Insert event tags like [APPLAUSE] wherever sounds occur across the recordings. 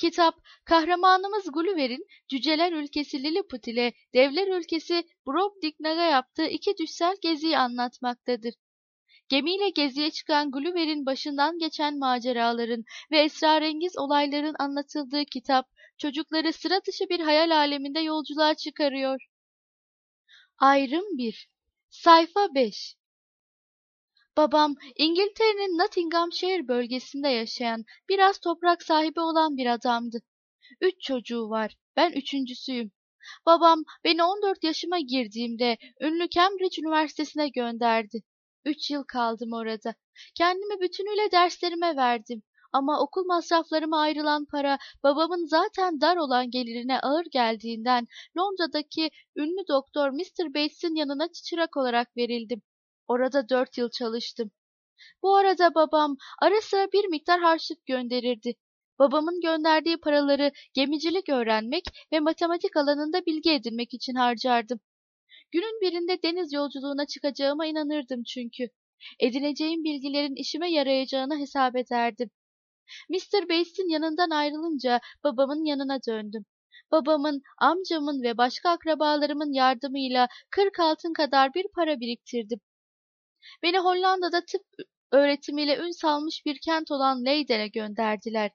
Kitap, kahramanımız Gulliver'in cüceler ülkesi Lilliput ile devler ülkesi Brobdingnaga yaptığı iki düşsel geziyi anlatmaktadır. Gemiyle geziye çıkan Gulliver'in başından geçen maceraların ve esrarengiz olayların anlatıldığı kitap, çocukları sıra dışı bir hayal aleminde yolculuğa çıkarıyor. Ayrım 1 Sayfa 5 Babam İngiltere'nin Nottinghamshire bölgesinde yaşayan biraz toprak sahibi olan bir adamdı. Üç çocuğu var. Ben üçüncüsüyüm. Babam beni 14 yaşıma girdiğimde ünlü Cambridge Üniversitesi'ne gönderdi. Üç yıl kaldım orada. Kendimi bütünüyle derslerime verdim. Ama okul masraflarıma ayrılan para babamın zaten dar olan gelirine ağır geldiğinden Londra'daki ünlü doktor Mr. Bates'in yanına çırak olarak verildim. Orada dört yıl çalıştım. Bu arada babam ara sıra bir miktar harçlık gönderirdi. Babamın gönderdiği paraları gemicilik öğrenmek ve matematik alanında bilgi edinmek için harcardım. Günün birinde deniz yolculuğuna çıkacağıma inanırdım çünkü. Edineceğim bilgilerin işime yarayacağını hesap ederdim. Mr. Bates'in yanından ayrılınca babamın yanına döndüm. Babamın, amcamın ve başka akrabalarımın yardımıyla kırk altın kadar bir para biriktirdim. Beni Hollanda'da tıp öğretimiyle ün salmış bir kent olan Leyden'e gönderdiler.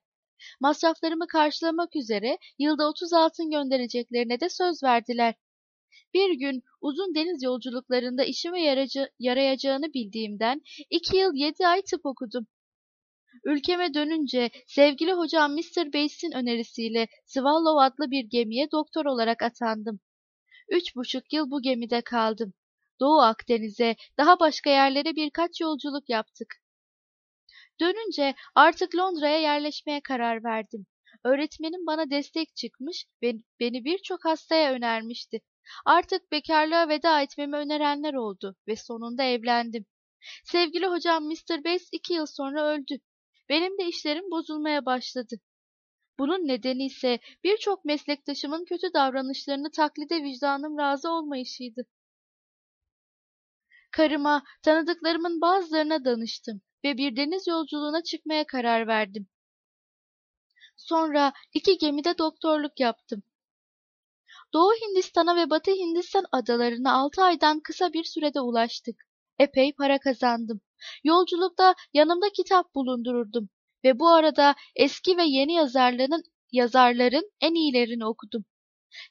Masraflarımı karşılamak üzere yılda 30 altın göndereceklerine de söz verdiler. Bir gün uzun deniz yolculuklarında işime yaraca, yarayacağını bildiğimden iki yıl yedi ay tıp okudum. Ülkeme dönünce sevgili hocam Mr. Bates'in önerisiyle Swallow adlı bir gemiye doktor olarak atandım. Üç buçuk yıl bu gemide kaldım. Doğu Akdeniz'e, daha başka yerlere birkaç yolculuk yaptık. Dönünce artık Londra'ya yerleşmeye karar verdim. Öğretmenim bana destek çıkmış ve beni birçok hastaya önermişti. Artık bekarlığa veda etmemi önerenler oldu ve sonunda evlendim. Sevgili hocam Mr. Bates iki yıl sonra öldü. Benim de işlerim bozulmaya başladı. Bunun nedeni ise birçok meslektaşımın kötü davranışlarını taklide vicdanım razı olmayışıydı. Karıma, tanıdıklarımın bazılarına danıştım ve bir deniz yolculuğuna çıkmaya karar verdim. Sonra iki gemide doktorluk yaptım. Doğu Hindistan'a ve Batı Hindistan adalarına altı aydan kısa bir sürede ulaştık. Epey para kazandım. Yolculukta yanımda kitap bulundururdum ve bu arada eski ve yeni yazarların, yazarların en iyilerini okudum.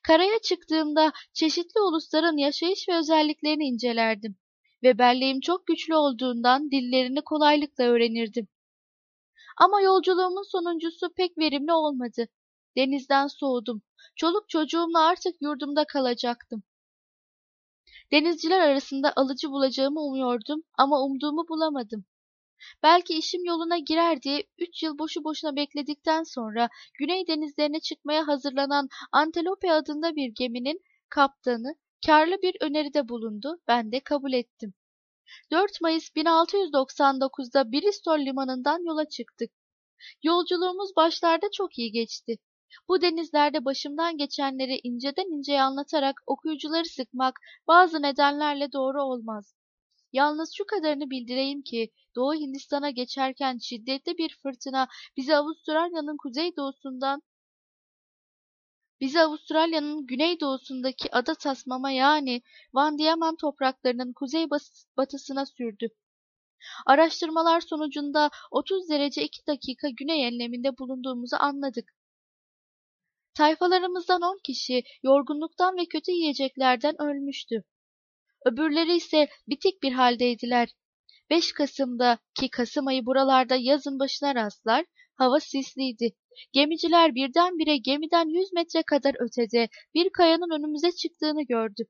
Karaya çıktığımda çeşitli ulusların yaşayış ve özelliklerini incelerdim ve belleğim çok güçlü olduğundan dillerini kolaylıkla öğrenirdim. Ama yolculuğumun sonuncusu pek verimli olmadı. Denizden soğudum. Çoluk çocuğumla artık yurdumda kalacaktım. Denizciler arasında alıcı bulacağımı umuyordum ama umduğumu bulamadım. Belki işim yoluna girer diye üç yıl boşu boşuna bekledikten sonra Güney denizlerine çıkmaya hazırlanan Antelope adında bir geminin kaptanı karlı bir öneride bulundu. Ben de kabul ettim. 4 Mayıs 1699'da Bristol limanından yola çıktık. Yolculuğumuz başlarda çok iyi geçti. Bu denizlerde başımdan geçenleri inceden inceye anlatarak okuyucuları sıkmak bazı nedenlerle doğru olmaz. Yalnız şu kadarını bildireyim ki Doğu Hindistan'a geçerken şiddetli bir fırtına bizi Avustralya'nın kuzeydoğusundan bizi Avustralya'nın güneydoğusundaki ada tasmama yani Van Diemen topraklarının kuzey batısına sürdü. Araştırmalar sonucunda 30 derece 2 dakika güney enleminde bulunduğumuzu anladık. Tayfalarımızdan 10 kişi yorgunluktan ve kötü yiyeceklerden ölmüştü. Öbürleri ise bitik bir haldeydiler. 5 Kasım'da ki Kasım ayı buralarda yazın başına rastlar, hava sisliydi. Gemiciler birdenbire gemiden 100 metre kadar ötede bir kayanın önümüze çıktığını gördü.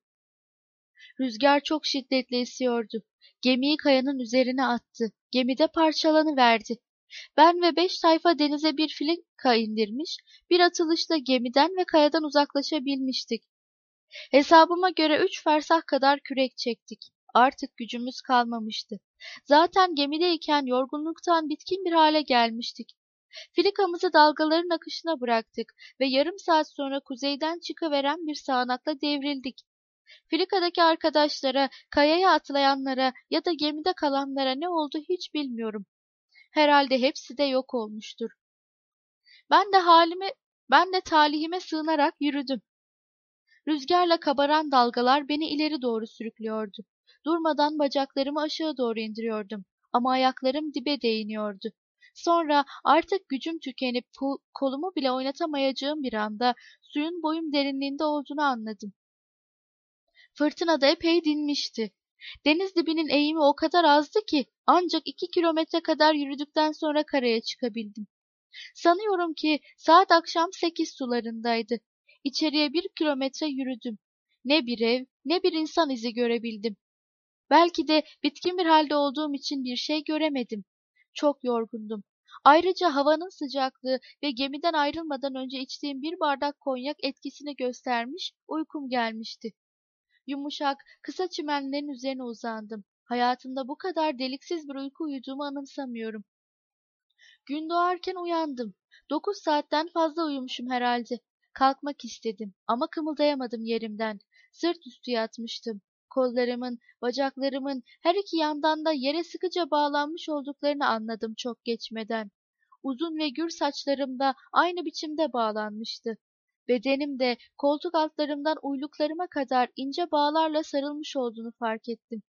Rüzgar çok şiddetli esiyordu. Gemiyi kayanın üzerine attı. Gemide parçalanıverdi. Ben ve beş sayfa denize bir filika indirmiş, bir atılışta gemiden ve kayadan uzaklaşabilmiştik. Hesabıma göre üç fersah kadar kürek çektik. Artık gücümüz kalmamıştı. Zaten gemideyken yorgunluktan bitkin bir hale gelmiştik. Filikamızı dalgaların akışına bıraktık ve yarım saat sonra kuzeyden çıkıveren bir sağanakla devrildik. Filikadaki arkadaşlara, kayaya atlayanlara ya da gemide kalanlara ne oldu hiç bilmiyorum. Herhalde hepsi de yok olmuştur. Ben de halime, ben de talihime sığınarak yürüdüm. Rüzgarla kabaran dalgalar beni ileri doğru sürüklüyordu. Durmadan bacaklarımı aşağı doğru indiriyordum ama ayaklarım dibe değiniyordu. Sonra artık gücüm tükenip kolumu bile oynatamayacağım bir anda suyun boyum derinliğinde olduğunu anladım. Fırtına da epey dinmişti. Deniz dibinin eğimi o kadar azdı ki ancak iki kilometre kadar yürüdükten sonra karaya çıkabildim. Sanıyorum ki saat akşam sekiz sularındaydı. İçeriye bir kilometre yürüdüm. Ne bir ev, ne bir insan izi görebildim. Belki de bitkin bir halde olduğum için bir şey göremedim. Çok yorgundum. Ayrıca havanın sıcaklığı ve gemiden ayrılmadan önce içtiğim bir bardak konyak etkisini göstermiş, uykum gelmişti. Yumuşak, kısa çimenlerin üzerine uzandım. Hayatımda bu kadar deliksiz bir uyku uyuduğumu anımsamıyorum. Gün doğarken uyandım. Dokuz saatten fazla uyumuşum herhalde. Kalkmak istedim ama kımıldayamadım yerimden. Sırt üstü yatmıştım. Kollarımın, bacaklarımın her iki yandan da yere sıkıca bağlanmış olduklarını anladım çok geçmeden. Uzun ve gür saçlarım da aynı biçimde bağlanmıştı. Bedenim de koltuk altlarımdan uyluklarıma kadar ince bağlarla sarılmış olduğunu fark ettim.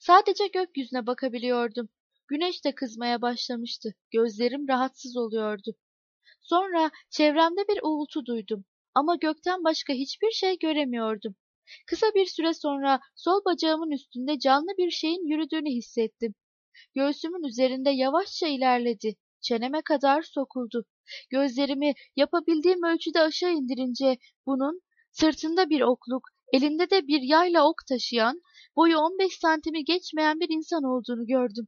Sadece gökyüzüne bakabiliyordum. Güneş de kızmaya başlamıştı. Gözlerim rahatsız oluyordu. Sonra çevremde bir uğultu duydum ama gökten başka hiçbir şey göremiyordum. Kısa bir süre sonra sol bacağımın üstünde canlı bir şeyin yürüdüğünü hissettim. Göğsümün üzerinde yavaşça ilerledi. Çeneme kadar sokuldu. Gözlerimi yapabildiğim ölçüde aşağı indirince bunun sırtında bir okluk, elinde de bir yayla ok taşıyan, boyu 15 santimi geçmeyen bir insan olduğunu gördüm.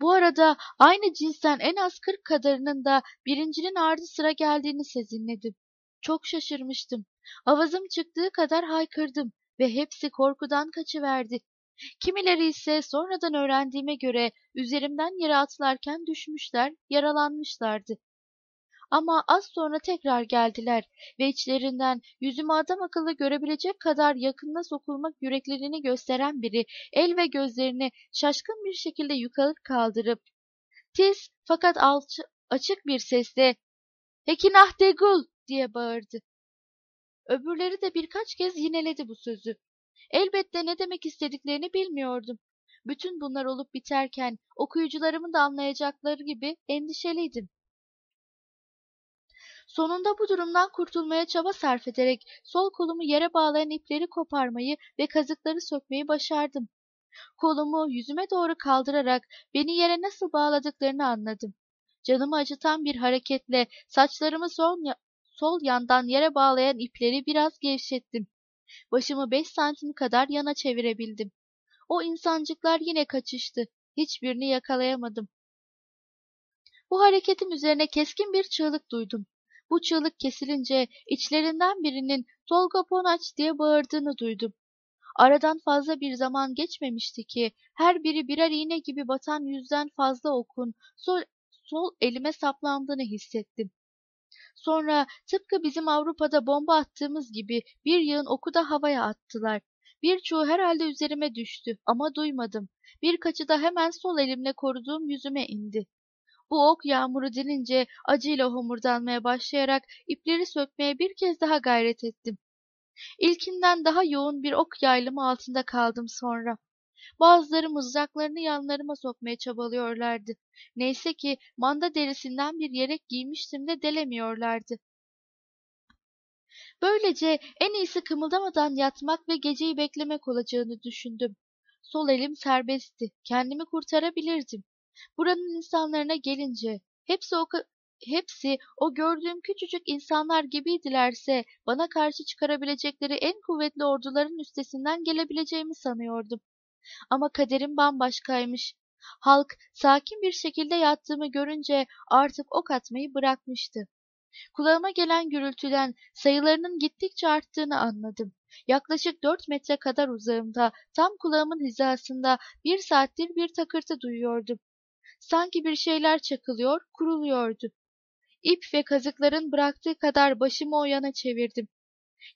Bu arada aynı cinsten en az 40 kadarının da birincinin ardı sıra geldiğini sezinledim. Çok şaşırmıştım. Avazım çıktığı kadar haykırdım ve hepsi korkudan kaçıverdi. Kimileri ise sonradan öğrendiğime göre üzerimden yere atlarken düşmüşler, yaralanmışlardı. Ama az sonra tekrar geldiler ve içlerinden yüzümü adam akıllı görebilecek kadar yakınına sokulmak yüreklerini gösteren biri el ve gözlerini şaşkın bir şekilde yukarı kaldırıp tiz fakat alçı, açık bir sesle ''Hekinah degul!'' Diye bağırdı. Öbürleri de birkaç kez yineledi bu sözü. Elbette ne demek istediklerini bilmiyordum. Bütün bunlar olup biterken okuyucularımın da anlayacakları gibi endişeliydim. Sonunda bu durumdan kurtulmaya çaba sarf ederek sol kolumu yere bağlayan ipleri koparmayı ve kazıkları sökmeyi başardım. Kolumu yüzüme doğru kaldırarak beni yere nasıl bağladıklarını anladım. Canımı acıtan bir hareketle saçlarımı sol, sol yandan yere bağlayan ipleri biraz gevşettim. Başımı beş santim kadar yana çevirebildim. O insancıklar yine kaçıştı. Hiçbirini yakalayamadım. Bu hareketim üzerine keskin bir çığlık duydum. Bu çığlık kesilince içlerinden birinin Tolga Ponaç diye bağırdığını duydum. Aradan fazla bir zaman geçmemişti ki her biri birer iğne gibi batan yüzden fazla okun sol, sol elime saplandığını hissettim. Sonra tıpkı bizim Avrupa'da bomba attığımız gibi bir yığın oku da havaya attılar. Birçoğu herhalde üzerime düştü ama duymadım. Birkaçı da hemen sol elimle koruduğum yüzüme indi. Bu ok yağmuru dinince acıyla homurdanmaya başlayarak ipleri sökmeye bir kez daha gayret ettim. İlkinden daha yoğun bir ok yaylımı altında kaldım sonra. Bazıları mızraklarını yanlarıma sokmaya çabalıyorlardı. Neyse ki manda derisinden bir yelek giymiştim de delemiyorlardı. Böylece en iyisi kımıldamadan yatmak ve geceyi beklemek olacağını düşündüm. Sol elim serbestti. Kendimi kurtarabilirdim. Buranın insanlarına gelince hepsi o hepsi o gördüğüm küçücük insanlar gibiydilerse bana karşı çıkarabilecekleri en kuvvetli orduların üstesinden gelebileceğimi sanıyordum. Ama kaderim bambaşkaymış. Halk sakin bir şekilde yattığımı görünce artık ok atmayı bırakmıştı. Kulağıma gelen gürültüden sayılarının gittikçe arttığını anladım. Yaklaşık dört metre kadar uzağımda, tam kulağımın hizasında bir saattir bir takırtı duyuyordum. Sanki bir şeyler çakılıyor, kuruluyordu. İp ve kazıkların bıraktığı kadar başımı o yana çevirdim.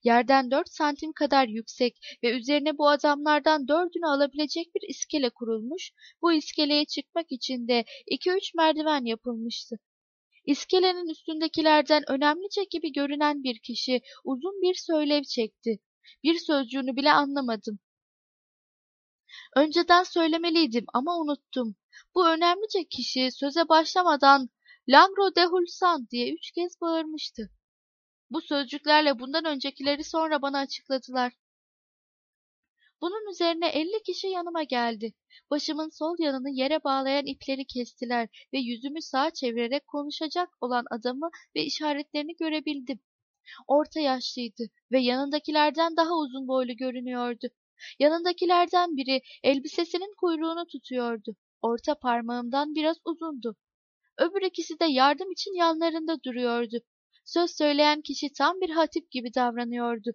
Yerden dört santim kadar yüksek ve üzerine bu adamlardan dördünü alabilecek bir iskele kurulmuş, bu iskeleye çıkmak için de iki üç merdiven yapılmıştı. İskelenin üstündekilerden önemlice gibi görünen bir kişi uzun bir söylev çekti. Bir sözcüğünü bile anlamadım. Önceden söylemeliydim ama unuttum. Bu önemlice kişi söze başlamadan Langro de Hulsan diye üç kez bağırmıştı. Bu sözcüklerle bundan öncekileri sonra bana açıkladılar. Bunun üzerine elli kişi yanıma geldi. Başımın sol yanını yere bağlayan ipleri kestiler ve yüzümü sağa çevirerek konuşacak olan adamı ve işaretlerini görebildim. Orta yaşlıydı ve yanındakilerden daha uzun boylu görünüyordu. Yanındakilerden biri elbisesinin kuyruğunu tutuyordu. Orta parmağımdan biraz uzundu. Öbür ikisi de yardım için yanlarında duruyordu. Söz söyleyen kişi tam bir hatip gibi davranıyordu.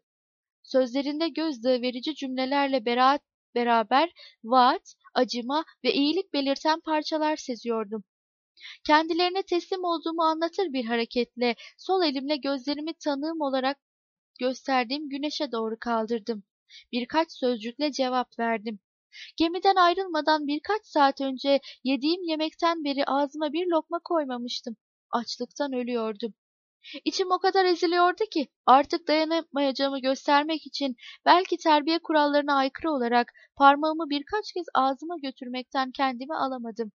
Sözlerinde gözdağı verici cümlelerle beraat, beraber vaat, acıma ve iyilik belirten parçalar seziyordum. Kendilerine teslim olduğumu anlatır bir hareketle sol elimle gözlerimi tanığım olarak gösterdiğim güneşe doğru kaldırdım. Birkaç sözcükle cevap verdim. Gemiden ayrılmadan birkaç saat önce yediğim yemekten beri ağzıma bir lokma koymamıştım. Açlıktan ölüyordum. İçim o kadar eziliyordu ki artık dayanamayacağımı göstermek için belki terbiye kurallarına aykırı olarak parmağımı birkaç kez ağzıma götürmekten kendimi alamadım.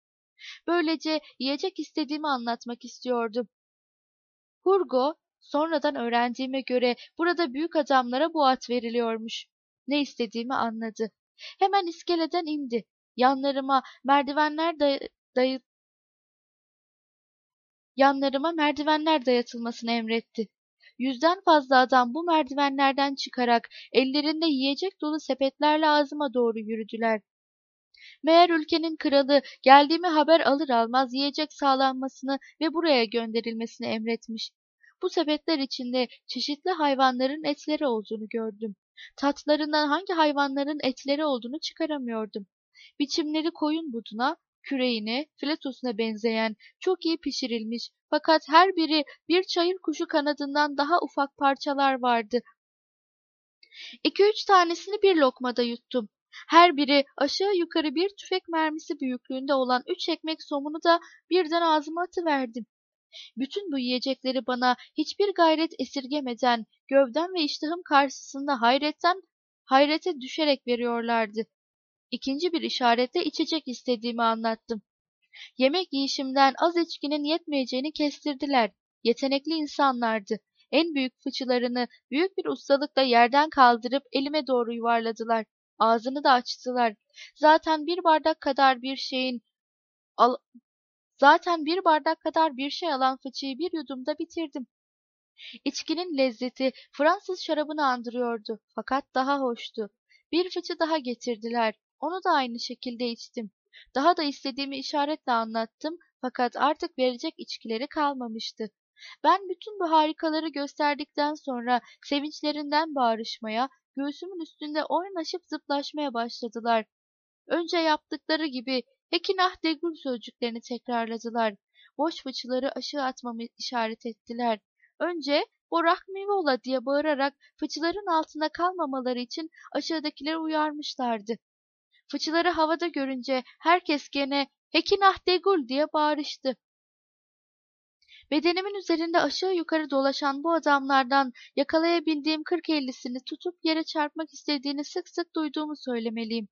Böylece yiyecek istediğimi anlatmak istiyordum. Hurgo, sonradan öğrendiğime göre burada büyük adamlara bu at veriliyormuş. Ne istediğimi anladı. Hemen iskeleden indi. Yanlarıma merdivenler day dayı yanlarıma merdivenler dayatılmasını emretti. Yüzden fazla adam bu merdivenlerden çıkarak ellerinde yiyecek dolu sepetlerle ağzıma doğru yürüdüler. Meğer ülkenin kralı geldiğimi haber alır almaz yiyecek sağlanmasını ve buraya gönderilmesini emretmiş. Bu sepetler içinde çeşitli hayvanların etleri olduğunu gördüm. Tatlarından hangi hayvanların etleri olduğunu çıkaramıyordum. Biçimleri koyun buduna, küreğine, filetosuna benzeyen, çok iyi pişirilmiş fakat her biri bir çayır kuşu kanadından daha ufak parçalar vardı. İki üç tanesini bir lokmada yuttum. Her biri aşağı yukarı bir tüfek mermisi büyüklüğünde olan üç ekmek somunu da birden ağzıma atıverdim. Bütün bu yiyecekleri bana hiçbir gayret esirgemeden, gövdem ve iştahım karşısında hayretten hayrete düşerek veriyorlardı. İkinci bir işaretle içecek istediğimi anlattım. Yemek yiyişimden az içkinin yetmeyeceğini kestirdiler. Yetenekli insanlardı. En büyük fıçılarını büyük bir ustalıkla yerden kaldırıp elime doğru yuvarladılar. Ağzını da açtılar. Zaten bir bardak kadar bir şeyin al Zaten bir bardak kadar bir şey alan fıçıyı bir yudumda bitirdim. İçkinin lezzeti Fransız şarabını andırıyordu fakat daha hoştu. Bir fıçı daha getirdiler. Onu da aynı şekilde içtim. Daha da istediğimi işaretle anlattım fakat artık verecek içkileri kalmamıştı. Ben bütün bu harikaları gösterdikten sonra sevinçlerinden bağrışmaya, göğsümün üstünde oynaşıp zıplaşmaya başladılar. Önce yaptıkları gibi Ekinah degul sözcüklerini tekrarladılar. Boş fıçıları aşağı atmamı işaret ettiler. Önce Borak Mivola diye bağırarak fıçıların altında kalmamaları için aşağıdakileri uyarmışlardı. Fıçıları havada görünce herkes gene Hekinah degul diye bağırıştı. Bedenimin üzerinde aşağı yukarı dolaşan bu adamlardan yakalayabildiğim kırk ellisini tutup yere çarpmak istediğini sık sık duyduğumu söylemeliyim.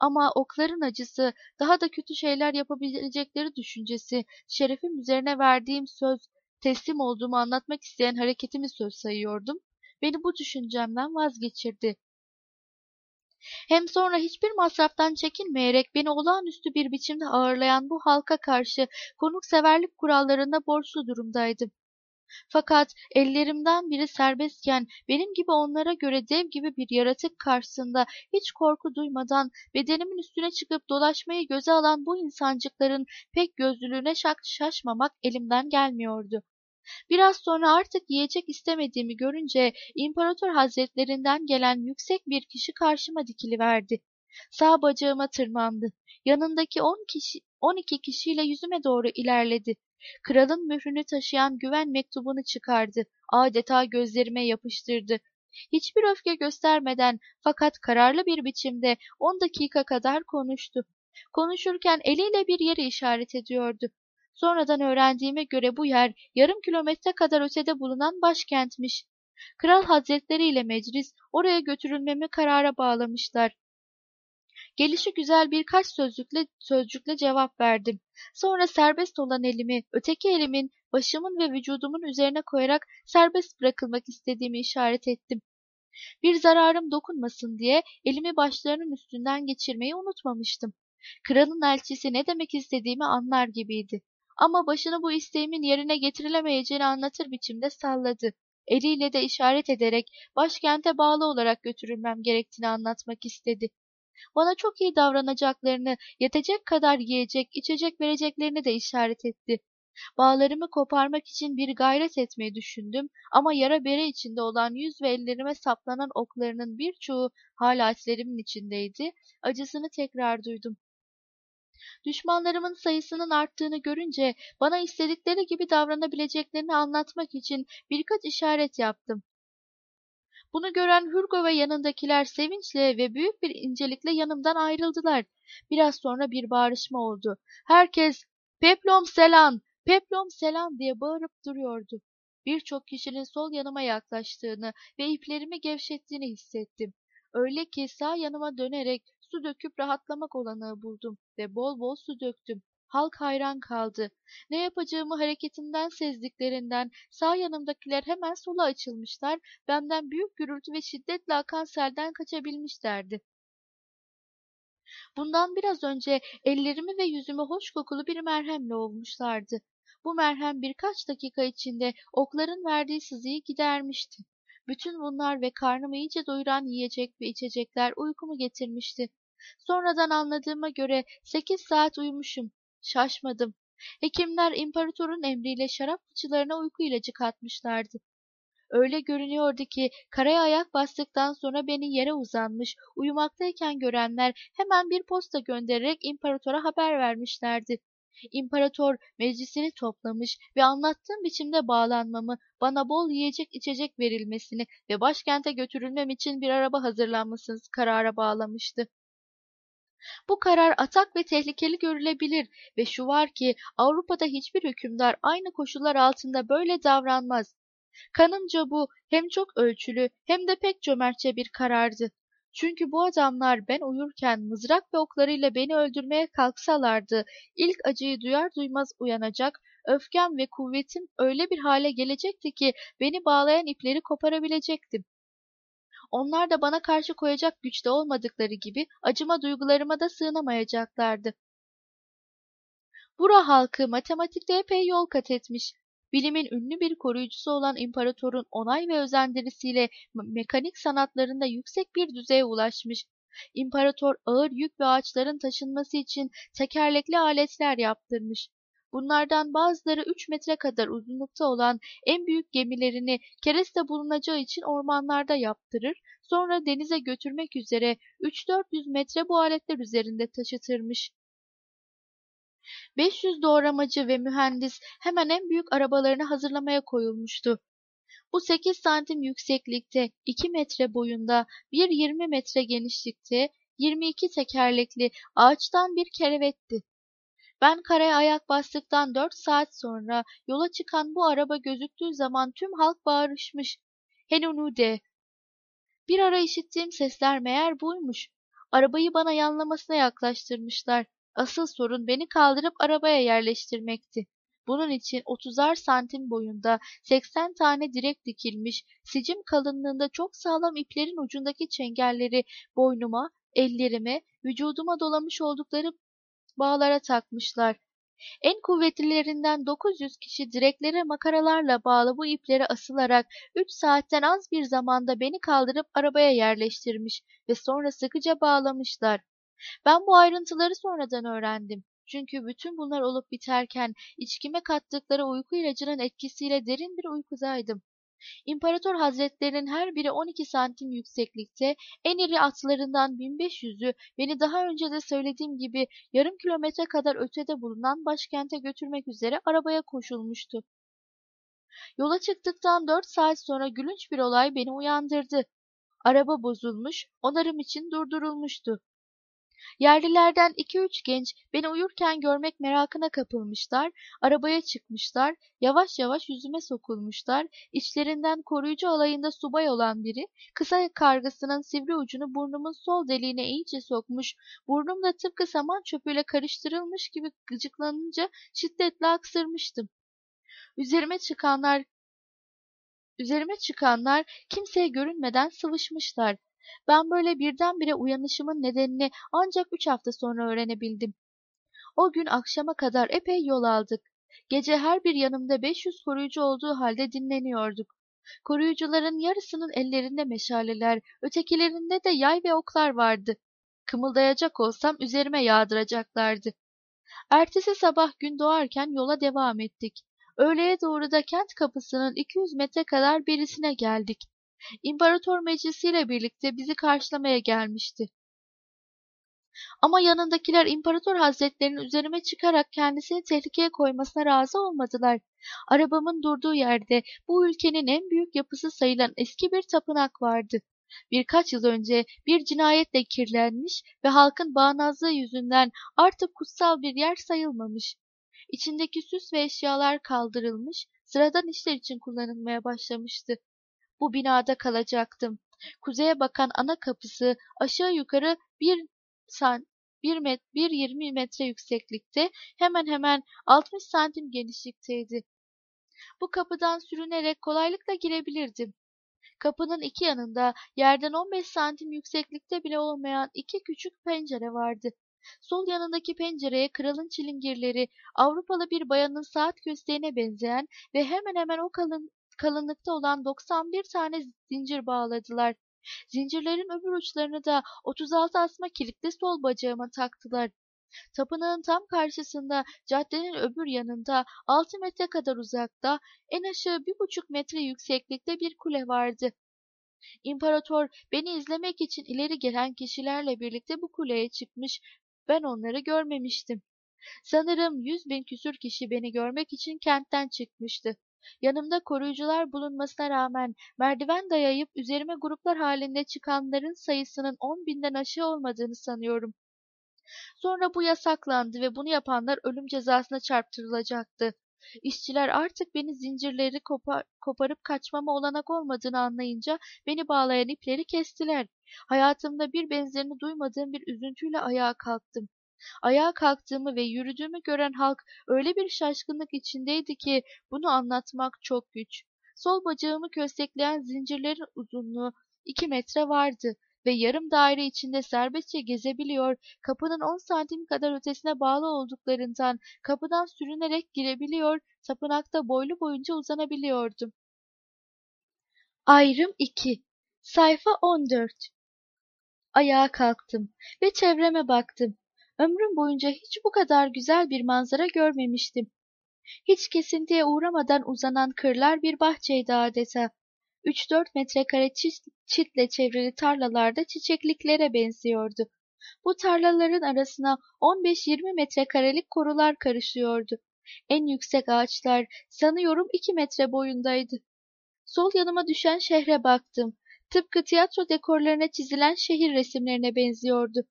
Ama okların acısı, daha da kötü şeyler yapabilecekleri düşüncesi, şerefim üzerine verdiğim söz, teslim olduğumu anlatmak isteyen hareketimi söz sayıyordum. Beni bu düşüncemden vazgeçirdi. Hem sonra hiçbir masraftan çekinmeyerek beni olağanüstü bir biçimde ağırlayan bu halka karşı konukseverlik kurallarında borçlu durumdaydım. Fakat ellerimden biri serbestken benim gibi onlara göre dev gibi bir yaratık karşısında hiç korku duymadan bedenimin üstüne çıkıp dolaşmayı göze alan bu insancıkların pek gözlülüğüne şaşmamak elimden gelmiyordu. Biraz sonra artık yiyecek istemediğimi görünce imparator hazretlerinden gelen yüksek bir kişi karşıma dikiliverdi. Sağ bacağıma tırmandı. Yanındaki on kişi, on iki kişiyle yüzüme doğru ilerledi. Kralın mührünü taşıyan güven mektubunu çıkardı. Adeta gözlerime yapıştırdı. Hiçbir öfke göstermeden fakat kararlı bir biçimde on dakika kadar konuştu. Konuşurken eliyle bir yeri işaret ediyordu. Sonradan öğrendiğime göre bu yer yarım kilometre kadar ötede bulunan başkentmiş. Kral Hazretleri ile meclis oraya götürülmemi karara bağlamışlar. Gelişi güzel birkaç sözcükle, sözcükle cevap verdim. Sonra serbest olan elimi öteki elimin başımın ve vücudumun üzerine koyarak serbest bırakılmak istediğimi işaret ettim. Bir zararım dokunmasın diye elimi başlarının üstünden geçirmeyi unutmamıştım. Kralın elçisi ne demek istediğimi anlar gibiydi. Ama başını bu isteğimin yerine getirilemeyeceğini anlatır biçimde salladı. Eliyle de işaret ederek başkente bağlı olarak götürülmem gerektiğini anlatmak istedi. Bana çok iyi davranacaklarını, yetecek kadar yiyecek, içecek vereceklerini de işaret etti. Bağlarımı koparmak için bir gayret etmeyi düşündüm ama yara bere içinde olan yüz ve ellerime saplanan oklarının birçoğu hala etlerimin içindeydi. Acısını tekrar duydum. Düşmanlarımın sayısının arttığını görünce bana istedikleri gibi davranabileceklerini anlatmak için birkaç işaret yaptım. Bunu gören Hurgo ve yanındakiler sevinçle ve büyük bir incelikle yanımdan ayrıldılar. Biraz sonra bir bağrışma oldu. Herkes ''Peplom selam, peplom selam'' diye bağırıp duruyordu. Birçok kişinin sol yanıma yaklaştığını ve iplerimi gevşettiğini hissettim. Öyle ki sağ yanıma dönerek su döküp rahatlamak olanağı buldum ve bol bol su döktüm. Halk hayran kaldı. Ne yapacağımı hareketimden sezdiklerinden sağ yanımdakiler hemen sola açılmışlar, benden büyük gürültü ve şiddetle akan selden kaçabilmişlerdi. Bundan biraz önce ellerimi ve yüzümü hoş kokulu bir merhemle ovmuşlardı. Bu merhem birkaç dakika içinde okların verdiği sızıyı gidermişti. Bütün bunlar ve karnımı iyice doyuran yiyecek ve içecekler uykumu getirmişti. Sonradan anladığıma göre sekiz saat uyumuşum. Şaşmadım. Hekimler imparatorun emriyle şarap fıçılarına uyku ilacı katmışlardı. Öyle görünüyordu ki karaya ayak bastıktan sonra beni yere uzanmış, uyumaktayken görenler hemen bir posta göndererek imparatora haber vermişlerdi. İmparator meclisini toplamış ve anlattığım biçimde bağlanmamı, bana bol yiyecek içecek verilmesini ve başkente götürülmem için bir araba hazırlanmasını karara bağlamıştı. Bu karar atak ve tehlikeli görülebilir ve şu var ki Avrupa'da hiçbir hükümdar aynı koşullar altında böyle davranmaz. Kanımca bu hem çok ölçülü hem de pek cömertçe bir karardı. Çünkü bu adamlar ben uyurken mızrak ve oklarıyla beni öldürmeye kalksalardı, ilk acıyı duyar duymaz uyanacak, öfkem ve kuvvetim öyle bir hale gelecekti ki beni bağlayan ipleri koparabilecektim. Onlar da bana karşı koyacak güçte olmadıkları gibi acıma duygularıma da sığınamayacaklardı. Bura halkı matematikte epey yol kat etmiş. Bilimin ünlü bir koruyucusu olan imparatorun onay ve özendirisiyle mekanik sanatlarında yüksek bir düzeye ulaşmış. İmparator ağır yük ve ağaçların taşınması için tekerlekli aletler yaptırmış. Bunlardan bazıları 3 metre kadar uzunlukta olan en büyük gemilerini kereste bulunacağı için ormanlarda yaptırır, sonra denize götürmek üzere 3-400 metre bu aletler üzerinde taşıtırmış. 500 doğramacı ve mühendis hemen en büyük arabalarını hazırlamaya koyulmuştu. Bu 8 santim yükseklikte, 2 metre boyunda, 1.20 metre genişlikte, 22 tekerlekli ağaçtan bir kerevetti. Ben karaya ayak bastıktan dört saat sonra yola çıkan bu araba gözüktüğü zaman tüm halk bağırışmış. Henunude! Bir ara işittiğim sesler meğer buymuş. Arabayı bana yanlamasına yaklaştırmışlar. Asıl sorun beni kaldırıp arabaya yerleştirmekti. Bunun için 30'ar santim boyunda 80 tane direk dikilmiş, sicim kalınlığında çok sağlam iplerin ucundaki çengelleri boynuma, ellerime, vücuduma dolamış oldukları bağlara takmışlar. En kuvvetlilerinden 900 kişi direklere makaralarla bağlı bu iplere asılarak 3 saatten az bir zamanda beni kaldırıp arabaya yerleştirmiş ve sonra sıkıca bağlamışlar. Ben bu ayrıntıları sonradan öğrendim. Çünkü bütün bunlar olup biterken içkime kattıkları uyku ilacının etkisiyle derin bir uykudaydım. İmparator Hazretlerinin her biri 12 santim yükseklikte, en iri atlarından 1500'ü beni daha önce de söylediğim gibi yarım kilometre kadar ötede bulunan başkente götürmek üzere arabaya koşulmuştu. Yola çıktıktan dört saat sonra gülünç bir olay beni uyandırdı. Araba bozulmuş, onarım için durdurulmuştu. Yerlilerden iki üç genç beni uyurken görmek merakına kapılmışlar, arabaya çıkmışlar, yavaş yavaş yüzüme sokulmuşlar, içlerinden koruyucu alayında subay olan biri, kısa kargısının sivri ucunu burnumun sol deliğine iyice sokmuş, burnum da tıpkı saman çöpüyle karıştırılmış gibi gıcıklanınca şiddetle aksırmıştım. Üzerime çıkanlar Üzerime çıkanlar kimseye görünmeden sıvışmışlar. Ben böyle birdenbire uyanışımın nedenini ancak üç hafta sonra öğrenebildim. O gün akşama kadar epey yol aldık. Gece her bir yanımda 500 koruyucu olduğu halde dinleniyorduk. Koruyucuların yarısının ellerinde meşaleler, ötekilerinde de yay ve oklar vardı. Kımıldayacak olsam üzerime yağdıracaklardı. Ertesi sabah gün doğarken yola devam ettik. Öğleye doğru da kent kapısının 200 metre kadar birisine geldik. İmparator meclisiyle birlikte bizi karşılamaya gelmişti. Ama yanındakiler İmparator Hazretlerinin üzerime çıkarak kendisini tehlikeye koymasına razı olmadılar. Arabamın durduğu yerde bu ülkenin en büyük yapısı sayılan eski bir tapınak vardı. Birkaç yıl önce bir cinayetle kirlenmiş ve halkın bağnazlığı yüzünden artık kutsal bir yer sayılmamış. İçindeki süs ve eşyalar kaldırılmış, sıradan işler için kullanılmaya başlamıştı. Bu binada kalacaktım. Kuzeye bakan ana kapısı aşağı yukarı bir san, bir met, bir yirmi metre yükseklikte, hemen hemen 60 santim genişlikteydi. Bu kapıdan sürünerek kolaylıkla girebilirdim. Kapının iki yanında yerden 15 santim yükseklikte bile olmayan iki küçük pencere vardı. Sol yanındaki pencereye kralın çilingirleri Avrupalı bir bayanın saat gösterine benzeyen ve hemen hemen o kalın, kalınlıkta olan 91 tane zincir bağladılar. Zincirlerin öbür uçlarını da 36 asma kilitle sol bacağıma taktılar. Tapınağın tam karşısında caddenin öbür yanında 6 metre kadar uzakta en aşağı bir buçuk metre yükseklikte bir kule vardı. İmparator beni izlemek için ileri gelen kişilerle birlikte bu kuleye çıkmış ben onları görmemiştim. Sanırım yüz bin küsür kişi beni görmek için kentten çıkmıştı. Yanımda koruyucular bulunmasına rağmen merdiven dayayıp üzerime gruplar halinde çıkanların sayısının on binden aşağı olmadığını sanıyorum. Sonra bu yasaklandı ve bunu yapanlar ölüm cezasına çarptırılacaktı. İşçiler artık beni zincirleri kopar, koparıp kaçmama olanak olmadığını anlayınca beni bağlayan ipleri kestiler. Hayatımda bir benzerini duymadığım bir üzüntüyle ayağa kalktım. Ayağa kalktığımı ve yürüdüğümü gören halk öyle bir şaşkınlık içindeydi ki bunu anlatmak çok güç. Sol bacağımı köstekleyen zincirlerin uzunluğu iki metre vardı ve yarım daire içinde serbestçe gezebiliyor, kapının on santim kadar ötesine bağlı olduklarından kapıdan sürünerek girebiliyor, tapınakta boylu boyunca uzanabiliyordum. Ayrım 2 Sayfa 14 Ayağa kalktım ve çevreme baktım. Ömrüm boyunca hiç bu kadar güzel bir manzara görmemiştim. Hiç kesintiye uğramadan uzanan kırlar bir bahçeydi adeta. Üç dört metrekare çitle çevrili tarlalarda çiçekliklere benziyordu. Bu tarlaların arasına 15-20 metrekarelik korular karışıyordu. En yüksek ağaçlar sanıyorum iki metre boyundaydı. Sol yanıma düşen şehre baktım. Tıpkı tiyatro dekorlarına çizilen şehir resimlerine benziyordu.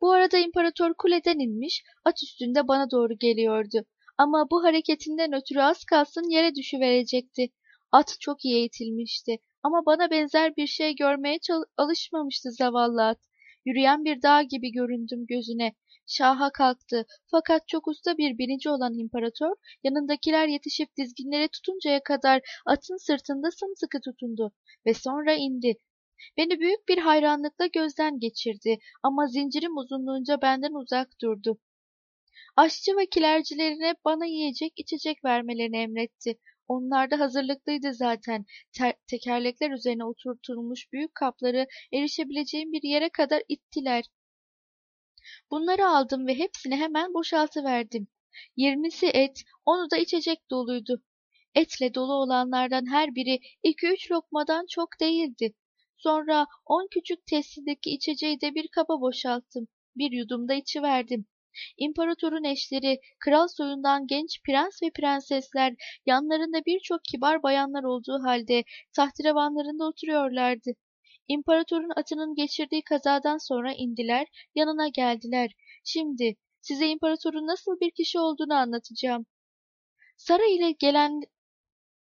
Bu arada imparator kuleden inmiş, at üstünde bana doğru geliyordu. Ama bu hareketinden ötürü az kalsın yere düşüverecekti. At çok iyi eğitilmişti ama bana benzer bir şey görmeye alışmamıştı zavallı at. Yürüyen bir dağ gibi göründüm gözüne. Şaha kalktı fakat çok usta bir binici olan imparator yanındakiler yetişip dizginlere tutuncaya kadar atın sırtında sımsıkı tutundu ve sonra indi. Beni büyük bir hayranlıkla gözden geçirdi ama zincirim uzunluğunca benden uzak durdu. Aşçı ve kilercilerine bana yiyecek içecek vermelerini emretti. Onlar da hazırlıklıydı zaten. Ter tekerlekler üzerine oturtulmuş büyük kapları erişebileceğim bir yere kadar ittiler. Bunları aldım ve hepsini hemen boşaltıverdim. Yirmisi et, onu da içecek doluydu. Etle dolu olanlardan her biri iki üç lokmadan çok değildi. Sonra on küçük testideki içeceği de bir kaba boşalttım. Bir yudumda içiverdim. İmparatorun eşleri, kral soyundan genç prens ve prensesler, yanlarında birçok kibar bayanlar olduğu halde tahterevanlarında oturuyorlardı. İmparatorun atının geçirdiği kazadan sonra indiler, yanına geldiler. Şimdi size imparatorun nasıl bir kişi olduğunu anlatacağım. Saray ile gelen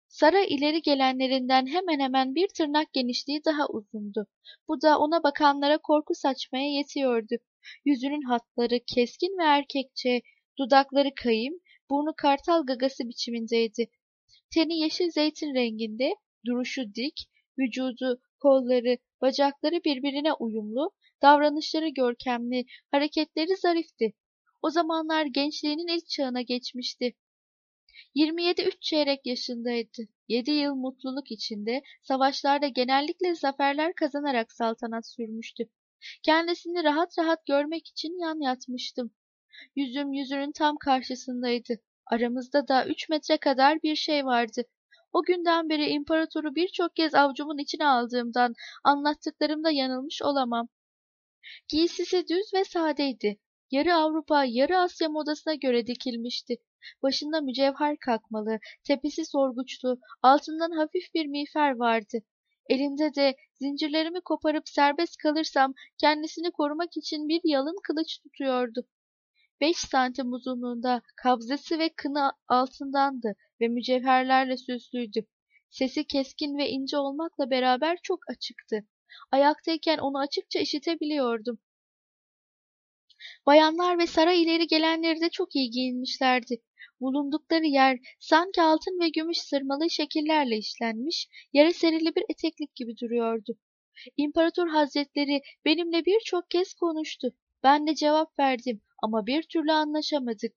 Saray ileri gelenlerinden hemen hemen bir tırnak genişliği daha uzundu. Bu da ona bakanlara korku saçmaya yetiyordu. Yüzünün hatları keskin ve erkekçe, dudakları kayım, burnu kartal gagası biçimindeydi. Teni yeşil zeytin renginde, duruşu dik, vücudu, kolları, bacakları birbirine uyumlu, davranışları görkemli, hareketleri zarifti. O zamanlar gençliğinin ilk çağına geçmişti. 27 üç çeyrek yaşındaydı. 7 yıl mutluluk içinde, savaşlarda genellikle zaferler kazanarak saltanat sürmüştü. Kendisini rahat rahat görmek için yan yatmıştım. Yüzüm yüzünün tam karşısındaydı. Aramızda da üç metre kadar bir şey vardı. O günden beri imparatoru birçok kez avcumun içine aldığımdan anlattıklarımda yanılmış olamam. Giysisi düz ve sadeydi. Yarı Avrupa, yarı Asya modasına göre dikilmişti. Başında mücevher kakmalı, tepesi sorguçlu, altından hafif bir miğfer vardı. Elinde de zincirlerimi koparıp serbest kalırsam kendisini korumak için bir yalın kılıç tutuyordu. Beş santim uzunluğunda kabzası ve kına altındandı ve mücevherlerle süslüydü. Sesi keskin ve ince olmakla beraber çok açıktı. Ayaktayken onu açıkça işitebiliyordum. Bayanlar ve saray ileri gelenleri de çok iyi giyinmişlerdi. Bulundukları yer sanki altın ve gümüş sırmalı şekillerle işlenmiş, yere serili bir eteklik gibi duruyordu. İmparator Hazretleri benimle birçok kez konuştu. Ben de cevap verdim ama bir türlü anlaşamadık.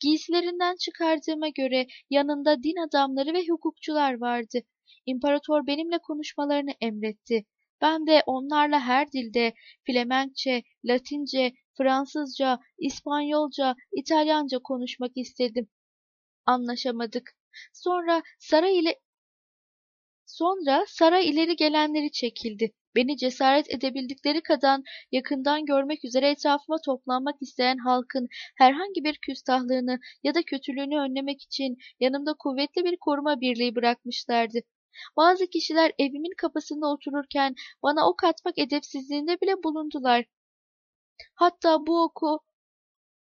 Giysilerinden çıkardığıma göre yanında din adamları ve hukukçular vardı. İmparator benimle konuşmalarını emretti. Ben de onlarla her dilde Flemenkçe, Latince, Fransızca, İspanyolca, İtalyanca konuşmak istedim. Anlaşamadık. Sonra saray ile Sonra saray ileri gelenleri çekildi. Beni cesaret edebildikleri kadar yakından görmek üzere etrafıma toplanmak isteyen halkın herhangi bir küstahlığını ya da kötülüğünü önlemek için yanımda kuvvetli bir koruma birliği bırakmışlardı. Bazı kişiler evimin kapısında otururken bana ok atmak edepsizliğinde bile bulundular. Hatta bu oku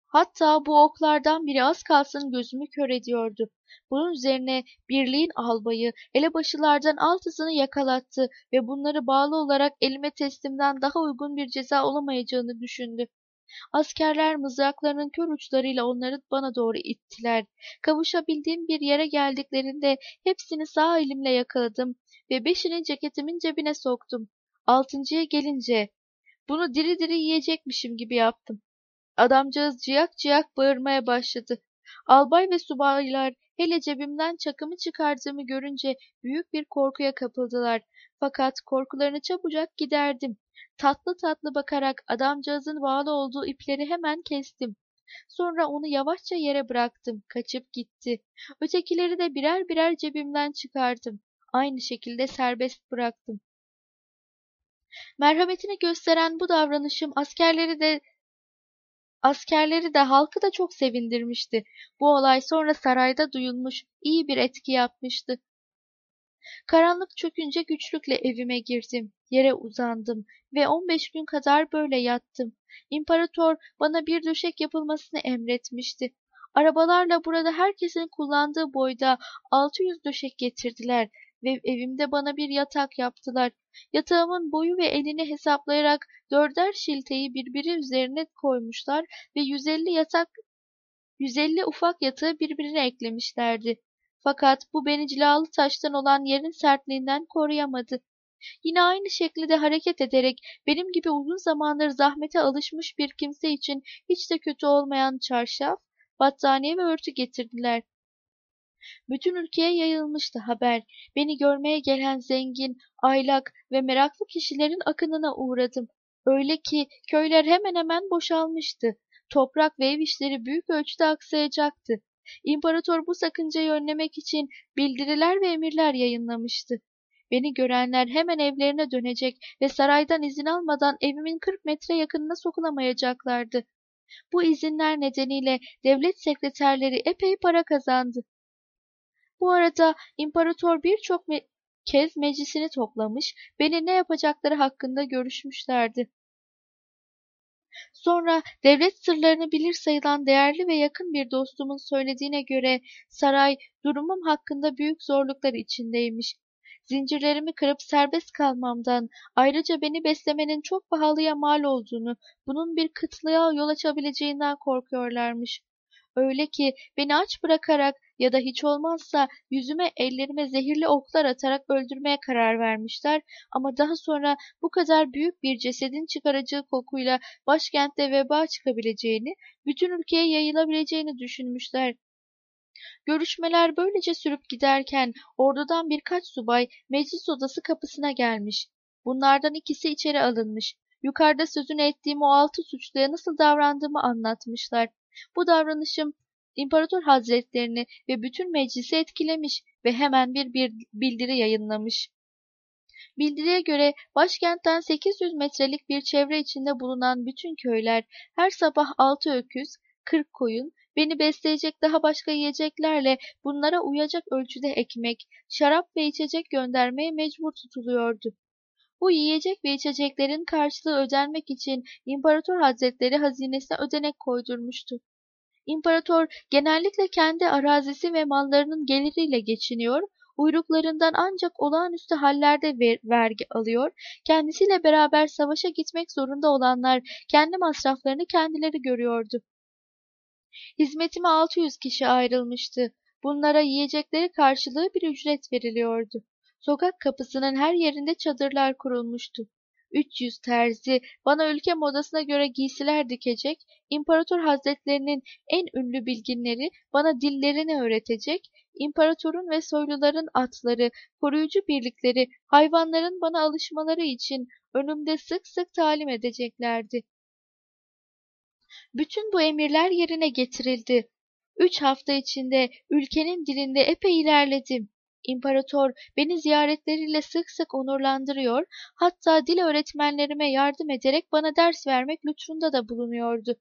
Hatta bu oklardan biri az kalsın gözümü kör ediyordu. Bunun üzerine birliğin albayı elebaşılardan altısını yakalattı ve bunları bağlı olarak elime teslimden daha uygun bir ceza olamayacağını düşündü. Askerler mızraklarının kör uçlarıyla onları bana doğru ittiler. Kavuşabildiğim bir yere geldiklerinde hepsini sağ elimle yakaladım ve beşini ceketimin cebine soktum. Altıncıya gelince bunu diri diri yiyecekmişim gibi yaptım. Adamcağız ciyak ciyak bağırmaya başladı. Albay ve subaylar hele cebimden çakımı çıkardığımı görünce büyük bir korkuya kapıldılar. Fakat korkularını çabucak giderdim. Tatlı tatlı bakarak adamcağızın bağlı olduğu ipleri hemen kestim. Sonra onu yavaşça yere bıraktım. Kaçıp gitti. Ötekileri de birer birer cebimden çıkardım. Aynı şekilde serbest bıraktım. Merhametini gösteren bu davranışım askerleri de Askerleri de halkı da çok sevindirmişti. Bu olay sonra sarayda duyulmuş, iyi bir etki yapmıştı. Karanlık çökünce güçlükle evime girdim. Yere uzandım ve 15 gün kadar böyle yattım. İmparator bana bir döşek yapılmasını emretmişti. Arabalarla burada herkesin kullandığı boyda 600 döşek getirdiler ve evimde bana bir yatak yaptılar. Yatağımın boyu ve enini hesaplayarak dörder şilteyi birbiri üzerine koymuşlar ve 150 yatak 150 ufak yatağı birbirine eklemişlerdi. Fakat bu beni cilalı taştan olan yerin sertliğinden koruyamadı. Yine aynı şekilde hareket ederek benim gibi uzun zamandır zahmete alışmış bir kimse için hiç de kötü olmayan çarşaf, battaniye ve örtü getirdiler. Bütün ülkeye yayılmıştı haber. Beni görmeye gelen zengin, aylak ve meraklı kişilerin akınına uğradım. Öyle ki köyler hemen hemen boşalmıştı. Toprak ve ev işleri büyük ölçüde aksayacaktı. İmparator bu sakıncayı önlemek için bildiriler ve emirler yayınlamıştı. Beni görenler hemen evlerine dönecek ve saraydan izin almadan evimin 40 metre yakınına sokulamayacaklardı. Bu izinler nedeniyle devlet sekreterleri epey para kazandı. Bu arada imparator birçok me kez meclisini toplamış, beni ne yapacakları hakkında görüşmüşlerdi. Sonra devlet sırlarını bilir sayılan değerli ve yakın bir dostumun söylediğine göre saray durumum hakkında büyük zorluklar içindeymiş. Zincirlerimi kırıp serbest kalmamdan, ayrıca beni beslemenin çok pahalıya mal olduğunu, bunun bir kıtlığa yol açabileceğinden korkuyorlarmış. Öyle ki beni aç bırakarak ya da hiç olmazsa yüzüme ellerime zehirli oklar atarak öldürmeye karar vermişler ama daha sonra bu kadar büyük bir cesedin çıkaracağı kokuyla başkentte veba çıkabileceğini, bütün ülkeye yayılabileceğini düşünmüşler. Görüşmeler böylece sürüp giderken ordudan birkaç subay meclis odası kapısına gelmiş. Bunlardan ikisi içeri alınmış. Yukarıda sözünü ettiğim o altı suçluya nasıl davrandığımı anlatmışlar. Bu davranışım İmparator Hazretlerini ve bütün meclisi etkilemiş ve hemen bir, bildiri yayınlamış. Bildiriye göre başkentten 800 metrelik bir çevre içinde bulunan bütün köyler her sabah 6 öküz, 40 koyun, beni besleyecek daha başka yiyeceklerle bunlara uyacak ölçüde ekmek, şarap ve içecek göndermeye mecbur tutuluyordu. Bu yiyecek ve içeceklerin karşılığı ödenmek için İmparator Hazretleri hazinesine ödenek koydurmuştu. İmparator genellikle kendi arazisi ve mallarının geliriyle geçiniyor, uyruklarından ancak olağanüstü hallerde ver, vergi alıyor, kendisiyle beraber savaşa gitmek zorunda olanlar kendi masraflarını kendileri görüyordu. Hizmetime 600 kişi ayrılmıştı. Bunlara yiyecekleri karşılığı bir ücret veriliyordu. Sokak kapısının her yerinde çadırlar kurulmuştu. 300 terzi bana ülke modasına göre giysiler dikecek, İmparator Hazretlerinin en ünlü bilginleri bana dillerini öğretecek, imparatorun ve soyluların atları, koruyucu birlikleri, hayvanların bana alışmaları için önümde sık sık talim edeceklerdi. Bütün bu emirler yerine getirildi. Üç hafta içinde ülkenin dilinde epey ilerledim. İmparator beni ziyaretleriyle sık sık onurlandırıyor, hatta dil öğretmenlerime yardım ederek bana ders vermek lütfunda da bulunuyordu.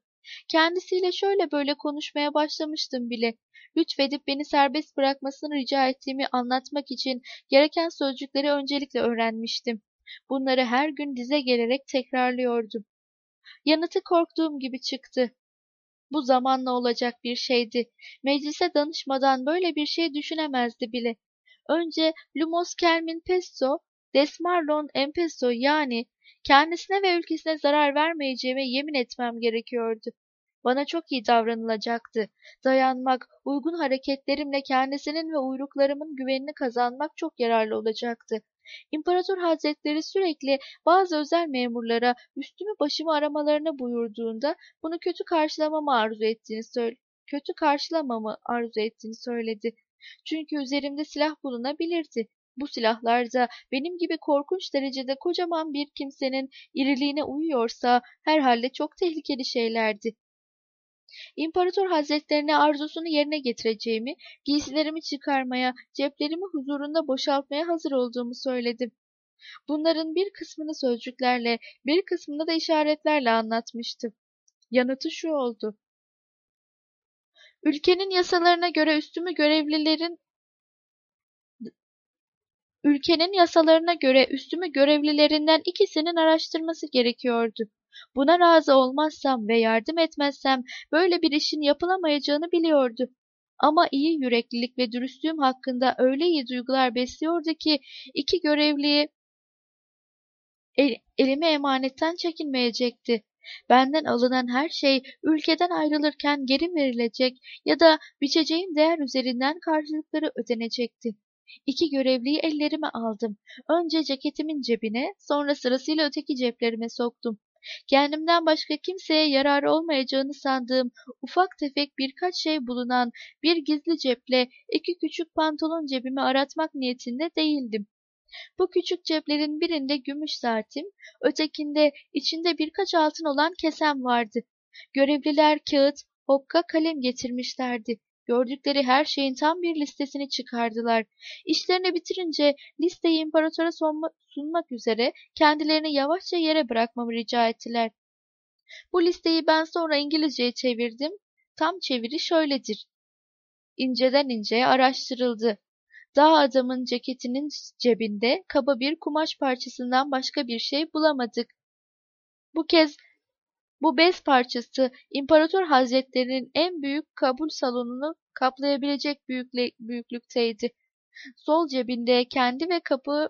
Kendisiyle şöyle böyle konuşmaya başlamıştım bile. Lütfedip beni serbest bırakmasını rica ettiğimi anlatmak için gereken sözcükleri öncelikle öğrenmiştim. Bunları her gün dize gelerek tekrarlıyordum. Yanıtı korktuğum gibi çıktı. Bu zamanla olacak bir şeydi. Meclise danışmadan böyle bir şey düşünemezdi bile. Önce Lumos Kermin Pesto, Desmarlon Empesto yani kendisine ve ülkesine zarar vermeyeceğime yemin etmem gerekiyordu. Bana çok iyi davranılacaktı. Dayanmak, uygun hareketlerimle kendisinin ve uyruklarımın güvenini kazanmak çok yararlı olacaktı. İmparator Hazretleri sürekli bazı özel memurlara üstümü başımı aramalarını buyurduğunda bunu kötü karşılamamı arzu ettiğini söyle kötü karşılamamı arzu ettiğini söyledi. Çünkü üzerimde silah bulunabilirdi. Bu silahlar da benim gibi korkunç derecede kocaman bir kimsenin iriliğine uyuyorsa herhalde çok tehlikeli şeylerdi. İmparator Hazretlerine arzusunu yerine getireceğimi, giysilerimi çıkarmaya, ceplerimi huzurunda boşaltmaya hazır olduğumu söyledim. Bunların bir kısmını sözcüklerle, bir kısmını da işaretlerle anlatmıştım. Yanıtı şu oldu. Ülkenin yasalarına göre üstümü görevlilerin Ülkenin yasalarına göre üstümü görevlilerinden ikisinin araştırması gerekiyordu. Buna razı olmazsam ve yardım etmezsem böyle bir işin yapılamayacağını biliyordu. Ama iyi yüreklilik ve dürüstlüğüm hakkında öyle iyi duygular besliyordu ki iki görevliyi el, elime emanetten çekinmeyecekti. Benden alınan her şey ülkeden ayrılırken geri verilecek ya da biçeceğim değer üzerinden karşılıkları ödenecekti. İki görevliyi ellerime aldım. Önce ceketimin cebine, sonra sırasıyla öteki ceplerime soktum. Kendimden başka kimseye yararı olmayacağını sandığım ufak tefek birkaç şey bulunan bir gizli ceple iki küçük pantolon cebimi aratmak niyetinde değildim. Bu küçük ceplerin birinde gümüş saatim, ötekinde içinde birkaç altın olan kesem vardı. Görevliler kağıt, hokka, kalem getirmişlerdi. Gördükleri her şeyin tam bir listesini çıkardılar. İşlerini bitirince listeyi imparatora sunmak üzere kendilerini yavaşça yere bırakmamı rica ettiler. Bu listeyi ben sonra İngilizceye çevirdim. Tam çeviri şöyledir. İnceden inceye araştırıldı. Dağ adamın ceketinin cebinde kaba bir kumaş parçasından başka bir şey bulamadık. Bu kez bu bez parçası İmparator Hazretlerinin en büyük kabul salonunu kaplayabilecek büyüklükteydi. Sol cebinde kendi ve kapı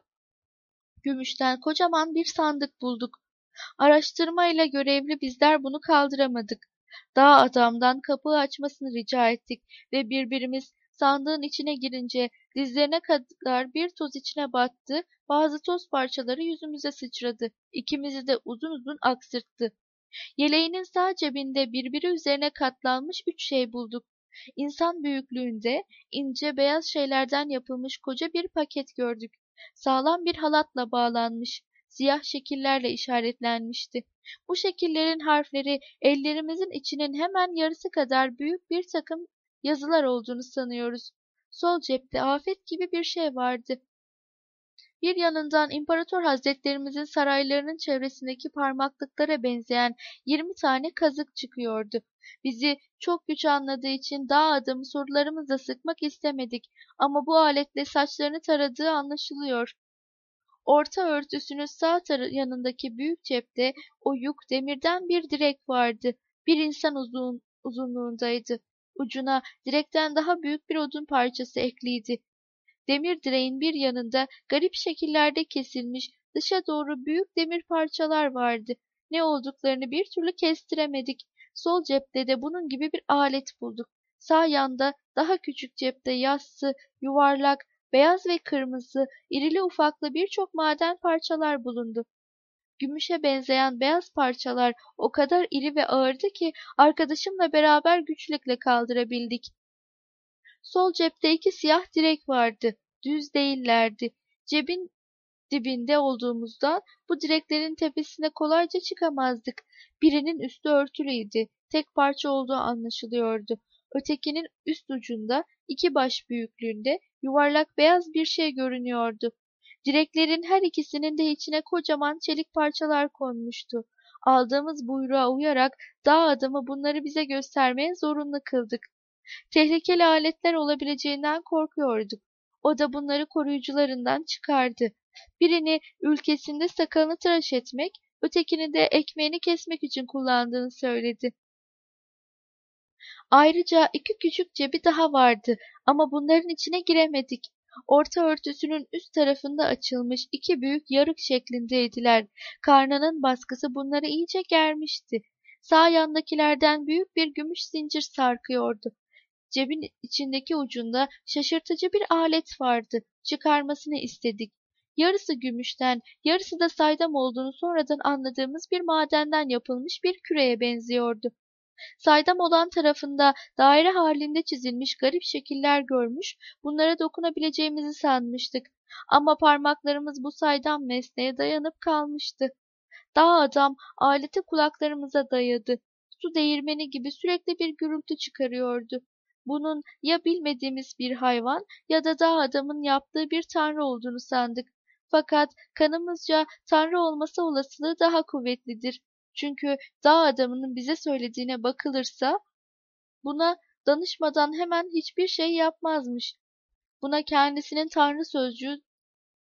gümüşten kocaman bir sandık bulduk. Araştırmayla görevli bizler bunu kaldıramadık. Dağ adamdan kapıyı açmasını rica ettik ve birbirimiz sandığın içine girince dizlerine kadar bir toz içine battı, bazı toz parçaları yüzümüze sıçradı. İkimizi de uzun uzun aksırttı. Yeleğinin sağ cebinde birbiri üzerine katlanmış üç şey bulduk. İnsan büyüklüğünde ince beyaz şeylerden yapılmış koca bir paket gördük. Sağlam bir halatla bağlanmış, siyah şekillerle işaretlenmişti. Bu şekillerin harfleri ellerimizin içinin hemen yarısı kadar büyük bir takım yazılar olduğunu sanıyoruz. Sol cepte afet gibi bir şey vardı. Bir yanından İmparator Hazretlerimizin saraylarının çevresindeki parmaklıklara benzeyen 20 tane kazık çıkıyordu. Bizi çok güç anladığı için dağ adamı sorularımızla sıkmak istemedik ama bu aletle saçlarını taradığı anlaşılıyor. Orta örtüsünün sağ yanındaki büyük cepte oyuk demirden bir direk vardı. Bir insan uzun, uzunluğundaydı. Ucuna direkten daha büyük bir odun parçası ekliydi. Demir direğin bir yanında garip şekillerde kesilmiş dışa doğru büyük demir parçalar vardı. Ne olduklarını bir türlü kestiremedik. Sol cepte de bunun gibi bir alet bulduk. Sağ yanda daha küçük cepte yassı, yuvarlak, beyaz ve kırmızı, irili ufaklı birçok maden parçalar bulundu. Gümüşe benzeyen beyaz parçalar o kadar iri ve ağırdı ki arkadaşımla beraber güçlükle kaldırabildik. Sol cepte iki siyah direk vardı. Düz değillerdi. Cebin dibinde olduğumuzdan bu direklerin tepesine kolayca çıkamazdık. Birinin üstü örtülüydü. Tek parça olduğu anlaşılıyordu. Ötekinin üst ucunda iki baş büyüklüğünde yuvarlak beyaz bir şey görünüyordu. Direklerin her ikisinin de içine kocaman çelik parçalar konmuştu. Aldığımız buyruğa uyarak dağ adamı bunları bize göstermeye zorunlu kıldık. Tehlikeli aletler olabileceğinden korkuyorduk. O da bunları koruyucularından çıkardı. Birini ülkesinde sakalını tıraş etmek, ötekini de ekmeğini kesmek için kullandığını söyledi. Ayrıca iki küçük cebi daha vardı ama bunların içine giremedik. Orta örtüsünün üst tarafında açılmış iki büyük yarık şeklindeydiler. Karnının baskısı bunları iyice germişti. Sağ yandakilerden büyük bir gümüş zincir sarkıyordu. Cebin içindeki ucunda şaşırtıcı bir alet vardı. Çıkarmasını istedik. Yarısı gümüşten, yarısı da saydam olduğunu sonradan anladığımız bir madenden yapılmış bir küreye benziyordu. Saydam olan tarafında daire halinde çizilmiş garip şekiller görmüş, bunlara dokunabileceğimizi sanmıştık. Ama parmaklarımız bu saydam nesneye dayanıp kalmıştı. Dağ adam aleti kulaklarımıza dayadı. Su değirmeni gibi sürekli bir gürültü çıkarıyordu. Bunun ya bilmediğimiz bir hayvan ya da dağ adamın yaptığı bir tanrı olduğunu sandık. Fakat kanımızca tanrı olması olasılığı daha kuvvetlidir. Çünkü dağ adamının bize söylediğine bakılırsa buna danışmadan hemen hiçbir şey yapmazmış. Buna kendisinin tanrı sözcüğü,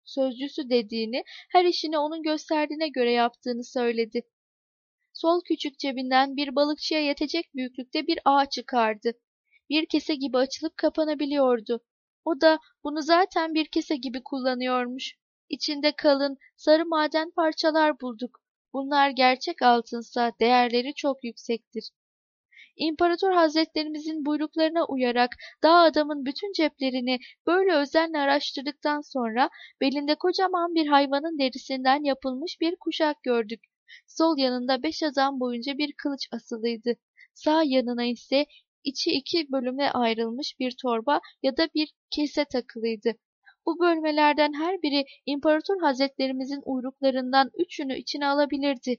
sözcüsü dediğini, her işini onun gösterdiğine göre yaptığını söyledi. Sol küçük cebinden bir balıkçıya yetecek büyüklükte bir ağ çıkardı bir kese gibi açılıp kapanabiliyordu. O da bunu zaten bir kese gibi kullanıyormuş. İçinde kalın, sarı maden parçalar bulduk. Bunlar gerçek altınsa değerleri çok yüksektir. İmparator Hazretlerimizin buyruklarına uyarak dağ adamın bütün ceplerini böyle özenle araştırdıktan sonra belinde kocaman bir hayvanın derisinden yapılmış bir kuşak gördük. Sol yanında beş adam boyunca bir kılıç asılıydı. Sağ yanına ise içi iki bölüme ayrılmış bir torba ya da bir kese takılıydı. Bu bölmelerden her biri İmparator Hazretlerimizin uyruklarından üçünü içine alabilirdi.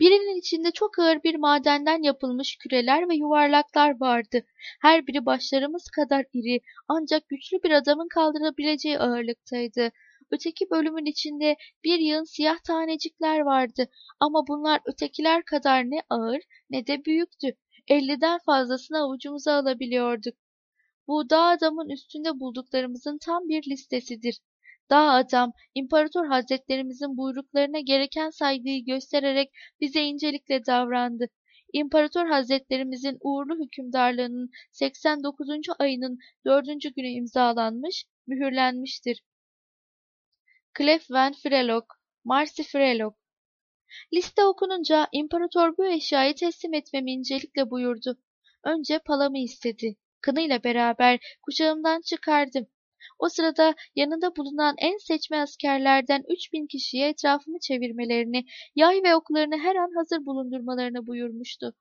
Birinin içinde çok ağır bir madenden yapılmış küreler ve yuvarlaklar vardı. Her biri başlarımız kadar iri ancak güçlü bir adamın kaldırabileceği ağırlıktaydı. öteki bölümün içinde bir yığın siyah tanecikler vardı ama bunlar ötekiler kadar ne ağır ne de büyüktü. Elliden fazlasını avucumuza alabiliyorduk. Bu dağ adamın üstünde bulduklarımızın tam bir listesidir. Dağ adam, İmparator Hazretlerimizin buyruklarına gereken saygıyı göstererek bize incelikle davrandı. İmparator Hazretlerimizin uğurlu hükümdarlığının 89. ayının 4. günü imzalanmış, mühürlenmiştir. Clef van Frelok, Marcy Frelok Liste okununca imparator bu eşyayı teslim etmemi incelikle buyurdu. Önce palamı istedi. Kınıyla beraber kucağımdan çıkardım. O sırada yanında bulunan en seçme askerlerden üç bin kişiye etrafımı çevirmelerini, yay ve oklarını her an hazır bulundurmalarını buyurmuştu.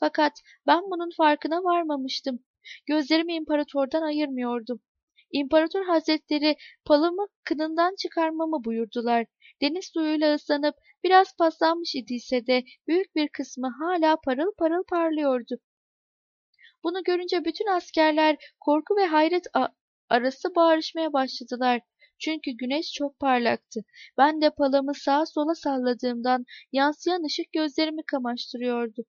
Fakat ben bunun farkına varmamıştım. Gözlerimi imparatordan ayırmıyordum. İmparator Hazretleri palımı kınından çıkarmamı buyurdular. Deniz suyuyla ıslanıp biraz paslanmış idiyse de büyük bir kısmı hala parıl parıl parlıyordu. Bunu görünce bütün askerler korku ve hayret arası bağırışmaya başladılar. Çünkü güneş çok parlaktı. Ben de palamı sağa sola salladığımdan yansıyan ışık gözlerimi kamaştırıyordu.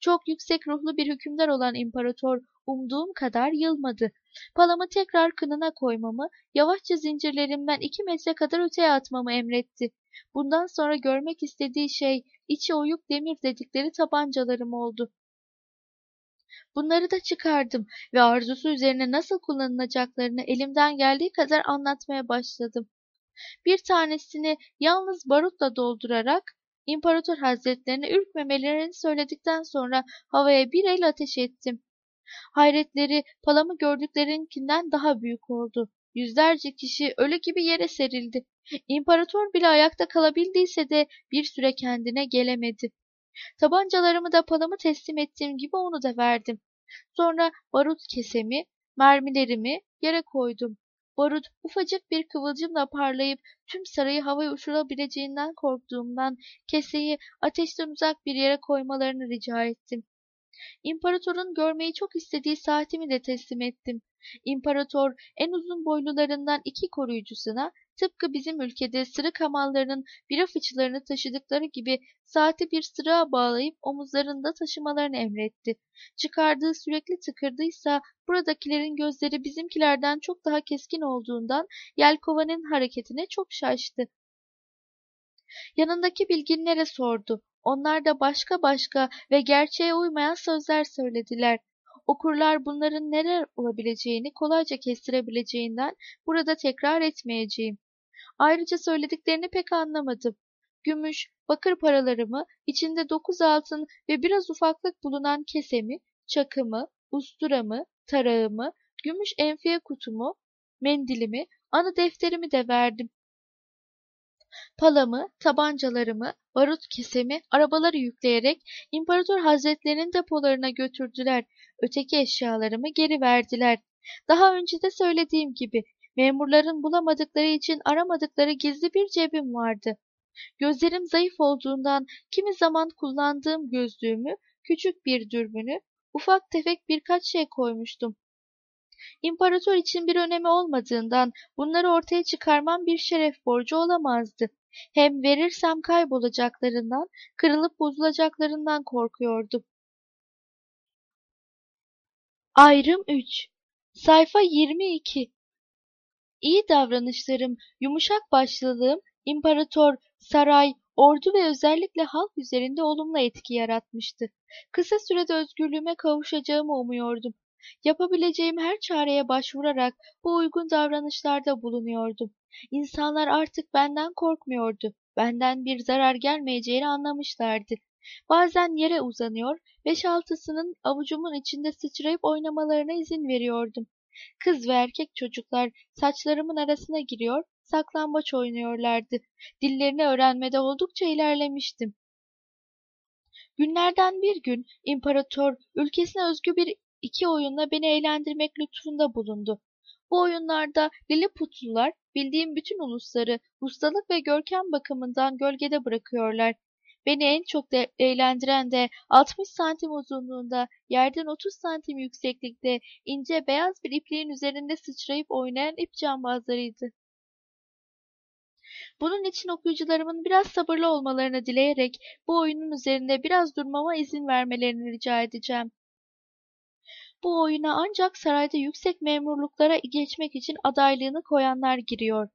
Çok yüksek ruhlu bir hükümdar olan imparator umduğum kadar yılmadı. Palamı tekrar kınına koymamı, yavaşça zincirlerimden iki metre kadar öteye atmamı emretti. Bundan sonra görmek istediği şey içi oyuk demir dedikleri tabancalarım oldu. Bunları da çıkardım ve arzusu üzerine nasıl kullanılacaklarını elimden geldiği kadar anlatmaya başladım. Bir tanesini yalnız barutla doldurarak İmparator Hazretlerine ürkmemelerini söyledikten sonra havaya bir el ateş ettim. Hayretleri palamı gördüklerinkinden daha büyük oldu. Yüzlerce kişi ölü gibi yere serildi. İmparator bile ayakta kalabildiyse de bir süre kendine gelemedi. Tabancalarımı da palamı teslim ettiğim gibi onu da verdim. Sonra barut kesemi, mermilerimi yere koydum. Barut ufacık bir kıvılcımla parlayıp tüm sarayı havaya uçurabileceğinden korktuğumdan keseyi ateşten uzak bir yere koymalarını rica ettim. İmparatorun görmeyi çok istediği saatimi de teslim ettim. İmparator en uzun boylularından iki koruyucusuna tıpkı bizim ülkede sırık hamallarının bira fıçılarını taşıdıkları gibi saati bir sırığa bağlayıp omuzlarında taşımalarını emretti. Çıkardığı sürekli tıkırdıysa buradakilerin gözleri bizimkilerden çok daha keskin olduğundan yelkovanın hareketine çok şaştı. Yanındaki bilginlere sordu. Onlar da başka başka ve gerçeğe uymayan sözler söylediler. Okurlar bunların neler olabileceğini kolayca kestirebileceğinden burada tekrar etmeyeceğim. Ayrıca söylediklerini pek anlamadım. Gümüş, bakır paralarımı, içinde dokuz altın ve biraz ufaklık bulunan kesemi, çakımı, usturamı, tarağımı, gümüş enfiye kutumu, mendilimi, anı defterimi de verdim. Palamı, tabancalarımı, barut kesemi, arabaları yükleyerek İmparator Hazretlerinin depolarına götürdüler. Öteki eşyalarımı geri verdiler. Daha önce de söylediğim gibi memurların bulamadıkları için aramadıkları gizli bir cebim vardı. Gözlerim zayıf olduğundan kimi zaman kullandığım gözlüğümü, küçük bir dürbünü, ufak tefek birkaç şey koymuştum. İmparator için bir önemi olmadığından bunları ortaya çıkarmam bir şeref borcu olamazdı. Hem verirsem kaybolacaklarından, kırılıp bozulacaklarından korkuyordum. Ayrım 3 Sayfa 22 İyi davranışlarım, yumuşak başlılığım, imparator, saray, ordu ve özellikle halk üzerinde olumlu etki yaratmıştı. Kısa sürede özgürlüğüme kavuşacağımı umuyordum. Yapabileceğim her çareye başvurarak bu uygun davranışlarda bulunuyordum. İnsanlar artık benden korkmuyordu. Benden bir zarar gelmeyeceğini anlamışlardı. Bazen yere uzanıyor, beş altısının avucumun içinde sıçrayıp oynamalarına izin veriyordum. Kız ve erkek çocuklar saçlarımın arasına giriyor, saklambaç oynuyorlardı. Dillerini öğrenmede oldukça ilerlemiştim. Günlerden bir gün imparator ülkesine özgü bir iki oyunla beni eğlendirmek lütfunda bulundu. Bu oyunlarda Lilliputlular bildiğim bütün ulusları ustalık ve görkem bakımından gölgede bırakıyorlar. Beni en çok de eğlendiren de 60 santim uzunluğunda, yerden 30 santim yükseklikte, ince beyaz bir ipliğin üzerinde sıçrayıp oynayan ip cambazlarıydı. Bunun için okuyucularımın biraz sabırlı olmalarını dileyerek bu oyunun üzerinde biraz durmama izin vermelerini rica edeceğim. Bu oyuna ancak sarayda yüksek memurluklara geçmek için adaylığını koyanlar giriyor.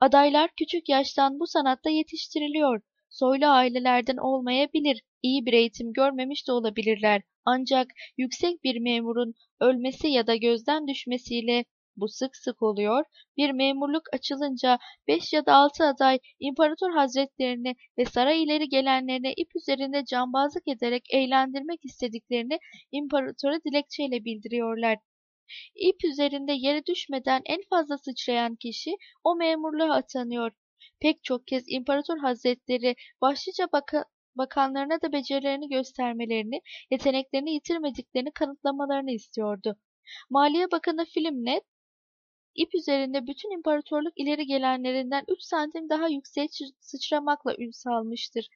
Adaylar küçük yaştan bu sanatta yetiştiriliyor. Soylu ailelerden olmayabilir, iyi bir eğitim görmemiş de olabilirler. Ancak yüksek bir memurun ölmesi ya da gözden düşmesiyle bu sık sık oluyor. Bir memurluk açılınca beş ya da altı aday imparator hazretlerini ve saray ileri gelenlerine ip üzerinde cambazlık ederek eğlendirmek istediklerini imparatora dilekçeyle bildiriyorlar. İp üzerinde yere düşmeden en fazla sıçrayan kişi o memurluğa atanıyor. Pek çok kez imparator hazretleri başlıca baka, bakanlarına da becerilerini göstermelerini, yeteneklerini yitirmediklerini kanıtlamalarını istiyordu. Maliye Bakanı Filmnet, ip üzerinde bütün imparatorluk ileri gelenlerinden üç santim daha yükseğe sıçramakla ün salmıştır.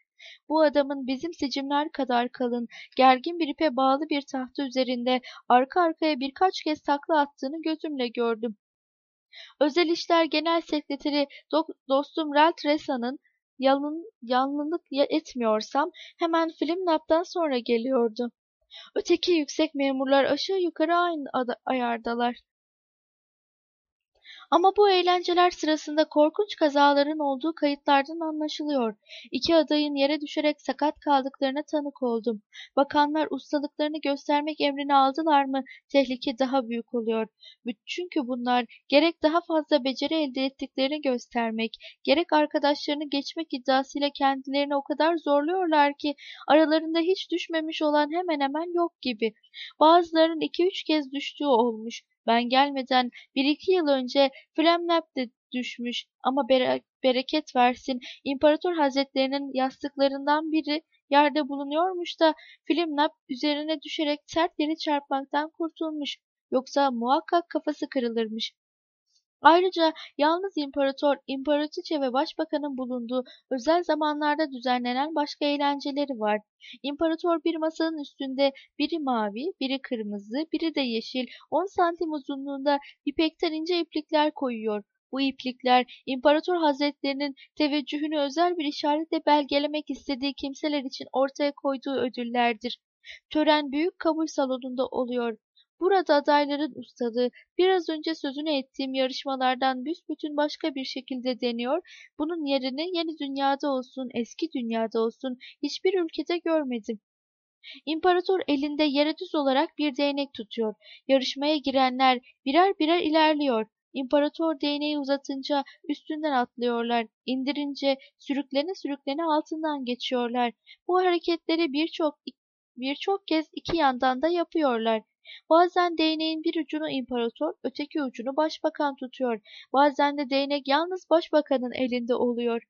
Bu adamın bizim sicimler kadar kalın, gergin bir ipe bağlı bir tahta üzerinde arka arkaya birkaç kez takla attığını gözümle gördüm. Özel İşler Genel Sekreteri do dostum Ralt Resa'nın yalın, yanlılık etmiyorsam hemen film naptan sonra geliyordu. Öteki yüksek memurlar aşağı yukarı aynı ayardalar. Ama bu eğlenceler sırasında korkunç kazaların olduğu kayıtlardan anlaşılıyor. İki adayın yere düşerek sakat kaldıklarına tanık oldum. Bakanlar ustalıklarını göstermek emrini aldılar mı tehlike daha büyük oluyor. Çünkü bunlar gerek daha fazla beceri elde ettiklerini göstermek, gerek arkadaşlarını geçmek iddiasıyla kendilerini o kadar zorluyorlar ki aralarında hiç düşmemiş olan hemen hemen yok gibi. Bazılarının iki üç kez düştüğü olmuş. Ben gelmeden bir iki yıl önce Flemnap de düşmüş ama bere bereket versin İmparator Hazretlerinin yastıklarından biri yerde bulunuyormuş da Flimnap üzerine düşerek sert yere çarpmaktan kurtulmuş. Yoksa muhakkak kafası kırılırmış. Ayrıca yalnız imparator, imparatoriçe ve başbakanın bulunduğu özel zamanlarda düzenlenen başka eğlenceleri var. İmparator bir masanın üstünde biri mavi, biri kırmızı, biri de yeşil, 10 santim uzunluğunda ipekten ince iplikler koyuyor. Bu iplikler imparator hazretlerinin teveccühünü özel bir işaretle belgelemek istediği kimseler için ortaya koyduğu ödüllerdir. Tören büyük kabul salonunda oluyor. Burada adayların ustalığı biraz önce sözünü ettiğim yarışmalardan büsbütün başka bir şekilde deniyor. Bunun yerini yeni dünyada olsun, eski dünyada olsun hiçbir ülkede görmedim. İmparator elinde yere düz olarak bir değnek tutuyor. Yarışmaya girenler birer birer ilerliyor. İmparator değneği uzatınca üstünden atlıyorlar. İndirince sürüklene sürüklene altından geçiyorlar. Bu hareketleri birçok birçok kez iki yandan da yapıyorlar. Bazen değneğin bir ucunu imparator, öteki ucunu başbakan tutuyor. Bazen de değnek yalnız başbakanın elinde oluyor.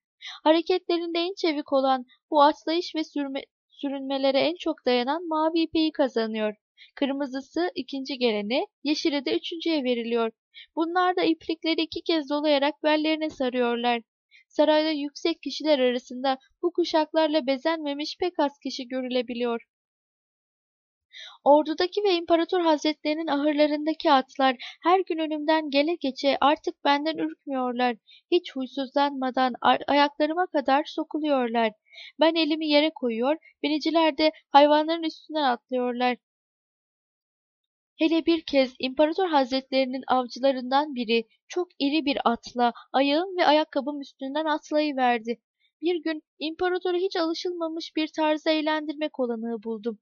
Hareketlerinde en çevik olan bu atlayış ve sürme, sürünmelere en çok dayanan mavi ipeyi kazanıyor. Kırmızısı ikinci gelene, yeşili de üçüncüye veriliyor. Bunlar da iplikleri iki kez dolayarak bellerine sarıyorlar. Sarayda yüksek kişiler arasında bu kuşaklarla bezenmemiş pek az kişi görülebiliyor. Ordudaki ve imparator hazretlerinin ahırlarındaki atlar her gün önümden gele geçe artık benden ürkmüyorlar. Hiç huysuzlanmadan ayaklarıma kadar sokuluyorlar. Ben elimi yere koyuyor, biniciler de hayvanların üstünden atlıyorlar. Hele bir kez imparator hazretlerinin avcılarından biri çok iri bir atla ayağım ve ayakkabım üstünden atlayıverdi. Bir gün imparatoru hiç alışılmamış bir tarzda eğlendirmek olanağı buldum.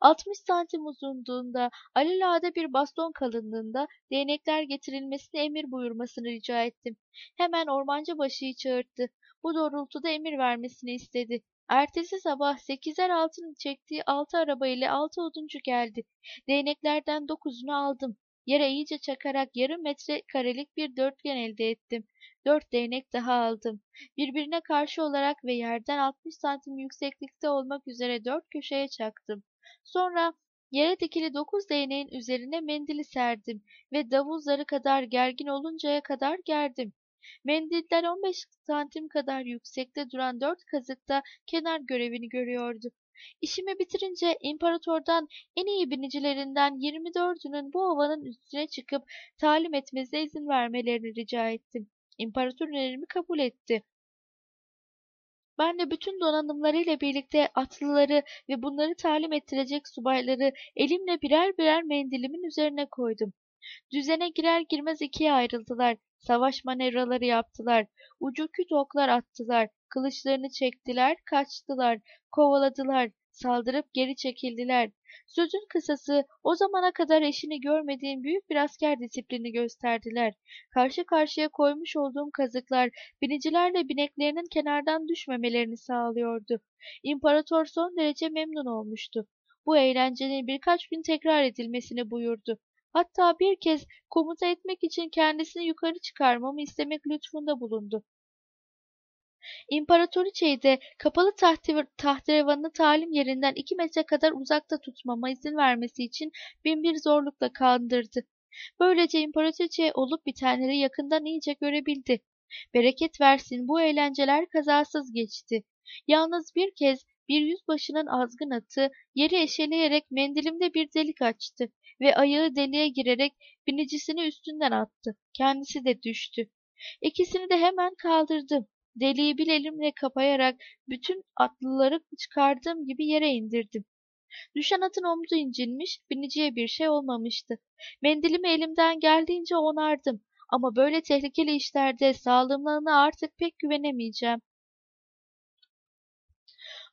60 santim uzunluğunda, alelade bir baston kalınlığında değnekler getirilmesini emir buyurmasını rica ettim. Hemen ormancı başıyı çağırttı. Bu doğrultuda emir vermesini istedi. Ertesi sabah sekizer altın çektiği altı araba ile altı oduncu geldi. Değneklerden dokuzunu aldım. Yere iyice çakarak yarım metre karelik bir dörtgen elde ettim. Dört değnek daha aldım. Birbirine karşı olarak ve yerden 60 santim yükseklikte olmak üzere dört köşeye çaktım. Sonra yere dikili dokuz değneğin üzerine mendili serdim ve davul kadar gergin oluncaya kadar gerdim. Mendilden 15 santim kadar yüksekte duran dört kazık da kenar görevini görüyordu. İşimi bitirince imparatordan en iyi binicilerinden 24'ünün bu havanın üstüne çıkıp talim etmesine izin vermelerini rica ettim. İmparator önerimi kabul etti. Ben de bütün donanımlarıyla birlikte atlıları ve bunları talim ettirecek subayları elimle birer birer mendilimin üzerine koydum. Düzene girer girmez ikiye ayrıldılar. Savaş manevraları yaptılar. Ucu küt oklar attılar. Kılıçlarını çektiler, kaçtılar, kovaladılar, saldırıp geri çekildiler. Sözün kısası o zamana kadar eşini görmediğim büyük bir asker disiplini gösterdiler. Karşı karşıya koymuş olduğum kazıklar binicilerle bineklerinin kenardan düşmemelerini sağlıyordu. İmparator son derece memnun olmuştu. Bu eğlencenin birkaç gün tekrar edilmesini buyurdu. Hatta bir kez komuta etmek için kendisini yukarı çıkarmamı istemek lütfunda bulundu. İmparatoriçeyi de kapalı tahterevanını talim yerinden iki metre kadar uzakta tutmama izin vermesi için bin bir zorlukla kandırdı. Böylece imparatoriçe olup bitenleri yakından iyice görebildi. Bereket versin bu eğlenceler kazasız geçti. Yalnız bir kez bir yüzbaşının azgın atı yeri eşeleyerek mendilimde bir delik açtı ve ayağı deliğe girerek binicisini üstünden attı. Kendisi de düştü. İkisini de hemen kaldırdım. Deliği bir elimle kapayarak bütün atlıları çıkardığım gibi yere indirdim. Düşen atın omzu incinmiş, biniciye bir şey olmamıştı. Mendilimi elimden geldiğince onardım. Ama böyle tehlikeli işlerde sağlığımlığına artık pek güvenemeyeceğim.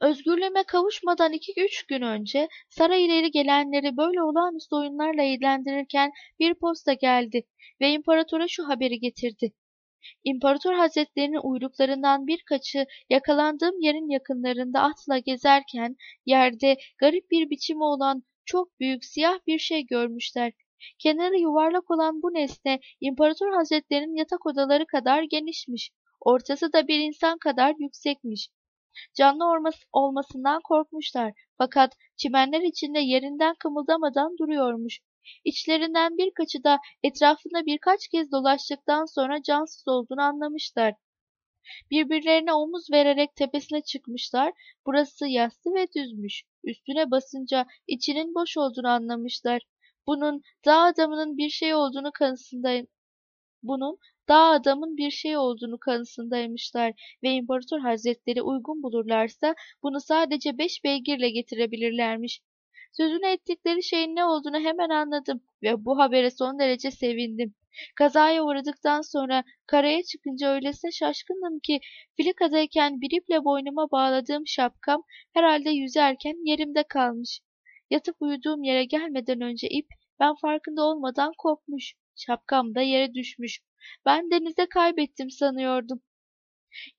Özgürlüğüme kavuşmadan iki üç gün önce saray ileri gelenleri böyle olağanüstü oyunlarla eğlendirirken bir posta geldi ve imparatora şu haberi getirdi. İmparator Hazretlerinin uyruklarından birkaçı yakalandığım yerin yakınlarında atla gezerken yerde garip bir biçimi olan çok büyük siyah bir şey görmüşler. Kenarı yuvarlak olan bu nesne İmparator Hazretlerinin yatak odaları kadar genişmiş. Ortası da bir insan kadar yüksekmiş. Canlı olmasından korkmuşlar fakat çimenler içinde yerinden kımıldamadan duruyormuş. İçlerinden birkaçı da etrafında birkaç kez dolaştıktan sonra cansız olduğunu anlamışlar. Birbirlerine omuz vererek tepesine çıkmışlar. Burası yassı ve düzmüş. Üstüne basınca içinin boş olduğunu anlamışlar. Bunun dağ adamının bir şey olduğunu kanısındayım. Bunun dağ adamın bir şey olduğunu kanısındaymışlar ve İmparator Hazretleri uygun bulurlarsa bunu sadece beş beygirle getirebilirlermiş. Sözünü ettikleri şeyin ne olduğunu hemen anladım ve bu habere son derece sevindim. Kazaya uğradıktan sonra karaya çıkınca öylesine şaşkındım ki Filika'dayken bir iple boynuma bağladığım şapkam herhalde yüzerken yerimde kalmış. Yatıp uyuduğum yere gelmeden önce ip ben farkında olmadan kopmuş. Şapkam da yere düşmüş. Ben denize kaybettim sanıyordum.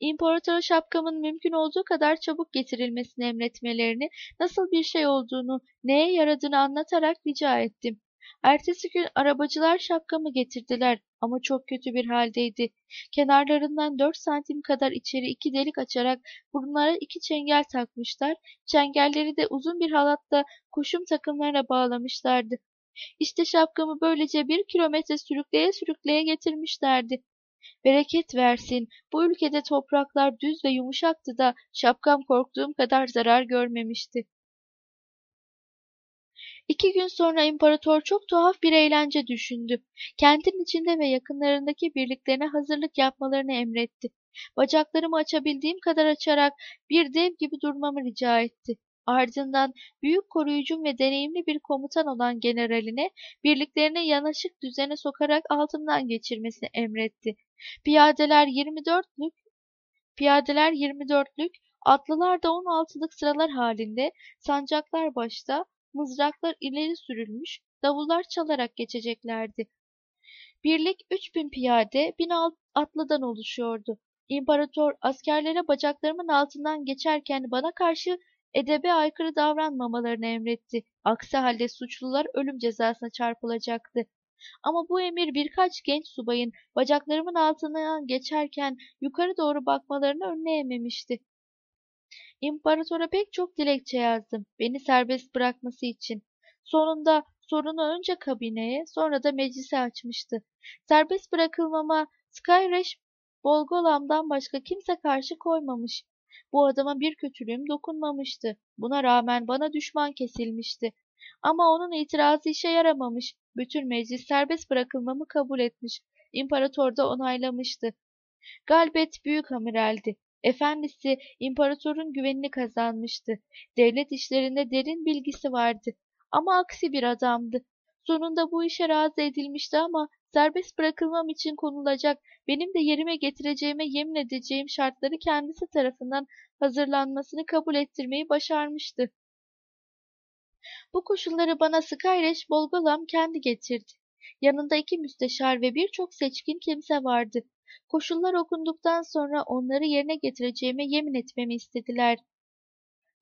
İmparatora şapkamın mümkün olduğu kadar çabuk getirilmesini emretmelerini, nasıl bir şey olduğunu, neye yaradığını anlatarak rica ettim. Ertesi gün arabacılar şapkamı getirdiler ama çok kötü bir haldeydi. Kenarlarından dört santim kadar içeri iki delik açarak burunlara iki çengel takmışlar, çengelleri de uzun bir halatla kuşum takımlarına bağlamışlardı. İşte şapkamı böylece bir kilometre sürükleye sürükleye getirmişlerdi. Bereket versin, bu ülkede topraklar düz ve yumuşaktı da şapkam korktuğum kadar zarar görmemişti. İki gün sonra imparator çok tuhaf bir eğlence düşündü. Kentin içinde ve yakınlarındaki birliklerine hazırlık yapmalarını emretti. Bacaklarımı açabildiğim kadar açarak bir dev gibi durmamı rica etti. Ardından büyük koruyucum ve deneyimli bir komutan olan generaline birliklerine yanaşık düzene sokarak altından geçirmesini emretti. Piyadeler 24'lük, piyadeler 24'lük, atlılar da 16'lık sıralar halinde, sancaklar başta, mızraklar ileri sürülmüş, davullar çalarak geçeceklerdi. Birlik 3000 piyade, 1000 atlıdan oluşuyordu. İmparator askerlere bacaklarımın altından geçerken bana karşı edebe aykırı davranmamalarını emretti. Aksi halde suçlular ölüm cezasına çarpılacaktı. Ama bu emir birkaç genç subayın bacaklarımın altından geçerken yukarı doğru bakmalarını önleyememişti. İmparatora pek çok dilekçe yazdım, beni serbest bırakması için. Sonunda sorunu önce kabineye, sonra da meclise açmıştı. Serbest bırakılmama Skyresh Bolgolam'dan başka kimse karşı koymamış. Bu adama bir kötülüğüm dokunmamıştı. Buna rağmen bana düşman kesilmişti. Ama onun itirazı işe yaramamış. Bütün meclis serbest bırakılmamı kabul etmiş. İmparator da onaylamıştı. Galbet büyük amiraldi. Efendisi imparatorun güvenini kazanmıştı. Devlet işlerinde derin bilgisi vardı. Ama aksi bir adamdı. Sonunda bu işe razı edilmişti ama serbest bırakılmam için konulacak, benim de yerime getireceğime yemin edeceğim şartları kendisi tarafından hazırlanmasını kabul ettirmeyi başarmıştı. Bu koşulları bana Skyreş Bolgolam kendi getirdi. Yanında iki müsteşar ve birçok seçkin kimse vardı. Koşullar okunduktan sonra onları yerine getireceğime yemin etmemi istediler.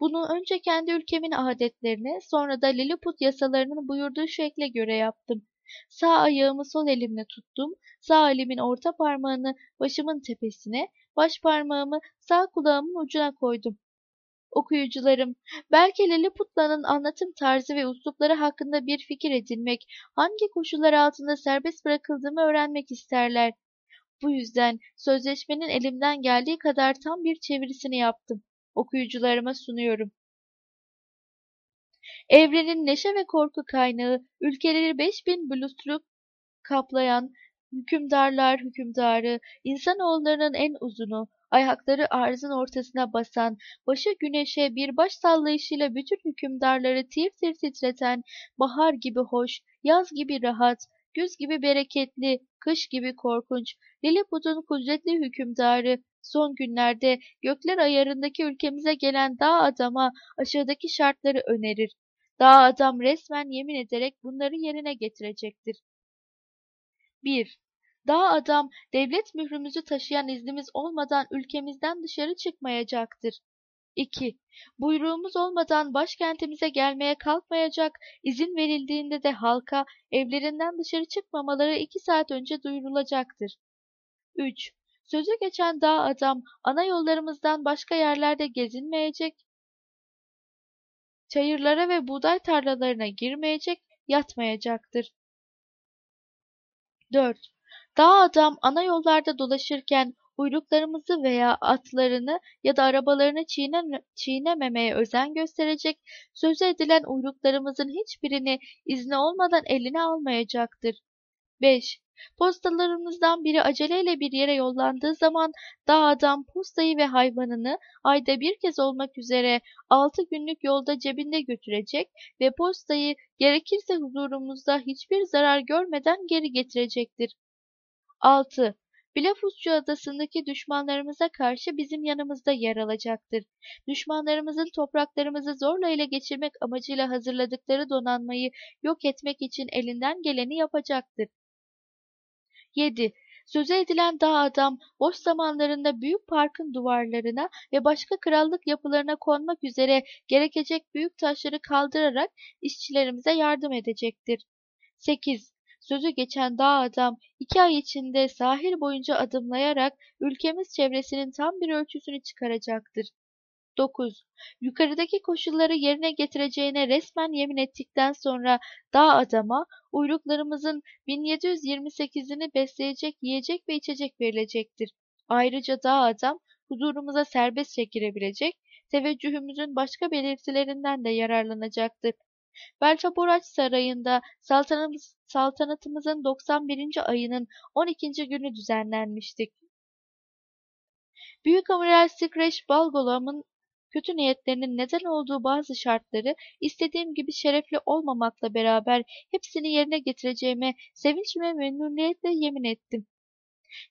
Bunu önce kendi ülkemin adetlerine, sonra da Lilliput yasalarının buyurduğu şekle göre yaptım. Sağ ayağımı sol elimle tuttum, sağ elimin orta parmağını başımın tepesine, baş parmağımı sağ kulağımın ucuna koydum. Okuyucularım, belki Lilliput'ların anlatım tarzı ve uslupları hakkında bir fikir edinmek, hangi koşullar altında serbest bırakıldığımı öğrenmek isterler. Bu yüzden sözleşmenin elimden geldiği kadar tam bir çevirisini yaptım. Okuyucularıma sunuyorum. Evrenin neşe ve korku kaynağı, ülkeleri 5000 blustruk kaplayan, hükümdarlar hükümdarı, insanoğullarının en uzunu, ayakları arzın ortasına basan, başı güneşe bir baş sallayışıyla bütün hükümdarları tir tir titreten, bahar gibi hoş, yaz gibi rahat, güz gibi bereketli, kış gibi korkunç, Lilliput'un kudretli hükümdarı, son günlerde gökler ayarındaki ülkemize gelen dağ adama aşağıdaki şartları önerir. Dağ adam resmen yemin ederek bunları yerine getirecektir. 1. Dağ adam devlet mührümüzü taşıyan iznimiz olmadan ülkemizden dışarı çıkmayacaktır. 2. Buyruğumuz olmadan başkentimize gelmeye kalkmayacak, izin verildiğinde de halka evlerinden dışarı çıkmamaları iki saat önce duyurulacaktır. 3. Sözü geçen dağ adam ana yollarımızdan başka yerlerde gezinmeyecek, çayırlara ve buğday tarlalarına girmeyecek, yatmayacaktır. 4. Dağ adam ana yollarda dolaşırken uyruklarımızı veya atlarını ya da arabalarını çiğne, çiğnememeye özen gösterecek, sözü edilen uyruklarımızın hiçbirini izni olmadan eline almayacaktır. 5. Postalarımızdan biri aceleyle bir yere yollandığı zaman dağ adam postayı ve hayvanını ayda bir kez olmak üzere altı günlük yolda cebinde götürecek ve postayı gerekirse huzurumuzda hiçbir zarar görmeden geri getirecektir. 6. Blefuscu adasındaki düşmanlarımıza karşı bizim yanımızda yer alacaktır. Düşmanlarımızın topraklarımızı zorla ele geçirmek amacıyla hazırladıkları donanmayı yok etmek için elinden geleni yapacaktır. 7. Sözü edilen dağ adam boş zamanlarında büyük parkın duvarlarına ve başka krallık yapılarına konmak üzere gerekecek büyük taşları kaldırarak işçilerimize yardım edecektir. 8. Sözü geçen dağ adam iki ay içinde sahil boyunca adımlayarak ülkemiz çevresinin tam bir ölçüsünü çıkaracaktır. 9. Yukarıdaki koşulları yerine getireceğine resmen yemin ettikten sonra dağ adama uyruklarımızın 1728'ini besleyecek yiyecek ve içecek verilecektir. Ayrıca dağ adam huzurumuza serbestçe girebilecek, teveccühümüzün başka belirtilerinden de yararlanacaktır. Belçaboraç Sarayı'nda saltanatımız, saltanatımızın 91. ayının 12. günü düzenlenmiştik. Büyük Amiral Sikreş Balgolam'ın kötü niyetlerinin neden olduğu bazı şartları istediğim gibi şerefli olmamakla beraber hepsini yerine getireceğime sevinç ve memnuniyetle yemin ettim.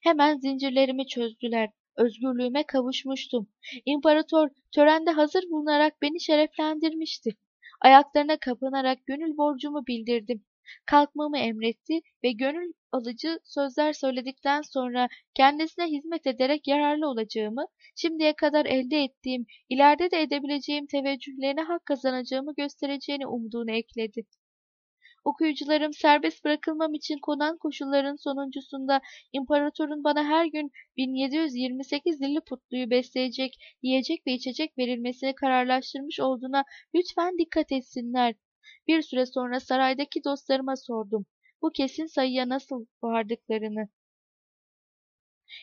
Hemen zincirlerimi çözdüler. Özgürlüğüme kavuşmuştum. İmparator törende hazır bulunarak beni şereflendirmişti. Ayaklarına kapanarak gönül borcumu bildirdim. Kalkmamı emretti ve gönül alıcı sözler söyledikten sonra kendisine hizmet ederek yararlı olacağımı, şimdiye kadar elde ettiğim, ileride de edebileceğim teveccühlerine hak kazanacağımı göstereceğini umduğunu ekledi. Okuyucularım serbest bırakılmam için konan koşulların sonuncusunda imparatorun bana her gün 1728 Lilliputluyu besleyecek, yiyecek ve içecek verilmesini kararlaştırmış olduğuna lütfen dikkat etsinler. Bir süre sonra saraydaki dostlarıma sordum. Bu kesin sayıya nasıl vardıklarını.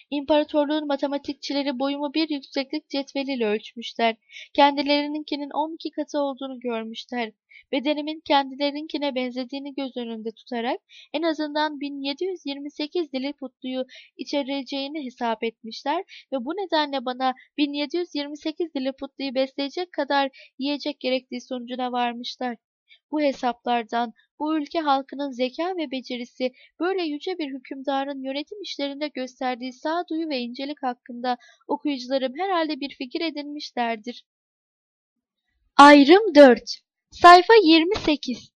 İmparatorluğun matematikçileri boyumu bir yükseklik cetveliyle ölçmüşler. Kendilerininkinin 12 katı olduğunu görmüşler. Bedenimin kendilerininkine benzediğini göz önünde tutarak en azından 1728 Lilliputluyu içereceğini hesap etmişler ve bu nedenle bana 1728 Lilliputluyu besleyecek kadar yiyecek gerektiği sonucuna varmışlar. Bu hesaplardan bu ülke halkının zeka ve becerisi böyle yüce bir hükümdarın yönetim işlerinde gösterdiği sağduyu ve incelik hakkında okuyucularım herhalde bir fikir edinmişlerdir. Ayrım 4 Sayfa 28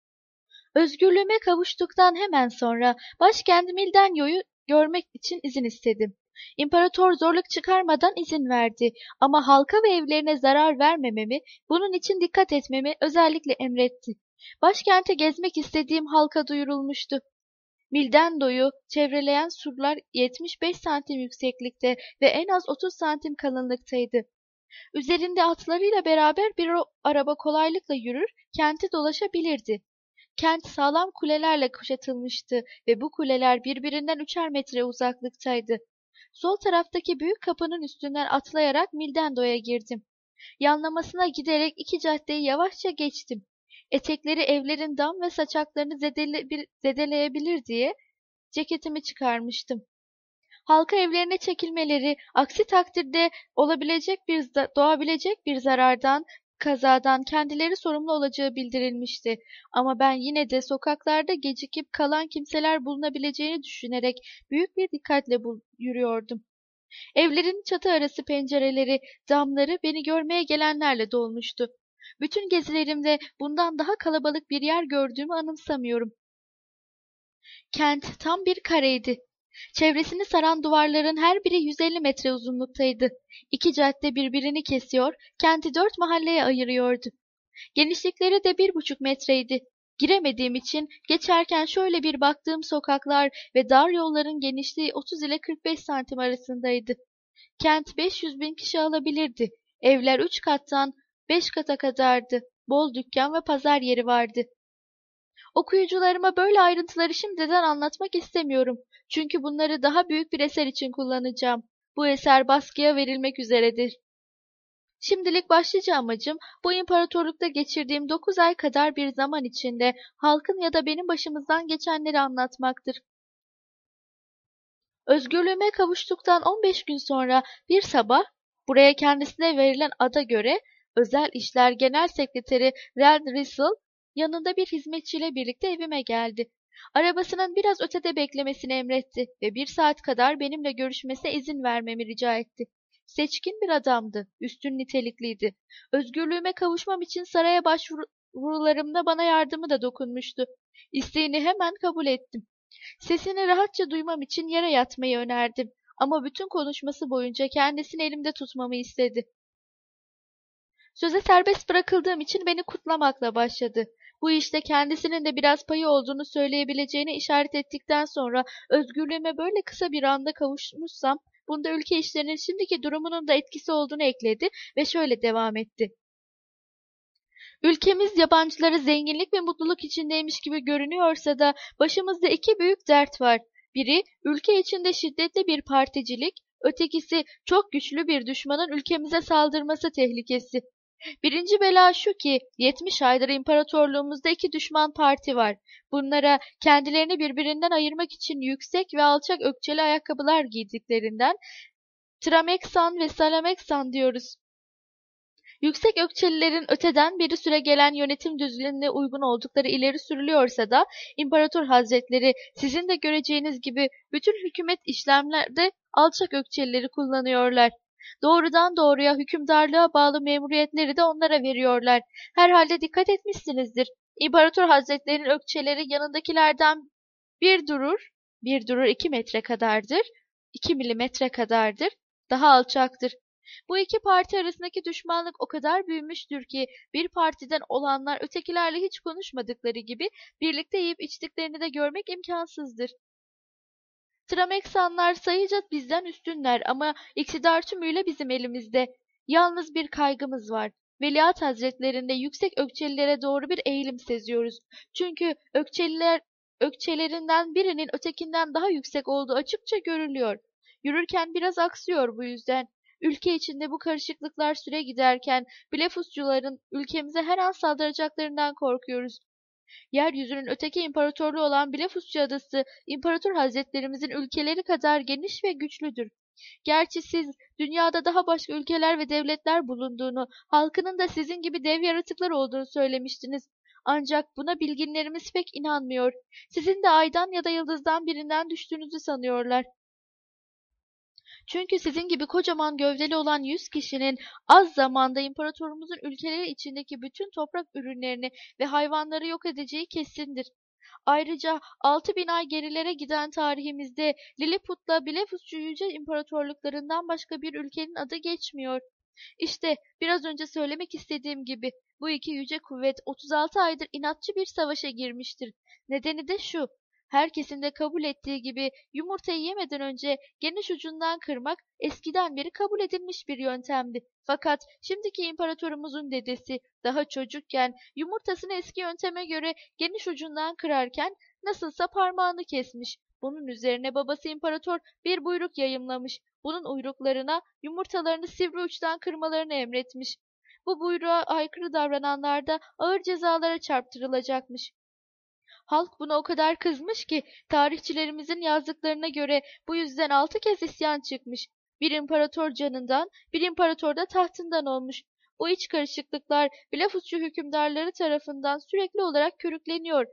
Özgürlüğüme kavuştuktan hemen sonra başkent Mildenyo'yu görmek için izin istedim. İmparator zorluk çıkarmadan izin verdi ama halka ve evlerine zarar vermememi, bunun için dikkat etmemi özellikle emretti. Başkente gezmek istediğim halka duyurulmuştu. Mildendo'yu çevreleyen surlar 75 santim yükseklikte ve en az 30 santim kalınlıktaydı. Üzerinde atlarıyla beraber bir araba kolaylıkla yürür, kenti dolaşabilirdi. Kent sağlam kulelerle kuşatılmıştı ve bu kuleler birbirinden üçer metre uzaklıktaydı. Sol taraftaki büyük kapının üstünden atlayarak Mildendo'ya girdim. Yanlamasına giderek iki caddeyi yavaşça geçtim etekleri evlerin dam ve saçaklarını zedele, zedeleyebilir diye ceketimi çıkarmıştım. Halka evlerine çekilmeleri, aksi takdirde olabilecek bir doğabilecek bir zarardan, kazadan kendileri sorumlu olacağı bildirilmişti. Ama ben yine de sokaklarda gecikip kalan kimseler bulunabileceğini düşünerek büyük bir dikkatle yürüyordum. Evlerin çatı arası pencereleri, damları beni görmeye gelenlerle dolmuştu. Bütün gezilerimde bundan daha kalabalık bir yer gördüğümü anımsamıyorum. Kent tam bir kareydi. Çevresini saran duvarların her biri 150 metre uzunluktaydı. İki cadde birbirini kesiyor, kenti dört mahalleye ayırıyordu. Genişlikleri de bir buçuk metreydi. Giremediğim için geçerken şöyle bir baktığım sokaklar ve dar yolların genişliği 30 ile 45 santim arasındaydı. Kent 500 bin kişi alabilirdi. Evler üç kattan beş kata kadardı. Bol dükkan ve pazar yeri vardı. Okuyucularıma böyle ayrıntıları şimdiden anlatmak istemiyorum. Çünkü bunları daha büyük bir eser için kullanacağım. Bu eser baskıya verilmek üzeredir. Şimdilik başlıca amacım bu imparatorlukta geçirdiğim dokuz ay kadar bir zaman içinde halkın ya da benim başımızdan geçenleri anlatmaktır. Özgürlüğüme kavuştuktan 15 gün sonra bir sabah buraya kendisine verilen ada göre Özel İşler Genel Sekreteri Rand Russell yanında bir hizmetçiyle birlikte evime geldi. Arabasının biraz ötede beklemesini emretti ve bir saat kadar benimle görüşmesine izin vermemi rica etti. Seçkin bir adamdı, üstün nitelikliydi. Özgürlüğüme kavuşmam için saraya başvurularımda bana yardımı da dokunmuştu. İsteğini hemen kabul ettim. Sesini rahatça duymam için yere yatmayı önerdim. Ama bütün konuşması boyunca kendisini elimde tutmamı istedi. Söze serbest bırakıldığım için beni kutlamakla başladı. Bu işte kendisinin de biraz payı olduğunu söyleyebileceğine işaret ettikten sonra özgürlüğüme böyle kısa bir anda kavuşmuşsam bunda ülke işlerinin şimdiki durumunun da etkisi olduğunu ekledi ve şöyle devam etti. Ülkemiz yabancılara zenginlik ve mutluluk içindeymiş gibi görünüyorsa da başımızda iki büyük dert var. Biri ülke içinde şiddetli bir particilik, ötekisi çok güçlü bir düşmanın ülkemize saldırması tehlikesi. Birinci bela şu ki 70 aydır imparatorluğumuzda iki düşman parti var. Bunlara kendilerini birbirinden ayırmak için yüksek ve alçak ökçeli ayakkabılar giydiklerinden Trameksan ve Salameksan diyoruz. Yüksek ökçelilerin öteden beri süre gelen yönetim düzenine uygun oldukları ileri sürülüyorsa da İmparator Hazretleri sizin de göreceğiniz gibi bütün hükümet işlemlerde alçak ökçelileri kullanıyorlar. Doğrudan doğruya hükümdarlığa bağlı memuriyetleri de onlara veriyorlar. Herhalde dikkat etmişsinizdir. İmparator Hazretlerinin ökçeleri yanındakilerden bir durur, bir durur iki metre kadardır, iki milimetre kadardır, daha alçaktır. Bu iki parti arasındaki düşmanlık o kadar büyümüştür ki bir partiden olanlar ötekilerle hiç konuşmadıkları gibi birlikte yiyip içtiklerini de görmek imkansızdır. Trameksanlar sayıca bizden üstünler ama iktidar tümüyle bizim elimizde. Yalnız bir kaygımız var. Veliaht Hazretlerinde yüksek ökçelilere doğru bir eğilim seziyoruz. Çünkü ökçeliler ökçelerinden birinin ötekinden daha yüksek olduğu açıkça görülüyor. Yürürken biraz aksıyor bu yüzden. Ülke içinde bu karışıklıklar süre giderken Blefuscuların ülkemize her an saldıracaklarından korkuyoruz. Yeryüzünün öteki imparatorluğu olan Blefuscu adası, imparator hazretlerimizin ülkeleri kadar geniş ve güçlüdür. Gerçi siz dünyada daha başka ülkeler ve devletler bulunduğunu, halkının da sizin gibi dev yaratıklar olduğunu söylemiştiniz. Ancak buna bilginlerimiz pek inanmıyor. Sizin de aydan ya da yıldızdan birinden düştüğünüzü sanıyorlar. Çünkü sizin gibi kocaman gövdeli olan yüz kişinin az zamanda imparatorumuzun ülkeleri içindeki bütün toprak ürünlerini ve hayvanları yok edeceği kesindir. Ayrıca 6000 ay gerilere giden tarihimizde Lilliput'la Blefusçu Yüce İmparatorluklarından başka bir ülkenin adı geçmiyor. İşte biraz önce söylemek istediğim gibi bu iki yüce kuvvet 36 aydır inatçı bir savaşa girmiştir. Nedeni de şu, herkesin de kabul ettiği gibi yumurtayı yemeden önce geniş ucundan kırmak eskiden beri kabul edilmiş bir yöntemdi. Fakat şimdiki imparatorumuzun dedesi daha çocukken yumurtasını eski yönteme göre geniş ucundan kırarken nasılsa parmağını kesmiş. Bunun üzerine babası imparator bir buyruk yayımlamış. Bunun uyruklarına yumurtalarını sivri uçtan kırmalarını emretmiş. Bu buyruğa aykırı davrananlar da ağır cezalara çarptırılacakmış. Halk buna o kadar kızmış ki tarihçilerimizin yazdıklarına göre bu yüzden altı kez isyan çıkmış. Bir imparator canından, bir imparator da tahtından olmuş. Bu iç karışıklıklar Blefusçu hükümdarları tarafından sürekli olarak körükleniyor.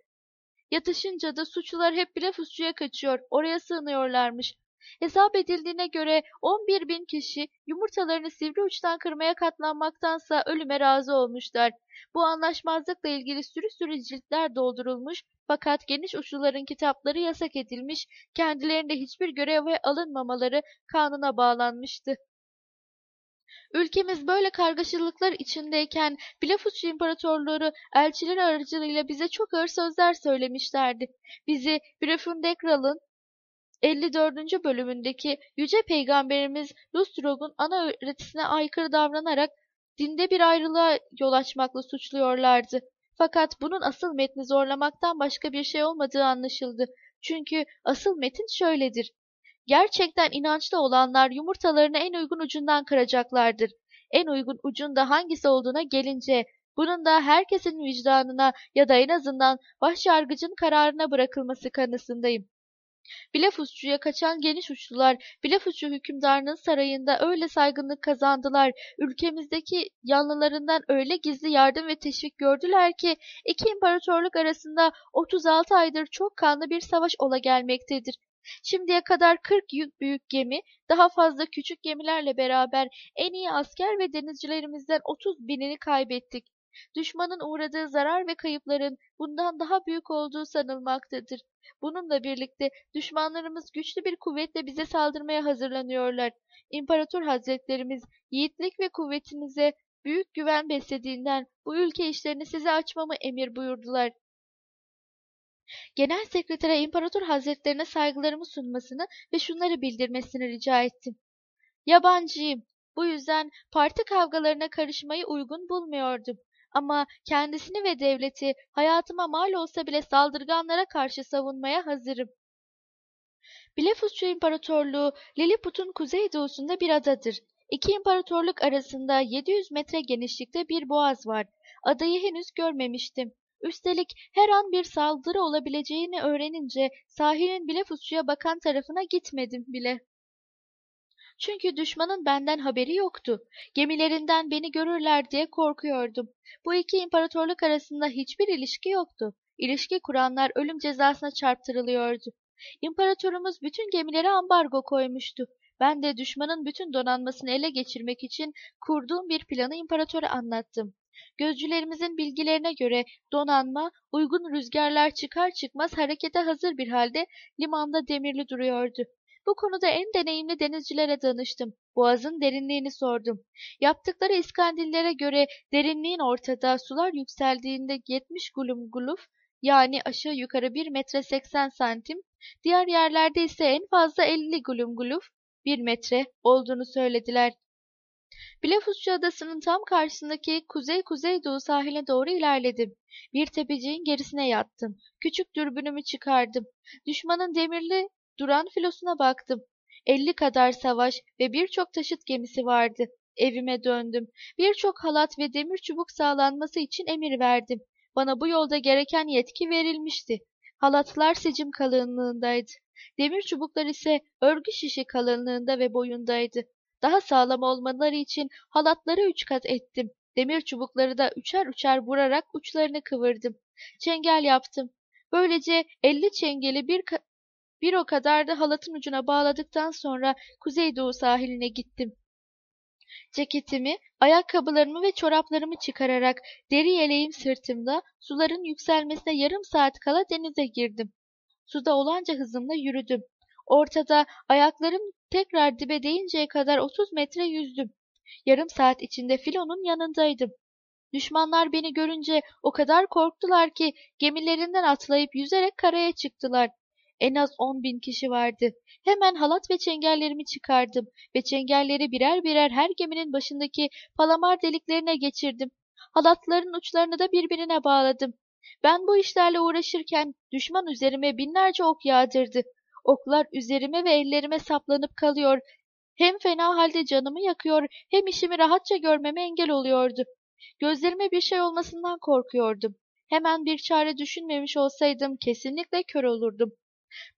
Yatışınca da suçlular hep Blefusçu'ya kaçıyor, oraya sığınıyorlarmış. Hesap edildiğine göre 11 bin kişi yumurtalarını sivri uçtan kırmaya katlanmaktansa ölüme razı olmuşlar. Bu anlaşmazlıkla ilgili sürü sürü ciltler doldurulmuş fakat geniş uçluların kitapları yasak edilmiş, kendilerinde hiçbir göreve alınmamaları kanuna bağlanmıştı. Ülkemiz böyle kargaşalıklar içindeyken Blefusçu İmparatorluğu elçileri aracılığıyla bize çok ağır sözler söylemişlerdi. Bizi Brefündekral'ın 54. bölümündeki Yüce Peygamberimiz Lustrog'un ana öğretisine aykırı davranarak dinde bir ayrılığa yol açmakla suçluyorlardı. Fakat bunun asıl metni zorlamaktan başka bir şey olmadığı anlaşıldı. Çünkü asıl metin şöyledir. Gerçekten inançlı olanlar yumurtalarını en uygun ucundan kıracaklardır. En uygun ucunda hangisi olduğuna gelince bunun da herkesin vicdanına ya da en azından başyargıcın kararına bırakılması kanısındayım. Blefusçu'ya kaçan geniş uçlular Blefusçu hükümdarının sarayında öyle saygınlık kazandılar, ülkemizdeki yanlılarından öyle gizli yardım ve teşvik gördüler ki iki imparatorluk arasında 36 aydır çok kanlı bir savaş ola gelmektedir. Şimdiye kadar 40 yük büyük gemi, daha fazla küçük gemilerle beraber en iyi asker ve denizcilerimizden 30 binini kaybettik. Düşmanın uğradığı zarar ve kayıpların bundan daha büyük olduğu sanılmaktadır. Bununla birlikte düşmanlarımız güçlü bir kuvvetle bize saldırmaya hazırlanıyorlar. İmparator Hazretlerimiz yiğitlik ve kuvvetinize büyük güven beslediğinden bu ülke işlerini size açmamı emir buyurdular. Genel Sekretere İmparator Hazretlerine saygılarımı sunmasını ve şunları bildirmesini rica ettim. Yabancıyım. Bu yüzden parti kavgalarına karışmayı uygun bulmuyordum. Ama kendisini ve devleti hayatıma mal olsa bile saldırganlara karşı savunmaya hazırım. Blefusçu İmparatorluğu Lilliput'un kuzeydoğusunda bir adadır. İki imparatorluk arasında 700 metre genişlikte bir boğaz var. Adayı henüz görmemiştim. Üstelik her an bir saldırı olabileceğini öğrenince sahilin Blefusçu'ya bakan tarafına gitmedim bile. Çünkü düşmanın benden haberi yoktu. Gemilerinden beni görürler diye korkuyordum. Bu iki imparatorluk arasında hiçbir ilişki yoktu. İlişki kuranlar ölüm cezasına çarptırılıyordu. İmparatorumuz bütün gemilere ambargo koymuştu. Ben de düşmanın bütün donanmasını ele geçirmek için kurduğum bir planı imparatora anlattım. Gözcülerimizin bilgilerine göre donanma uygun rüzgarlar çıkar çıkmaz harekete hazır bir halde limanda demirli duruyordu. Bu konuda en deneyimli denizcilere danıştım. Boğazın derinliğini sordum. Yaptıkları iskandillere göre derinliğin ortada sular yükseldiğinde 70 gulum guluf yani aşağı yukarı 1 metre 80 santim, diğer yerlerde ise en fazla 50 gulum guluf 1 metre olduğunu söylediler. Blefusçu adasının tam karşısındaki kuzey-kuzeydoğu sahile doğru ilerledim. Bir tepeciğin gerisine yattım. Küçük dürbünümü çıkardım. Düşmanın demirli duran filosuna baktım. Elli kadar savaş ve birçok taşıt gemisi vardı. Evime döndüm. Birçok halat ve demir çubuk sağlanması için emir verdim. Bana bu yolda gereken yetki verilmişti. Halatlar sicim kalınlığındaydı. Demir çubuklar ise örgü şişi kalınlığında ve boyundaydı. Daha sağlam olmaları için halatları üç kat ettim. Demir çubukları da üçer üçer vurarak uçlarını kıvırdım. Çengel yaptım. Böylece elli çengeli bir, bir o kadar da halatın ucuna bağladıktan sonra kuzeydoğu sahiline gittim. Ceketimi, ayakkabılarımı ve çoraplarımı çıkararak deri yeleğim sırtımda suların yükselmesine yarım saat kala denize girdim. Suda olanca hızımla yürüdüm. Ortada ayaklarım tekrar dibe değinceye kadar 30 metre yüzdüm. Yarım saat içinde filonun yanındaydım. Düşmanlar beni görünce o kadar korktular ki gemilerinden atlayıp yüzerek karaya çıktılar. En az on bin kişi vardı. Hemen halat ve çengellerimi çıkardım ve çengelleri birer birer her geminin başındaki palamar deliklerine geçirdim. Halatların uçlarını da birbirine bağladım. Ben bu işlerle uğraşırken düşman üzerime binlerce ok yağdırdı. Oklar üzerime ve ellerime saplanıp kalıyor. Hem fena halde canımı yakıyor hem işimi rahatça görmeme engel oluyordu. Gözlerime bir şey olmasından korkuyordum. Hemen bir çare düşünmemiş olsaydım kesinlikle kör olurdum.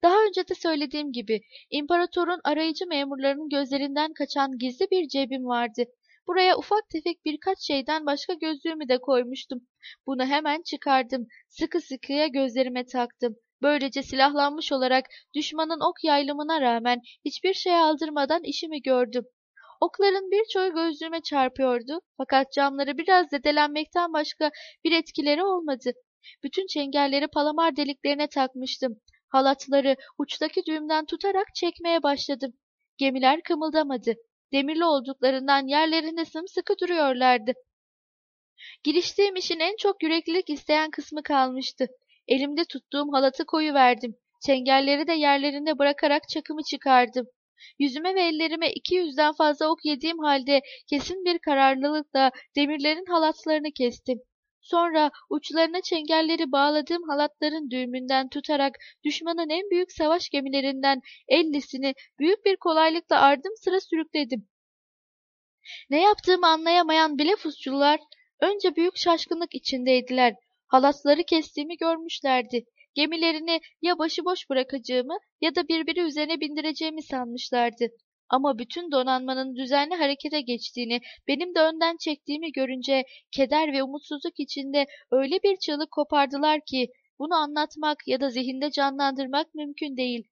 Daha önce de söylediğim gibi imparatorun arayıcı memurlarının gözlerinden kaçan gizli bir cebim vardı. Buraya ufak tefek birkaç şeyden başka gözlüğümü de koymuştum. Bunu hemen çıkardım. Sıkı sıkıya gözlerime taktım. Böylece silahlanmış olarak düşmanın ok yaylımına rağmen hiçbir şey aldırmadan işimi gördüm. Okların birçoğu gözlüğüme çarpıyordu fakat camları biraz zedelenmekten başka bir etkileri olmadı. Bütün çengelleri palamar deliklerine takmıştım. Halatları uçtaki düğümden tutarak çekmeye başladım. Gemiler kımıldamadı. Demirli olduklarından yerlerinde sımsıkı duruyorlardı. Giriştiğim işin en çok yüreklilik isteyen kısmı kalmıştı. Elimde tuttuğum halatı koyu verdim. Çengelleri de yerlerinde bırakarak çakımı çıkardım. Yüzüme ve ellerime iki yüzden fazla ok yediğim halde kesin bir kararlılıkla demirlerin halatlarını kestim. Sonra uçlarına çengelleri bağladığım halatların düğümünden tutarak düşmanın en büyük savaş gemilerinden ellisini büyük bir kolaylıkla ardım sıra sürükledim. Ne yaptığımı anlayamayan bilefusçular önce büyük şaşkınlık içindeydiler. Halatları kestiğimi görmüşlerdi. Gemilerini ya başıboş bırakacağımı ya da birbiri üzerine bindireceğimi sanmışlardı. Ama bütün donanmanın düzenli harekete geçtiğini, benim de önden çektiğimi görünce keder ve umutsuzluk içinde öyle bir çığlık kopardılar ki bunu anlatmak ya da zihinde canlandırmak mümkün değil.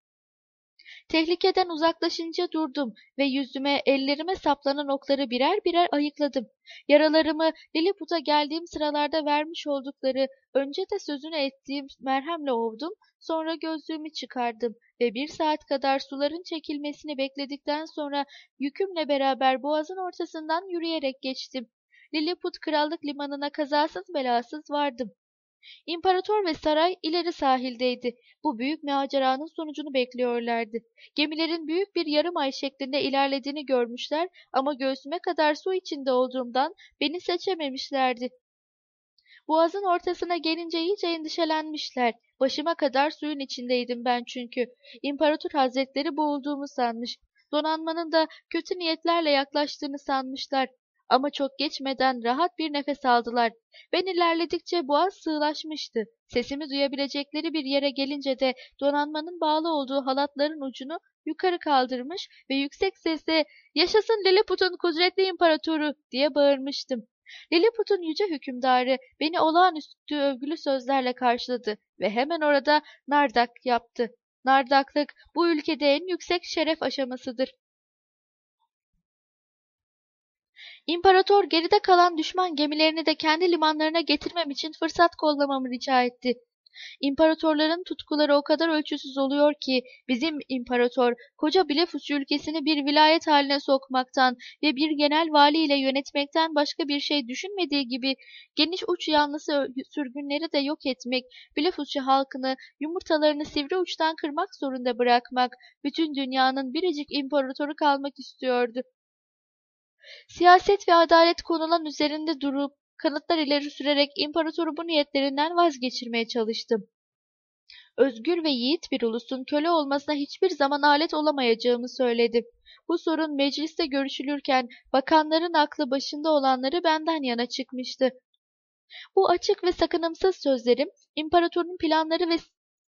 Tehlikeden uzaklaşınca durdum ve yüzüme, ellerime saplanan okları birer birer ayıkladım. Yaralarımı Lilliput'a geldiğim sıralarda vermiş oldukları, önce de sözünü ettiğim merhemle ovdum, sonra gözlüğümü çıkardım ve bir saat kadar suların çekilmesini bekledikten sonra yükümle beraber boğazın ortasından yürüyerek geçtim. Lilliput krallık limanına kazasız belasız vardım. İmparator ve saray ileri sahildeydi. Bu büyük maceranın sonucunu bekliyorlardı. Gemilerin büyük bir yarım ay şeklinde ilerlediğini görmüşler ama göğsüme kadar su içinde olduğumdan beni seçememişlerdi. Boğazın ortasına gelince iyice endişelenmişler. Başıma kadar suyun içindeydim ben çünkü. İmparator hazretleri boğulduğumu sanmış. Donanmanın da kötü niyetlerle yaklaştığını sanmışlar. Ama çok geçmeden rahat bir nefes aldılar. Ben ilerledikçe boğaz sığlaşmıştı. Sesimi duyabilecekleri bir yere gelince de donanmanın bağlı olduğu halatların ucunu yukarı kaldırmış ve yüksek sesle ''Yaşasın Lilliput'un kudretli imparatoru!'' diye bağırmıştım. Lilliput'un yüce hükümdarı beni olağanüstü övgülü sözlerle karşıladı ve hemen orada nardak yaptı. Nardaklık bu ülkede en yüksek şeref aşamasıdır. İmparator geride kalan düşman gemilerini de kendi limanlarına getirmem için fırsat kollamamı rica etti. İmparatorların tutkuları o kadar ölçüsüz oluyor ki bizim imparator koca Blefus ülkesini bir vilayet haline sokmaktan ve bir genel vali ile yönetmekten başka bir şey düşünmediği gibi geniş uç yanlısı sürgünleri de yok etmek, Blefusçu halkını yumurtalarını sivri uçtan kırmak zorunda bırakmak, bütün dünyanın biricik imparatoru kalmak istiyordu. Siyaset ve adalet konulan üzerinde durup kanıtlar ileri sürerek imparatoru bu niyetlerinden vazgeçirmeye çalıştım. özgür ve yiğit bir ulusun köle olmasına hiçbir zaman alet olamayacağımı söyledim. Bu sorun mecliste görüşülürken bakanların aklı başında olanları benden yana çıkmıştı. Bu açık ve sakınımsız sözlerim imparatorun planları ve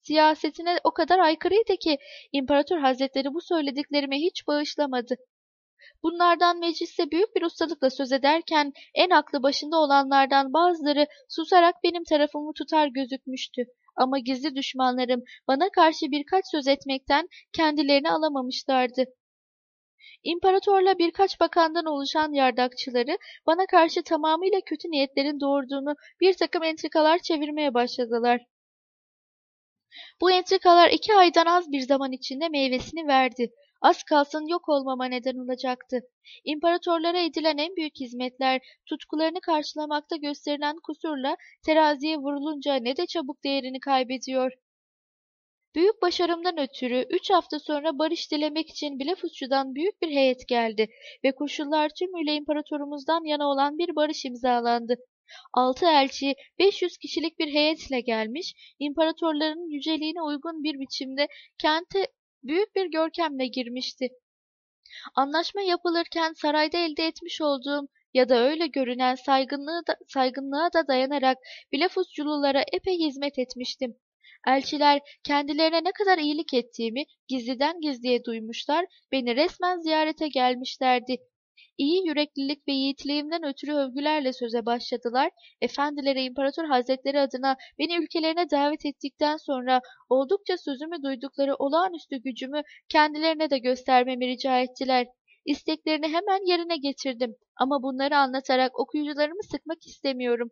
siyasetine o kadar aykırıydı ki imparator hazretleri bu söylediklerime hiç bağışlamadı. Bunlardan mecliste büyük bir ustalıkla söz ederken en aklı başında olanlardan bazıları susarak benim tarafımı tutar gözükmüştü. Ama gizli düşmanlarım bana karşı birkaç söz etmekten kendilerini alamamışlardı. İmparatorla birkaç bakandan oluşan yardakçıları bana karşı tamamıyla kötü niyetlerin doğurduğunu bir takım entrikalar çevirmeye başladılar. Bu entrikalar iki aydan az bir zaman içinde meyvesini verdi. Az kalsın yok olmama neden olacaktı. İmparatorlara edilen en büyük hizmetler, tutkularını karşılamakta gösterilen kusurla teraziye vurulunca ne de çabuk değerini kaybediyor. Büyük başarımdan ötürü üç hafta sonra barış dilemek için Blefusçu'dan büyük bir heyet geldi ve koşullar tümüyle imparatorumuzdan yana olan bir barış imzalandı. Altı elçi 500 kişilik bir heyetle gelmiş, imparatorların yüceliğine uygun bir biçimde kente büyük bir görkemle girmişti. Anlaşma yapılırken sarayda elde etmiş olduğum ya da öyle görünen saygınlığı da, saygınlığa da dayanarak Blefuscululara epey hizmet etmiştim. Elçiler kendilerine ne kadar iyilik ettiğimi gizliden gizliye duymuşlar, beni resmen ziyarete gelmişlerdi. İyi yüreklilik ve yiğitliğimden ötürü övgülerle söze başladılar. Efendilere İmparator Hazretleri adına beni ülkelerine davet ettikten sonra oldukça sözümü duydukları olağanüstü gücümü kendilerine de göstermemi rica ettiler. İsteklerini hemen yerine getirdim ama bunları anlatarak okuyucularımı sıkmak istemiyorum.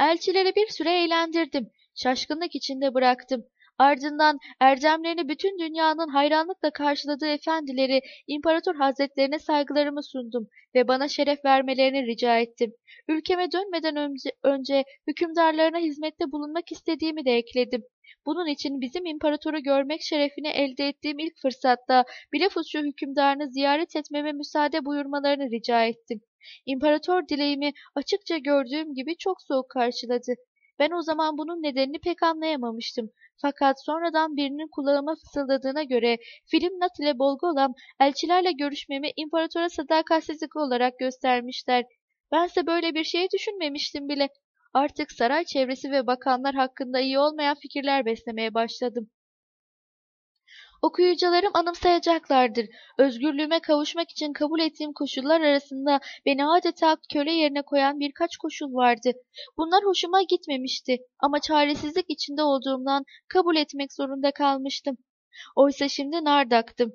Elçileri bir süre eğlendirdim. Şaşkınlık içinde bıraktım. Ardından erdemlerini bütün dünyanın hayranlıkla karşıladığı efendileri İmparator Hazretlerine saygılarımı sundum ve bana şeref vermelerini rica ettim. Ülkeme dönmeden önce, hükümdarlarına hizmette bulunmak istediğimi de ekledim. Bunun için bizim imparatoru görmek şerefini elde ettiğim ilk fırsatta Blefusçu hükümdarını ziyaret etmeme müsaade buyurmalarını rica ettim. İmparator dileğimi açıkça gördüğüm gibi çok soğuk karşıladı. Ben o zaman bunun nedenini pek anlayamamıştım. Fakat sonradan birinin kulağıma fısıldadığına göre film Nat ile Bolgolam elçilerle görüşmemi imparatora sadakatsizlik olarak göstermişler. Bense böyle bir şey düşünmemiştim bile. Artık saray çevresi ve bakanlar hakkında iyi olmayan fikirler beslemeye başladım. Okuyucularım anımsayacaklardır. Özgürlüğüme kavuşmak için kabul ettiğim koşullar arasında beni adeta köle yerine koyan birkaç koşul vardı. Bunlar hoşuma gitmemişti ama çaresizlik içinde olduğumdan kabul etmek zorunda kalmıştım. Oysa şimdi nardaktım.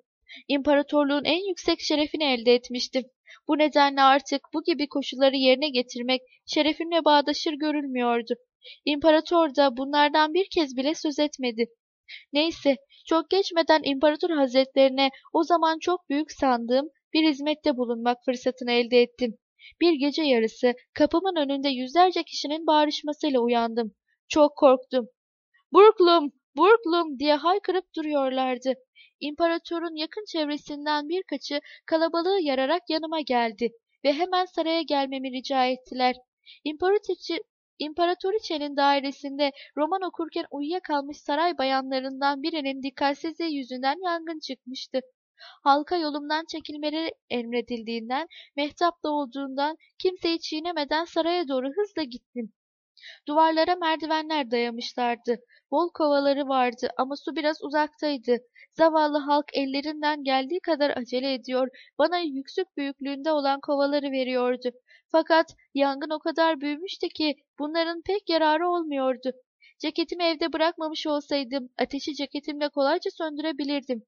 İmparatorluğun en yüksek şerefini elde etmiştim. Bu nedenle artık bu gibi koşulları yerine getirmek şerefimle bağdaşır görülmüyordu. İmparator da bunlardan bir kez bile söz etmedi. Neyse, çok geçmeden İmparator Hazretlerine o zaman çok büyük sandığım bir hizmette bulunmak fırsatını elde ettim. Bir gece yarısı kapımın önünde yüzlerce kişinin bağrışmasıyla uyandım. Çok korktum. Burklum, Burklum diye haykırıp duruyorlardı. İmparatorun yakın çevresinden birkaçı kalabalığı yararak yanıma geldi ve hemen saraya gelmemi rica ettiler. İmparatoriçe, İmparatoriçe'nin dairesinde roman okurken uyuyakalmış saray bayanlarından birinin dikkatsizliği yüzünden yangın çıkmıştı. Halka yolumdan çekilmeleri emredildiğinden, mehtapta olduğundan kimseyi çiğnemeden saraya doğru hızla gittim. Duvarlara merdivenler dayamışlardı. Bol kovaları vardı ama su biraz uzaktaydı. Zavallı halk ellerinden geldiği kadar acele ediyor, bana yüksük büyüklüğünde olan kovaları veriyordu. Fakat yangın o kadar büyümüştü ki bunların pek yararı olmuyordu. Ceketimi evde bırakmamış olsaydım ateşi ceketimle kolayca söndürebilirdim.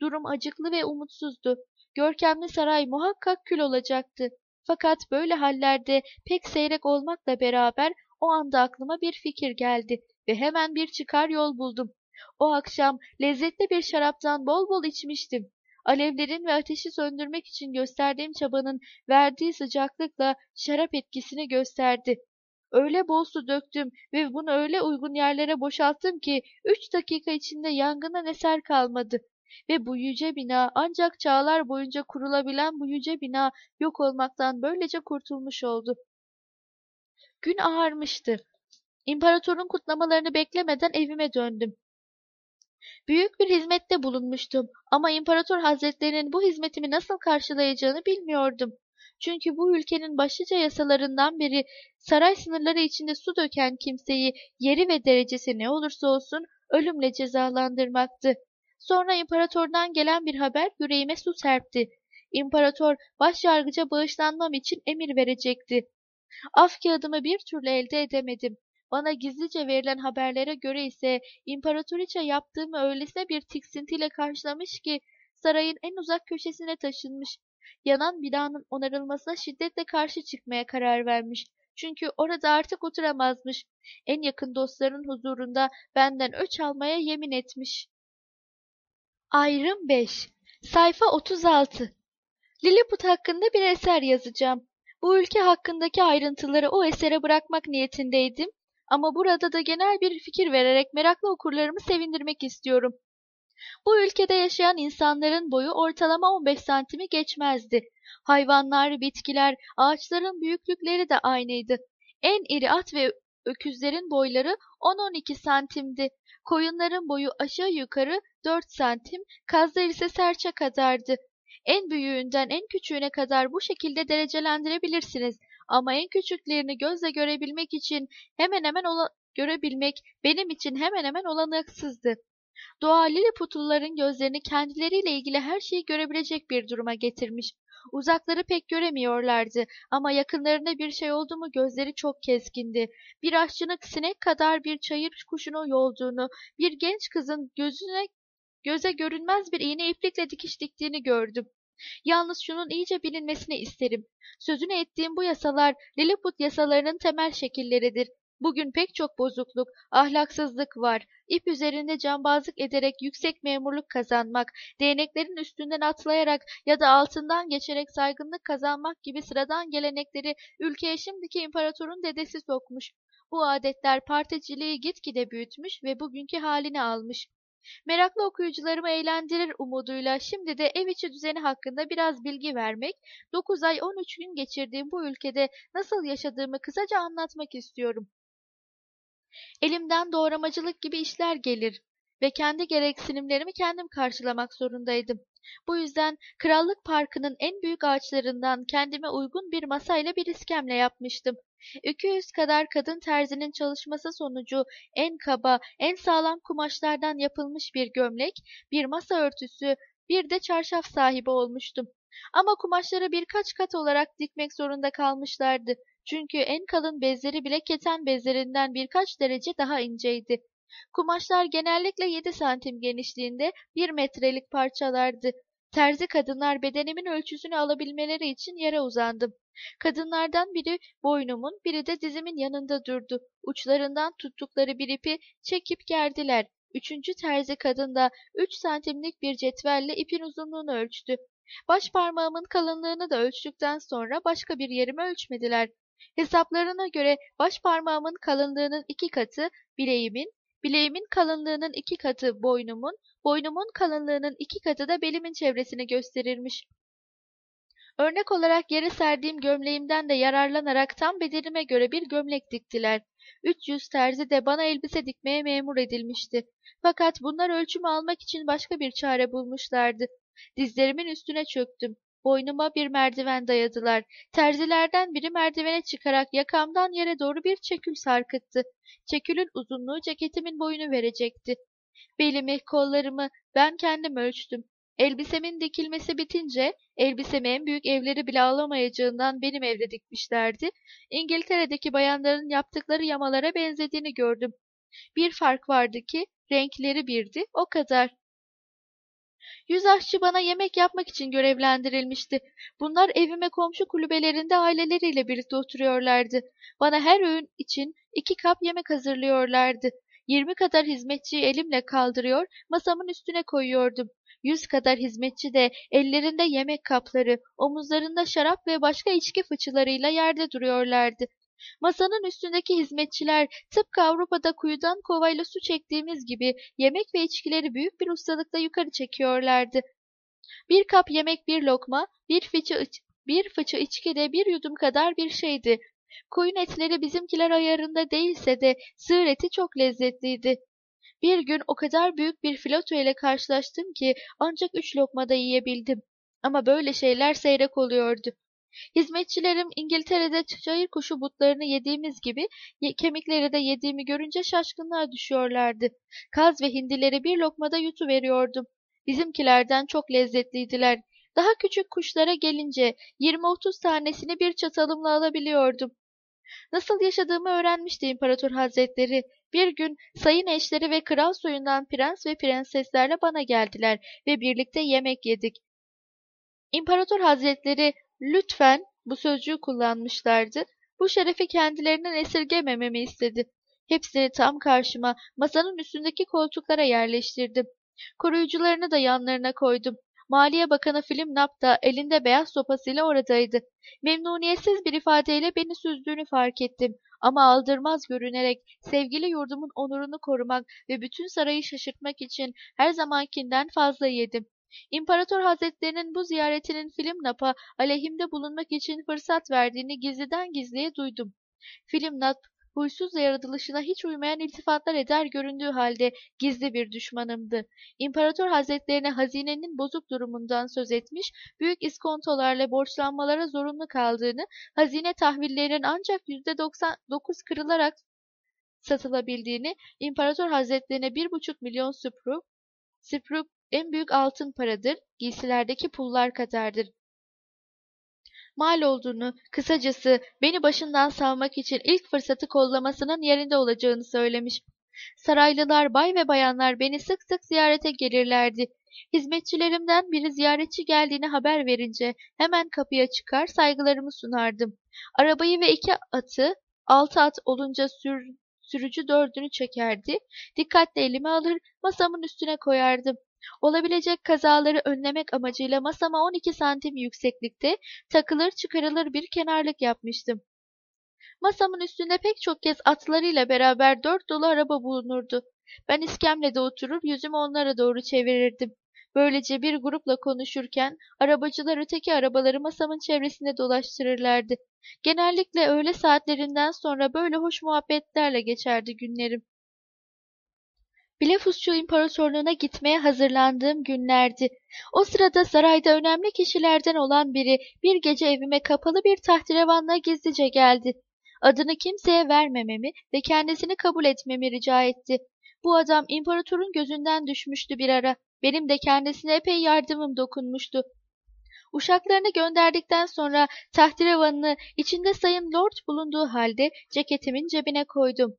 Durum acıklı ve umutsuzdu. Görkemli saray muhakkak kül olacaktı. Fakat böyle hallerde pek seyrek olmakla beraber o anda aklıma bir fikir geldi ve hemen bir çıkar yol buldum. O akşam lezzetli bir şaraptan bol bol içmiştim. Alevlerin ve ateşi söndürmek için gösterdiğim çabanın verdiği sıcaklıkla şarap etkisini gösterdi. Öyle bol su döktüm ve bunu öyle uygun yerlere boşalttım ki üç dakika içinde yangına eser kalmadı. Ve bu yüce bina ancak çağlar boyunca kurulabilen bu yüce bina yok olmaktan böylece kurtulmuş oldu. Gün ağarmıştı. İmparatorun kutlamalarını beklemeden evime döndüm. Büyük bir hizmette bulunmuştum ama İmparator Hazretlerinin bu hizmetimi nasıl karşılayacağını bilmiyordum. Çünkü bu ülkenin başlıca yasalarından biri saray sınırları içinde su döken kimseyi yeri ve derecesi ne olursa olsun ölümle cezalandırmaktı. Sonra imparatordan gelen bir haber yüreğime su serpti. İmparator başyargıca bağışlanmam için emir verecekti. Af kağıdımı bir türlü elde edemedim. Bana gizlice verilen haberlere göre ise imparatoriçe yaptığımı öylesine bir tiksintiyle karşılamış ki sarayın en uzak köşesine taşınmış. Yanan binanın onarılmasına şiddetle karşı çıkmaya karar vermiş. Çünkü orada artık oturamazmış. En yakın dostlarının huzurunda benden öç almaya yemin etmiş. Ayrım 5 Sayfa 36 Lilliput hakkında bir eser yazacağım. Bu ülke hakkındaki ayrıntıları o esere bırakmak niyetindeydim ama burada da genel bir fikir vererek meraklı okurlarımı sevindirmek istiyorum. Bu ülkede yaşayan insanların boyu ortalama 15 santimi geçmezdi. Hayvanlar, bitkiler, ağaçların büyüklükleri de aynıydı. En iri at ve öküzlerin boyları 10-12 santimdi. Koyunların boyu aşağı yukarı 4 santim, kazlar ise serçe kadardı. En büyüğünden en küçüğüne kadar bu şekilde derecelendirebilirsiniz. Ama en küçüklerini gözle görebilmek için hemen hemen ola görebilmek benim için hemen hemen olanaksızdı. Doğa Lilliputluların gözlerini kendileriyle ilgili her şeyi görebilecek bir duruma getirmiş. Uzakları pek göremiyorlardı ama yakınlarında bir şey oldu mu gözleri çok keskindi. Bir aşçının sinek kadar bir çayır kuşunu yolduğunu, bir genç kızın gözüne göze görünmez bir iğne iplikle dikiş diktiğini gördüm. Yalnız şunun iyice bilinmesini isterim. Sözünü ettiğim bu yasalar Lilliput yasalarının temel şekilleridir. Bugün pek çok bozukluk, ahlaksızlık var. İp üzerinde cambazlık ederek yüksek memurluk kazanmak, değneklerin üstünden atlayarak ya da altından geçerek saygınlık kazanmak gibi sıradan gelenekleri ülkeye şimdiki imparatorun dedesi sokmuş. Bu adetler particiliği gitgide büyütmüş ve bugünkü halini almış. Meraklı okuyucularımı eğlendirir umuduyla şimdi de ev içi düzeni hakkında biraz bilgi vermek, 9 ay 13 gün geçirdiğim bu ülkede nasıl yaşadığımı kısaca anlatmak istiyorum. Elimden doğramacılık gibi işler gelir ve kendi gereksinimlerimi kendim karşılamak zorundaydım. Bu yüzden Krallık Parkı'nın en büyük ağaçlarından kendime uygun bir masayla bir iskemle yapmıştım. 200 kadar kadın terzinin çalışması sonucu en kaba, en sağlam kumaşlardan yapılmış bir gömlek, bir masa örtüsü, bir de çarşaf sahibi olmuştum. Ama kumaşları birkaç kat olarak dikmek zorunda kalmışlardı. Çünkü en kalın bezleri bile keten bezlerinden birkaç derece daha inceydi. Kumaşlar genellikle 7 santim genişliğinde bir metrelik parçalardı. Terzi kadınlar bedenimin ölçüsünü alabilmeleri için yere uzandım. Kadınlardan biri boynumun, biri de dizimin yanında durdu. Uçlarından tuttukları bir ipi çekip gerdiler. Üçüncü terzi kadın da üç santimlik bir cetvelle ipin uzunluğunu ölçtü. Baş parmağımın kalınlığını da ölçtükten sonra başka bir yerimi ölçmediler. Hesaplarına göre baş parmağımın kalınlığının iki katı bileğimin, bileğimin kalınlığının iki katı boynumun, boynumun kalınlığının iki katı da belimin çevresini gösterirmiş. Örnek olarak yere serdiğim gömleğimden de yararlanarak tam bedenime göre bir gömlek diktiler. 300 terzi de bana elbise dikmeye memur edilmişti. Fakat bunlar ölçümü almak için başka bir çare bulmuşlardı. Dizlerimin üstüne çöktüm. Boynuma bir merdiven dayadılar. Terzilerden biri merdivene çıkarak yakamdan yere doğru bir çekül sarkıttı. Çekülün uzunluğu ceketimin boyunu verecekti. Belimi, kollarımı ben kendim ölçtüm. Elbisemin dikilmesi bitince, elbisemi en büyük evleri bile alamayacağından benim evde dikmişlerdi. İngiltere'deki bayanların yaptıkları yamalara benzediğini gördüm. Bir fark vardı ki, renkleri birdi, o kadar. Yüz aşçı bana yemek yapmak için görevlendirilmişti. Bunlar evime komşu kulübelerinde aileleriyle birlikte oturuyorlardı. Bana her öğün için iki kap yemek hazırlıyorlardı. Yirmi kadar hizmetçiyi elimle kaldırıyor, masamın üstüne koyuyordum. Yüz kadar hizmetçi de ellerinde yemek kapları, omuzlarında şarap ve başka içki fıçılarıyla yerde duruyorlardı. Masanın üstündeki hizmetçiler tıpkı Avrupa'da kuyudan kovayla su çektiğimiz gibi yemek ve içkileri büyük bir ustalıkla yukarı çekiyorlardı. Bir kap yemek bir lokma, bir fıçı, bir fıçı içki de bir yudum kadar bir şeydi. Koyun etleri bizimkiler ayarında değilse de sığır eti çok lezzetliydi. Bir gün o kadar büyük bir filoto ile karşılaştım ki ancak üç lokmada yiyebildim. Ama böyle şeyler seyrek oluyordu. Hizmetçilerim İngiltere'de çayır kuşu butlarını yediğimiz gibi kemikleri de yediğimi görünce şaşkınlığa düşüyorlardı. Kaz ve hindileri bir lokmada yutuveriyordum. Bizimkilerden çok lezzetliydiler. Daha küçük kuşlara gelince 20-30 tanesini bir çatalımla alabiliyordum. Nasıl yaşadığımı öğrenmişti İmparator Hazretleri. Bir gün sayın eşleri ve kral soyundan prens ve prenseslerle bana geldiler ve birlikte yemek yedik. İmparator Hazretleri lütfen bu sözcüğü kullanmışlardı. Bu şerefi kendilerinden esirgemememi istedi. Hepsini tam karşıma, masanın üstündeki koltuklara yerleştirdim. Koruyucularını da yanlarına koydum. Maliye Bakanı Nap da elinde beyaz sopasıyla oradaydı. Memnuniyetsiz bir ifadeyle beni süzdüğünü fark ettim. Ama aldırmaz görünerek sevgili yurdumun onurunu korumak ve bütün sarayı şaşırtmak için her zamankinden fazla yedim. İmparator Hazretlerinin bu ziyaretinin Film Nap'a aleyhimde bulunmak için fırsat verdiğini gizliden gizliye duydum. Film Nap huysuz yaratılışına hiç uymayan iltifatlar eder göründüğü halde gizli bir düşmanımdı. İmparator Hazretlerine hazinenin bozuk durumundan söz etmiş, büyük iskontolarla borçlanmalara zorunlu kaldığını, hazine tahvillerinin ancak yüzde 99 kırılarak satılabildiğini, İmparator Hazretlerine bir buçuk milyon spruk, spruk en büyük altın paradır, giysilerdeki pullar kadardır mal olduğunu, kısacası beni başından savmak için ilk fırsatı kollamasının yerinde olacağını söylemiş. Saraylılar, bay ve bayanlar beni sık sık ziyarete gelirlerdi. Hizmetçilerimden biri ziyaretçi geldiğini haber verince hemen kapıya çıkar saygılarımı sunardım. Arabayı ve iki atı, altı at olunca sür, sürücü dördünü çekerdi. Dikkatle elime alır, masamın üstüne koyardım. Olabilecek kazaları önlemek amacıyla masama 12 santim yükseklikte takılır çıkarılır bir kenarlık yapmıştım. Masamın üstünde pek çok kez atlarıyla beraber dört dolu araba bulunurdu. Ben iskemlede oturur yüzümü onlara doğru çevirirdim. Böylece bir grupla konuşurken arabacılar öteki arabaları masamın çevresinde dolaştırırlardı. Genellikle öğle saatlerinden sonra böyle hoş muhabbetlerle geçerdi günlerim. Blefusçu İmparatorluğu'na gitmeye hazırlandığım günlerdi. O sırada sarayda önemli kişilerden olan biri bir gece evime kapalı bir tahterevanla gizlice geldi. Adını kimseye vermememi ve kendisini kabul etmemi rica etti. Bu adam imparatorun gözünden düşmüştü bir ara. Benim de kendisine epey yardımım dokunmuştu. Uşaklarını gönderdikten sonra tahterevanını içinde sayın lord bulunduğu halde ceketimin cebine koydum.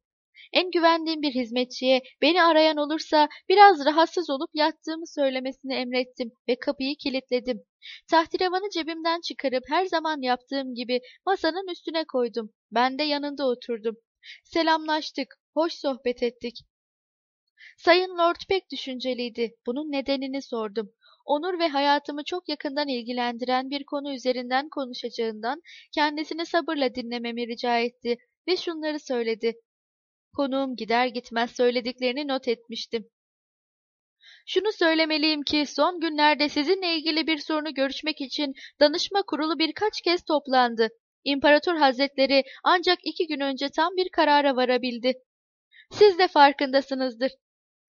En güvendiğim bir hizmetçiye beni arayan olursa biraz rahatsız olup yattığımı söylemesini emrettim ve kapıyı kilitledim. Tahterevanı cebimden çıkarıp her zaman yaptığım gibi masanın üstüne koydum. Ben de yanında oturdum. Selamlaştık, hoş sohbet ettik. Sayın Lord pek düşünceliydi. Bunun nedenini sordum. Onur ve hayatımı çok yakından ilgilendiren bir konu üzerinden konuşacağından kendisini sabırla dinlememi rica etti ve şunları söyledi. Konuğum gider gitmez söylediklerini not etmiştim. Şunu söylemeliyim ki son günlerde sizinle ilgili bir sorunu görüşmek için danışma kurulu birkaç kez toplandı. İmparator Hazretleri ancak iki gün önce tam bir karara varabildi. Siz de farkındasınızdır.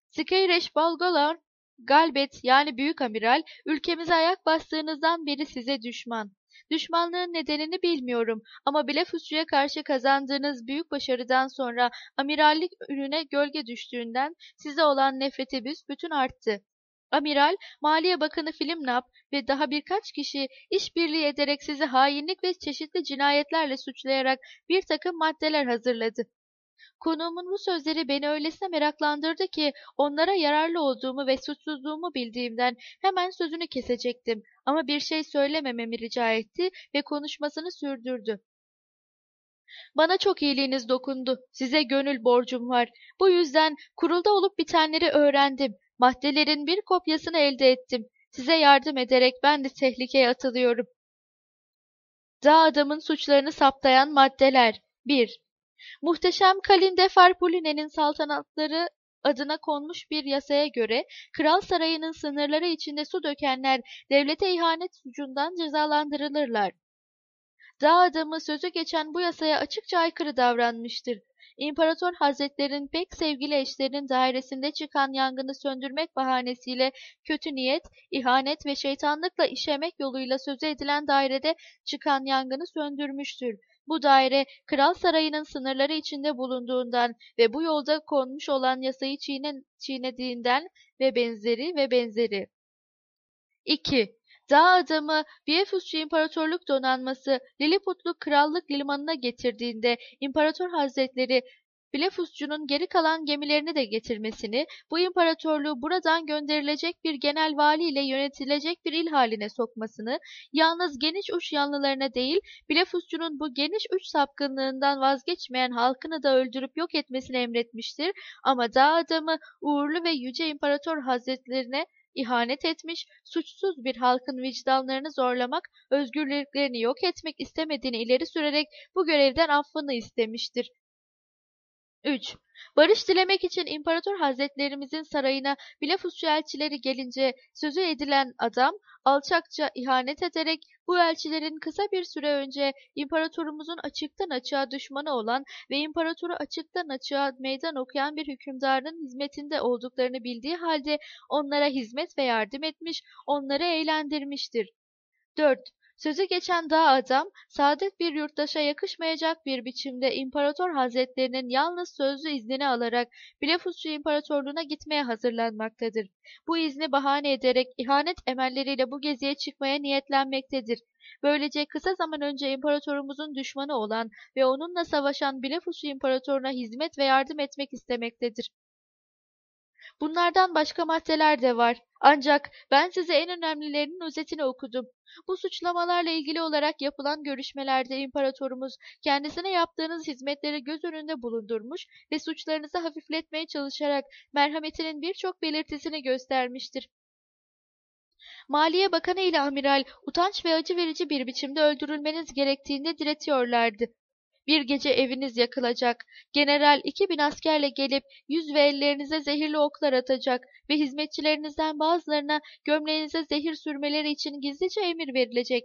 Skeyreş Balgolar, Galbet yani Büyük Amiral, ülkemize ayak bastığınızdan beri size düşman. Düşmanlığın nedenini bilmiyorum ama Blefuscu'ya karşı kazandığınız büyük başarıdan sonra amirallik ürüne gölge düştüğünden size olan nefreti büsbütün arttı. Amiral, Maliye Bakanı Filmnap ve daha birkaç kişi işbirliği ederek sizi hainlik ve çeşitli cinayetlerle suçlayarak bir takım maddeler hazırladı. Konuğumun bu sözleri beni öylesine meraklandırdı ki onlara yararlı olduğumu ve suçsuzluğumu bildiğimden hemen sözünü kesecektim. Ama bir şey söylemememi rica etti ve konuşmasını sürdürdü. Bana çok iyiliğiniz dokundu. Size gönül borcum var. Bu yüzden kurulda olup bitenleri öğrendim. Maddelerin bir kopyasını elde ettim. Size yardım ederek ben de tehlikeye atılıyorum. Dağ adamın suçlarını saptayan maddeler 1. Muhteşem Kalinde Farpuline'nin saltanatları adına konmuş bir yasaya göre kral sarayının sınırları içinde su dökenler devlete ihanet suçundan cezalandırılırlar. Dağ adamı sözü geçen bu yasaya açıkça aykırı davranmıştır. İmparator Hazretlerinin pek sevgili eşlerinin dairesinde çıkan yangını söndürmek bahanesiyle kötü niyet, ihanet ve şeytanlıkla işemek yoluyla sözü edilen dairede çıkan yangını söndürmüştür. Bu daire kral sarayının sınırları içinde bulunduğundan ve bu yolda konmuş olan yasayı çiğne, çiğnediğinden ve benzeri ve benzeri. 2. Dağ adamı Biyefusçu İmparatorluk donanması Lilliputlu Krallık limanına getirdiğinde İmparator Hazretleri Blefuscu'nun geri kalan gemilerini de getirmesini, bu imparatorluğu buradan gönderilecek bir genel vali ile yönetilecek bir il haline sokmasını, yalnız geniş uç yanlılarına değil, Blefuscu'nun bu geniş uç sapkınlığından vazgeçmeyen halkını da öldürüp yok etmesini emretmiştir. Ama dağ adamı uğurlu ve yüce imparator hazretlerine ihanet etmiş, suçsuz bir halkın vicdanlarını zorlamak, özgürlüklerini yok etmek istemediğini ileri sürerek bu görevden affını istemiştir. 3. Barış dilemek için İmparator Hazretlerimizin sarayına Bilafusçu elçileri gelince sözü edilen adam alçakça ihanet ederek bu elçilerin kısa bir süre önce imparatorumuzun açıktan açığa düşmanı olan ve imparatoru açıktan açığa meydan okuyan bir hükümdarın hizmetinde olduklarını bildiği halde onlara hizmet ve yardım etmiş, onları eğlendirmiştir. 4. Sözü geçen dağ adam, saadet bir yurttaşa yakışmayacak bir biçimde İmparator Hazretlerinin yalnız sözlü iznini alarak Blefusçu İmparatorluğuna gitmeye hazırlanmaktadır. Bu izni bahane ederek ihanet emelleriyle bu geziye çıkmaya niyetlenmektedir. Böylece kısa zaman önce imparatorumuzun düşmanı olan ve onunla savaşan Blefusçu İmparatoruna hizmet ve yardım etmek istemektedir. Bunlardan başka maddeler de var. Ancak ben size en önemlilerinin özetini okudum. Bu suçlamalarla ilgili olarak yapılan görüşmelerde imparatorumuz kendisine yaptığınız hizmetleri göz önünde bulundurmuş ve suçlarınızı hafifletmeye çalışarak merhametinin birçok belirtisini göstermiştir. Maliye Bakanı ile amiral utanç ve acı verici bir biçimde öldürülmeniz gerektiğinde diretiyorlardı. Bir gece eviniz yakılacak. General iki bin askerle gelip yüz ve ellerinize zehirli oklar atacak ve hizmetçilerinizden bazılarına gömleğinize zehir sürmeleri için gizlice emir verilecek.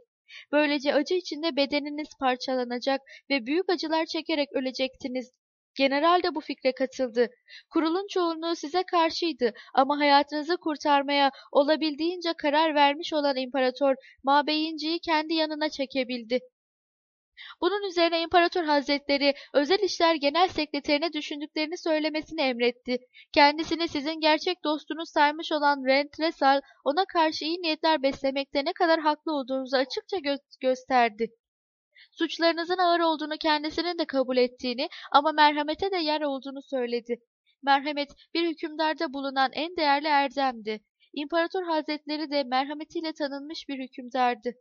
Böylece acı içinde bedeniniz parçalanacak ve büyük acılar çekerek ölecektiniz. General de bu fikre katıldı. Kurulun çoğunluğu size karşıydı ama hayatınızı kurtarmaya olabildiğince karar vermiş olan imparator Mabeyinci'yi kendi yanına çekebildi. Bunun üzerine İmparator Hazretleri özel işler genel sekreterine düşündüklerini söylemesini emretti. Kendisini sizin gerçek dostunuz saymış olan Rentresal ona karşı iyi niyetler beslemekte ne kadar haklı olduğunuzu açıkça gö gösterdi. Suçlarınızın ağır olduğunu kendisinin de kabul ettiğini ama merhamete de yer olduğunu söyledi. Merhamet bir hükümdarda bulunan en değerli erdemdi. İmparator Hazretleri de merhametiyle tanınmış bir hükümdardı.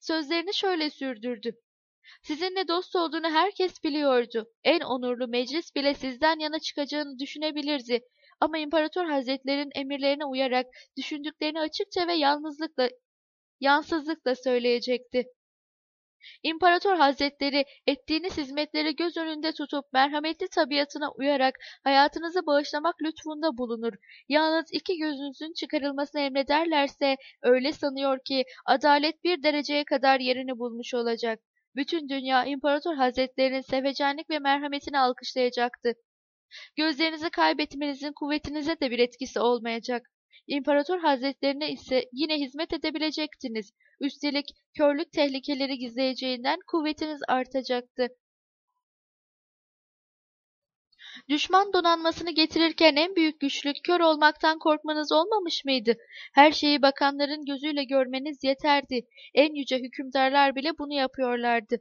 Sözlerini şöyle sürdürdü. Sizinle dost olduğunu herkes biliyordu. En onurlu meclis bile sizden yana çıkacağını düşünebilirdi. Ama İmparator Hazretlerinin emirlerine uyarak düşündüklerini açıkça ve yalnızlıkla, yansızlıkla söyleyecekti. İmparator Hazretleri ettiğiniz hizmetleri göz önünde tutup merhametli tabiatına uyarak hayatınızı bağışlamak lütfunda bulunur. Yalnız iki gözünüzün çıkarılmasını emrederlerse öyle sanıyor ki adalet bir dereceye kadar yerini bulmuş olacak. Bütün dünya İmparator Hazretlerinin sevecenlik ve merhametini alkışlayacaktı. Gözlerinizi kaybetmenizin kuvvetinize de bir etkisi olmayacak. İmparator Hazretlerine ise yine hizmet edebilecektiniz. Üstelik körlük tehlikeleri gizleyeceğinden kuvvetiniz artacaktı. Düşman donanmasını getirirken en büyük güçlük kör olmaktan korkmanız olmamış mıydı? Her şeyi bakanların gözüyle görmeniz yeterdi. En yüce hükümdarlar bile bunu yapıyorlardı.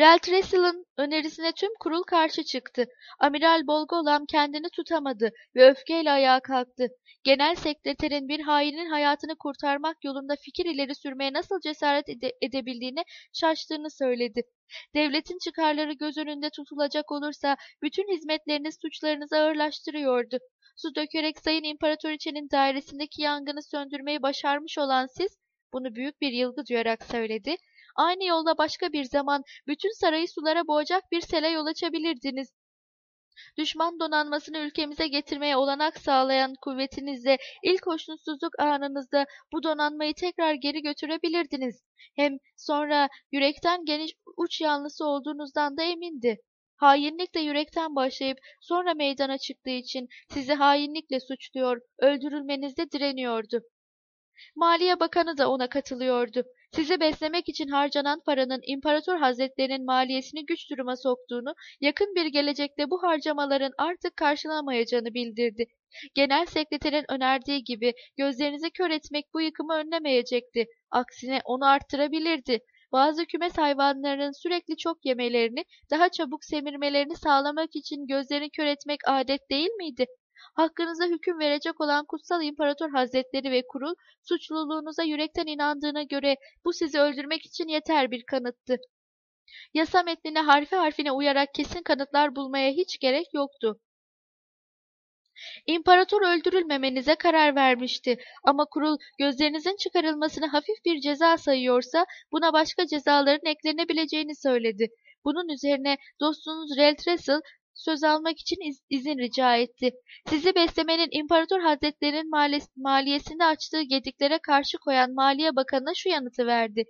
Reltresil'in önerisine tüm kurul karşı çıktı. Amiral Bolgolam kendini tutamadı ve öfkeyle ayağa kalktı. Genel sekreterin bir hainin hayatını kurtarmak yolunda fikir ileri sürmeye nasıl cesaret ede edebildiğine şaştığını söyledi. Devletin çıkarları göz önünde tutulacak olursa bütün hizmetleriniz suçlarınızı ağırlaştırıyordu. Su dökerek Sayın İmparatoriçe'nin dairesindeki yangını söndürmeyi başarmış olan siz, bunu büyük bir yılgı duyarak söyledi, aynı yolda başka bir zaman bütün sarayı sulara boğacak bir sele yol açabilirdiniz. Düşman donanmasını ülkemize getirmeye olanak sağlayan kuvvetinizle ilk hoşnutsuzluk anınızda bu donanmayı tekrar geri götürebilirdiniz. Hem sonra yürekten geniş uç yanlısı olduğunuzdan da emindi. Hainlikle yürekten başlayıp sonra meydana çıktığı için sizi hainlikle suçluyor, öldürülmenizde direniyordu. Maliye Bakanı da ona katılıyordu. Sizi beslemek için harcanan paranın İmparator Hazretlerinin maliyesini güç duruma soktuğunu, yakın bir gelecekte bu harcamaların artık karşılamayacağını bildirdi. Genel sekreterin önerdiği gibi gözlerinizi kör etmek bu yıkımı önlemeyecekti. Aksine onu arttırabilirdi. Bazı kümes hayvanlarının sürekli çok yemelerini, daha çabuk semirmelerini sağlamak için gözlerini kör etmek adet değil miydi? Hakkınıza hüküm verecek olan Kutsal İmparator Hazretleri ve kurul, suçluluğunuza yürekten inandığına göre bu sizi öldürmek için yeter bir kanıttı. Yasa metnine harfi harfine uyarak kesin kanıtlar bulmaya hiç gerek yoktu. İmparator öldürülmemenize karar vermişti ama kurul gözlerinizin çıkarılmasını hafif bir ceza sayıyorsa buna başka cezaların eklenebileceğini söyledi. Bunun üzerine dostunuz Reltresel söz almak için iz, izin rica etti. Sizi beslemenin İmparator Hazretlerinin maliyesinde açtığı gediklere karşı koyan Maliye Bakanı'na şu yanıtı verdi.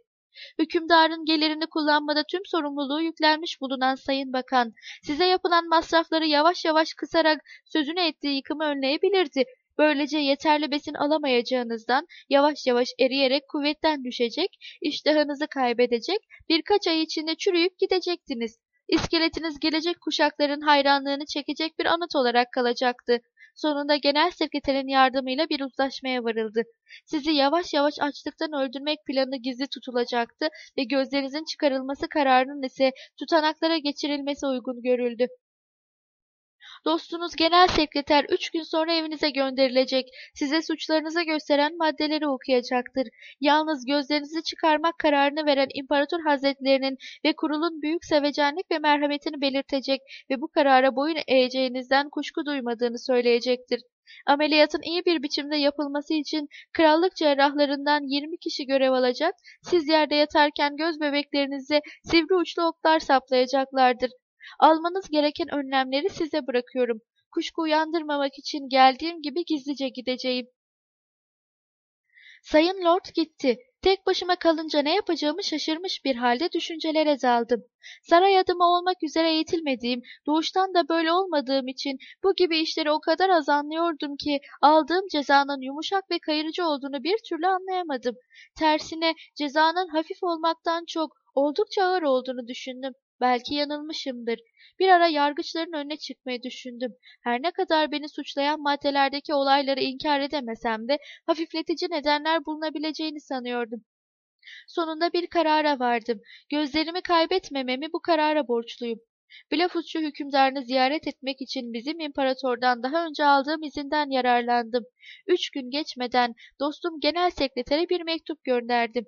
Hükümdarın gelirini kullanmada tüm sorumluluğu yüklenmiş bulunan Sayın Bakan, size yapılan masrafları yavaş yavaş kısarak sözünü ettiği yıkımı önleyebilirdi. Böylece yeterli besin alamayacağınızdan yavaş yavaş eriyerek kuvvetten düşecek, iştahınızı kaybedecek, birkaç ay içinde çürüyüp gidecektiniz. İskeletiniz gelecek kuşakların hayranlığını çekecek bir anıt olarak kalacaktı. Sonunda genel sekreterin yardımıyla bir uzlaşmaya varıldı. Sizi yavaş yavaş açlıktan öldürmek planı gizli tutulacaktı ve gözlerinizin çıkarılması kararının ise tutanaklara geçirilmesi uygun görüldü. Dostunuz genel sekreter üç gün sonra evinize gönderilecek. Size suçlarınızı gösteren maddeleri okuyacaktır. Yalnız gözlerinizi çıkarmak kararını veren İmparator Hazretlerinin ve kurulun büyük sevecenlik ve merhametini belirtecek ve bu karara boyun eğeceğinizden kuşku duymadığını söyleyecektir. Ameliyatın iyi bir biçimde yapılması için krallık cerrahlarından 20 kişi görev alacak, siz yerde yatarken göz bebeklerinize sivri uçlu oklar saplayacaklardır. Almanız gereken önlemleri size bırakıyorum. Kuşku uyandırmamak için geldiğim gibi gizlice gideceğim. Sayın Lord gitti. Tek başıma kalınca ne yapacağımı şaşırmış bir halde düşüncelere daldım. Saray adımı olmak üzere eğitilmediğim, doğuştan da böyle olmadığım için bu gibi işleri o kadar az anlıyordum ki aldığım cezanın yumuşak ve kayırıcı olduğunu bir türlü anlayamadım. Tersine cezanın hafif olmaktan çok oldukça ağır olduğunu düşündüm. Belki yanılmışımdır. Bir ara yargıçların önüne çıkmayı düşündüm. Her ne kadar beni suçlayan maddelerdeki olayları inkar edemesem de hafifletici nedenler bulunabileceğini sanıyordum. Sonunda bir karara vardım. Gözlerimi kaybetmememi bu karara borçluyum. Blafusçu hükümdarını ziyaret etmek için bizim imparatordan daha önce aldığım izinden yararlandım. Üç gün geçmeden dostum genel sekretere bir mektup gönderdim.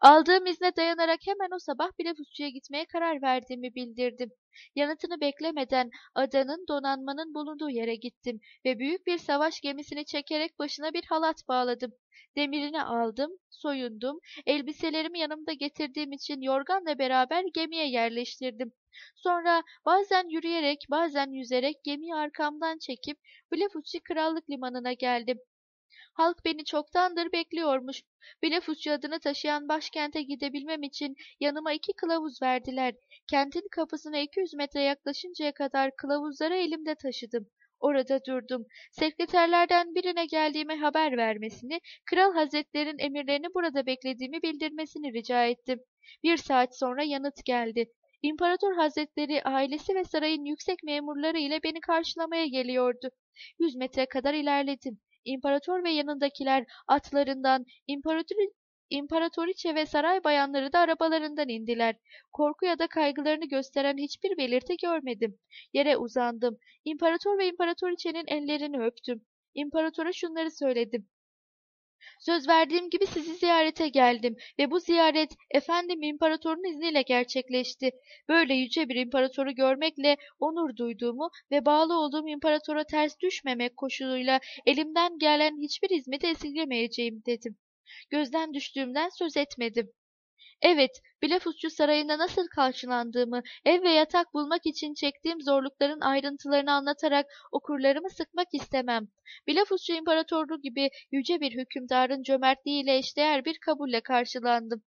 Aldığım izne dayanarak hemen o sabah Blefusçu'ya gitmeye karar verdiğimi bildirdim. Yanıtını beklemeden adanın donanmanın bulunduğu yere gittim ve büyük bir savaş gemisini çekerek başına bir halat bağladım. Demirini aldım, soyundum, elbiselerimi yanımda getirdiğim için yorganla beraber gemiye yerleştirdim. Sonra bazen yürüyerek, bazen yüzerek gemiyi arkamdan çekip Blefusçu Krallık Limanı'na geldim. Halk beni çoktandır bekliyormuş. Blefusçu adını taşıyan başkente gidebilmem için yanıma iki kılavuz verdiler. Kentin kapısına 200 metre yaklaşıncaya kadar kılavuzları elimde taşıdım. Orada durdum. Sekreterlerden birine geldiğimi haber vermesini, kral hazretlerin emirlerini burada beklediğimi bildirmesini rica ettim. Bir saat sonra yanıt geldi. İmparator Hazretleri ailesi ve sarayın yüksek memurları ile beni karşılamaya geliyordu. Yüz metre kadar ilerledim. İmparator ve yanındakiler atlarından, imparator, imparatoriçe ve saray bayanları da arabalarından indiler. Korku ya da kaygılarını gösteren hiçbir belirti görmedim. Yere uzandım. İmparator ve imparatoriçenin ellerini öptüm. İmparatora şunları söyledim. Söz verdiğim gibi sizi ziyarete geldim ve bu ziyaret efendim imparatorun izniyle gerçekleşti. Böyle yüce bir imparatoru görmekle onur duyduğumu ve bağlı olduğum imparatora ters düşmemek koşuluyla elimden gelen hiçbir hizmeti esirgemeyeceğim dedim. Gözden düştüğümden söz etmedim. Evet, Blefusçu Sarayı'nda nasıl karşılandığımı, ev ve yatak bulmak için çektiğim zorlukların ayrıntılarını anlatarak okurlarımı sıkmak istemem. Blefusçu İmparatorluğu gibi yüce bir hükümdarın cömertliğiyle eşdeğer bir kabulle karşılandım.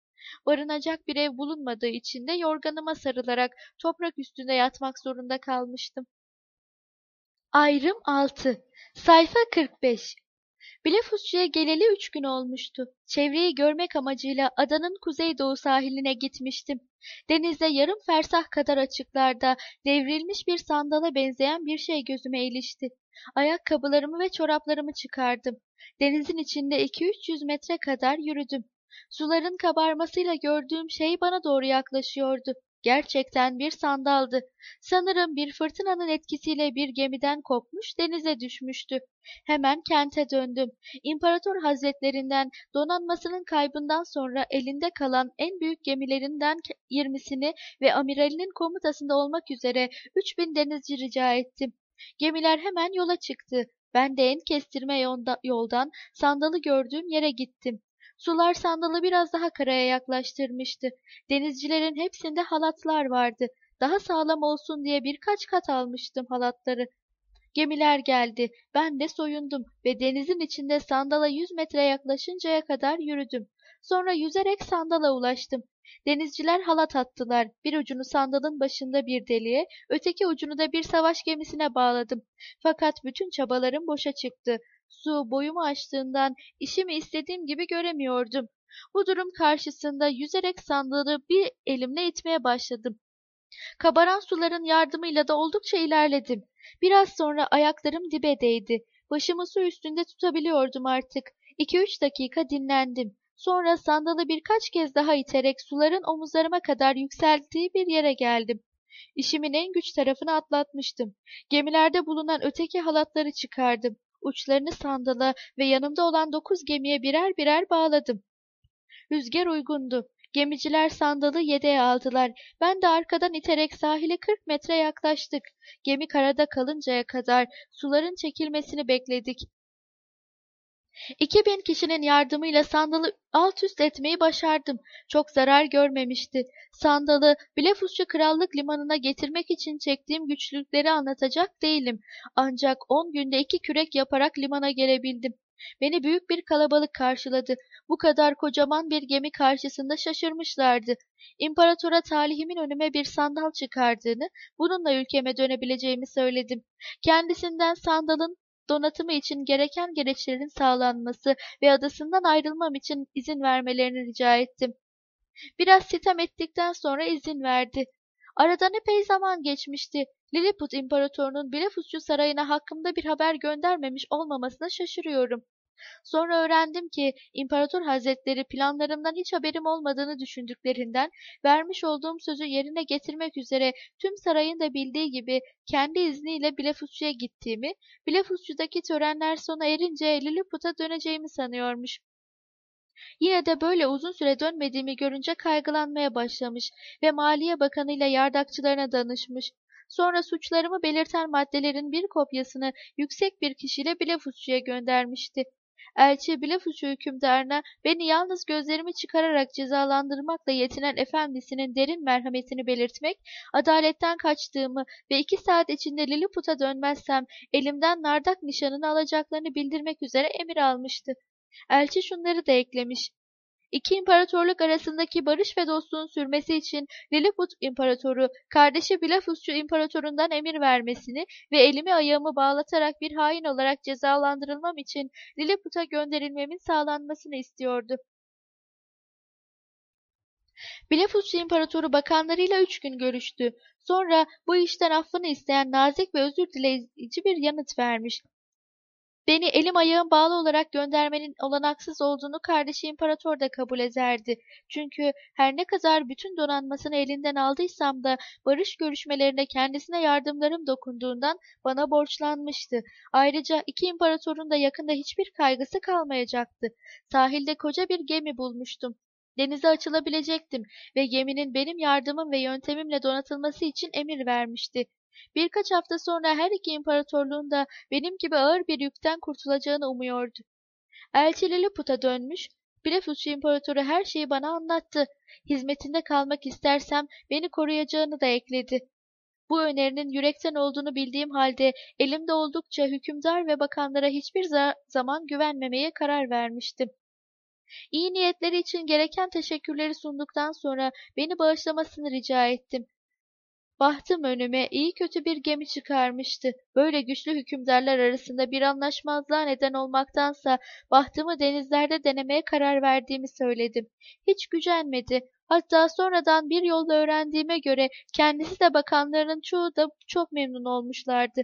Barınacak bir ev bulunmadığı için de yorganıma sarılarak toprak üstünde yatmak zorunda kalmıştım. Ayrım 6 Sayfa 45 Blefusçu'ya geleli üç gün olmuştu. Çevreyi görmek amacıyla adanın kuzeydoğu sahiline gitmiştim. Denizde yarım fersah kadar açıklarda devrilmiş bir sandala benzeyen bir şey gözüme ilişti. Ayakkabılarımı ve çoraplarımı çıkardım. Denizin içinde iki üç yüz metre kadar yürüdüm. Suların kabarmasıyla gördüğüm şey bana doğru yaklaşıyordu. Gerçekten bir sandaldı. Sanırım bir fırtınanın etkisiyle bir gemiden kopmuş denize düşmüştü. Hemen kente döndüm. İmparator hazretlerinden donanmasının kaybından sonra elinde kalan en büyük gemilerinden yirmisini ve amiralinin komutasında olmak üzere üç bin denizci rica ettim. Gemiler hemen yola çıktı. Ben de en kestirme yoldan sandalı gördüğüm yere gittim. Sular sandalı biraz daha karaya yaklaştırmıştı. Denizcilerin hepsinde halatlar vardı. Daha sağlam olsun diye birkaç kat almıştım halatları. Gemiler geldi. Ben de soyundum ve denizin içinde sandala yüz metre yaklaşıncaya kadar yürüdüm. Sonra yüzerek sandala ulaştım. Denizciler halat attılar. Bir ucunu sandalın başında bir deliğe, öteki ucunu da bir savaş gemisine bağladım. Fakat bütün çabalarım boşa çıktı. Su boyumu aştığından işimi istediğim gibi göremiyordum. Bu durum karşısında yüzerek sandalı bir elimle itmeye başladım. Kabaran suların yardımıyla da oldukça ilerledim. Biraz sonra ayaklarım dibe değdi. Başımı su üstünde tutabiliyordum artık. İki üç dakika dinlendim. Sonra sandalı birkaç kez daha iterek suların omuzlarıma kadar yükselttiği bir yere geldim. İşimin en güç tarafını atlatmıştım. Gemilerde bulunan öteki halatları çıkardım. Uçlarını sandala ve yanımda olan dokuz gemiye birer birer bağladım. Rüzgar uygundu. Gemiciler sandalı yedeğe aldılar. Ben de arkadan iterek sahile kırk metre yaklaştık. Gemi karada kalıncaya kadar suların çekilmesini bekledik. İki bin kişinin yardımıyla sandalı alt üst etmeyi başardım. Çok zarar görmemişti. Sandalı Blefusçu Krallık Limanı'na getirmek için çektiğim güçlükleri anlatacak değilim. Ancak on günde iki kürek yaparak limana gelebildim. Beni büyük bir kalabalık karşıladı. Bu kadar kocaman bir gemi karşısında şaşırmışlardı. İmparatora talihimin önüme bir sandal çıkardığını, bununla ülkeme dönebileceğimi söyledim. Kendisinden sandalın donatımı için gereken gereçlerin sağlanması ve adasından ayrılmam için izin vermelerini rica ettim. Biraz sitem ettikten sonra izin verdi. Aradan epey zaman geçmişti. Lilliput İmparatorunun Blefusçu sarayına hakkımda bir haber göndermemiş olmamasına şaşırıyorum. Sonra öğrendim ki İmparator Hazretleri planlarımdan hiç haberim olmadığını düşündüklerinden vermiş olduğum sözü yerine getirmek üzere tüm sarayın da bildiği gibi kendi izniyle Blefusçu'ya gittiğimi, Blefusçu'daki törenler sona erince Lilliput'a döneceğimi sanıyormuş. Yine de böyle uzun süre dönmediğimi görünce kaygılanmaya başlamış ve Maliye Bakanı ile yardakçılarına danışmış. Sonra suçlarımı belirten maddelerin bir kopyasını yüksek bir kişiyle Blefusçu'ya göndermişti. Elçi Blefusçu hükümdarına beni yalnız gözlerimi çıkararak cezalandırmakla yetinen efendisinin derin merhametini belirtmek, adaletten kaçtığımı ve iki saat içinde Lilliput'a dönmezsem elimden nardak nişanını alacaklarını bildirmek üzere emir almıştı. Elçi şunları da eklemiş. İki imparatorluk arasındaki barış ve dostluğun sürmesi için Lilliput İmparatoru, kardeşi Blefusçu İmparatorundan emir vermesini ve elimi ayağımı bağlatarak bir hain olarak cezalandırılmam için Lilliput'a gönderilmemin sağlanmasını istiyordu. Blefusçu İmparatoru bakanlarıyla üç gün görüştü. Sonra bu işten affını isteyen nazik ve özür dileyici bir yanıt vermiş. Beni elim ayağım bağlı olarak göndermenin olanaksız olduğunu kardeşi imparator da kabul ederdi. Çünkü her ne kadar bütün donanmasını elinden aldıysam da barış görüşmelerinde kendisine yardımlarım dokunduğundan bana borçlanmıştı. Ayrıca iki imparatorun da yakında hiçbir kaygısı kalmayacaktı. Sahilde koca bir gemi bulmuştum. Denize açılabilecektim ve geminin benim yardımım ve yöntemimle donatılması için emir vermişti. Birkaç hafta sonra her iki imparatorluğun da benim gibi ağır bir yükten kurtulacağını umuyordu. Elçi Lilliput'a dönmüş, Blefusçu İmparatoru her şeyi bana anlattı. Hizmetinde kalmak istersem beni koruyacağını da ekledi. Bu önerinin yürekten olduğunu bildiğim halde elimde oldukça hükümdar ve bakanlara hiçbir zaman güvenmemeye karar vermiştim. İyi niyetleri için gereken teşekkürleri sunduktan sonra beni bağışlamasını rica ettim. Bahtım önüme iyi kötü bir gemi çıkarmıştı. Böyle güçlü hükümdarlar arasında bir anlaşmazlığa neden olmaktansa bahtımı denizlerde denemeye karar verdiğimi söyledim. Hiç gücenmedi. Hatta sonradan bir yolda öğrendiğime göre kendisi de bakanlarının çoğu da çok memnun olmuşlardı.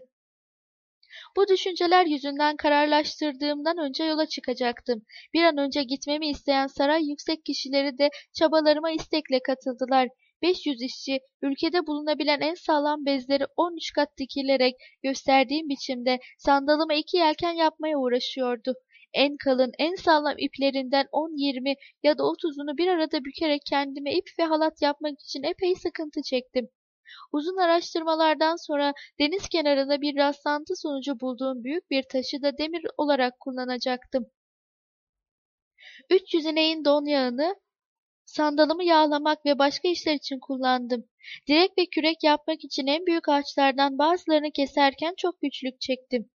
Bu düşünceler yüzünden kararlaştırdığımdan önce yola çıkacaktım. Bir an önce gitmemi isteyen saray yüksek kişileri de çabalarıma istekle katıldılar. 500 işçi ülkede bulunabilen en sağlam bezleri 13 kat dikilerek gösterdiğim biçimde sandalıma iki yelken yapmaya uğraşıyordu. En kalın, en sağlam iplerinden 10-20 ya da 30'unu bir arada bükerek kendime ip ve halat yapmak için epey sıkıntı çektim. Uzun araştırmalardan sonra deniz kenarında bir rastlantı sonucu bulduğum büyük bir taşı da demir olarak kullanacaktım. 300 ineğin don yağını sandalımı yağlamak ve başka işler için kullandım. Direk ve kürek yapmak için en büyük ağaçlardan bazılarını keserken çok güçlük çektim.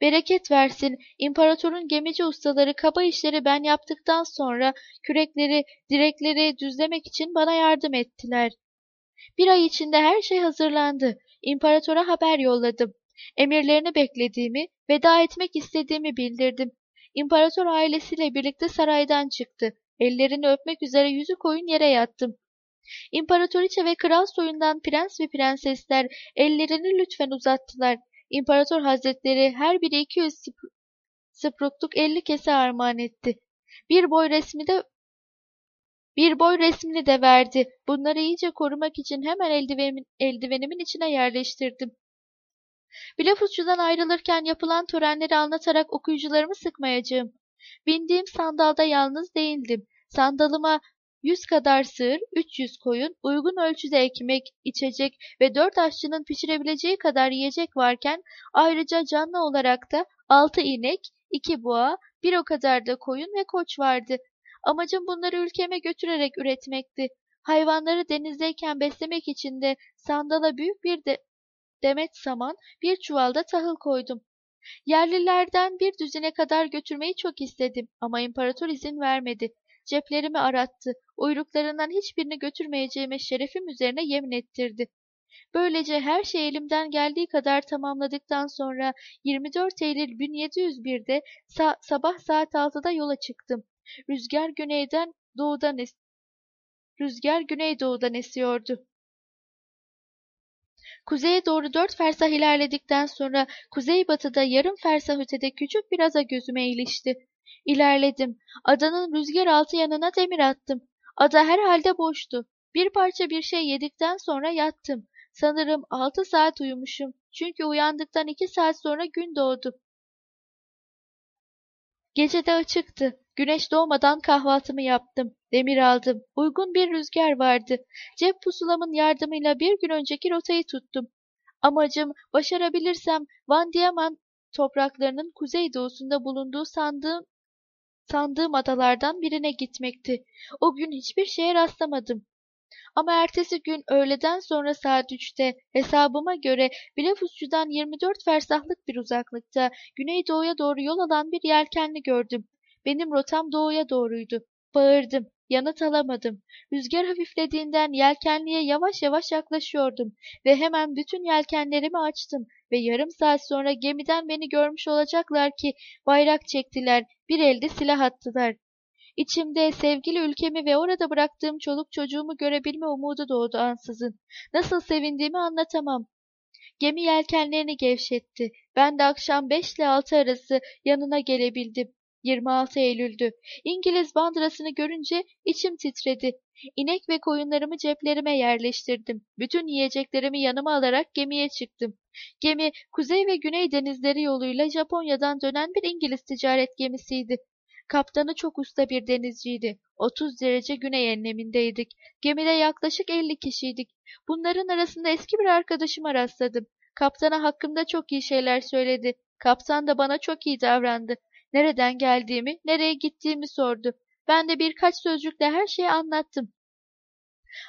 Bereket versin, imparatorun gemici ustaları kaba işleri ben yaptıktan sonra kürekleri, direkleri düzlemek için bana yardım ettiler. Bir ay içinde her şey hazırlandı. İmparatora haber yolladım. Emirlerini beklediğimi, veda etmek istediğimi bildirdim. İmparator ailesiyle birlikte saraydan çıktı. Ellerini öpmek üzere yüzü koyun yere yattım. İmparatoriçe ve kral soyundan prens ve prensesler ellerini lütfen uzattılar. İmparator hazretleri her biri 200 spr sprukluk 50 kese armağan etti. Bir boy resmi de bir boy resmini de verdi. Bunları iyice korumak için hemen eldivenimin, eldivenimin içine yerleştirdim. Blefusçudan ayrılırken yapılan törenleri anlatarak okuyucularımı sıkmayacağım. Bindiğim sandalda yalnız değildim. Sandalıma yüz kadar sığır, 300 koyun, uygun ölçüde ekmek, içecek ve dört aşçının pişirebileceği kadar yiyecek varken ayrıca canlı olarak da altı inek, iki boğa, bir o kadar da koyun ve koç vardı. Amacım bunları ülkeme götürerek üretmekti. Hayvanları denizdeyken beslemek için de sandala büyük bir de demet saman, bir çuvalda tahıl koydum. Yerlilerden bir düzine kadar götürmeyi çok istedim ama imparator izin vermedi. Ceplerimi arattı. Uyruklarından hiçbirini götürmeyeceğime şerefim üzerine yemin ettirdi. Böylece her şey elimden geldiği kadar tamamladıktan sonra 24 Eylül 1701'de sa sabah saat 6'da yola çıktım. Rüzgar güneyden doğudan es Rüzgar güneydoğudan esiyordu. Kuzeye doğru dört fersah ilerledikten sonra kuzeybatıda yarım fersah ötede küçük bir ada gözüme ilişti. İlerledim. Adanın rüzgar altı yanına demir attım. Ada herhalde boştu. Bir parça bir şey yedikten sonra yattım. Sanırım altı saat uyumuşum. Çünkü uyandıktan iki saat sonra gün doğdu. Gece de açıktı. Güneş doğmadan kahvaltımı yaptım. Demir aldım. Uygun bir rüzgar vardı. Cep pusulamın yardımıyla bir gün önceki rotayı tuttum. Amacım başarabilirsem Van Dieman topraklarının kuzeydoğusunda bulunduğu sandığım, sandığım adalardan birine gitmekti. O gün hiçbir şeye rastlamadım. Ama ertesi gün öğleden sonra saat üçte hesabıma göre Blefusçu'dan 24 fersahlık bir uzaklıkta güneydoğuya doğru yol alan bir yelkenli gördüm. Benim rotam doğuya doğruydu. Bağırdım. Yanıt alamadım. Rüzgar hafiflediğinden yelkenliye yavaş yavaş yaklaşıyordum ve hemen bütün yelkenlerimi açtım ve yarım saat sonra gemiden beni görmüş olacaklar ki bayrak çektiler, bir elde silah attılar. İçimde sevgili ülkemi ve orada bıraktığım çoluk çocuğumu görebilme umudu doğdu ansızın. Nasıl sevindiğimi anlatamam. Gemi yelkenlerini gevşetti. Ben de akşam beş ile altı arası yanına gelebildim. 26 Eylül'dü. İngiliz bandırasını görünce içim titredi. İnek ve koyunlarımı ceplerime yerleştirdim. Bütün yiyeceklerimi yanıma alarak gemiye çıktım. Gemi kuzey ve güney denizleri yoluyla Japonya'dan dönen bir İngiliz ticaret gemisiydi. Kaptanı çok usta bir denizciydi. 30 derece güney enlemindeydik. Gemide yaklaşık 50 kişiydik. Bunların arasında eski bir arkadaşıma rastladım. Kaptana hakkımda çok iyi şeyler söyledi. Kaptan da bana çok iyi davrandı. Nereden geldiğimi, nereye gittiğimi sordu. Ben de birkaç sözcükle her şeyi anlattım.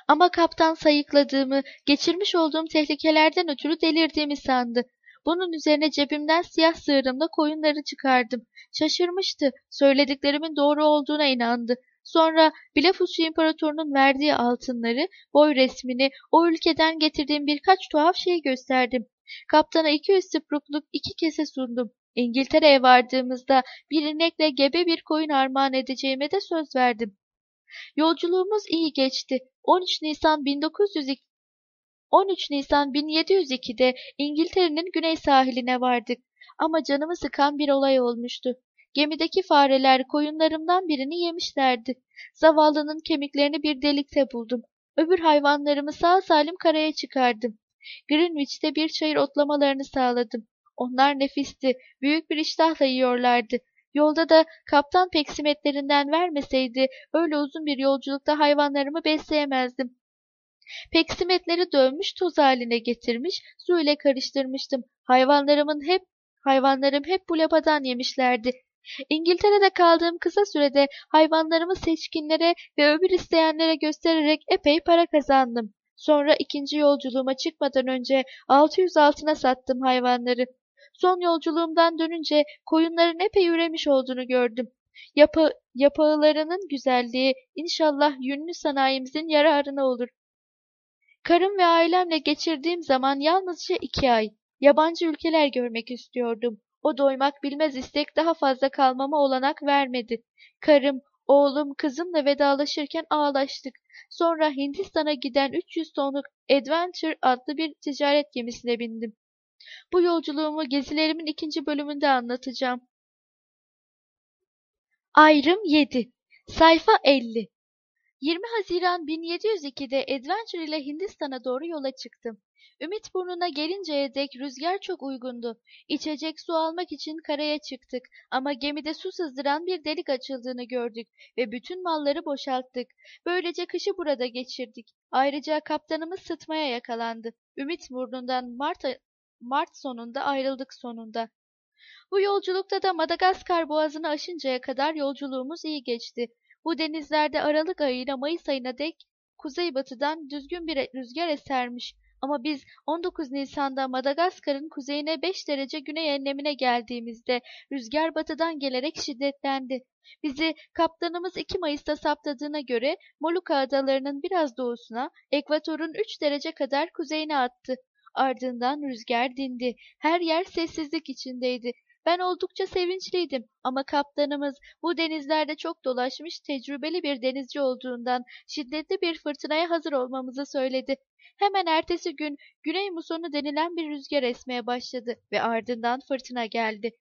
Ama kaptan sayıkladığımı, geçirmiş olduğum tehlikelerden ötürü delirdiğimi sandı. Bunun üzerine cebimden siyah sığırımla koyunları çıkardım. Şaşırmıştı. Söylediklerimin doğru olduğuna inandı. Sonra Blefusçu İmparatorunun verdiği altınları, boy resmini, o ülkeden getirdiğim birkaç tuhaf şeyi gösterdim. Kaptana 200 sıprukluk iki kese sundum. İngiltere'ye vardığımızda bir inekle gebe bir koyun armağan edeceğime de söz verdim. Yolculuğumuz iyi geçti. 13 Nisan 1902 13 Nisan 1702'de İngiltere'nin güney sahiline vardık. Ama canımı sıkan bir olay olmuştu. Gemideki fareler koyunlarımdan birini yemişlerdi. Zavallının kemiklerini bir delikte buldum. Öbür hayvanlarımı sağ salim karaya çıkardım. Greenwich'te bir çayır otlamalarını sağladım. Onlar nefisti, büyük bir iştahla yiyorlardı. Yolda da kaptan peksimetlerinden vermeseydi öyle uzun bir yolculukta hayvanlarımı besleyemezdim. Peksimetleri dövmüş toz haline getirmiş, su ile karıştırmıştım. Hayvanlarımın hep hayvanlarım hep bu labadan yemişlerdi. İngiltere'de kaldığım kısa sürede hayvanlarımı seçkinlere ve öbür isteyenlere göstererek epey para kazandım. Sonra ikinci yolculuğuma çıkmadan önce 600 altına sattım hayvanları. Son yolculuğumdan dönünce koyunların epey üremiş olduğunu gördüm. Yapı, yapağılarının güzelliği inşallah yünlü sanayimizin yararına olur. Karım ve ailemle geçirdiğim zaman yalnızca iki ay. Yabancı ülkeler görmek istiyordum. O doymak bilmez istek daha fazla kalmama olanak vermedi. Karım, oğlum, kızımla vedalaşırken ağlaştık. Sonra Hindistan'a giden 300 tonluk Adventure adlı bir ticaret gemisine bindim. Bu yolculuğumu gezilerimin ikinci bölümünde anlatacağım. Ayrım 7 Sayfa 50 20 Haziran 1702'de Adventure ile Hindistan'a doğru yola çıktım. Ümit burnuna gelinceye dek rüzgar çok uygundu. İçecek su almak için karaya çıktık ama gemide su sızdıran bir delik açıldığını gördük ve bütün malları boşalttık. Böylece kışı burada geçirdik. Ayrıca kaptanımız sıtmaya yakalandı. Ümit burnundan Mart, Mart sonunda ayrıldık sonunda. Bu yolculukta da Madagaskar boğazını aşıncaya kadar yolculuğumuz iyi geçti. Bu denizlerde Aralık ayıyla Mayıs ayına dek kuzeybatıdan düzgün bir rüzgar esermiş. Ama biz 19 Nisan'da Madagaskar'ın kuzeyine 5 derece güney enlemine geldiğimizde rüzgar batıdan gelerek şiddetlendi. Bizi kaptanımız 2 Mayıs'ta saptadığına göre Moluka adalarının biraz doğusuna, ekvatorun 3 derece kadar kuzeyine attı. Ardından rüzgar dindi. Her yer sessizlik içindeydi. Ben oldukça sevinçliydim ama kaptanımız bu denizlerde çok dolaşmış tecrübeli bir denizci olduğundan şiddetli bir fırtınaya hazır olmamızı söyledi. Hemen ertesi gün güney musonu denilen bir rüzgar esmeye başladı ve ardından fırtına geldi.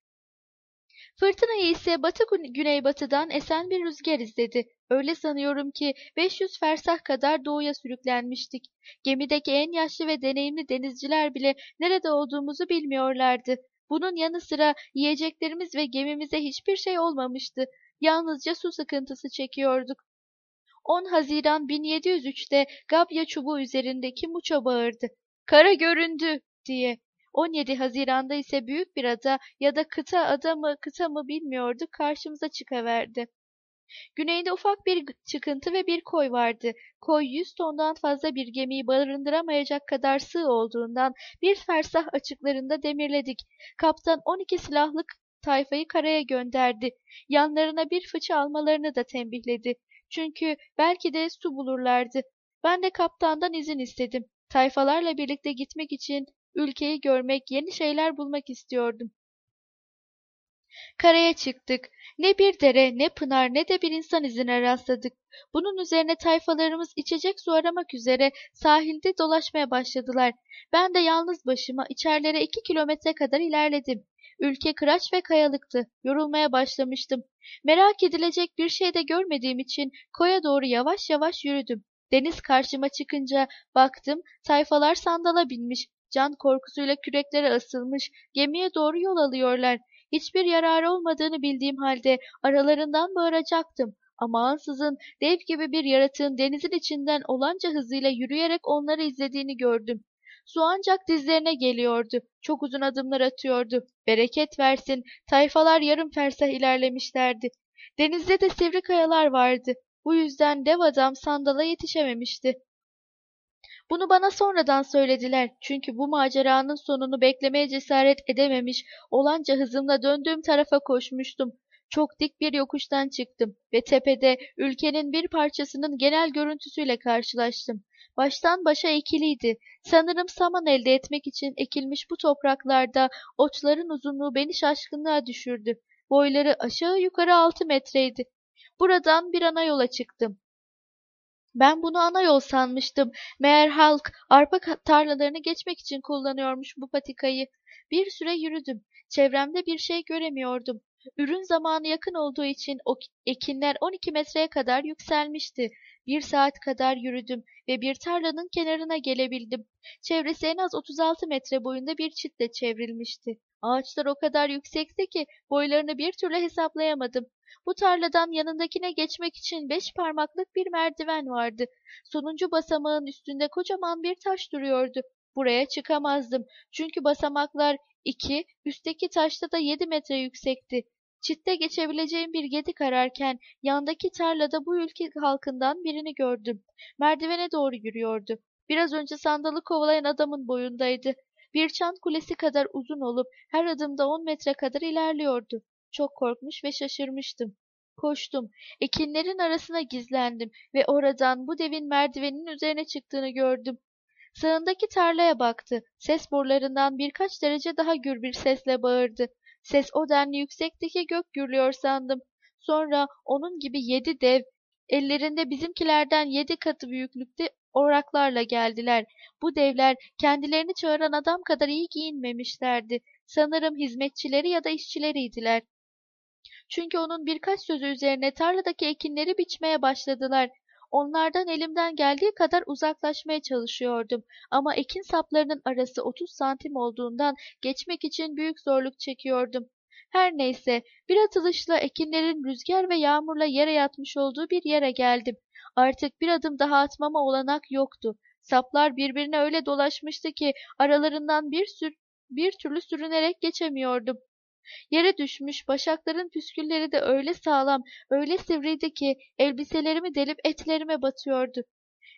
Fırtınayı ise batı güneybatıdan esen bir rüzgar izledi. Öyle sanıyorum ki 500 fersah kadar doğuya sürüklenmiştik. Gemideki en yaşlı ve deneyimli denizciler bile nerede olduğumuzu bilmiyorlardı. Bunun yanı sıra yiyeceklerimiz ve gemimize hiçbir şey olmamıştı. Yalnızca su sıkıntısı çekiyorduk. 10 Haziran 1703'te Gabya çubuğu üzerindeki Muço bağırdı. Kara göründü diye. 17 Haziran'da ise büyük bir ada ya da kıta ada mı kıta mı bilmiyorduk karşımıza çıkıverdi. Güneyde ufak bir çıkıntı ve bir koy vardı. Koy yüz tondan fazla bir gemiyi barındıramayacak kadar sığ olduğundan bir fersah açıklarında demirledik. Kaptan 12 silahlı tayfayı karaya gönderdi. Yanlarına bir fıçı almalarını da tembihledi. Çünkü belki de su bulurlardı. Ben de kaptandan izin istedim. Tayfalarla birlikte gitmek için ülkeyi görmek, yeni şeyler bulmak istiyordum. Karaya çıktık. Ne bir dere, ne pınar, ne de bir insan izine rastladık. Bunun üzerine tayfalarımız içecek su aramak üzere sahilde dolaşmaya başladılar. Ben de yalnız başıma içerlere iki kilometre kadar ilerledim. Ülke kıraç ve kayalıktı. Yorulmaya başlamıştım. Merak edilecek bir şey de görmediğim için koya doğru yavaş yavaş yürüdüm. Deniz karşıma çıkınca baktım tayfalar sandala binmiş. Can korkusuyla küreklere asılmış, gemiye doğru yol alıyorlar. Hiçbir yararı olmadığını bildiğim halde aralarından bağıracaktım. Ama ansızın dev gibi bir yaratığın denizin içinden olanca hızıyla yürüyerek onları izlediğini gördüm. Su ancak dizlerine geliyordu. Çok uzun adımlar atıyordu. Bereket versin, tayfalar yarım fersah ilerlemişlerdi. Denizde de sivri kayalar vardı. Bu yüzden dev adam sandala yetişememişti. Bunu bana sonradan söylediler. Çünkü bu maceranın sonunu beklemeye cesaret edememiş, olanca hızımla döndüğüm tarafa koşmuştum. Çok dik bir yokuştan çıktım ve tepede ülkenin bir parçasının genel görüntüsüyle karşılaştım. Baştan başa ekiliydi. Sanırım saman elde etmek için ekilmiş bu topraklarda otların uzunluğu beni şaşkınlığa düşürdü. Boyları aşağı yukarı altı metreydi. Buradan bir ana yola çıktım. Ben bunu ana yol sanmıştım. Meğer halk arpa tarlalarını geçmek için kullanıyormuş bu patikayı. Bir süre yürüdüm. Çevremde bir şey göremiyordum. Ürün zamanı yakın olduğu için o ekinler 12 metreye kadar yükselmişti. Bir saat kadar yürüdüm ve bir tarlanın kenarına gelebildim. Çevresi en az 36 metre boyunda bir çitle çevrilmişti. Ağaçlar o kadar yüksekti ki boylarını bir türlü hesaplayamadım. Bu tarladan yanındakine geçmek için beş parmaklık bir merdiven vardı. Sonuncu basamağın üstünde kocaman bir taş duruyordu. Buraya çıkamazdım. Çünkü basamaklar iki, üstteki taşta da yedi metre yüksekti. Çitte geçebileceğim bir gedik ararken yandaki tarlada bu ülke halkından birini gördüm. Merdivene doğru yürüyordu. Biraz önce sandalı kovalayan adamın boyundaydı. Bir çan kulesi kadar uzun olup her adımda on metre kadar ilerliyordu. Çok korkmuş ve şaşırmıştım. Koştum. Ekinlerin arasına gizlendim ve oradan bu devin merdivenin üzerine çıktığını gördüm. Sağındaki tarlaya baktı. Ses borularından birkaç derece daha gür bir sesle bağırdı. Ses o denli yüksekti ki gök gürlüyor sandım. Sonra onun gibi yedi dev, ellerinde bizimkilerden yedi katı büyüklükte oraklarla geldiler. Bu devler kendilerini çağıran adam kadar iyi giyinmemişlerdi. Sanırım hizmetçileri ya da işçileriydiler. Çünkü onun birkaç sözü üzerine tarladaki ekinleri biçmeye başladılar. Onlardan elimden geldiği kadar uzaklaşmaya çalışıyordum. Ama ekin saplarının arası 30 santim olduğundan geçmek için büyük zorluk çekiyordum. Her neyse bir atılışla ekinlerin rüzgar ve yağmurla yere yatmış olduğu bir yere geldim. Artık bir adım daha atmama olanak yoktu. Saplar birbirine öyle dolaşmıştı ki aralarından bir, sür bir türlü sürünerek geçemiyordum. Yere düşmüş başakların püskülleri de öyle sağlam, öyle sivriydi ki elbiselerimi delip etlerime batıyordu.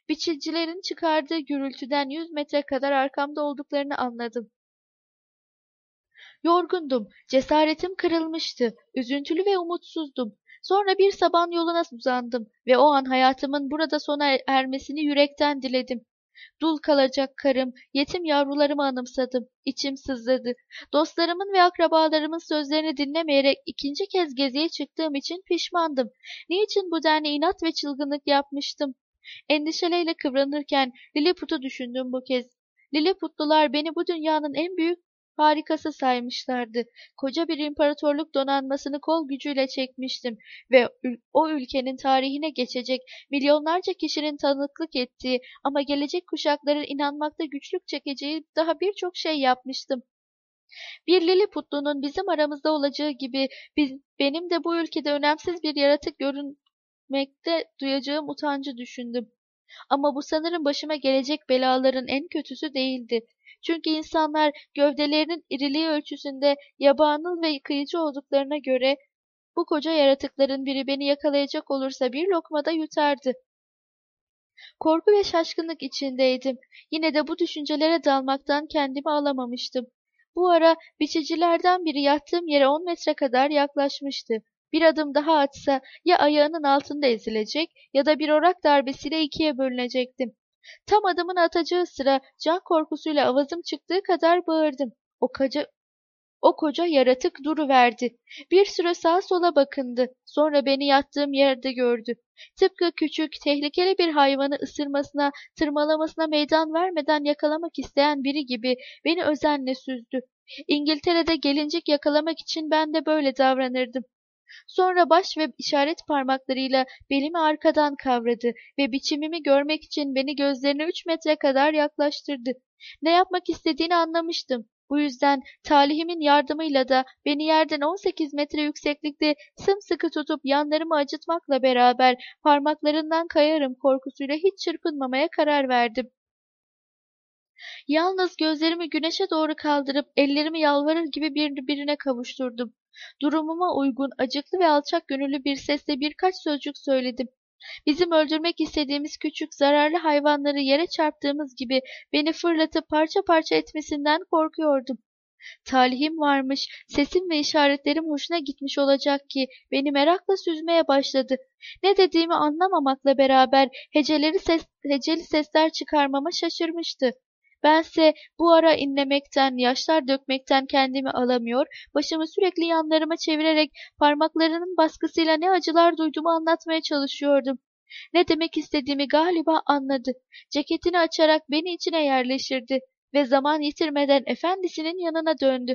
Biçicilerin çıkardığı gürültüden yüz metre kadar arkamda olduklarını anladım. Yorgundum, cesaretim kırılmıştı, üzüntülü ve umutsuzdum. Sonra bir saban yoluna uzandım ve o an hayatımın burada sona ermesini yürekten diledim. Dul kalacak karım, yetim yavrularımı anımsadım. İçim sızladı. Dostlarımın ve akrabalarımın sözlerini dinlemeyerek ikinci kez geziye çıktığım için pişmandım. Niçin bu denli inat ve çılgınlık yapmıştım? Endişeleyle kıvranırken Lilliput'u düşündüm bu kez. Lilliputlular beni bu dünyanın en büyük harikası saymışlardı. Koca bir imparatorluk donanmasını kol gücüyle çekmiştim ve o ülkenin tarihine geçecek milyonlarca kişinin tanıklık ettiği ama gelecek kuşakların inanmakta güçlük çekeceği daha birçok şey yapmıştım. Bir Lilliputlu'nun bizim aramızda olacağı gibi biz, benim de bu ülkede önemsiz bir yaratık görünmekte duyacağım utancı düşündüm. Ama bu sanırım başıma gelecek belaların en kötüsü değildi. Çünkü insanlar gövdelerinin iriliği ölçüsünde yabanıl ve yıkayıcı olduklarına göre bu koca yaratıkların biri beni yakalayacak olursa bir lokmada yutardı. Korku ve şaşkınlık içindeydim. Yine de bu düşüncelere dalmaktan kendimi alamamıştım. Bu ara biçicilerden biri yattığım yere on metre kadar yaklaşmıştı. Bir adım daha atsa ya ayağının altında ezilecek ya da bir orak darbesiyle ikiye bölünecektim. Tam adımın atacağı sıra can korkusuyla avazım çıktığı kadar bağırdım. O koca, o koca yaratık duruverdi. Bir süre sağa sola bakındı. Sonra beni yattığım yerde gördü. Tıpkı küçük, tehlikeli bir hayvanı ısırmasına, tırmalamasına meydan vermeden yakalamak isteyen biri gibi beni özenle süzdü. İngiltere'de gelincik yakalamak için ben de böyle davranırdım. Sonra baş ve işaret parmaklarıyla belimi arkadan kavradı ve biçimimi görmek için beni gözlerine üç metre kadar yaklaştırdı. Ne yapmak istediğini anlamıştım. Bu yüzden talihimin yardımıyla da beni yerden 18 metre yükseklikte sımsıkı tutup yanlarımı acıtmakla beraber parmaklarından kayarım korkusuyla hiç çırpınmamaya karar verdim. Yalnız gözlerimi güneşe doğru kaldırıp ellerimi yalvarır gibi birbirine kavuşturdum. Durumuma uygun, acıklı ve alçak gönüllü bir sesle birkaç sözcük söyledim. Bizim öldürmek istediğimiz küçük zararlı hayvanları yere çarptığımız gibi beni fırlatıp parça parça etmesinden korkuyordum. Talihim varmış, sesim ve işaretlerim hoşuna gitmiş olacak ki beni merakla süzmeye başladı. Ne dediğimi anlamamakla beraber heceleri ses, heceli sesler çıkarmama şaşırmıştı. Bense bu ara inlemekten, yaşlar dökmekten kendimi alamıyor, başımı sürekli yanlarıma çevirerek parmaklarının baskısıyla ne acılar duyduğumu anlatmaya çalışıyordum. Ne demek istediğimi galiba anladı. Ceketini açarak beni içine yerleştirdi ve zaman yitirmeden efendisinin yanına döndü.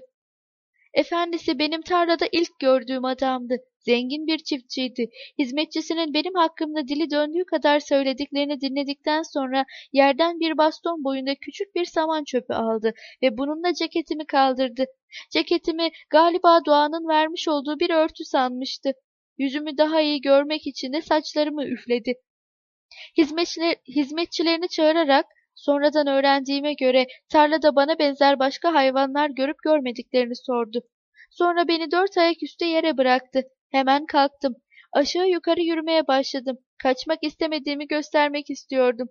Efendisi benim tarlada ilk gördüğüm adamdı. Zengin bir çiftçiydi. Hizmetçisinin benim hakkımda dili döndüğü kadar söylediklerini dinledikten sonra yerden bir baston boyunda küçük bir saman çöpü aldı ve bununla ceketimi kaldırdı. Ceketimi galiba doğanın vermiş olduğu bir örtü sanmıştı. Yüzümü daha iyi görmek için de saçlarımı üfledi. Hizmetçiler, hizmetçilerini çağırarak Sonradan öğrendiğime göre tarlada bana benzer başka hayvanlar görüp görmediklerini sordu. Sonra beni dört ayak üstte yere bıraktı. Hemen kalktım. Aşağı yukarı yürümeye başladım. Kaçmak istemediğimi göstermek istiyordum.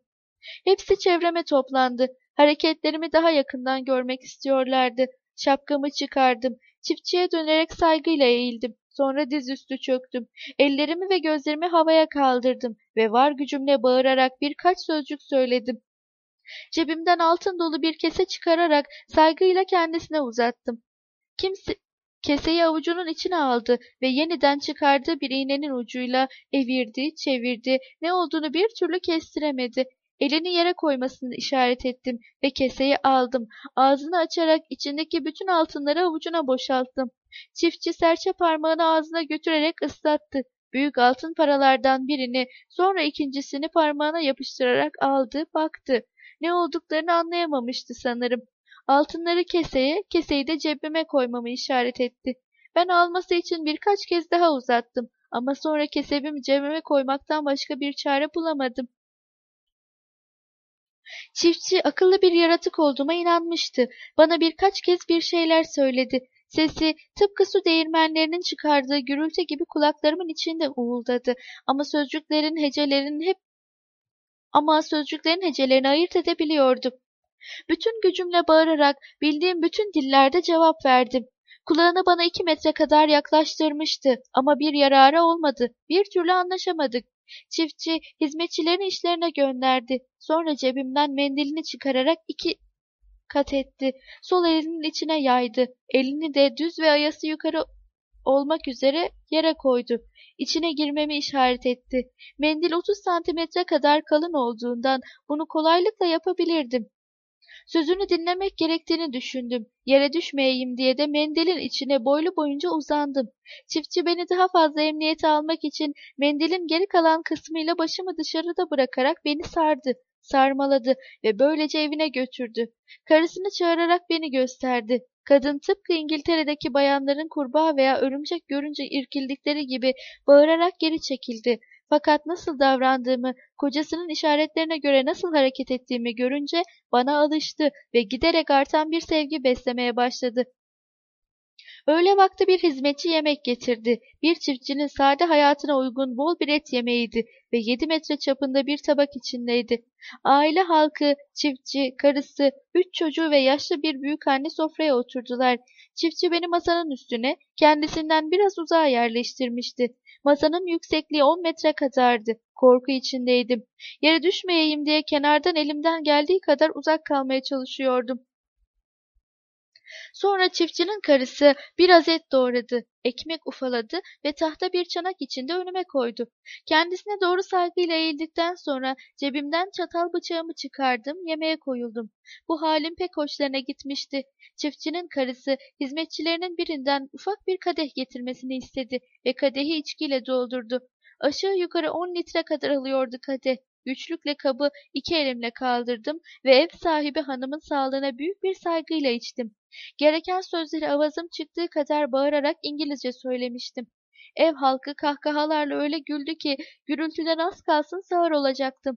Hepsi çevreme toplandı. Hareketlerimi daha yakından görmek istiyorlardı. Şapkamı çıkardım. Çiftçiye dönerek saygıyla eğildim. Sonra dizüstü çöktüm. Ellerimi ve gözlerimi havaya kaldırdım ve var gücümle bağırarak birkaç sözcük söyledim. Cebimden altın dolu bir kese çıkararak saygıyla kendisine uzattım. Kimse keseyi avucunun içine aldı ve yeniden çıkardığı bir iğnenin ucuyla evirdi, çevirdi, ne olduğunu bir türlü kestiremedi. Elini yere koymasını işaret ettim ve keseyi aldım. Ağzını açarak içindeki bütün altınları avucuna boşalttım. Çiftçi serçe parmağını ağzına götürerek ıslattı. Büyük altın paralardan birini, sonra ikincisini parmağına yapıştırarak aldı, baktı. Ne olduklarını anlayamamıştı sanırım. Altınları keseye, keseyi de cebime koymamı işaret etti. Ben alması için birkaç kez daha uzattım ama sonra kesebimi cebime koymaktan başka bir çare bulamadım. Çiftçi akıllı bir yaratık olduğuma inanmıştı. Bana birkaç kez bir şeyler söyledi. Sesi tıpkı su değirmenlerinin çıkardığı gürültü gibi kulaklarımın içinde uğuldadı. Ama sözcüklerin, hecelerin hep ama sözcüklerin hecelerini ayırt edebiliyordum. Bütün gücümle bağırarak bildiğim bütün dillerde cevap verdim. Kulağını bana iki metre kadar yaklaştırmıştı ama bir yararı olmadı. Bir türlü anlaşamadık. Çiftçi hizmetçilerini işlerine gönderdi. Sonra cebimden mendilini çıkararak iki kat etti. Sol elinin içine yaydı. Elini de düz ve ayası yukarı olmak üzere yere koydu. İçine girmemi işaret etti. Mendil 30 santimetre kadar kalın olduğundan bunu kolaylıkla yapabilirdim. Sözünü dinlemek gerektiğini düşündüm. Yere düşmeyeyim diye de mendilin içine boylu boyunca uzandım. Çiftçi beni daha fazla emniyete almak için mendilin geri kalan kısmıyla başımı dışarıda bırakarak beni sardı sarmaladı ve böylece evine götürdü. Karısını çağırarak beni gösterdi. Kadın tıpkı İngiltere'deki bayanların kurbağa veya örümcek görünce irkildikleri gibi bağırarak geri çekildi. Fakat nasıl davrandığımı, kocasının işaretlerine göre nasıl hareket ettiğimi görünce bana alıştı ve giderek artan bir sevgi beslemeye başladı. Öğle vakti bir hizmetçi yemek getirdi. Bir çiftçinin sade hayatına uygun bol bir et yemeğiydi ve yedi metre çapında bir tabak içindeydi. Aile halkı, çiftçi, karısı, üç çocuğu ve yaşlı bir büyük anne sofraya oturdular. Çiftçi beni masanın üstüne, kendisinden biraz uzağa yerleştirmişti. Masanın yüksekliği on metre kadardı. Korku içindeydim. Yere düşmeyeyim diye kenardan elimden geldiği kadar uzak kalmaya çalışıyordum. Sonra çiftçinin karısı biraz et doğradı, ekmek ufaladı ve tahta bir çanak içinde önüme koydu. Kendisine doğru saygıyla eğildikten sonra cebimden çatal bıçağımı çıkardım, yemeğe koyuldum. Bu halim pek hoşlarına gitmişti. Çiftçinin karısı hizmetçilerinin birinden ufak bir kadeh getirmesini istedi ve kadehi içkiyle doldurdu. Aşağı yukarı on litre kadar alıyordu kadeh. Güçlükle kabı iki elimle kaldırdım ve ev sahibi hanımın sağlığına büyük bir saygıyla içtim. Gereken sözleri avazım çıktığı kadar bağırarak İngilizce söylemiştim. Ev halkı kahkahalarla öyle güldü ki gürültüden az kalsın sağır olacaktım.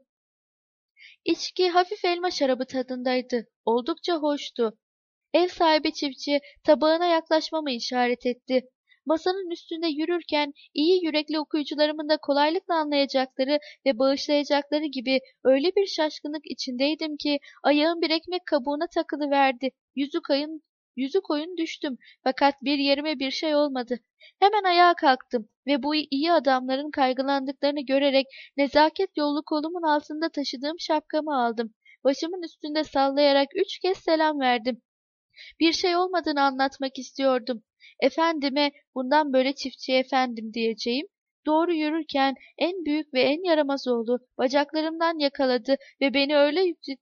İçki hafif elma şarabı tadındaydı. Oldukça hoştu. Ev sahibi çiftçi tabağına yaklaşmamı işaret etti. Masanın üstünde yürürken iyi yürekli okuyucularımın da kolaylıkla anlayacakları ve bağışlayacakları gibi öyle bir şaşkınlık içindeydim ki ayağım bir ekmek kabuğuna takılıverdi. Yüzü kayın, yüzü koyun düştüm fakat bir yerime bir şey olmadı. Hemen ayağa kalktım ve bu iyi adamların kaygılandıklarını görerek nezaket yollu kolumun altında taşıdığım şapkamı aldım. Başımın üstünde sallayarak üç kez selam verdim. Bir şey olmadığını anlatmak istiyordum. Efendime bundan böyle çiftçi efendim diyeceğim. Doğru yürürken en büyük ve en yaramaz oğlu bacaklarımdan yakaladı ve beni öyle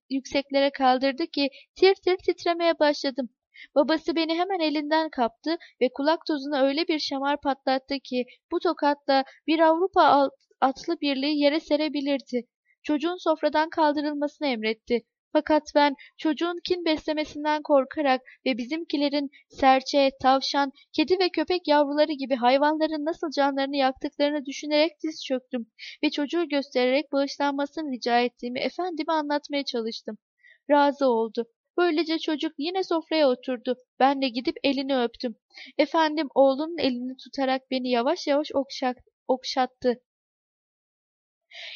yükseklere kaldırdı ki tir tir titremeye başladım. Babası beni hemen elinden kaptı ve kulak tozuna öyle bir şamar patlattı ki bu tokatla bir Avrupa atlı birliği yere serebilirdi. Çocuğun sofradan kaldırılmasını emretti. Fakat ben çocuğun kin beslemesinden korkarak ve bizimkilerin serçe, tavşan, kedi ve köpek yavruları gibi hayvanların nasıl canlarını yaktıklarını düşünerek diz çöktüm ve çocuğu göstererek bağışlanmasını rica ettiğimi efendime anlatmaya çalıştım. Razı oldu. Böylece çocuk yine sofraya oturdu. Ben de gidip elini öptüm. Efendim oğlunun elini tutarak beni yavaş yavaş okşattı.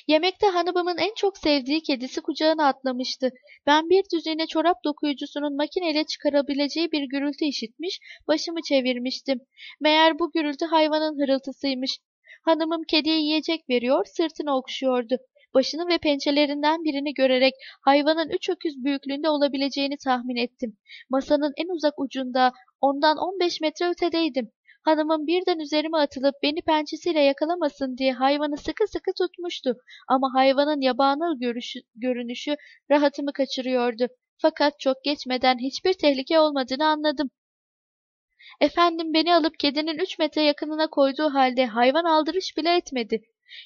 Yemekte hanımımın en çok sevdiği kedisi kucağına atlamıştı. Ben bir düzine çorap dokuyucusunun makineyle çıkarabileceği bir gürültü işitmiş, başımı çevirmiştim. Meğer bu gürültü hayvanın hırıltısıymış. Hanımım kediye yiyecek veriyor, sırtını okşuyordu. Başını ve pençelerinden birini görerek hayvanın üç öküz büyüklüğünde olabileceğini tahmin ettim. Masanın en uzak ucunda, ondan 15 metre ötedeydim. Hanımım birden üzerime atılıp beni pençesiyle yakalamasın diye hayvanı sıkı sıkı tutmuştu. Ama hayvanın yabani görüşü, görünüşü rahatımı kaçırıyordu. Fakat çok geçmeden hiçbir tehlike olmadığını anladım. Efendim beni alıp kedinin üç metre yakınına koyduğu halde hayvan aldırış bile etmedi.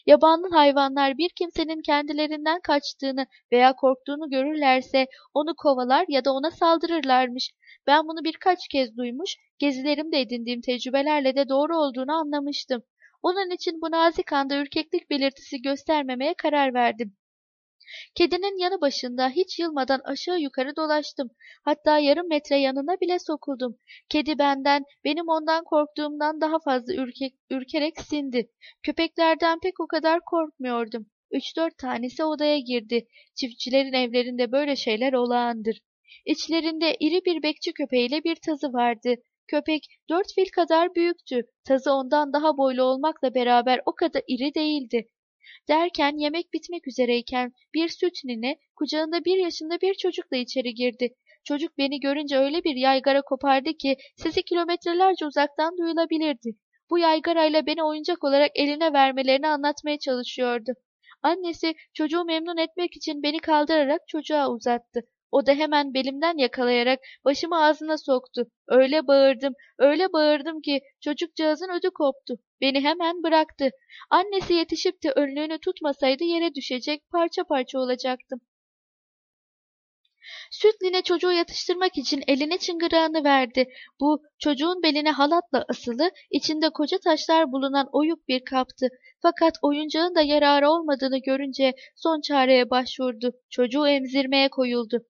Yabanlı hayvanlar bir kimsenin kendilerinden kaçtığını veya korktuğunu görürlerse onu kovalar ya da ona saldırırlarmış. Ben bunu birkaç kez duymuş, gezilerimde edindiğim tecrübelerle de doğru olduğunu anlamıştım. Onun için bu nazik anda ürkeklik belirtisi göstermemeye karar verdim. Kedinin yanı başında hiç yılmadan aşağı yukarı dolaştım. Hatta yarım metre yanına bile sokuldum. Kedi benden, benim ondan korktuğumdan daha fazla ürkek, ürkerek sindi. Köpeklerden pek o kadar korkmuyordum. Üç dört tanesi odaya girdi. Çiftçilerin evlerinde böyle şeyler olağandır. İçlerinde iri bir bekçi köpeğiyle bir tazı vardı. Köpek dört fil kadar büyüktü. Tazı ondan daha boylu olmakla beraber o kadar iri değildi. Derken yemek bitmek üzereyken bir süt nine kucağında bir yaşında bir çocukla içeri girdi. Çocuk beni görünce öyle bir yaygara kopardı ki sesi kilometrelerce uzaktan duyulabilirdi. Bu yaygarayla beni oyuncak olarak eline vermelerini anlatmaya çalışıyordu. Annesi çocuğu memnun etmek için beni kaldırarak çocuğa uzattı. O da hemen belimden yakalayarak başımı ağzına soktu. Öyle bağırdım, öyle bağırdım ki çocukcağızın ödü koptu. Beni hemen bıraktı. Annesi yetişip de önlüğünü tutmasaydı yere düşecek, parça parça olacaktım. Sütline çocuğu yatıştırmak için eline çıngırağını verdi. Bu çocuğun beline halatla asılı, içinde koca taşlar bulunan oyuk bir kaptı. Fakat oyuncağın da yararı olmadığını görünce son çareye başvurdu. Çocuğu emzirmeye koyuldu.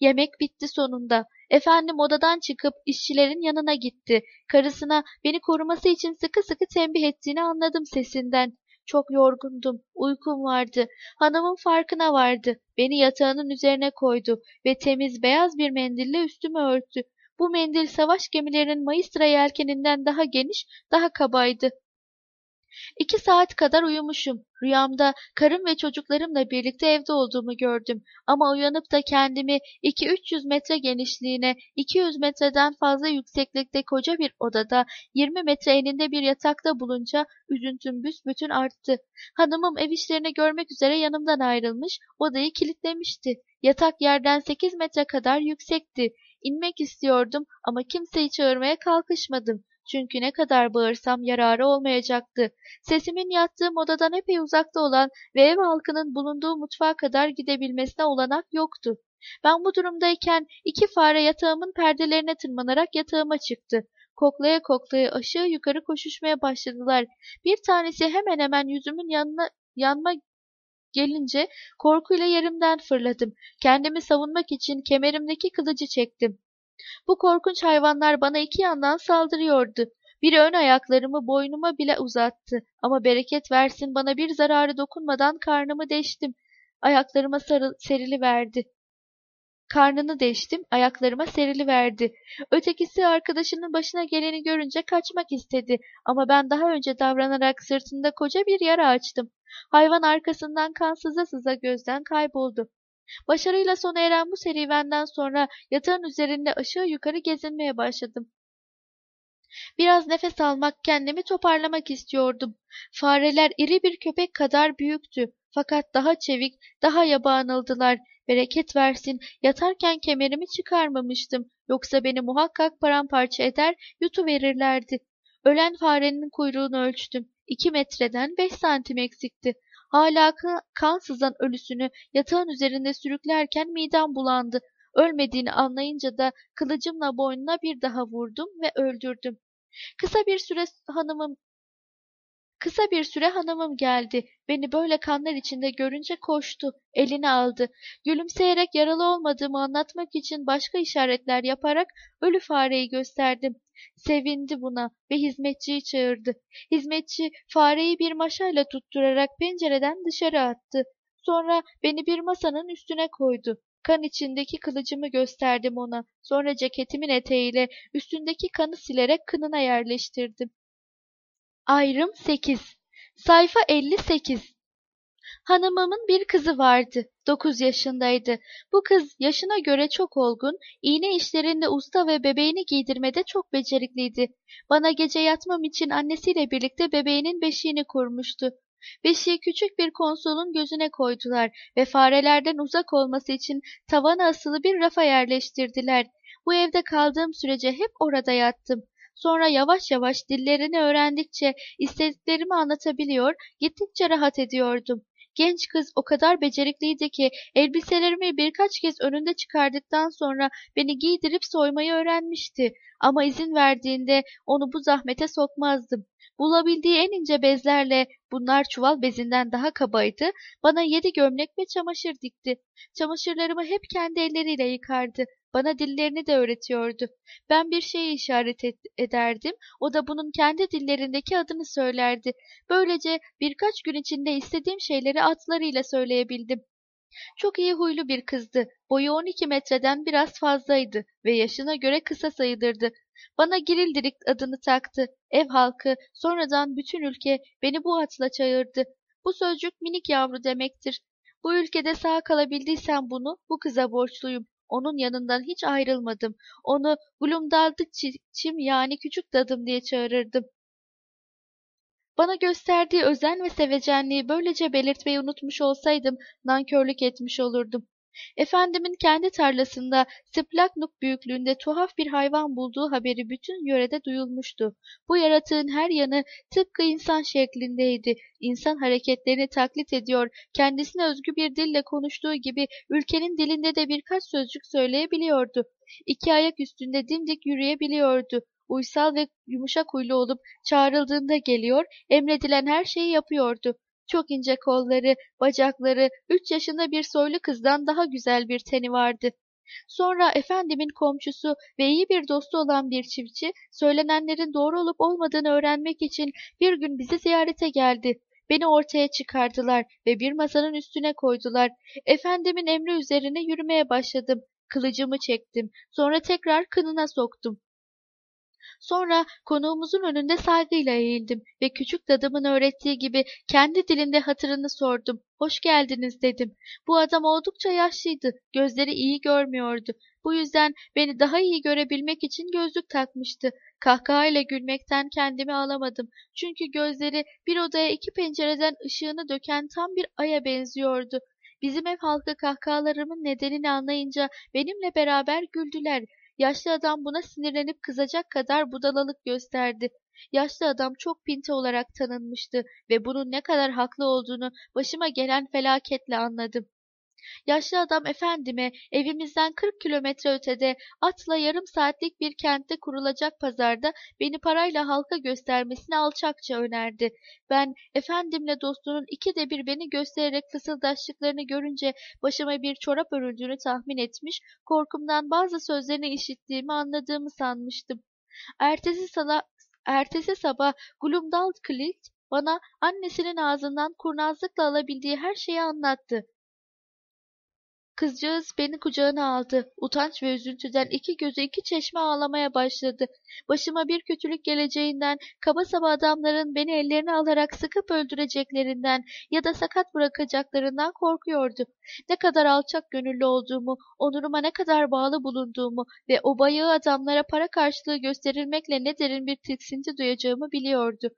Yemek bitti sonunda. Efendim odadan çıkıp işçilerin yanına gitti. Karısına beni koruması için sıkı sıkı tembih ettiğini anladım sesinden. Çok yorgundum. Uykum vardı. Hanımın farkına vardı. Beni yatağının üzerine koydu ve temiz beyaz bir mendille üstümü örttü. Bu mendil savaş gemilerinin Maistra yelkeninden daha geniş, daha kabaydı. İki saat kadar uyumuşum. Rüyamda karım ve çocuklarımla birlikte evde olduğumu gördüm. Ama uyanıp da kendimi 2-300 metre genişliğine, 200 metreden fazla yükseklikte koca bir odada, 20 metre eninde bir yatakta bulunca üzüntüm büsbütün arttı. Hanımım ev işlerini görmek üzere yanımdan ayrılmış, odayı kilitlemişti. Yatak yerden 8 metre kadar yüksekti. İnmek istiyordum ama kimseyi çağırmaya kalkışmadım. Çünkü ne kadar bağırsam yararı olmayacaktı. Sesimin yattığım odadan epey uzakta olan ve ev halkının bulunduğu mutfağa kadar gidebilmesine olanak yoktu. Ben bu durumdayken iki fare yatağımın perdelerine tırmanarak yatağıma çıktı. Koklaya koklaya aşağı yukarı koşuşmaya başladılar. Bir tanesi hemen hemen yüzümün yanına, yanma gelince korkuyla yerimden fırladım. Kendimi savunmak için kemerimdeki kılıcı çektim. Bu korkunç hayvanlar bana iki yandan saldırıyordu. Biri ön ayaklarımı boynuma bile uzattı. Ama bereket versin bana bir zararı dokunmadan karnımı deştim. Ayaklarıma sarı, serili verdi. Karnını deştim, ayaklarıma serili verdi. Ötekisi arkadaşının başına geleni görünce kaçmak istedi ama ben daha önce davranarak sırtında koca bir yara açtım. Hayvan arkasından kan sıza sıza gözden kayboldu. Başarıyla sona eren bu serüvenden sonra yatağın üzerinde aşağı yukarı gezinmeye başladım. Biraz nefes almak, kendimi toparlamak istiyordum. Fareler iri bir köpek kadar büyüktü. Fakat daha çevik, daha yabanıldılar. Bereket versin, yatarken kemerimi çıkarmamıştım. Yoksa beni muhakkak paramparça eder, yutuverirlerdi. Ölen farenin kuyruğunu ölçtüm. İki metreden beş santim eksikti. Hala kan ölüsünü yatağın üzerinde sürüklerken midem bulandı. Ölmediğini anlayınca da kılıcımla boynuna bir daha vurdum ve öldürdüm. Kısa bir süre hanımım Kısa bir süre hanımım geldi. Beni böyle kanlar içinde görünce koştu. Elini aldı. Gülümseyerek yaralı olmadığımı anlatmak için başka işaretler yaparak ölü fareyi gösterdim. Sevindi buna ve hizmetçiyi çağırdı. Hizmetçi fareyi bir maşayla tutturarak pencereden dışarı attı. Sonra beni bir masanın üstüne koydu. Kan içindeki kılıcımı gösterdim ona. Sonra ceketimin eteğiyle üstündeki kanı silerek kınına yerleştirdim. Ayrım 8 Sayfa 58 Hanımımın bir kızı vardı. 9 yaşındaydı. Bu kız yaşına göre çok olgun, iğne işlerinde usta ve bebeğini giydirmede çok becerikliydi. Bana gece yatmam için annesiyle birlikte bebeğinin beşiğini kurmuştu. Beşiği küçük bir konsolun gözüne koydular ve farelerden uzak olması için tavana asılı bir rafa yerleştirdiler. Bu evde kaldığım sürece hep orada yattım. Sonra yavaş yavaş dillerini öğrendikçe istediklerimi anlatabiliyor, gittikçe rahat ediyordum. Genç kız o kadar becerikliydi ki elbiselerimi birkaç kez önünde çıkardıktan sonra beni giydirip soymayı öğrenmişti. Ama izin verdiğinde onu bu zahmete sokmazdım. Bulabildiği en ince bezlerle, bunlar çuval bezinden daha kabaydı, bana yedi gömlek ve çamaşır dikti. Çamaşırlarımı hep kendi elleriyle yıkardı. Bana dillerini de öğretiyordu. Ben bir şeyi işaret et ederdim, o da bunun kendi dillerindeki adını söylerdi. Böylece birkaç gün içinde istediğim şeyleri atlarıyla söyleyebildim. Çok iyi huylu bir kızdı. Boyu 12 metreden biraz fazlaydı ve yaşına göre kısa sayılırdı. Bana Girildirik adını taktı. Ev halkı, sonradan bütün ülke beni bu adla çağırdı. Bu sözcük minik yavru demektir. Bu ülkede sağ kalabildiysem bunu bu kıza borçluyum. Onun yanından hiç ayrılmadım. Onu Glumdaldık çim yani küçük dadım diye çağırırdım. Bana gösterdiği özen ve sevecenliği böylece belirtmeyi unutmuş olsaydım nankörlük etmiş olurdum. Efendimin kendi tarlasında Splaknuk büyüklüğünde tuhaf bir hayvan bulduğu haberi bütün yörede duyulmuştu. Bu yaratığın her yanı tıpkı insan şeklindeydi. İnsan hareketlerini taklit ediyor, kendisine özgü bir dille konuştuğu gibi ülkenin dilinde de birkaç sözcük söyleyebiliyordu. İki ayak üstünde dimdik yürüyebiliyordu uysal ve yumuşak huylu olup çağrıldığında geliyor, emredilen her şeyi yapıyordu. Çok ince kolları, bacakları, üç yaşında bir soylu kızdan daha güzel bir teni vardı. Sonra efendimin komşusu ve iyi bir dostu olan bir çiftçi, söylenenlerin doğru olup olmadığını öğrenmek için bir gün bizi ziyarete geldi. Beni ortaya çıkardılar ve bir masanın üstüne koydular. Efendimin emri üzerine yürümeye başladım. Kılıcımı çektim. Sonra tekrar kınına soktum. Sonra konuğumuzun önünde saygıyla eğildim ve küçük dadımın öğrettiği gibi kendi dilinde hatırını sordum. Hoş geldiniz dedim. Bu adam oldukça yaşlıydı. Gözleri iyi görmüyordu. Bu yüzden beni daha iyi görebilmek için gözlük takmıştı. Kahkahayla gülmekten kendimi alamadım. Çünkü gözleri bir odaya iki pencereden ışığını döken tam bir aya benziyordu. Bizim ev halkı kahkahalarımın nedenini anlayınca benimle beraber güldüler. Yaşlı adam buna sinirlenip kızacak kadar budalalık gösterdi. Yaşlı adam çok pinti olarak tanınmıştı ve bunun ne kadar haklı olduğunu başıma gelen felaketle anladım. Yaşlı adam efendime evimizden 40 kilometre ötede atla yarım saatlik bir kentte kurulacak pazarda beni parayla halka göstermesini alçakça önerdi. Ben efendimle dostunun iki de bir beni göstererek fısıldaştıklarını görünce başıma bir çorap örüldüğünü tahmin etmiş, korkumdan bazı sözlerini işittiğimi anladığımı sanmıştım. Ertesi, sala, ertesi sabah Glumdalcliff bana annesinin ağzından kurnazlıkla alabildiği her şeyi anlattı. Kızcağız beni kucağına aldı. Utanç ve üzüntüden iki gözü iki çeşme ağlamaya başladı. Başıma bir kötülük geleceğinden, kaba saba adamların beni ellerine alarak sıkıp öldüreceklerinden ya da sakat bırakacaklarından korkuyordu. Ne kadar alçak gönüllü olduğumu, onuruma ne kadar bağlı bulunduğumu ve o bayağı adamlara para karşılığı gösterilmekle ne derin bir tiksinti duyacağımı biliyordu.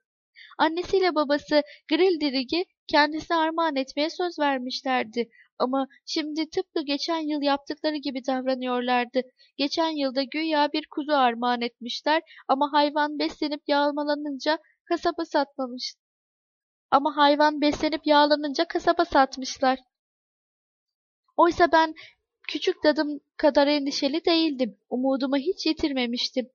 Annesiyle babası Grilldirig'i kendisine armağan etmeye söz vermişlerdi. Ama şimdi tıpkı geçen yıl yaptıkları gibi davranıyorlardı. Geçen yılda güya bir kuzu armağan etmişler ama hayvan beslenip yağmalanınca kasaba satmamış. Ama hayvan beslenip yağlanınca kasaba satmışlar. Oysa ben küçük dadım kadar endişeli değildim. Umudumu hiç yitirmemiştim.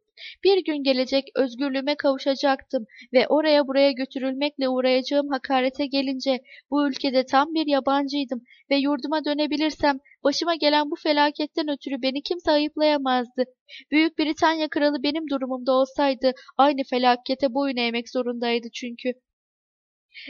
Bir gün gelecek özgürlüğüme kavuşacaktım ve oraya buraya götürülmekle uğrayacağım hakarete gelince bu ülkede tam bir yabancıydım ve yurduma dönebilirsem başıma gelen bu felaketten ötürü beni kimse ayıplayamazdı. Büyük Britanya kralı benim durumumda olsaydı aynı felakete boyun eğmek zorundaydı çünkü.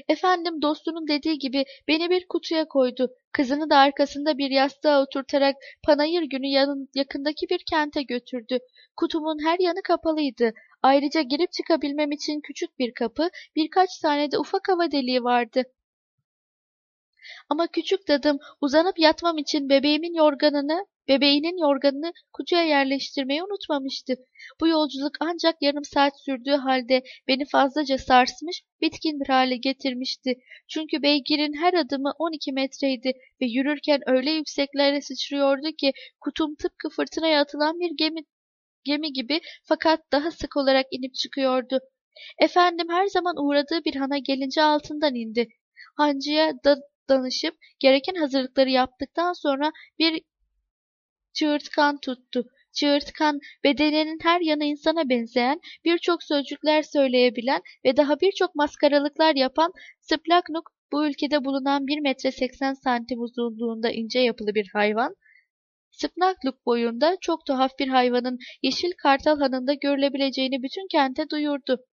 Efendim dostunun dediği gibi beni bir kutuya koydu. Kızını da arkasında bir yastığa oturtarak panayır günü yanın, yakındaki bir kente götürdü. Kutumun her yanı kapalıydı. Ayrıca girip çıkabilmem için küçük bir kapı, birkaç tane de ufak hava deliği vardı. Ama küçük dadım uzanıp yatmam için bebeğimin yorganını Bebeğinin yorganını kutuya yerleştirmeyi unutmamıştı. Bu yolculuk ancak yarım saat sürdüğü halde beni fazlaca sarsmış, bitkin bir hale getirmişti. Çünkü beygirin her adımı 12 metreydi ve yürürken öyle yükseklere sıçrıyordu ki kutum tıpkı fırtınaya atılan bir gemi, gemi gibi fakat daha sık olarak inip çıkıyordu. Efendim her zaman uğradığı bir hana gelince altından indi. Hancıya da danışıp gereken hazırlıkları yaptıktan sonra bir çığırtkan tuttu. Çığırtkan, bedeninin her yanı insana benzeyen, birçok sözcükler söyleyebilen ve daha birçok maskaralıklar yapan Splaknuk, bu ülkede bulunan 1 metre 80 santim uzunluğunda ince yapılı bir hayvan, Sıpnakluk boyunda çok tuhaf bir hayvanın Yeşil Kartal Hanı'nda görülebileceğini bütün kente duyurdu.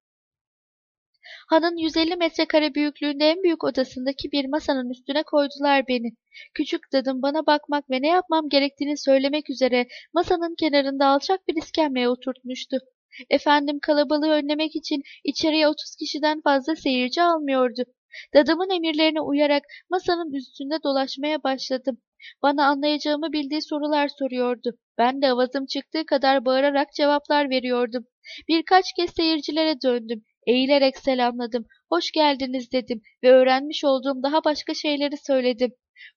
Hanın 150 metrekare büyüklüğünde en büyük odasındaki bir masanın üstüne koydular beni. Küçük dadım bana bakmak ve ne yapmam gerektiğini söylemek üzere masanın kenarında alçak bir iskemleye oturtmuştu. Efendim kalabalığı önlemek için içeriye 30 kişiden fazla seyirci almıyordu. Dadımın emirlerine uyarak masanın üstünde dolaşmaya başladım. Bana anlayacağımı bildiği sorular soruyordu. Ben de avazım çıktığı kadar bağırarak cevaplar veriyordum. Birkaç kez seyircilere döndüm. Eğilerek selamladım. Hoş geldiniz dedim ve öğrenmiş olduğum daha başka şeyleri söyledim.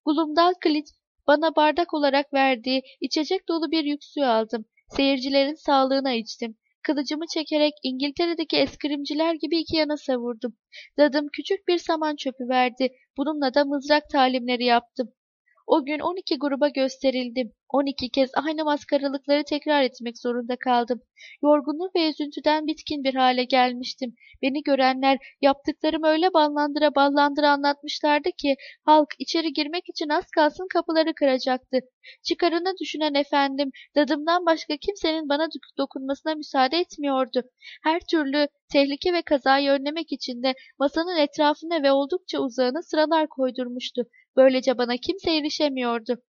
Gulumdal Kilit bana bardak olarak verdiği içecek dolu bir yüksüğü aldım. Seyircilerin sağlığına içtim. Kılıcımı çekerek İngiltere'deki eskrimciler gibi iki yana savurdum. Dadım küçük bir saman çöpü verdi. Bununla da mızrak talimleri yaptım. O gün 12 gruba gösterildim. 12 kez aynı maskaralıkları tekrar etmek zorunda kaldım. Yorgunluk ve üzüntüden bitkin bir hale gelmiştim. Beni görenler yaptıklarımı öyle ballandıra ballandıra anlatmışlardı ki halk içeri girmek için az kalsın kapıları kıracaktı. Çıkarını düşünen efendim dadımdan başka kimsenin bana dokunmasına müsaade etmiyordu. Her türlü tehlike ve kazayı önlemek için de masanın etrafına ve oldukça uzağına sıralar koydurmuştu. Böylece bana kimse erişemiyordu.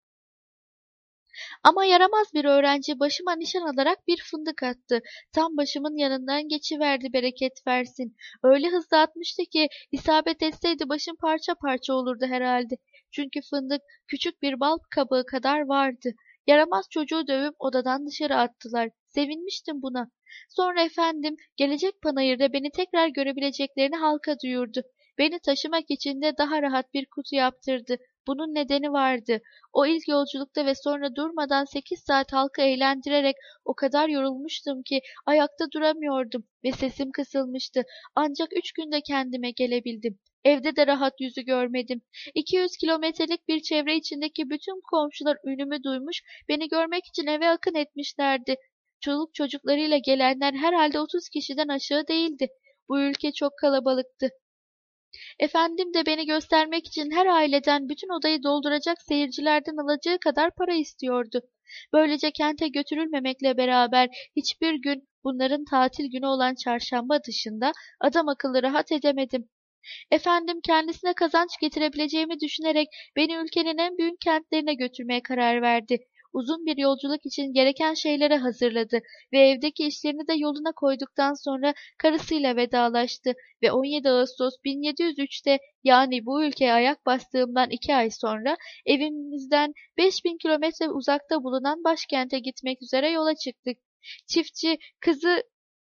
Ama yaramaz bir öğrenci başıma nişan alarak bir fındık attı. Tam başımın yanından geçiverdi bereket versin. Öyle hızlı atmıştı ki isabet etseydi başım parça parça olurdu herhalde. Çünkü fındık küçük bir bal kabağı kadar vardı. Yaramaz çocuğu dövüp odadan dışarı attılar. Sevinmiştim buna. Sonra efendim gelecek panayırda beni tekrar görebileceklerini halka duyurdu. Beni taşımak için de daha rahat bir kutu yaptırdı. Bunun nedeni vardı. O ilk yolculukta ve sonra durmadan sekiz saat halkı eğlendirerek o kadar yorulmuştum ki ayakta duramıyordum ve sesim kısılmıştı. Ancak üç günde kendime gelebildim. Evde de rahat yüzü görmedim. 200 kilometrelik bir çevre içindeki bütün komşular ünümü duymuş, beni görmek için eve akın etmişlerdi. Çoluk çocuklarıyla gelenler herhalde 30 kişiden aşağı değildi. Bu ülke çok kalabalıktı. Efendim de beni göstermek için her aileden bütün odayı dolduracak seyircilerden alacağı kadar para istiyordu. Böylece kente götürülmemekle beraber hiçbir gün bunların tatil günü olan çarşamba dışında adam akıllı rahat edemedim. Efendim kendisine kazanç getirebileceğimi düşünerek beni ülkenin en büyük kentlerine götürmeye karar verdi. Uzun bir yolculuk için gereken şeyleri hazırladı ve evdeki işlerini de yoluna koyduktan sonra karısıyla vedalaştı ve 17 Ağustos 1703'te yani bu ülkeye ayak bastığımdan iki ay sonra evimizden 5000 kilometre uzakta bulunan başkente gitmek üzere yola çıktık. Çiftçi kızı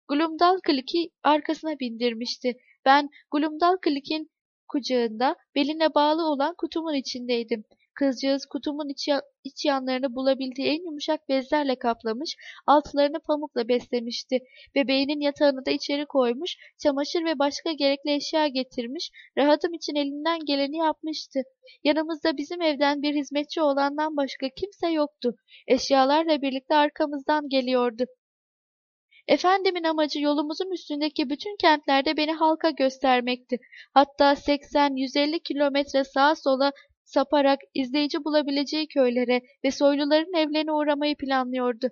Glumdalclick'i arkasına bindirmişti. Ben Glumdalclick'in kucağında beline bağlı olan kutumun içindeydim. Kızcağız kutumun iç, iç yanlarını bulabildiği en yumuşak bezlerle kaplamış, altlarını pamukla beslemişti. Bebeğinin yatağını da içeri koymuş, çamaşır ve başka gerekli eşya getirmiş, rahatım için elinden geleni yapmıştı. Yanımızda bizim evden bir hizmetçi olandan başka kimse yoktu. Eşyalarla birlikte arkamızdan geliyordu. Efendimin amacı yolumuzun üstündeki bütün kentlerde beni halka göstermekti. Hatta 80-150 kilometre sağa sola saparak izleyici bulabileceği köylere ve soyluların evlerine uğramayı planlıyordu.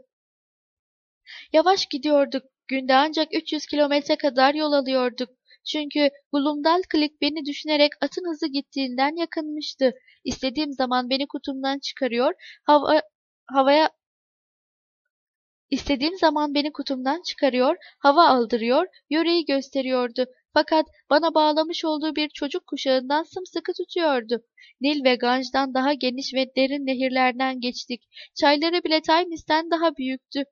Yavaş gidiyorduk. Günde ancak 300 kilometre kadar yol alıyorduk. Çünkü Glumdal Klik beni düşünerek atın hızı gittiğinden yakınmıştı. İstediğim zaman beni kutumdan çıkarıyor, hava, havaya İstediğim zaman beni kutumdan çıkarıyor, hava aldırıyor, yöreyi gösteriyordu. Fakat bana bağlamış olduğu bir çocuk kuşağından sımsıkı tutuyordu. Nil ve Ganj'dan daha geniş ve derin nehirlerden geçtik. Çayları bile Taymis'ten daha büyüktü.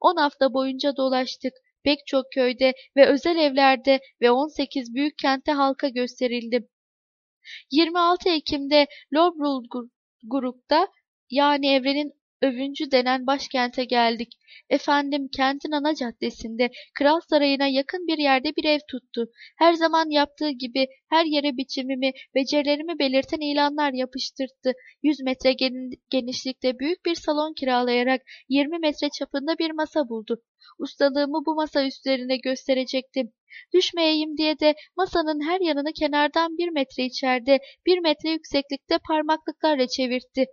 On hafta boyunca dolaştık. Pek çok köyde ve özel evlerde ve 18 büyük kente halka gösterildim. 26 Ekim'de Lobrulguruk'ta yani evrenin övüncü denen başkente geldik. Efendim kentin ana caddesinde kral sarayına yakın bir yerde bir ev tuttu. Her zaman yaptığı gibi her yere biçimimi, becerilerimi belirten ilanlar yapıştırdı. 100 metre genişlikte büyük bir salon kiralayarak 20 metre çapında bir masa buldu. Ustalığımı bu masa üstlerine gösterecektim. Düşmeyeyim diye de masanın her yanını kenardan bir metre içeride, bir metre yükseklikte parmaklıklarla çevirtti.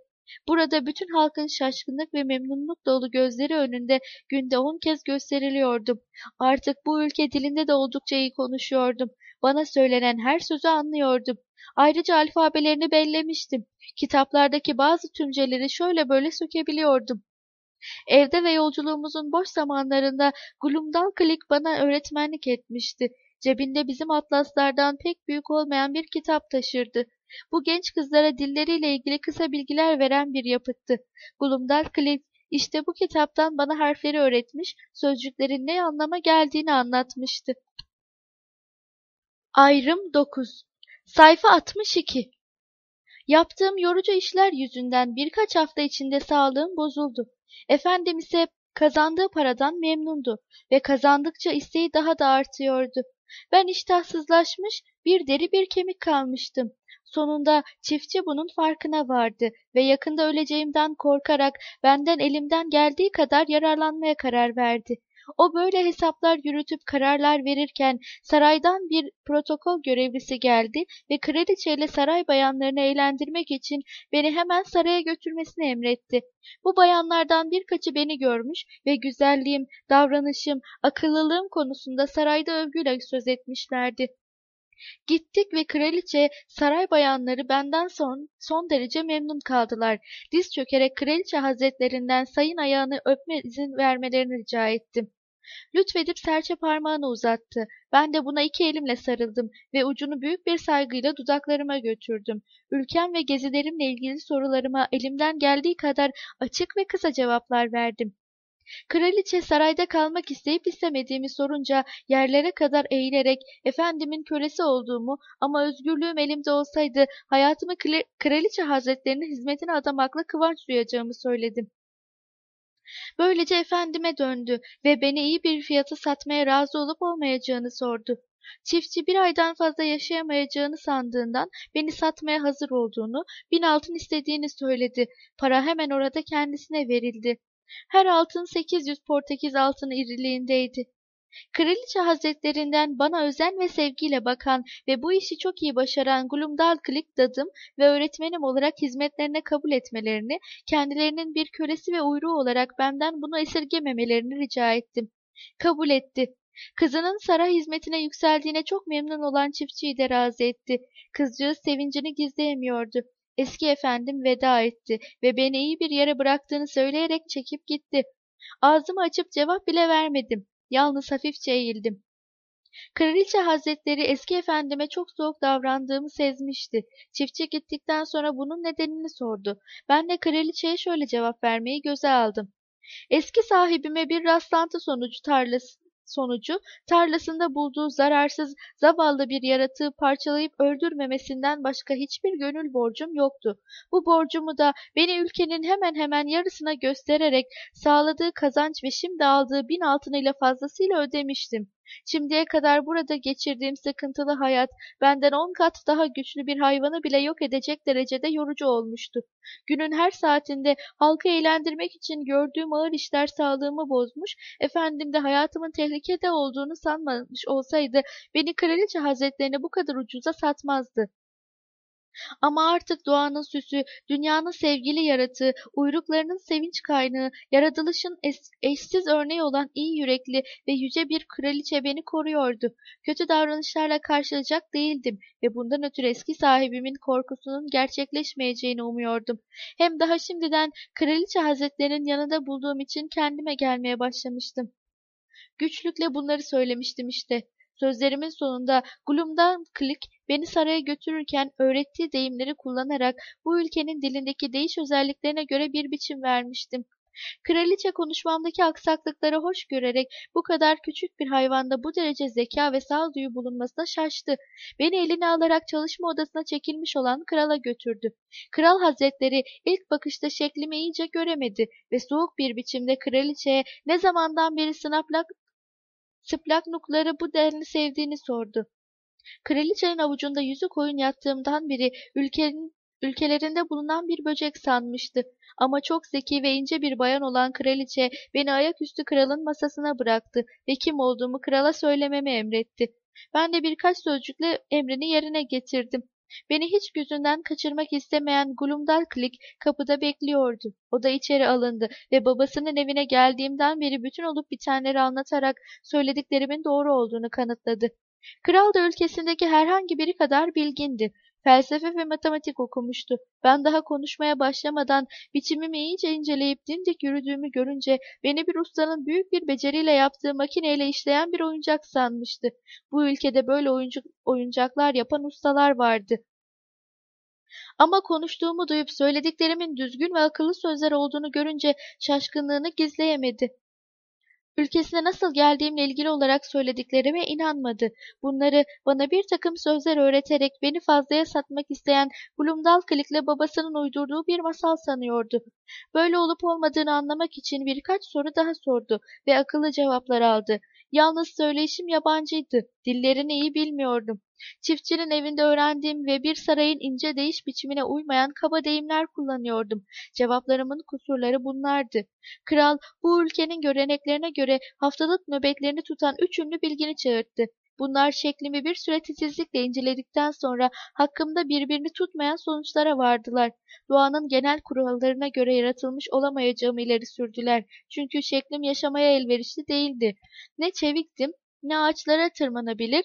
Burada bütün halkın şaşkınlık ve memnunluk dolu gözleri önünde günde on kez gösteriliyordum. Artık bu ülke dilinde de oldukça iyi konuşuyordum. Bana söylenen her sözü anlıyordum. Ayrıca alfabelerini bellemiştim. Kitaplardaki bazı tümceleri şöyle böyle sökebiliyordum. Evde ve yolculuğumuzun boş zamanlarında Glumdal Klik bana öğretmenlik etmişti. Cebinde bizim atlaslardan pek büyük olmayan bir kitap taşırdı. Bu genç kızlara dilleriyle ilgili kısa bilgiler veren bir yapıttı. Glumdal Cliff işte bu kitaptan bana harfleri öğretmiş, sözcüklerin ne anlama geldiğini anlatmıştı. Ayrım 9 Sayfa 62 Yaptığım yorucu işler yüzünden birkaç hafta içinde sağlığım bozuldu. Efendim ise kazandığı paradan memnundu ve kazandıkça isteği daha da artıyordu. Ben iştahsızlaşmış, bir deri bir kemik kalmıştım. Sonunda çiftçi bunun farkına vardı ve yakında öleceğimden korkarak benden elimden geldiği kadar yararlanmaya karar verdi. O böyle hesaplar yürütüp kararlar verirken saraydan bir protokol görevlisi geldi ve kraliçeyle saray bayanlarını eğlendirmek için beni hemen saraya götürmesini emretti. Bu bayanlardan birkaçı beni görmüş ve güzelliğim, davranışım, akıllılığım konusunda sarayda övgüyle söz etmişlerdi. Gittik ve kraliçe, saray bayanları benden son, son derece memnun kaldılar. Diz çökerek kraliçe hazretlerinden sayın ayağını öpme izin vermelerini rica ettim. Lütfedip serçe parmağını uzattı. Ben de buna iki elimle sarıldım ve ucunu büyük bir saygıyla dudaklarıma götürdüm. Ülkem ve gezilerimle ilgili sorularıma elimden geldiği kadar açık ve kısa cevaplar verdim. Kraliçe sarayda kalmak isteyip istemediğimi sorunca yerlere kadar eğilerek efendimin kölesi olduğumu ama özgürlüğüm elimde olsaydı hayatımı kraliçe hazretlerinin hizmetine adamakla kıvanç duyacağımı söyledim. Böylece efendime döndü ve beni iyi bir fiyata satmaya razı olup olmayacağını sordu. Çiftçi bir aydan fazla yaşayamayacağını sandığından beni satmaya hazır olduğunu, bin altın istediğini söyledi. Para hemen orada kendisine verildi. Her altın 800 Portekiz altını iriliğindeydi. Kraliçe hazretlerinden bana özen ve sevgiyle bakan ve bu işi çok iyi başaran Glumdalclick dadım ve öğretmenim olarak hizmetlerine kabul etmelerini, kendilerinin bir kölesi ve uyruğu olarak benden bunu esirgememelerini rica ettim. Kabul etti. Kızının saray hizmetine yükseldiğine çok memnun olan çiftçiyi de razı etti. Kızcağız sevincini gizleyemiyordu. Eski efendim veda etti ve beni iyi bir yere bıraktığını söyleyerek çekip gitti. Ağzımı açıp cevap bile vermedim. Yalnız hafifçe eğildim. Kraliçe hazretleri eski efendime çok soğuk davrandığımı sezmişti. Çiftçi gittikten sonra bunun nedenini sordu. Ben de kraliçeye şöyle cevap vermeyi göze aldım. Eski sahibime bir rastlantı sonucu tarlası, sonucu tarlasında bulduğu zararsız, zavallı bir yaratığı parçalayıp öldürmemesinden başka hiçbir gönül borcum yoktu. Bu borcumu da beni ülkenin hemen hemen yarısına göstererek sağladığı kazanç ve şimdi aldığı bin altınıyla fazlasıyla ödemiştim. Şimdiye kadar burada geçirdiğim sıkıntılı hayat benden on kat daha güçlü bir hayvanı bile yok edecek derecede yorucu olmuştu. Günün her saatinde halkı eğlendirmek için gördüğüm ağır işler sağlığımı bozmuş, efendim de hayatımın tehlikede olduğunu sanmamış olsaydı beni kraliçe hazretlerine bu kadar ucuza satmazdı. Ama artık doğanın süsü, dünyanın sevgili yaratığı, uyruklarının sevinç kaynağı, yaratılışın eşsiz örneği olan iyi yürekli ve yüce bir kraliçe beni koruyordu. Kötü davranışlarla karşılayacak değildim ve bundan ötürü eski sahibimin korkusunun gerçekleşmeyeceğini umuyordum. Hem daha şimdiden kraliçe hazretlerinin yanında bulduğum için kendime gelmeye başlamıştım. Güçlükle bunları söylemiştim işte. Sözlerimin sonunda Glum'dan Klik beni saraya götürürken öğrettiği deyimleri kullanarak bu ülkenin dilindeki değiş özelliklerine göre bir biçim vermiştim. Kraliçe konuşmamdaki aksaklıkları hoş görerek bu kadar küçük bir hayvanda bu derece zeka ve sağduyu bulunmasına şaştı. Beni eline alarak çalışma odasına çekilmiş olan krala götürdü. Kral hazretleri ilk bakışta şeklimi iyice göremedi ve soğuk bir biçimde kraliçeye ne zamandan beri sınaplak Çıplak nukları bu denli sevdiğini sordu. Kraliçenin avucunda yüzü koyun yattığımdan beri ülkenin, ülkelerinde bulunan bir böcek sanmıştı. Ama çok zeki ve ince bir bayan olan kraliçe beni ayaküstü kralın masasına bıraktı ve kim olduğumu krala söylememi emretti. Ben de birkaç sözcükle emrini yerine getirdim. Beni hiç gözünden kaçırmak istemeyen Glumdalclick kapıda bekliyordu. O da içeri alındı ve babasının evine geldiğimden beri bütün olup bitenleri anlatarak söylediklerimin doğru olduğunu kanıtladı. Kral da ülkesindeki herhangi biri kadar bilgindi. Felsefe ve matematik okumuştu. Ben daha konuşmaya başlamadan biçimimi iyice inceleyip dimdik yürüdüğümü görünce beni bir ustanın büyük bir beceriyle yaptığı makineyle işleyen bir oyuncak sanmıştı. Bu ülkede böyle oyuncu, oyuncaklar yapan ustalar vardı. Ama konuştuğumu duyup söylediklerimin düzgün ve akıllı sözler olduğunu görünce şaşkınlığını gizleyemedi. Ülkesine nasıl geldiğimle ilgili olarak söylediklerime inanmadı. Bunları bana bir takım sözler öğreterek beni fazlaya satmak isteyen Blumdalclick'le babasının uydurduğu bir masal sanıyordu. Böyle olup olmadığını anlamak için birkaç soru daha sordu ve akıllı cevaplar aldı. Yalnız söyleyişim yabancıydı. Dillerini iyi bilmiyordum. Çiftçinin evinde öğrendiğim ve bir sarayın ince değiş biçimine uymayan kaba deyimler kullanıyordum. Cevaplarımın kusurları bunlardı. Kral bu ülkenin göreneklerine göre haftalık nöbetlerini tutan üç ünlü bilgini çağırdı. Bunlar şeklimi bir süre titizlikle inceledikten sonra hakkımda birbirini tutmayan sonuçlara vardılar. Doğanın genel kurallarına göre yaratılmış olamayacağımı ileri sürdüler. Çünkü şeklim yaşamaya elverişli değildi. Ne çeviktim, ne ağaçlara tırmanabilir,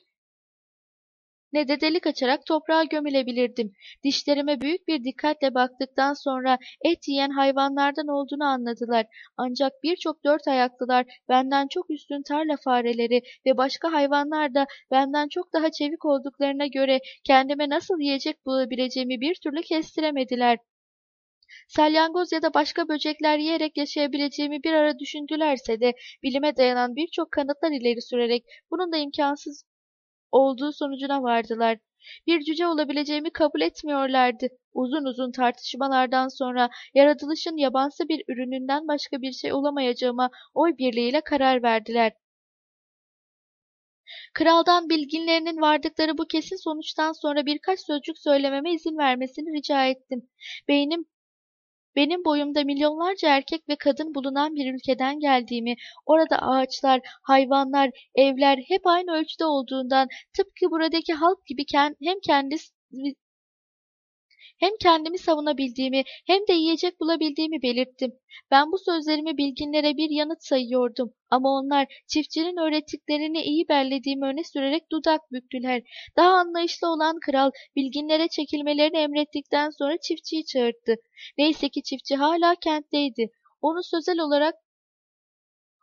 ne de delik açarak toprağa gömülebilirdim. Dişlerime büyük bir dikkatle baktıktan sonra et yiyen hayvanlardan olduğunu anladılar. Ancak birçok dört ayaklılar benden çok üstün tarla fareleri ve başka hayvanlar da benden çok daha çevik olduklarına göre kendime nasıl yiyecek bulabileceğimi bir türlü kestiremediler. Salyangoz ya da başka böcekler yiyerek yaşayabileceğimi bir ara düşündülerse de bilime dayanan birçok kanıtlar ileri sürerek bunun da imkansız olduğu sonucuna vardılar. Bir cüce olabileceğimi kabul etmiyorlardı. Uzun uzun tartışmalardan sonra yaratılışın yabansı bir ürününden başka bir şey olamayacağıma oy birliğiyle karar verdiler. Kraldan bilginlerinin vardıkları bu kesin sonuçtan sonra birkaç sözcük söylememe izin vermesini rica ettim. Beynim benim boyumda milyonlarca erkek ve kadın bulunan bir ülkeden geldiğimi, orada ağaçlar, hayvanlar, evler hep aynı ölçüde olduğundan tıpkı buradaki halk gibi hem kendisi hem kendimi savunabildiğimi hem de yiyecek bulabildiğimi belirttim. Ben bu sözlerimi bilginlere bir yanıt sayıyordum ama onlar çiftçinin öğrettiklerini iyi bellediğimi öne sürerek dudak büktüler. Daha anlayışlı olan kral bilginlere çekilmelerini emrettikten sonra çiftçiyi çağırdı. Neyse ki çiftçi hala kentteydi. Onu sözel olarak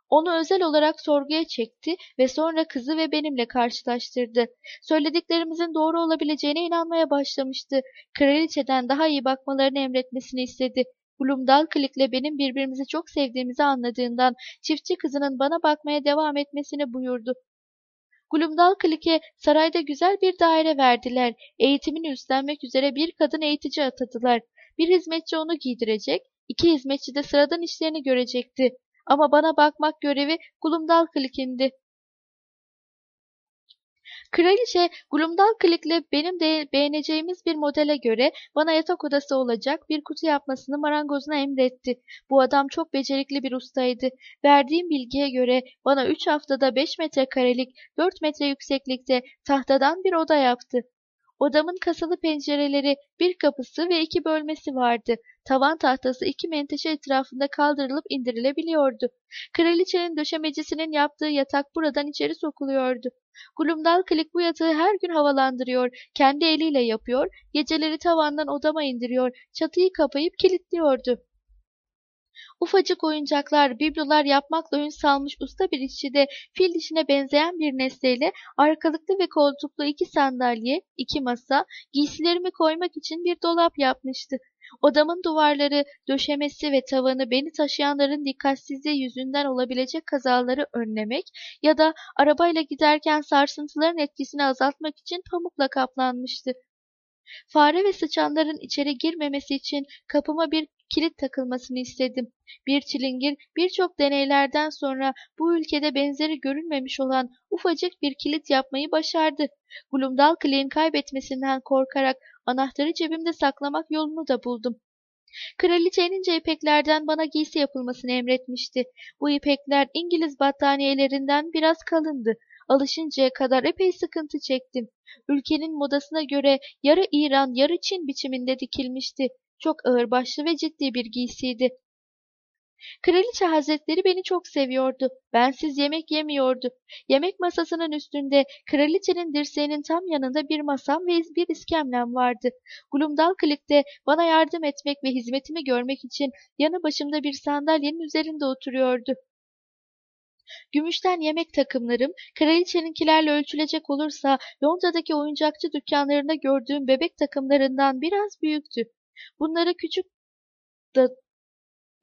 onu özel olarak sorguya çekti ve sonra kızı ve benimle karşılaştırdı. Söylediklerimizin doğru olabileceğine inanmaya başlamıştı. Kraliçeden daha iyi bakmalarını emretmesini istedi. Blumdalklik'le benim birbirimizi çok sevdiğimizi anladığından çiftçi kızının bana bakmaya devam etmesini buyurdu. Glumdalklik'e sarayda güzel bir daire verdiler. Eğitimini üstlenmek üzere bir kadın eğitici atadılar. Bir hizmetçi onu giydirecek, iki hizmetçi de sıradan işlerini görecekti. Ama bana bakmak görevi Glumdalklik'indi. Kraliçe Glumdalklik'le benim de beğeneceğimiz bir modele göre bana yatak odası olacak bir kutu yapmasını marangozuna emretti. Bu adam çok becerikli bir ustaydı. Verdiğim bilgiye göre bana üç haftada beş metrekarelik, dört metre yükseklikte tahtadan bir oda yaptı. Odamın kasalı pencereleri, bir kapısı ve iki bölmesi vardı. Tavan tahtası iki menteşe etrafında kaldırılıp indirilebiliyordu. Kraliçenin döşemecisinin yaptığı yatak buradan içeri sokuluyordu. Glumdal Klik bu yatağı her gün havalandırıyor, kendi eliyle yapıyor, geceleri tavandan odama indiriyor, çatıyı kapayıp kilitliyordu. Ufacık oyuncaklar, biblolar yapmakla ün salmış usta bir işçi de fil dişine benzeyen bir nesneyle arkalıklı ve koltuklu iki sandalye, iki masa, giysilerimi koymak için bir dolap yapmıştı. Odamın duvarları, döşemesi ve tavanı beni taşıyanların dikkatsizliği yüzünden olabilecek kazaları önlemek ya da arabayla giderken sarsıntıların etkisini azaltmak için pamukla kaplanmıştı. Fare ve sıçanların içeri girmemesi için kapıma bir kilit takılmasını istedim. Bir çilingir birçok deneylerden sonra bu ülkede benzeri görülmemiş olan ufacık bir kilit yapmayı başardı. Glumdalclean kaybetmesinden korkarak anahtarı cebimde saklamak yolunu da buldum. Kraliçe enince ipeklerden bana giysi yapılmasını emretmişti. Bu ipekler İngiliz battaniyelerinden biraz kalındı. Alışıncaya kadar epey sıkıntı çektim. Ülkenin modasına göre yarı İran yarı Çin biçiminde dikilmişti. Çok ağırbaşlı ve ciddi bir giysiydi. Kraliçe hazretleri beni çok seviyordu. Bensiz yemek yemiyordu. Yemek masasının üstünde kraliçenin dirseğinin tam yanında bir masam ve bir iskemlem vardı. Glumdal Klik'te bana yardım etmek ve hizmetimi görmek için yanı başımda bir sandalyenin üzerinde oturuyordu. Gümüşten yemek takımlarım, kraliçeninkilerle ölçülecek olursa Londra'daki oyuncakçı dükkanlarında gördüğüm bebek takımlarından biraz büyüktü. Bunları küçük da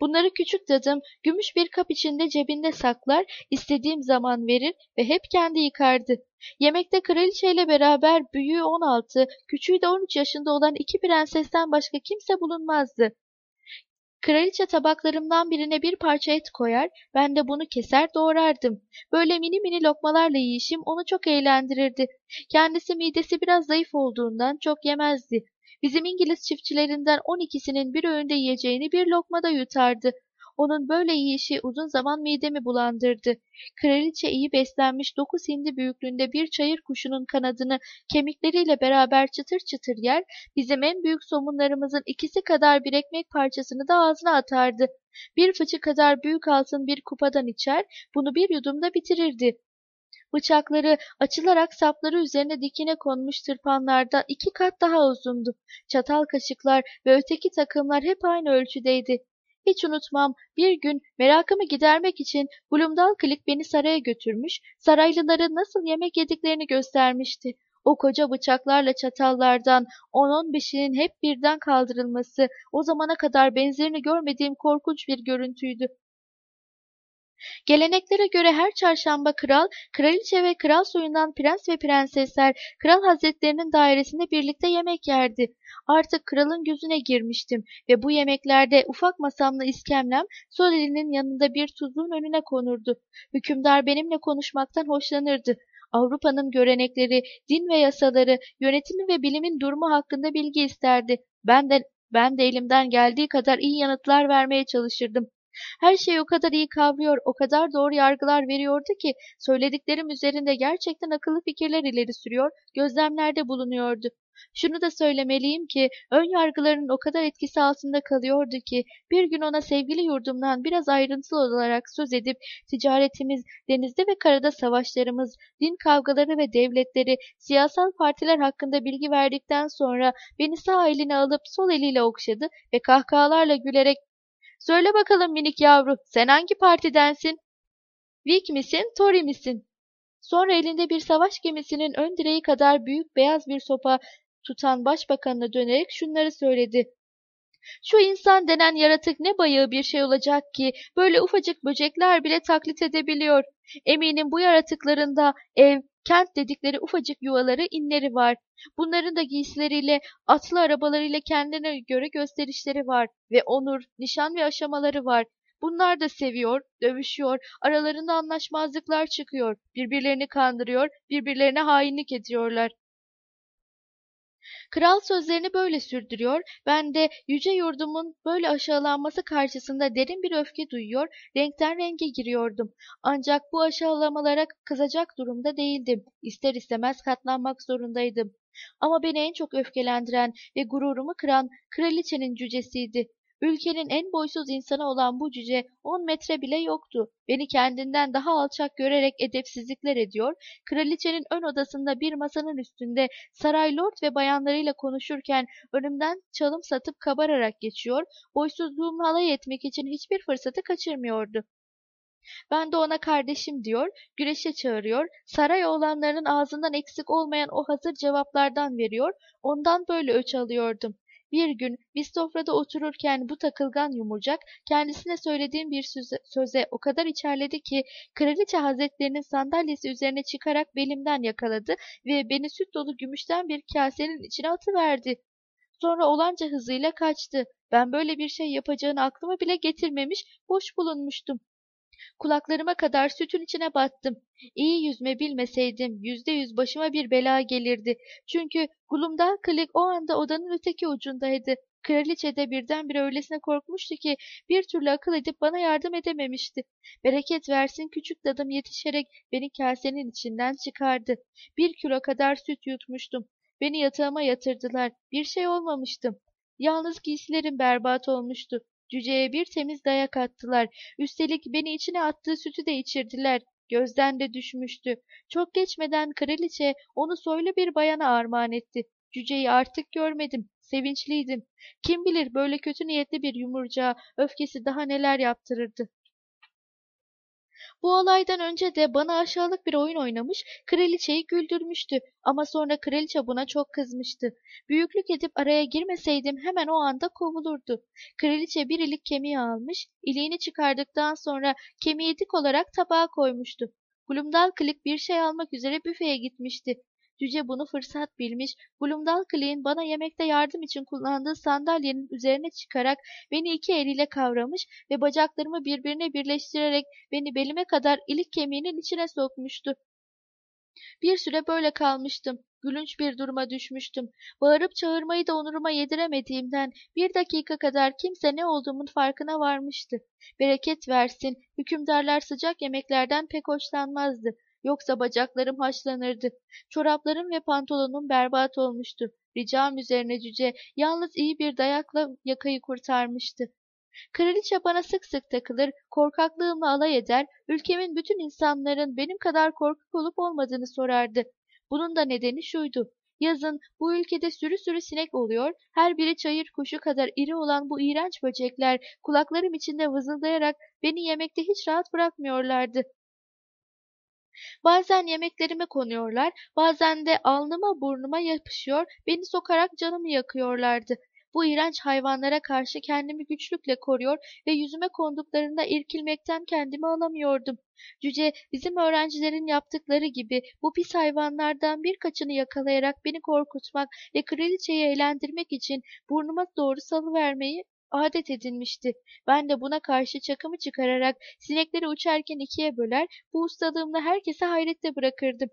Bunları küçük dadım gümüş bir kap içinde cebinde saklar, istediğim zaman verir ve hep kendi yıkardı. Yemekte kraliçeyle beraber büyüğü 16, küçüğü de 13 yaşında olan iki prensesten başka kimse bulunmazdı. Kraliçe tabaklarımdan birine bir parça et koyar, ben de bunu keser doğrardım. Böyle mini mini lokmalarla yiyişim onu çok eğlendirirdi. Kendisi midesi biraz zayıf olduğundan çok yemezdi. Bizim İngiliz çiftçilerinden on ikisinin bir öğünde yiyeceğini bir lokmada yutardı. Onun böyle yiyişi uzun zaman midemi bulandırdı. Kraliçe iyi beslenmiş dokuz hindi büyüklüğünde bir çayır kuşunun kanadını kemikleriyle beraber çıtır çıtır yer, bizim en büyük somunlarımızın ikisi kadar bir ekmek parçasını da ağzına atardı. Bir fıçı kadar büyük altın bir kupadan içer, bunu bir yudumda bitirirdi. Bıçakları açılarak sapları üzerine dikine konmuş tırpanlardan iki kat daha uzundu. Çatal kaşıklar ve öteki takımlar hep aynı ölçüdeydi. Hiç unutmam bir gün merakımı gidermek için Blumdal Klik beni saraya götürmüş, saraylıların nasıl yemek yediklerini göstermişti. O koca bıçaklarla çatallardan 10-15'inin hep birden kaldırılması o zamana kadar benzerini görmediğim korkunç bir görüntüydü. Geleneklere göre her çarşamba kral, kraliçe ve kral soyundan prens ve prensesler kral hazretlerinin dairesinde birlikte yemek yerdi. Artık kralın gözüne girmiştim ve bu yemeklerde ufak masamlı iskemlem sol elinin yanında bir tuzluğun önüne konurdu. Hükümdar benimle konuşmaktan hoşlanırdı Avrupa'nın görenekleri, din ve yasaları, yönetimi ve bilimin durumu hakkında bilgi isterdi. Ben de ben de elimden geldiği kadar iyi yanıtlar vermeye çalışırdım. Her şeyi o kadar iyi kavruyor, o kadar doğru yargılar veriyordu ki söylediklerim üzerinde gerçekten akıllı fikirler ileri sürüyor, gözlemlerde bulunuyordu. Şunu da söylemeliyim ki ön yargıların o kadar etkisi altında kalıyordu ki bir gün ona sevgili yurdumdan biraz ayrıntılı olarak söz edip ticaretimiz, denizde ve karada savaşlarımız, din kavgaları ve devletleri, siyasal partiler hakkında bilgi verdikten sonra beni sağ eline alıp sol eliyle okşadı ve kahkahalarla gülerek ''Söyle bakalım minik yavru, sen hangi partidensin?'' ''Whig misin, Tory misin?'' Sonra elinde bir savaş gemisinin ön direği kadar büyük beyaz bir sopa tutan başbakanına dönerek şunları söyledi. Şu insan denen yaratık ne bayağı bir şey olacak ki böyle ufacık böcekler bile taklit edebiliyor. Eminim bu yaratıkların da ev, kent dedikleri ufacık yuvaları, inleri var. Bunların da giysileriyle, atlı arabalarıyla kendine göre gösterişleri var ve onur, nişan ve aşamaları var. Bunlar da seviyor, dövüşüyor, aralarında anlaşmazlıklar çıkıyor, birbirlerini kandırıyor, birbirlerine hainlik ediyorlar. Kral sözlerini böyle sürdürüyor, ben de yüce yurdumun böyle aşağılanması karşısında derin bir öfke duyuyor, renkten renge giriyordum. Ancak bu aşağılamalara kızacak durumda değildim. İster istemez katlanmak zorundaydım. Ama beni en çok öfkelendiren ve gururumu kıran kraliçenin cücesiydi. Ülkenin en boysuz insanı olan bu cüce on metre bile yoktu. Beni kendinden daha alçak görerek edepsizlikler ediyor, kraliçenin ön odasında bir masanın üstünde saray lord ve bayanlarıyla konuşurken önümden çalım satıp kabararak geçiyor, boysuzluğumla alay etmek için hiçbir fırsatı kaçırmıyordu. Ben de ona kardeşim diyor, güreşe çağırıyor, saray oğlanlarının ağzından eksik olmayan o hazır cevaplardan veriyor, ondan böyle öç alıyordum. Bir gün biz sofrada otururken bu takılgan yumurcak kendisine söylediğim bir söze, söze o kadar içerledi ki kraliçe hazretlerinin sandalyesi üzerine çıkarak belimden yakaladı ve beni süt dolu gümüşten bir kasenin içine atıverdi. Sonra olanca hızıyla kaçtı. Ben böyle bir şey yapacağını aklıma bile getirmemiş, boş bulunmuştum. Kulaklarıma kadar sütün içine battım. İyi yüzme bilmeseydim yüzde yüz başıma bir bela gelirdi. Çünkü Gulumdal Klik o anda odanın öteki ucundaydı. Kraliçe de birdenbire öylesine korkmuştu ki bir türlü akıl edip bana yardım edememişti. Bereket versin küçük dadım yetişerek beni kasenin içinden çıkardı. Bir kilo kadar süt yutmuştum. Beni yatağıma yatırdılar. Bir şey olmamıştım. Yalnız giysilerim berbat olmuştu. Cüceye bir temiz dayak attılar. Üstelik beni içine attığı sütü de içirdiler. Gözden de düşmüştü. Çok geçmeden kraliçe onu soylu bir bayana armağan etti. Cüceyi artık görmedim. Sevinçliydim. Kim bilir böyle kötü niyetli bir yumurcağa öfkesi daha neler yaptırırdı. Bu olaydan önce de bana aşağılık bir oyun oynamış, kraliçeyi güldürmüştü ama sonra kraliçe buna çok kızmıştı. Büyüklük edip araya girmeseydim hemen o anda kovulurdu. Kraliçe bir ilik kemiği almış, iliğini çıkardıktan sonra kemiği dik olarak tabağa koymuştu. Glumdal klik bir şey almak üzere büfeye gitmişti. Cüce bunu fırsat bilmiş, Glumdalkliğin bana yemekte yardım için kullandığı sandalyenin üzerine çıkarak beni iki eliyle kavramış ve bacaklarımı birbirine birleştirerek beni belime kadar ilik kemiğinin içine sokmuştu. Bir süre böyle kalmıştım. Gülünç bir duruma düşmüştüm. Bağırıp çağırmayı da onuruma yediremediğimden bir dakika kadar kimse ne olduğumun farkına varmıştı. Bereket versin, hükümdarlar sıcak yemeklerden pek hoşlanmazdı. Yoksa bacaklarım haşlanırdı. Çoraplarım ve pantolonum berbat olmuştu. Ricam üzerine cüce yalnız iyi bir dayakla yakayı kurtarmıştı. Kraliçe bana sık sık takılır, korkaklığımla alay eder, ülkemin bütün insanların benim kadar korkak olup olmadığını sorardı. Bunun da nedeni şuydu. Yazın bu ülkede sürü sürü sinek oluyor, her biri çayır kuşu kadar iri olan bu iğrenç böcekler kulaklarım içinde vızıldayarak beni yemekte hiç rahat bırakmıyorlardı. Bazen yemeklerime konuyorlar, bazen de alnıma burnuma yapışıyor, beni sokarak canımı yakıyorlardı. Bu iğrenç hayvanlara karşı kendimi güçlükle koruyor ve yüzüme konduklarında irkilmekten kendimi alamıyordum. Cüce bizim öğrencilerin yaptıkları gibi bu pis hayvanlardan birkaçını yakalayarak beni korkutmak ve kraliçeyi eğlendirmek için burnuma doğru salıvermeyi adet edinmişti. Ben de buna karşı çakımı çıkararak sinekleri uçarken ikiye böler, bu ustalığımla herkese hayrette bırakırdım.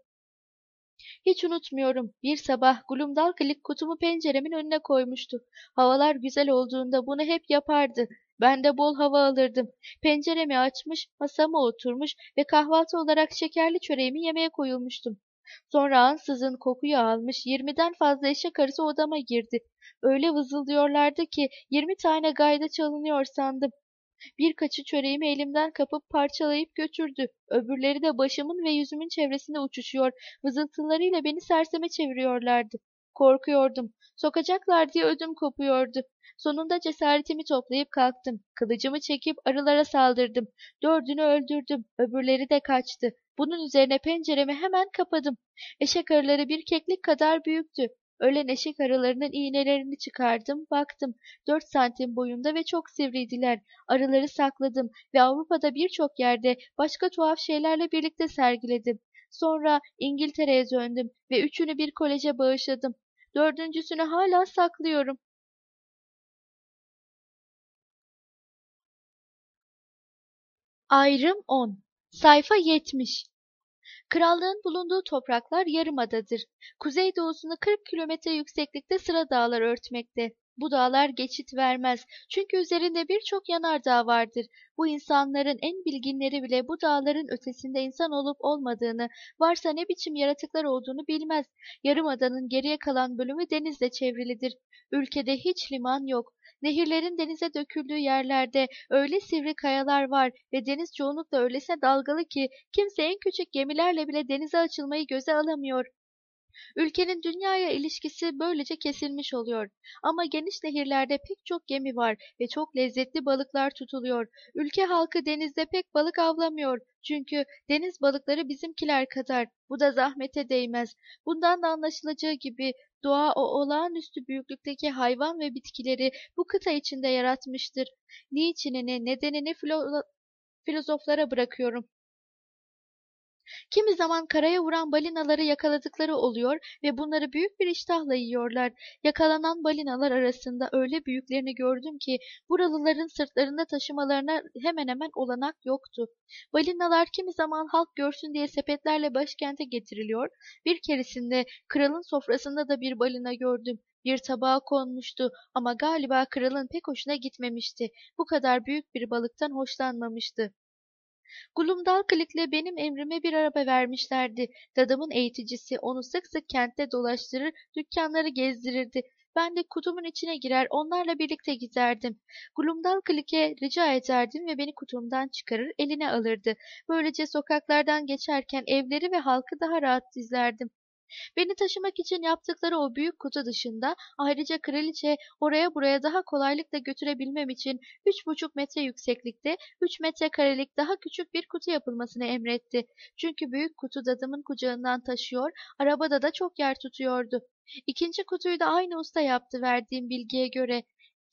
Hiç unutmuyorum. Bir sabah Glumdalklik kutumu penceremin önüne koymuştu. Havalar güzel olduğunda bunu hep yapardı. Ben de bol hava alırdım. Penceremi açmış, masama oturmuş ve kahvaltı olarak şekerli çöreğimi yemeye koyulmuştum. Sonra ansızın kokuyu almış yirmiden fazla eşek arısı odama girdi. Öyle vızıldıyorlardı ki yirmi tane gayda çalınıyor sandım. Birkaçı çöreğimi elimden kapıp parçalayıp götürdü. Öbürleri de başımın ve yüzümün çevresinde uçuşuyor, vızıltılarıyla beni serseme çeviriyorlardı. Korkuyordum. Sokacaklar diye ödüm kopuyordu. Sonunda cesaretimi toplayıp kalktım. Kılıcımı çekip arılara saldırdım. Dördünü öldürdüm. Öbürleri de kaçtı. Bunun üzerine penceremi hemen kapadım. Eşek arıları bir keklik kadar büyüktü. Ölen eşek arılarının iğnelerini çıkardım, baktım. Dört santim boyunda ve çok sivriydiler. Arıları sakladım ve Avrupa'da birçok yerde başka tuhaf şeylerle birlikte sergiledim. Sonra İngiltere'ye döndüm ve üçünü bir koleje bağışladım. Dördüncüsünü hala saklıyorum. Ayrım 10 Sayfa 70 Krallığın bulunduğu topraklar yarımadadır. Kuzeydoğusunu 40 kilometre yükseklikte sıra dağlar örtmekte. Bu dağlar geçit vermez. Çünkü üzerinde birçok yanardağ vardır. Bu insanların en bilginleri bile bu dağların ötesinde insan olup olmadığını, varsa ne biçim yaratıklar olduğunu bilmez. Yarımadanın geriye kalan bölümü denizle çevrilidir. Ülkede hiç liman yok. Nehirlerin denize döküldüğü yerlerde öyle sivri kayalar var ve deniz çoğunlukla öylesine dalgalı ki kimse en küçük gemilerle bile denize açılmayı göze alamıyor. Ülkenin dünyaya ilişkisi böylece kesilmiş oluyor. Ama geniş nehirlerde pek çok gemi var ve çok lezzetli balıklar tutuluyor. Ülke halkı denizde pek balık avlamıyor. Çünkü deniz balıkları bizimkiler kadar. Bu da zahmete değmez. Bundan da anlaşılacağı gibi doğa o olağanüstü büyüklükteki hayvan ve bitkileri bu kıta içinde yaratmıştır. Niçinini, nedenini filo filozoflara bırakıyorum. Kimi zaman karaya vuran balinaları yakaladıkları oluyor ve bunları büyük bir iştahla yiyorlar. Yakalanan balinalar arasında öyle büyüklerini gördüm ki buralıların sırtlarında taşımalarına hemen hemen olanak yoktu. Balinalar kimi zaman halk görsün diye sepetlerle başkente getiriliyor. Bir keresinde kralın sofrasında da bir balina gördüm. Bir tabağa konmuştu ama galiba kralın pek hoşuna gitmemişti. Bu kadar büyük bir balıktan hoşlanmamıştı. Glumdalclick'le benim emrime bir araba vermişlerdi. Dadamın eğiticisi onu sık sık kentte dolaştırır, dükkanları gezdirirdi. Ben de kutumun içine girer, onlarla birlikte giderdim. Glumdalclick'e rica ederdim ve beni kutumdan çıkarır, eline alırdı. Böylece sokaklardan geçerken evleri ve halkı daha rahat izlerdim. Beni taşımak için yaptıkları o büyük kutu dışında ayrıca kraliçe oraya buraya daha kolaylıkla götürebilmem için üç buçuk metre yükseklikte üç metre karelik daha küçük bir kutu yapılmasını emretti. Çünkü büyük kutu dadımın kucağından taşıyor, arabada da çok yer tutuyordu. İkinci kutuyu da aynı usta yaptı verdiğim bilgiye göre.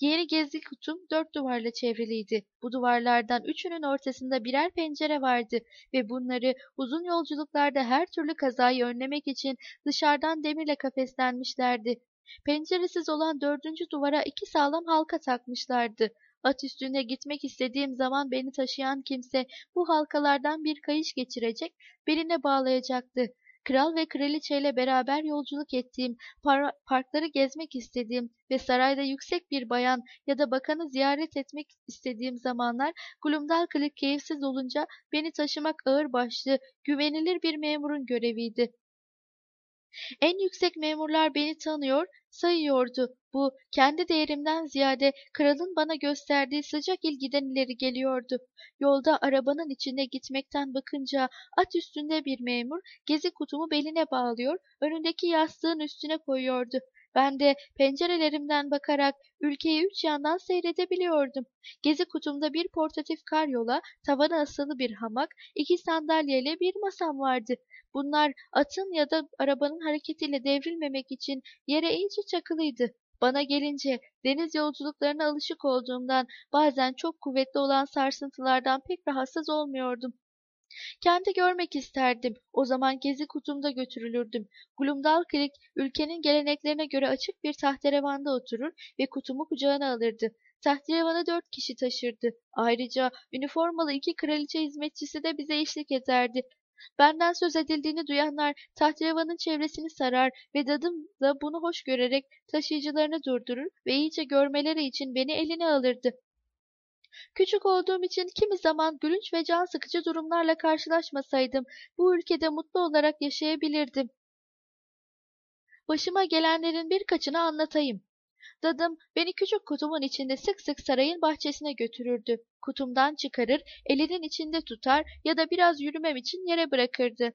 Yeni gezi kutum dört duvarla çevriliydi. Bu duvarlardan üçünün ortasında birer pencere vardı ve bunları uzun yolculuklarda her türlü kazayı önlemek için dışarıdan demirle kafeslenmişlerdi. Penceresiz olan dördüncü duvara iki sağlam halka takmışlardı. At üstünde gitmek istediğim zaman beni taşıyan kimse bu halkalardan bir kayış geçirecek, beline bağlayacaktı. Kral ve kraliçeyle beraber yolculuk ettiğim, par parkları gezmek istediğim ve sarayda yüksek bir bayan ya da bakanı ziyaret etmek istediğim zamanlar Glumdalclick keyifsiz olunca beni taşımak ağırbaşlı, güvenilir bir memurun göreviydi. En yüksek memurlar beni tanıyor, sayıyordu. Bu kendi değerimden ziyade kralın bana gösterdiği sıcak ilgiden ileri geliyordu. Yolda arabanın içinde gitmekten bakınca at üstünde bir memur gezi kutumu beline bağlıyor, önündeki yastığın üstüne koyuyordu. Ben de pencerelerimden bakarak ülkeyi üç yandan seyredebiliyordum. Gezi kutumda bir portatif karyola, tavana asılı bir hamak, iki sandalyeyle bir masam vardı. Bunlar atın ya da arabanın hareketiyle devrilmemek için yere iyice çakılıydı. Bana gelince deniz yolculuklarına alışık olduğumdan bazen çok kuvvetli olan sarsıntılardan pek rahatsız olmuyordum. Kendi görmek isterdim. O zaman gezi kutumda götürülürdüm. Glumdalclick ülkenin geleneklerine göre açık bir tahterevanda oturur ve kutumu kucağına alırdı. Tahterevanı dört kişi taşırdı. Ayrıca üniformalı iki kraliçe hizmetçisi de bize eşlik ederdi. Benden söz edildiğini duyanlar tahterevanın çevresini sarar ve dadım da bunu hoş görerek taşıyıcılarını durdurur ve iyice görmeleri için beni eline alırdı. Küçük olduğum için kimi zaman gülünç ve can sıkıcı durumlarla karşılaşmasaydım bu ülkede mutlu olarak yaşayabilirdim. Başıma gelenlerin birkaçını anlatayım. Dadım beni küçük kutumun içinde sık sık sarayın bahçesine götürürdü. Kutumdan çıkarır, elinin içinde tutar ya da biraz yürümem için yere bırakırdı.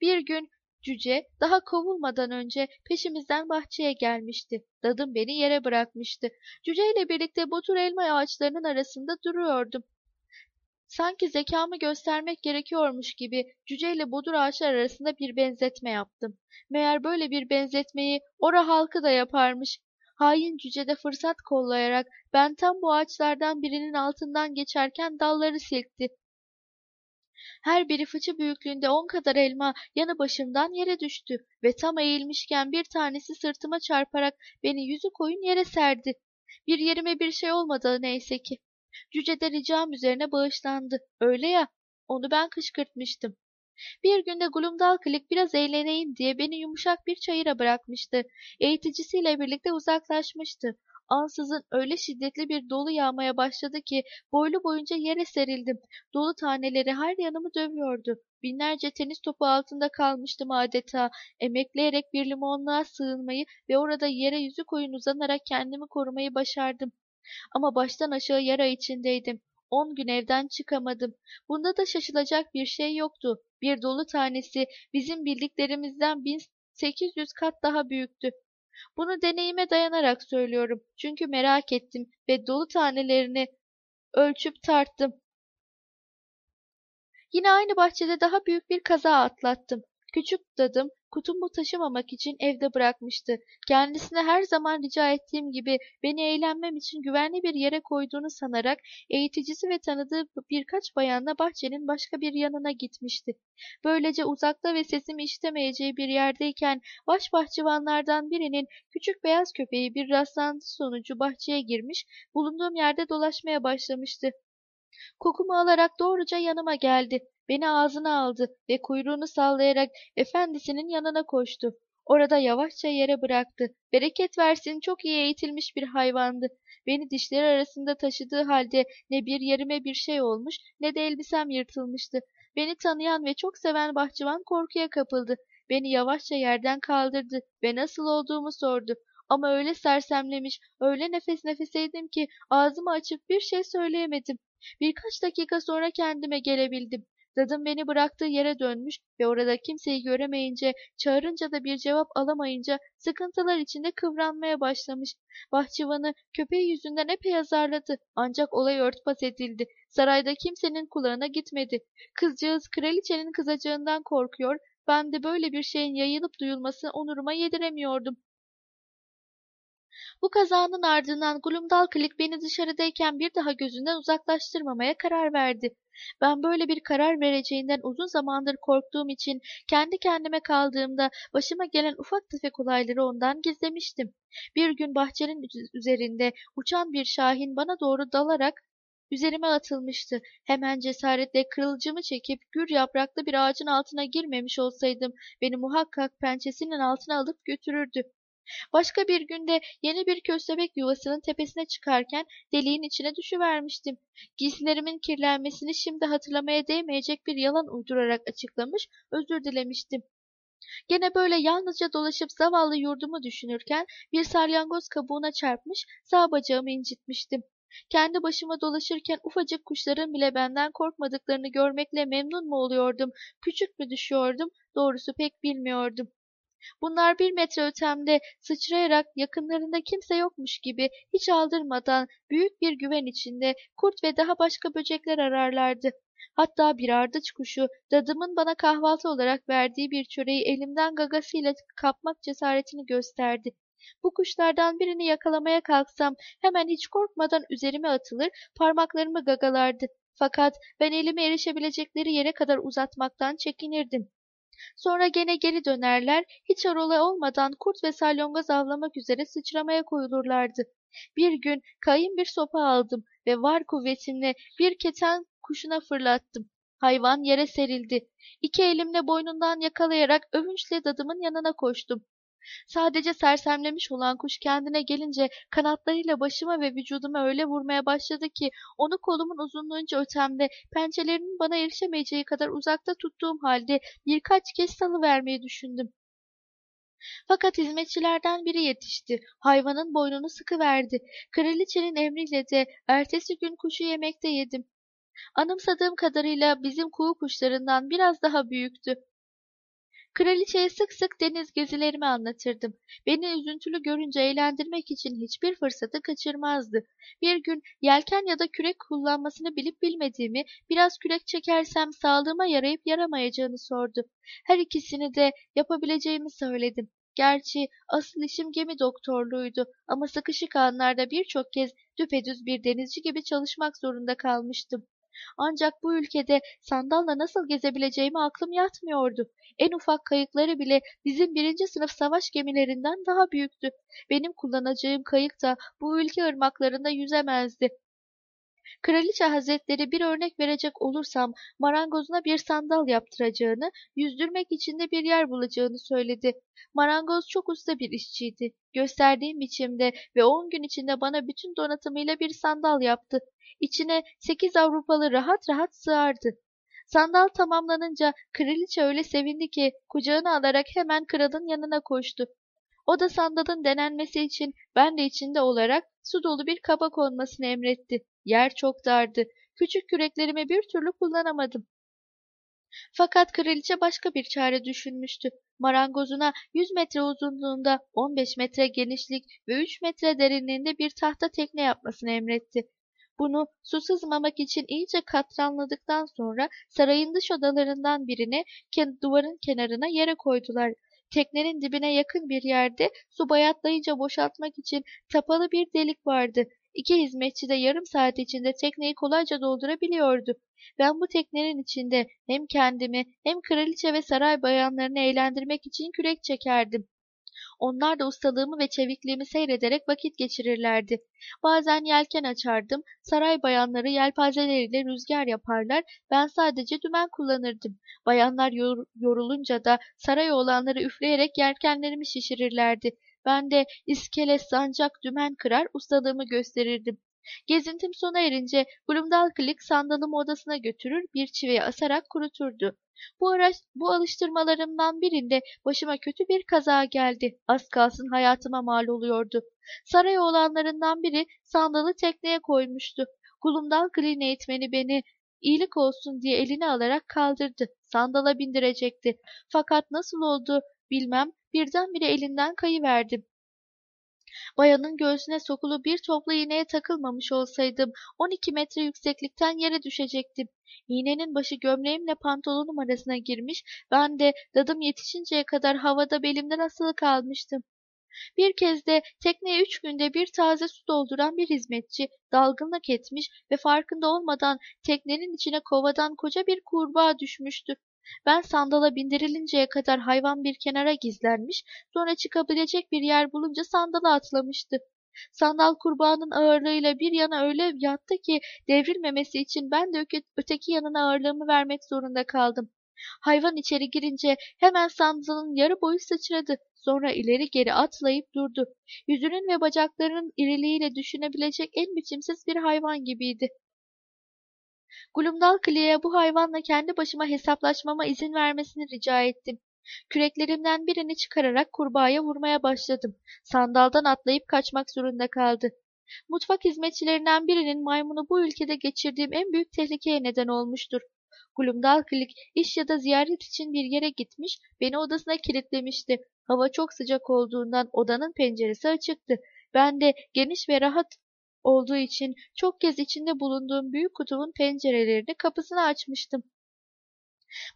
Bir gün cüce daha kovulmadan önce peşimizden bahçeye gelmişti. Dadım beni yere bırakmıştı. Cüce ile birlikte bu tür elma ağaçlarının arasında duruyordum. Sanki zekamı göstermek gerekiyormuş gibi cüceyle bodur ağaçlar arasında bir benzetme yaptım. Meğer böyle bir benzetmeyi ora halkı da yaparmış. Hain cüce de fırsat kollayarak ben tam bu ağaçlardan birinin altından geçerken dalları silkti. Her biri fıçı büyüklüğünde on kadar elma yanı başımdan yere düştü ve tam eğilmişken bir tanesi sırtıma çarparak beni yüzü koyun yere serdi. Bir yerime bir şey olmadı neyse ki. Cüce de ricam üzerine bağışlandı. Öyle ya, onu ben kışkırtmıştım. Bir günde Glumdalklik biraz eğleneyim diye beni yumuşak bir çayıra bırakmıştı. Eğiticisiyle birlikte uzaklaşmıştı. Ansızın öyle şiddetli bir dolu yağmaya başladı ki boylu boyunca yere serildim. Dolu taneleri her yanımı dövüyordu. Binlerce tenis topu altında kalmıştım adeta. Emekleyerek bir limonluğa sığınmayı ve orada yere yüzü koyun uzanarak kendimi korumayı başardım. Ama baştan aşağı yara içindeydim. On gün evden çıkamadım. Bunda da şaşılacak bir şey yoktu. Bir dolu tanesi bizim bildiklerimizden 1800 kat daha büyüktü. Bunu deneyime dayanarak söylüyorum. Çünkü merak ettim ve dolu tanelerini ölçüp tarttım. Yine aynı bahçede daha büyük bir kaza atlattım. Küçük dadım kutumu taşımamak için evde bırakmıştı. Kendisine her zaman rica ettiğim gibi beni eğlenmem için güvenli bir yere koyduğunu sanarak eğiticisi ve tanıdığı birkaç bayanla bahçenin başka bir yanına gitmişti. Böylece uzakta ve sesimi işitemeyeceği bir yerdeyken baş bahçıvanlardan birinin küçük beyaz köpeği bir rastlantı sonucu bahçeye girmiş, bulunduğum yerde dolaşmaya başlamıştı. Kokumu alarak doğruca yanıma geldi. Beni ağzına aldı ve kuyruğunu sallayarak efendisinin yanına koştu. Orada yavaşça yere bıraktı. Bereket versin çok iyi eğitilmiş bir hayvandı. Beni dişleri arasında taşıdığı halde ne bir yerime bir şey olmuş ne de elbisem yırtılmıştı. Beni tanıyan ve çok seven bahçıvan korkuya kapıldı. Beni yavaşça yerden kaldırdı ve nasıl olduğumu sordu. Ama öyle sersemlemiş, öyle nefes nefeseydim ki ağzımı açıp bir şey söyleyemedim. Birkaç dakika sonra kendime gelebildim. Dadım beni bıraktığı yere dönmüş ve orada kimseyi göremeyince, çağırınca da bir cevap alamayınca sıkıntılar içinde kıvranmaya başlamış. Bahçıvanı köpeği yüzünden epey azarladı. Ancak olay örtbas edildi. Sarayda kimsenin kulağına gitmedi. Kızcağız kraliçenin kızacağından korkuyor, ben de böyle bir şeyin yayılıp duyulması onuruma yediremiyordum. Bu kazanın ardından Glumdalklik beni dışarıdayken bir daha gözünden uzaklaştırmamaya karar verdi. Ben böyle bir karar vereceğinden uzun zamandır korktuğum için kendi kendime kaldığımda başıma gelen ufak tefek olayları ondan gizlemiştim. Bir gün bahçenin üzerinde uçan bir şahin bana doğru dalarak üzerime atılmıştı. Hemen cesaretle kırılcımı çekip gür yapraklı bir ağacın altına girmemiş olsaydım beni muhakkak pençesinin altına alıp götürürdü. Başka bir günde yeni bir köstebek yuvasının tepesine çıkarken deliğin içine düşüvermiştim. Giysilerimin kirlenmesini şimdi hatırlamaya değmeyecek bir yalan uydurarak açıklamış, özür dilemiştim. Gene böyle yalnızca dolaşıp zavallı yurdumu düşünürken bir salyangoz kabuğuna çarpmış, sağ bacağımı incitmiştim. Kendi başıma dolaşırken ufacık kuşların bile benden korkmadıklarını görmekle memnun mu oluyordum, küçük mü düşüyordum, doğrusu pek bilmiyordum. Bunlar bir metre ötemde sıçrayarak yakınlarında kimse yokmuş gibi hiç aldırmadan büyük bir güven içinde kurt ve daha başka böcekler ararlardı. Hatta bir ardıç kuşu dadımın bana kahvaltı olarak verdiği bir çöreği elimden gagasıyla kapmak cesaretini gösterdi. Bu kuşlardan birini yakalamaya kalksam hemen hiç korkmadan üzerime atılır, parmaklarımı gagalardı. Fakat ben elimi erişebilecekleri yere kadar uzatmaktan çekinirdim. Sonra gene geri dönerler, hiç arola olmadan kurt ve salyangoz avlamak üzere sıçramaya koyulurlardı. Bir gün kayın bir sopa aldım ve var kuvvetimle bir keten kuşuna fırlattım. Hayvan yere serildi. İki elimle boynundan yakalayarak övünçle dadımın yanına koştum. Sadece sersemlemiş olan kuş kendine gelince kanatlarıyla başıma ve vücuduma öyle vurmaya başladı ki onu kolumun uzunluğunca ötemde, pençelerinin bana erişemeyeceği kadar uzakta tuttuğum halde birkaç kez salıvermeyi düşündüm. Fakat hizmetçilerden biri yetişti. Hayvanın boynunu sıkıverdi. Kraliçenin emriyle de ertesi gün kuşu yemekte yedim. Anımsadığım kadarıyla bizim kuğu kuşlarından biraz daha büyüktü. Kraliçeye sık sık deniz gezilerimi anlatırdım. Beni üzüntülü görünce eğlendirmek için hiçbir fırsatı kaçırmazdı. Bir gün yelken ya da kürek kullanmasını bilip bilmediğimi, biraz kürek çekersem sağlığıma yarayıp yaramayacağını sordu. Her ikisini de yapabileceğimi söyledim. Gerçi asıl işim gemi doktorluğuydu ama sıkışık anlarda birçok kez düpedüz bir denizci gibi çalışmak zorunda kalmıştım. Ancak bu ülkede sandalla nasıl gezebileceğimi aklım yatmıyordu. En ufak kayıkları bile bizim birinci sınıf savaş gemilerinden daha büyüktü. Benim kullanacağım kayık da bu ülke ırmaklarında yüzemezdi. Kraliçe Hazretleri bir örnek verecek olursam marangozuna bir sandal yaptıracağını, yüzdürmek için de bir yer bulacağını söyledi. Marangoz çok usta bir işçiydi. Gösterdiğim biçimde ve on gün içinde bana bütün donatımıyla bir sandal yaptı. İçine sekiz Avrupalı rahat rahat sığardı. Sandal tamamlanınca kraliçe öyle sevindi ki kucağına alarak hemen kralın yanına koştu. O da sandalın denenmesi için ben de içinde olarak su dolu bir kaba konmasını emretti. Yer çok dardı. Küçük küreklerimi bir türlü kullanamadım. Fakat kraliçe başka bir çare düşünmüştü. Marangozuna 100 metre uzunluğunda, 15 metre genişlik ve 3 metre derinliğinde bir tahta tekne yapmasını emretti. Bunu su sızmamak için iyice katranladıktan sonra sarayın dış odalarından birini duvarın kenarına yere koydular. Teknenin dibine yakın bir yerde su bayatlayınca boşaltmak için tapalı bir delik vardı. İki hizmetçi de yarım saat içinde tekneyi kolayca doldurabiliyordu. Ben bu teknenin içinde hem kendimi hem kraliçe ve saray bayanlarını eğlendirmek için kürek çekerdim. Onlar da ustalığımı ve çevikliğimi seyrederek vakit geçirirlerdi. Bazen yelken açardım, saray bayanları yelpazeleriyle rüzgar yaparlar, ben sadece dümen kullanırdım. Bayanlar yor yorulunca da saray oğlanları üfleyerek yelkenlerimi şişirirlerdi. Ben de iskele, sancak, dümen kırar, ustalığımı gösterirdim. Gezintim sona erince Glumdalklik sandalımı odasına götürür, bir çiveye asarak kuruturdu. Bu, araç, bu alıştırmalarımdan birinde başıma kötü bir kaza geldi. Az kalsın hayatıma mal oluyordu. Saray oğlanlarından biri sandalı tekneye koymuştu. Kulumdan klin eğitmeni beni iyilik olsun diye eline alarak kaldırdı. Sandala bindirecekti. Fakat nasıl oldu bilmem birdenbire elinden kayıverdim. Bayanın göğsüne sokulu bir toplu iğneye takılmamış olsaydım 12 metre yükseklikten yere düşecektim. İğnenin başı gömleğimle pantolonum arasına girmiş, ben de dadım yetişinceye kadar havada belimden asılı kalmıştım. Bir kez de tekneye üç günde bir taze su dolduran bir hizmetçi dalgınlık etmiş ve farkında olmadan teknenin içine kovadan koca bir kurbağa düşmüştü. Ben sandala bindirilinceye kadar hayvan bir kenara gizlenmiş, sonra çıkabilecek bir yer bulunca sandala atlamıştı. Sandal kurbağanın ağırlığıyla bir yana öyle yattı ki devrilmemesi için ben de öteki yanına ağırlığımı vermek zorunda kaldım. Hayvan içeri girince hemen sandalın yarı boyu sıçradı. Sonra ileri geri atlayıp durdu. Yüzünün ve bacaklarının iriliğiyle düşünebilecek en biçimsiz bir hayvan gibiydi. Glumdal Kli'ye bu hayvanla kendi başıma hesaplaşmama izin vermesini rica ettim. Küreklerimden birini çıkararak kurbağaya vurmaya başladım. Sandaldan atlayıp kaçmak zorunda kaldı. Mutfak hizmetçilerinden birinin maymunu bu ülkede geçirdiğim en büyük tehlikeye neden olmuştur. Glumdal Klik iş ya da ziyaret için bir yere gitmiş, beni odasına kilitlemişti. Hava çok sıcak olduğundan odanın penceresi açıktı. Ben de geniş ve rahat olduğu için çok kez içinde bulunduğum büyük kutumun pencerelerini kapısını açmıştım.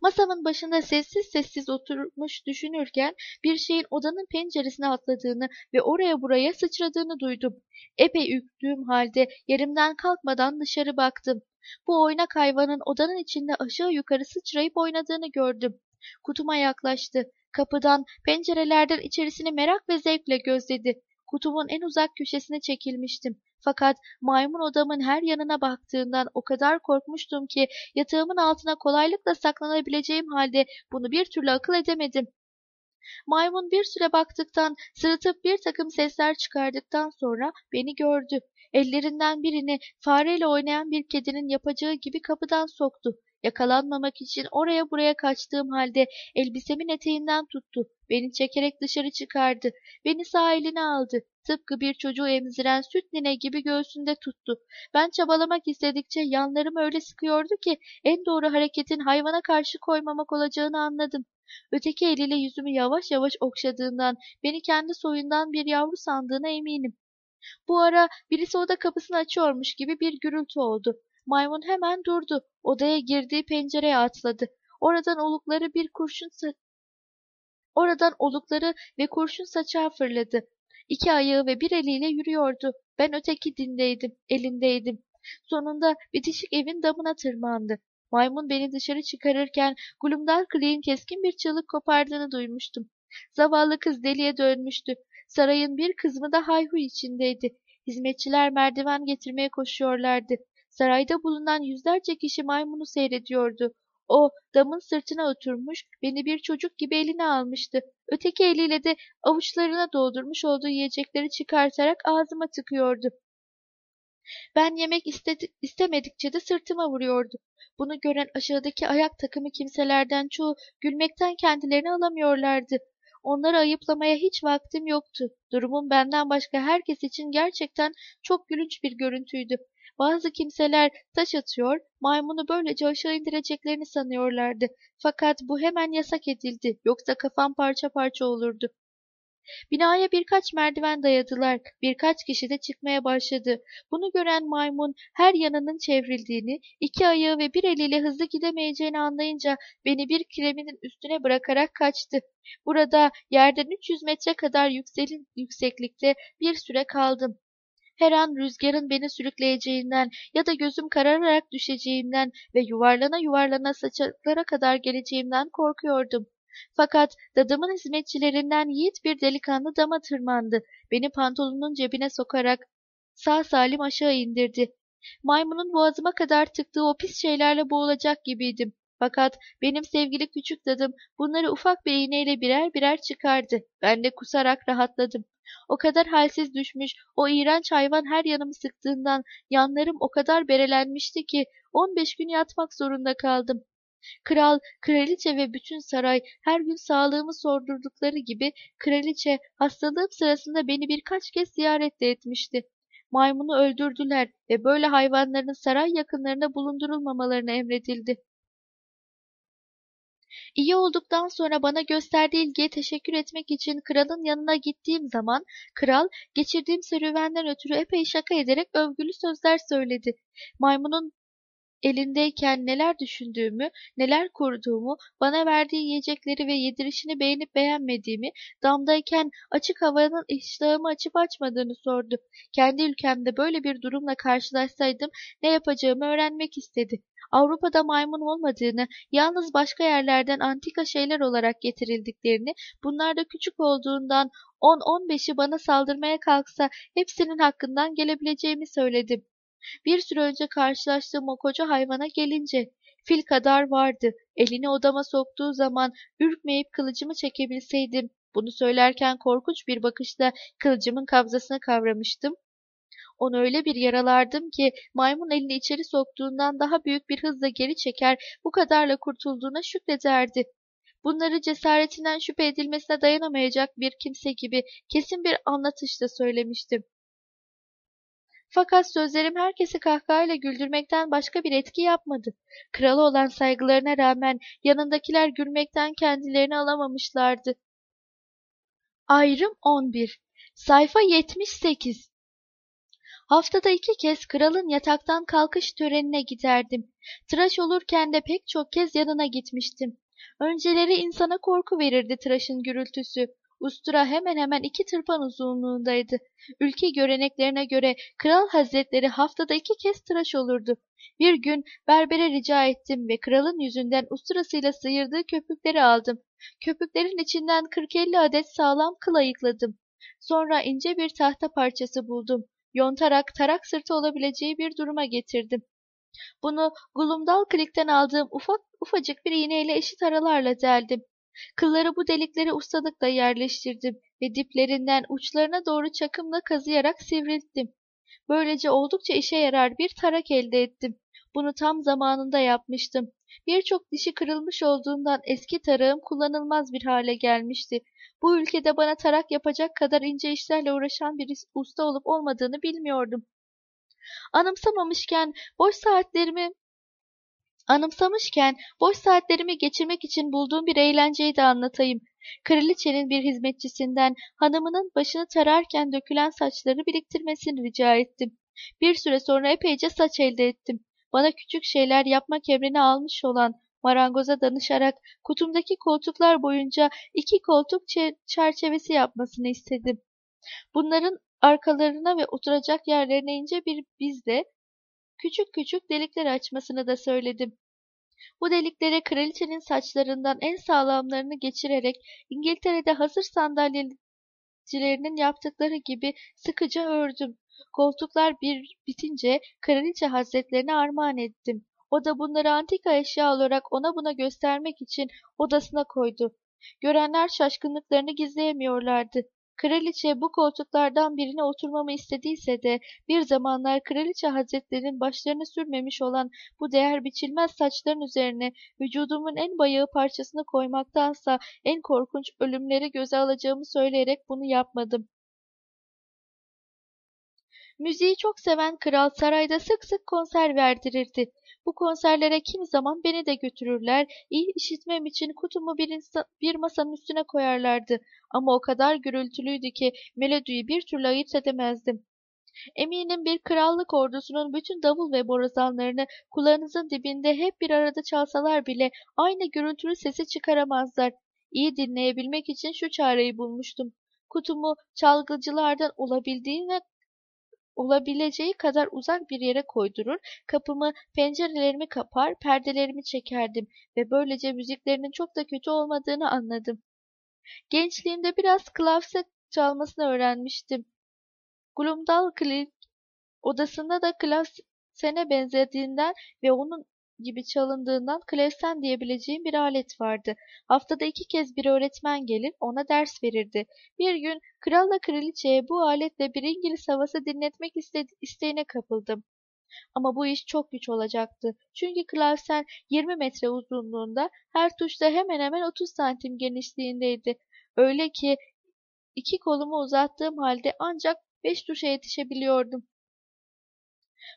Masamın başında sessiz sessiz oturmuş düşünürken bir şeyin odanın penceresine atladığını ve oraya buraya sıçradığını duydum. Epey ürktüğüm halde yerimden kalkmadan dışarı baktım. Bu oynak hayvanın odanın içinde aşağı yukarı sıçrayıp oynadığını gördüm. Kutuma yaklaştı. Kapıdan, pencerelerden içerisini merak ve zevkle gözledi. Kutumun en uzak köşesine çekilmiştim. Fakat maymun odamın her yanına baktığından o kadar korkmuştum ki yatağımın altına kolaylıkla saklanabileceğim halde bunu bir türlü akıl edemedim. Maymun bir süre baktıktan, sırıtıp bir takım sesler çıkardıktan sonra beni gördü. Ellerinden birini fareyle oynayan bir kedinin yapacağı gibi kapıdan soktu. Yakalanmamak için oraya buraya kaçtığım halde elbisemin eteğinden tuttu. Beni çekerek dışarı çıkardı. Beni sağ eline aldı. Tıpkı bir çocuğu emziren süt nine gibi göğsünde tuttu. Ben çabalamak istedikçe yanlarım öyle sıkıyordu ki en doğru hareketin hayvana karşı koymamak olacağını anladım. Öteki eliyle yüzümü yavaş yavaş okşadığından beni kendi soyundan bir yavru sandığına eminim. Bu ara birisi oda kapısını açıyormuş gibi bir gürültü oldu. Maymun hemen durdu. Odaya girdiği pencereye atladı. Oradan olukları bir kurşun Oradan olukları ve kurşun saçağı fırladı. İki ayağı ve bir eliyle yürüyordu. Ben öteki dindeydim, elindeydim. Sonunda bitişik evin damına tırmandı. Maymun beni dışarı çıkarırken Glumdalclick'in keskin bir çığlık kopardığını duymuştum. Zavallı kız deliye dönmüştü. Sarayın bir kısmı da hayhu içindeydi. Hizmetçiler merdiven getirmeye koşuyorlardı. Sarayda bulunan yüzlerce kişi maymunu seyrediyordu. O damın sırtına oturmuş, beni bir çocuk gibi eline almıştı. Öteki eliyle de avuçlarına doldurmuş olduğu yiyecekleri çıkartarak ağzıma tıkıyordu. Ben yemek istedi istemedikçe de sırtıma vuruyordu. Bunu gören aşağıdaki ayak takımı kimselerden çoğu gülmekten kendilerini alamıyorlardı. Onları ayıplamaya hiç vaktim yoktu. Durumum benden başka herkes için gerçekten çok gülünç bir görüntüydü. Bazı kimseler taş atıyor, maymunu böylece aşağı indireceklerini sanıyorlardı. Fakat bu hemen yasak edildi, yoksa kafam parça parça olurdu. Binaya birkaç merdiven dayadılar. Birkaç kişi de çıkmaya başladı. Bunu gören maymun her yanının çevrildiğini, iki ayağı ve bir eliyle hızlı gidemeyeceğini anlayınca beni bir kireminin üstüne bırakarak kaçtı. Burada yerden 300 metre kadar yükselin, yükseklikte bir süre kaldım. Her an rüzgarın beni sürükleyeceğinden ya da gözüm karararak düşeceğimden ve yuvarlana yuvarlana saçaklara kadar geleceğimden korkuyordum. Fakat dadımın hizmetçilerinden yiğit bir delikanlı dama tırmandı. Beni pantolonun cebine sokarak sağ salim aşağı indirdi. Maymunun boğazıma kadar tıktığı o pis şeylerle boğulacak gibiydim. Fakat benim sevgili küçük dadım bunları ufak bir iğneyle birer birer çıkardı. Ben de kusarak rahatladım. O kadar halsiz düşmüş, o iğrenç hayvan her yanımı sıktığından yanlarım o kadar berelenmişti ki 15 gün yatmak zorunda kaldım. Kral, kraliçe ve bütün saray her gün sağlığımı sordurdukları gibi kraliçe hastalığım sırasında beni birkaç kez ziyaret de etmişti. Maymunu öldürdüler ve böyle hayvanların saray yakınlarında bulundurulmamalarını emredildi. İyi olduktan sonra bana gösterdiği ilgiye teşekkür etmek için kralın yanına gittiğim zaman kral geçirdiğim serüvenden ötürü epey şaka ederek övgülü sözler söyledi. Maymunun elindeyken neler düşündüğümü, neler kurduğumu, bana verdiği yiyecekleri ve yedirişini beğenip beğenmediğimi, damdayken açık havanın iştahımı açıp açmadığını sordu. Kendi ülkemde böyle bir durumla karşılaşsaydım ne yapacağımı öğrenmek istedi. Avrupa'da maymun olmadığını, yalnız başka yerlerden antika şeyler olarak getirildiklerini, bunlar da küçük olduğundan 10-15'i bana saldırmaya kalksa hepsinin hakkından gelebileceğimi söyledim. Bir süre önce karşılaştığım o koca hayvana gelince, fil kadar vardı. Elini odama soktuğu zaman ürkmeyip kılıcımı çekebilseydim, bunu söylerken korkunç bir bakışla kılıcımın kabzasını kavramıştım. Onu öyle bir yaralardım ki maymun elini içeri soktuğundan daha büyük bir hızla geri çeker, bu kadarla kurtulduğuna şükrederdi. Bunları cesaretinden şüphe edilmesine dayanamayacak bir kimse gibi kesin bir anlatışla söylemiştim. Fakat sözlerim herkesi kahkahayla güldürmekten başka bir etki yapmadı. Kralı olan saygılarına rağmen yanındakiler gülmekten kendilerini alamamışlardı. Ayrım 11 Sayfa 78 Haftada iki kez kralın yataktan kalkış törenine giderdim. Tıraş olurken de pek çok kez yanına gitmiştim. Önceleri insana korku verirdi tıraşın gürültüsü. Ustura hemen hemen iki tırpan uzunluğundaydı. Ülke göreneklerine göre kral hazretleri haftada iki kez tıraş olurdu. Bir gün berbere rica ettim ve kralın yüzünden usturasıyla sıyırdığı köpükleri aldım. Köpüklerin içinden 40-50 adet sağlam kıl ayıkladım. Sonra ince bir tahta parçası buldum. yontarak tarak sırtı olabileceği bir duruma getirdim. Bunu Glumdal Klik'ten aldığım ufak ufacık bir iğneyle eşit aralarla deldim. Kılları bu deliklere ustalıkla yerleştirdim ve diplerinden uçlarına doğru çakımla kazıyarak sivrilttim. Böylece oldukça işe yarar bir tarak elde ettim. Bunu tam zamanında yapmıştım. Birçok dişi kırılmış olduğundan eski tarağım kullanılmaz bir hale gelmişti. Bu ülkede bana tarak yapacak kadar ince işlerle uğraşan bir usta olup olmadığını bilmiyordum. Anımsamamışken boş saatlerimi Anımsamışken boş saatlerimi geçirmek için bulduğum bir eğlenceyi de anlatayım. Kraliçenin bir hizmetçisinden hanımının başını tararken dökülen saçları biriktirmesini rica ettim. Bir süre sonra epeyce saç elde ettim. Bana küçük şeyler yapmak emrini almış olan marangoza danışarak kutumdaki koltuklar boyunca iki koltuk çerçevesi yapmasını istedim. Bunların arkalarına ve oturacak yerlerine ince bir bizle küçük küçük delikler açmasını da söyledim. Bu deliklere kraliçenin saçlarından en sağlamlarını geçirerek İngiltere'de hazır sandalyecilerinin yaptıkları gibi sıkıca ördüm. Koltuklar bir bitince kraliçe hazretlerine armağan ettim. O da bunları antika eşya olarak ona buna göstermek için odasına koydu. Görenler şaşkınlıklarını gizleyemiyorlardı. Kraliçe bu koltuklardan birine oturmamı istediyse de bir zamanlar kraliçe hazretlerinin başlarını sürmemiş olan bu değer biçilmez saçların üzerine vücudumun en bayağı parçasını koymaktansa en korkunç ölümleri göze alacağımı söyleyerek bunu yapmadım. Müziği çok seven kral sarayda sık sık konser verdirirdi. Bu konserlere kimi zaman beni de götürürler, iyi işitmem için kutumu bir, bir masanın üstüne koyarlardı. Ama o kadar gürültülüydü ki melodiyi bir türlü ayırt edemezdim. Eminim bir krallık ordusunun bütün davul ve borazanlarını kulağınızın dibinde hep bir arada çalsalar bile aynı gürültülü sesi çıkaramazlar. İyi dinleyebilmek için şu çareyi bulmuştum. Kutumu çalgıcılardan olabildiğine olabileceği kadar uzak bir yere koydurur, kapımı, pencerelerimi kapar, perdelerimi çekerdim ve böylece müziklerinin çok da kötü olmadığını anladım. Gençliğimde biraz klavse çalmasını öğrenmiştim. Glumdal Klik odasında da klavsene benzediğinden ve onun gibi çalındığından klavsen diyebileceğim bir alet vardı. Haftada iki kez bir öğretmen gelir ona ders verirdi. Bir gün kralla kraliçeye bu aletle bir İngiliz havası dinletmek isteğine kapıldım. Ama bu iş çok güç olacaktı. Çünkü klavsen 20 metre uzunluğunda, her tuşta hemen hemen 30 santim genişliğindeydi. Öyle ki iki kolumu uzattığım halde ancak 5 tuşa yetişebiliyordum.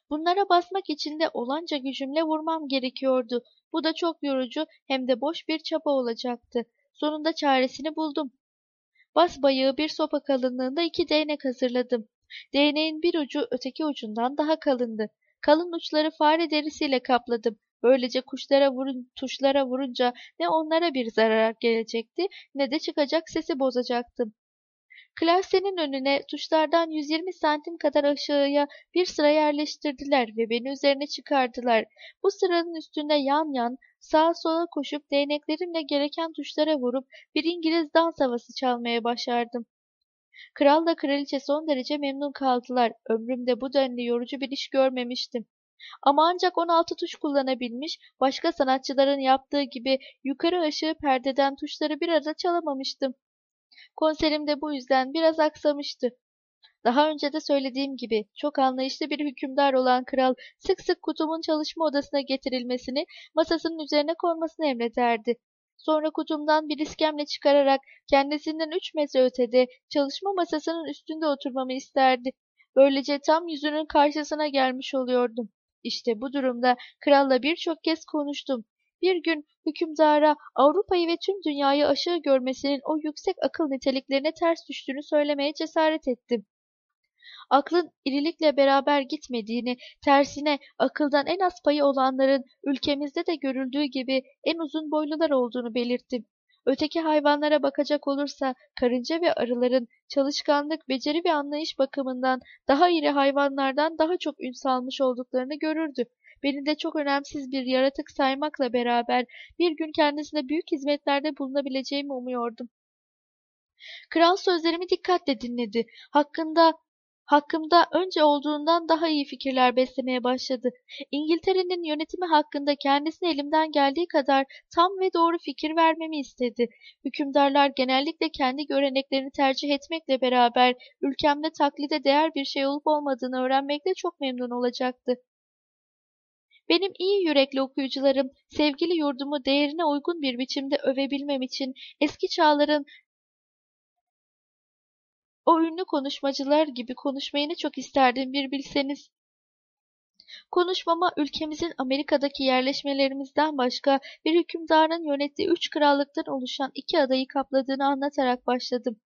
Bunlara basmak için de olanca gücümle vurmam gerekiyordu. Bu da çok yorucu hem de boş bir çaba olacaktı. Sonunda çaresini buldum. Bas bayağı bir sopa kalınlığında iki değnek hazırladım. Değneğin bir ucu öteki ucundan daha kalındı. Kalın uçları fare derisiyle kapladım. Böylece kuşlara vurun, tuşlara vurunca ne onlara bir zarar gelecekti ne de çıkacak sesi bozacaktım. Klavsenin önüne tuşlardan 120 santim kadar aşağıya bir sıra yerleştirdiler ve beni üzerine çıkardılar. Bu sıranın üstünde yan yan sağa sola koşup değneklerimle gereken tuşlara vurup bir İngiliz dans havası çalmaya başardım. Kral da kraliçe son derece memnun kaldılar. Ömrümde bu denli yorucu bir iş görmemiştim. Ama ancak 16 tuş kullanabilmiş, başka sanatçıların yaptığı gibi yukarı ışığı perdeden tuşları bir arada çalamamıştım. Konserim de bu yüzden biraz aksamıştı. Daha önce de söylediğim gibi çok anlayışlı bir hükümdar olan kral sık sık kutumun çalışma odasına getirilmesini, masasının üzerine konmasını emrederdi. Sonra kutumdan bir iskemle çıkararak kendisinden üç metre ötede çalışma masasının üstünde oturmamı isterdi. Böylece tam yüzünün karşısına gelmiş oluyordum. İşte bu durumda kralla birçok kez konuştum. Bir gün hükümdara Avrupa'yı ve tüm dünyayı aşağı görmesinin o yüksek akıl niteliklerine ters düştüğünü söylemeye cesaret ettim. Aklın irilikle beraber gitmediğini, tersine akıldan en az payı olanların ülkemizde de görüldüğü gibi en uzun boylular olduğunu belirttim. Öteki hayvanlara bakacak olursa karınca ve arıların çalışkanlık, beceri ve anlayış bakımından daha iri hayvanlardan daha çok ün salmış olduklarını görürdü. Beni de çok önemsiz bir yaratık saymakla beraber bir gün kendisine büyük hizmetlerde bulunabileceğimi umuyordum. Kral sözlerimi dikkatle dinledi. Hakkında hakkımda önce olduğundan daha iyi fikirler beslemeye başladı. İngiltere'nin yönetimi hakkında kendisine elimden geldiği kadar tam ve doğru fikir vermemi istedi. Hükümdarlar genellikle kendi göreneklerini tercih etmekle beraber ülkemde taklide değer bir şey olup olmadığını öğrenmekle çok memnun olacaktı. Benim iyi yürekli okuyucularım, sevgili yurdumu değerine uygun bir biçimde övebilmem için eski çağların o ünlü konuşmacılar gibi konuşmayı ne çok isterdim bir bilseniz. Konuşmama ülkemizin Amerika'daki yerleşmelerimizden başka bir hükümdarın yönettiği üç krallıktan oluşan iki adayı kapladığını anlatarak başladım.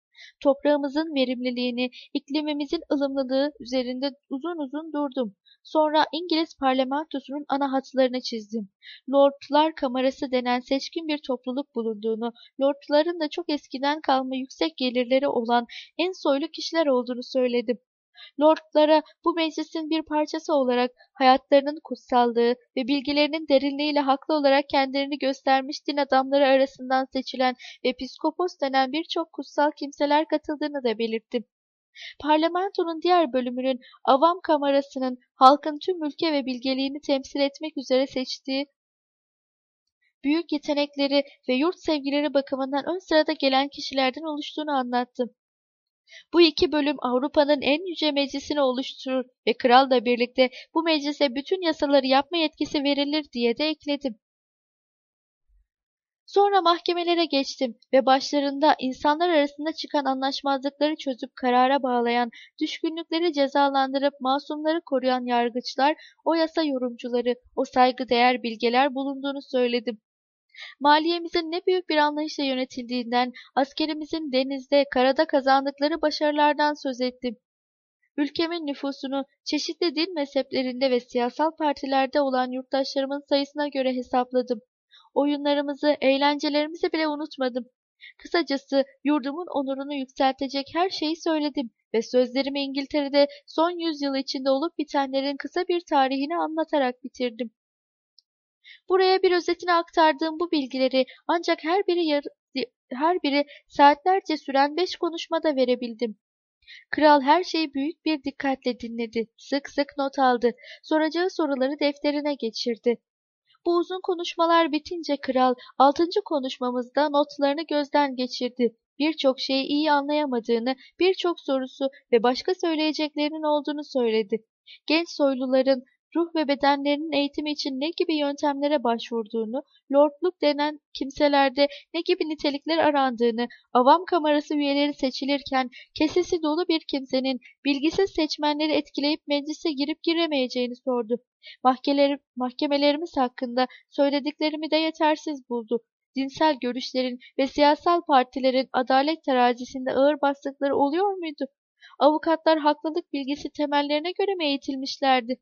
Toprağımızın verimliliğini, iklimimizin ılımlılığı üzerinde uzun uzun durdum. Sonra İngiliz parlamentosunun ana hatlarını çizdim. Lordlar Kamerası denen seçkin bir topluluk bulunduğunu, lordların da çok eskiden kalma yüksek gelirleri olan en soylu kişiler olduğunu söyledim. Lordlara bu meclisin bir parçası olarak hayatlarının kutsallığı ve bilgilerinin derinliğiyle haklı olarak kendilerini göstermiş din adamları arasından seçilen ve piskopos denen birçok kutsal kimseler katıldığını da belirttim. Parlamentonun diğer bölümünün avam kamerasının halkın tüm ülke ve bilgeliğini temsil etmek üzere seçtiği büyük yetenekleri ve yurt sevgileri bakımından ön sırada gelen kişilerden oluştuğunu anlattım. Bu iki bölüm Avrupa'nın en yüce meclisini oluşturur ve kralla birlikte bu meclise bütün yasaları yapma yetkisi verilir diye de ekledim. Sonra mahkemelere geçtim ve başlarında insanlar arasında çıkan anlaşmazlıkları çözüp karara bağlayan, düşkünlükleri cezalandırıp masumları koruyan yargıçlar, o yasa yorumcuları, o saygıdeğer bilgeler bulunduğunu söyledim. Maliyemizin ne büyük bir anlayışla yönetildiğinden, askerimizin denizde, karada kazandıkları başarılardan söz ettim. Ülkemin nüfusunu çeşitli din mezheplerinde ve siyasal partilerde olan yurttaşlarımın sayısına göre hesapladım. Oyunlarımızı, eğlencelerimizi bile unutmadım. Kısacası yurdumun onurunu yükseltecek her şeyi söyledim ve sözlerimi İngiltere'de son yüzyıl içinde olup bitenlerin kısa bir tarihini anlatarak bitirdim. Buraya bir özetine aktardığım bu bilgileri ancak her biri yar her biri saatlerce süren beş konuşmada verebildim. Kral her şeyi büyük bir dikkatle dinledi. Sık sık not aldı. Soracağı soruları defterine geçirdi. Bu uzun konuşmalar bitince kral altıncı konuşmamızda notlarını gözden geçirdi. Birçok şeyi iyi anlayamadığını, birçok sorusu ve başka söyleyeceklerinin olduğunu söyledi. Genç soyluların ruh ve bedenlerinin eğitimi için ne gibi yöntemlere başvurduğunu, lordluk denen kimselerde ne gibi nitelikler arandığını, avam kamerası üyeleri seçilirken kesesi dolu bir kimsenin bilgisiz seçmenleri etkileyip meclise girip giremeyeceğini sordu. Mahkeleri, mahkemelerimiz hakkında söylediklerimi de yetersiz buldu. Dinsel görüşlerin ve siyasal partilerin adalet terazisinde ağır bastıkları oluyor muydu? Avukatlar haklılık bilgisi temellerine göre mi eğitilmişlerdi?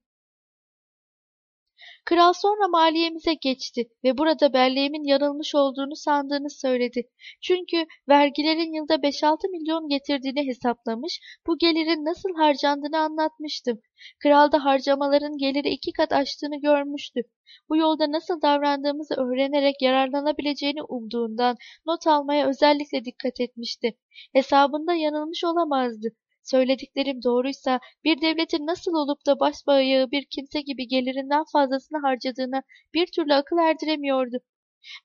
Kral sonra maliyemize geçti ve burada belleğimin yanılmış olduğunu sandığını söyledi. Çünkü vergilerin yılda 5-6 milyon getirdiğini hesaplamış, bu gelirin nasıl harcandığını anlatmıştım. Kral da harcamaların geliri iki kat aştığını görmüştü. Bu yolda nasıl davrandığımızı öğrenerek yararlanabileceğini umduğundan not almaya özellikle dikkat etmişti. Hesabında yanılmış olamazdı. Söylediklerim doğruysa bir devletin nasıl olup da başbayağı bir kimse gibi gelirinden fazlasını harcadığına bir türlü akıl erdiremiyordu.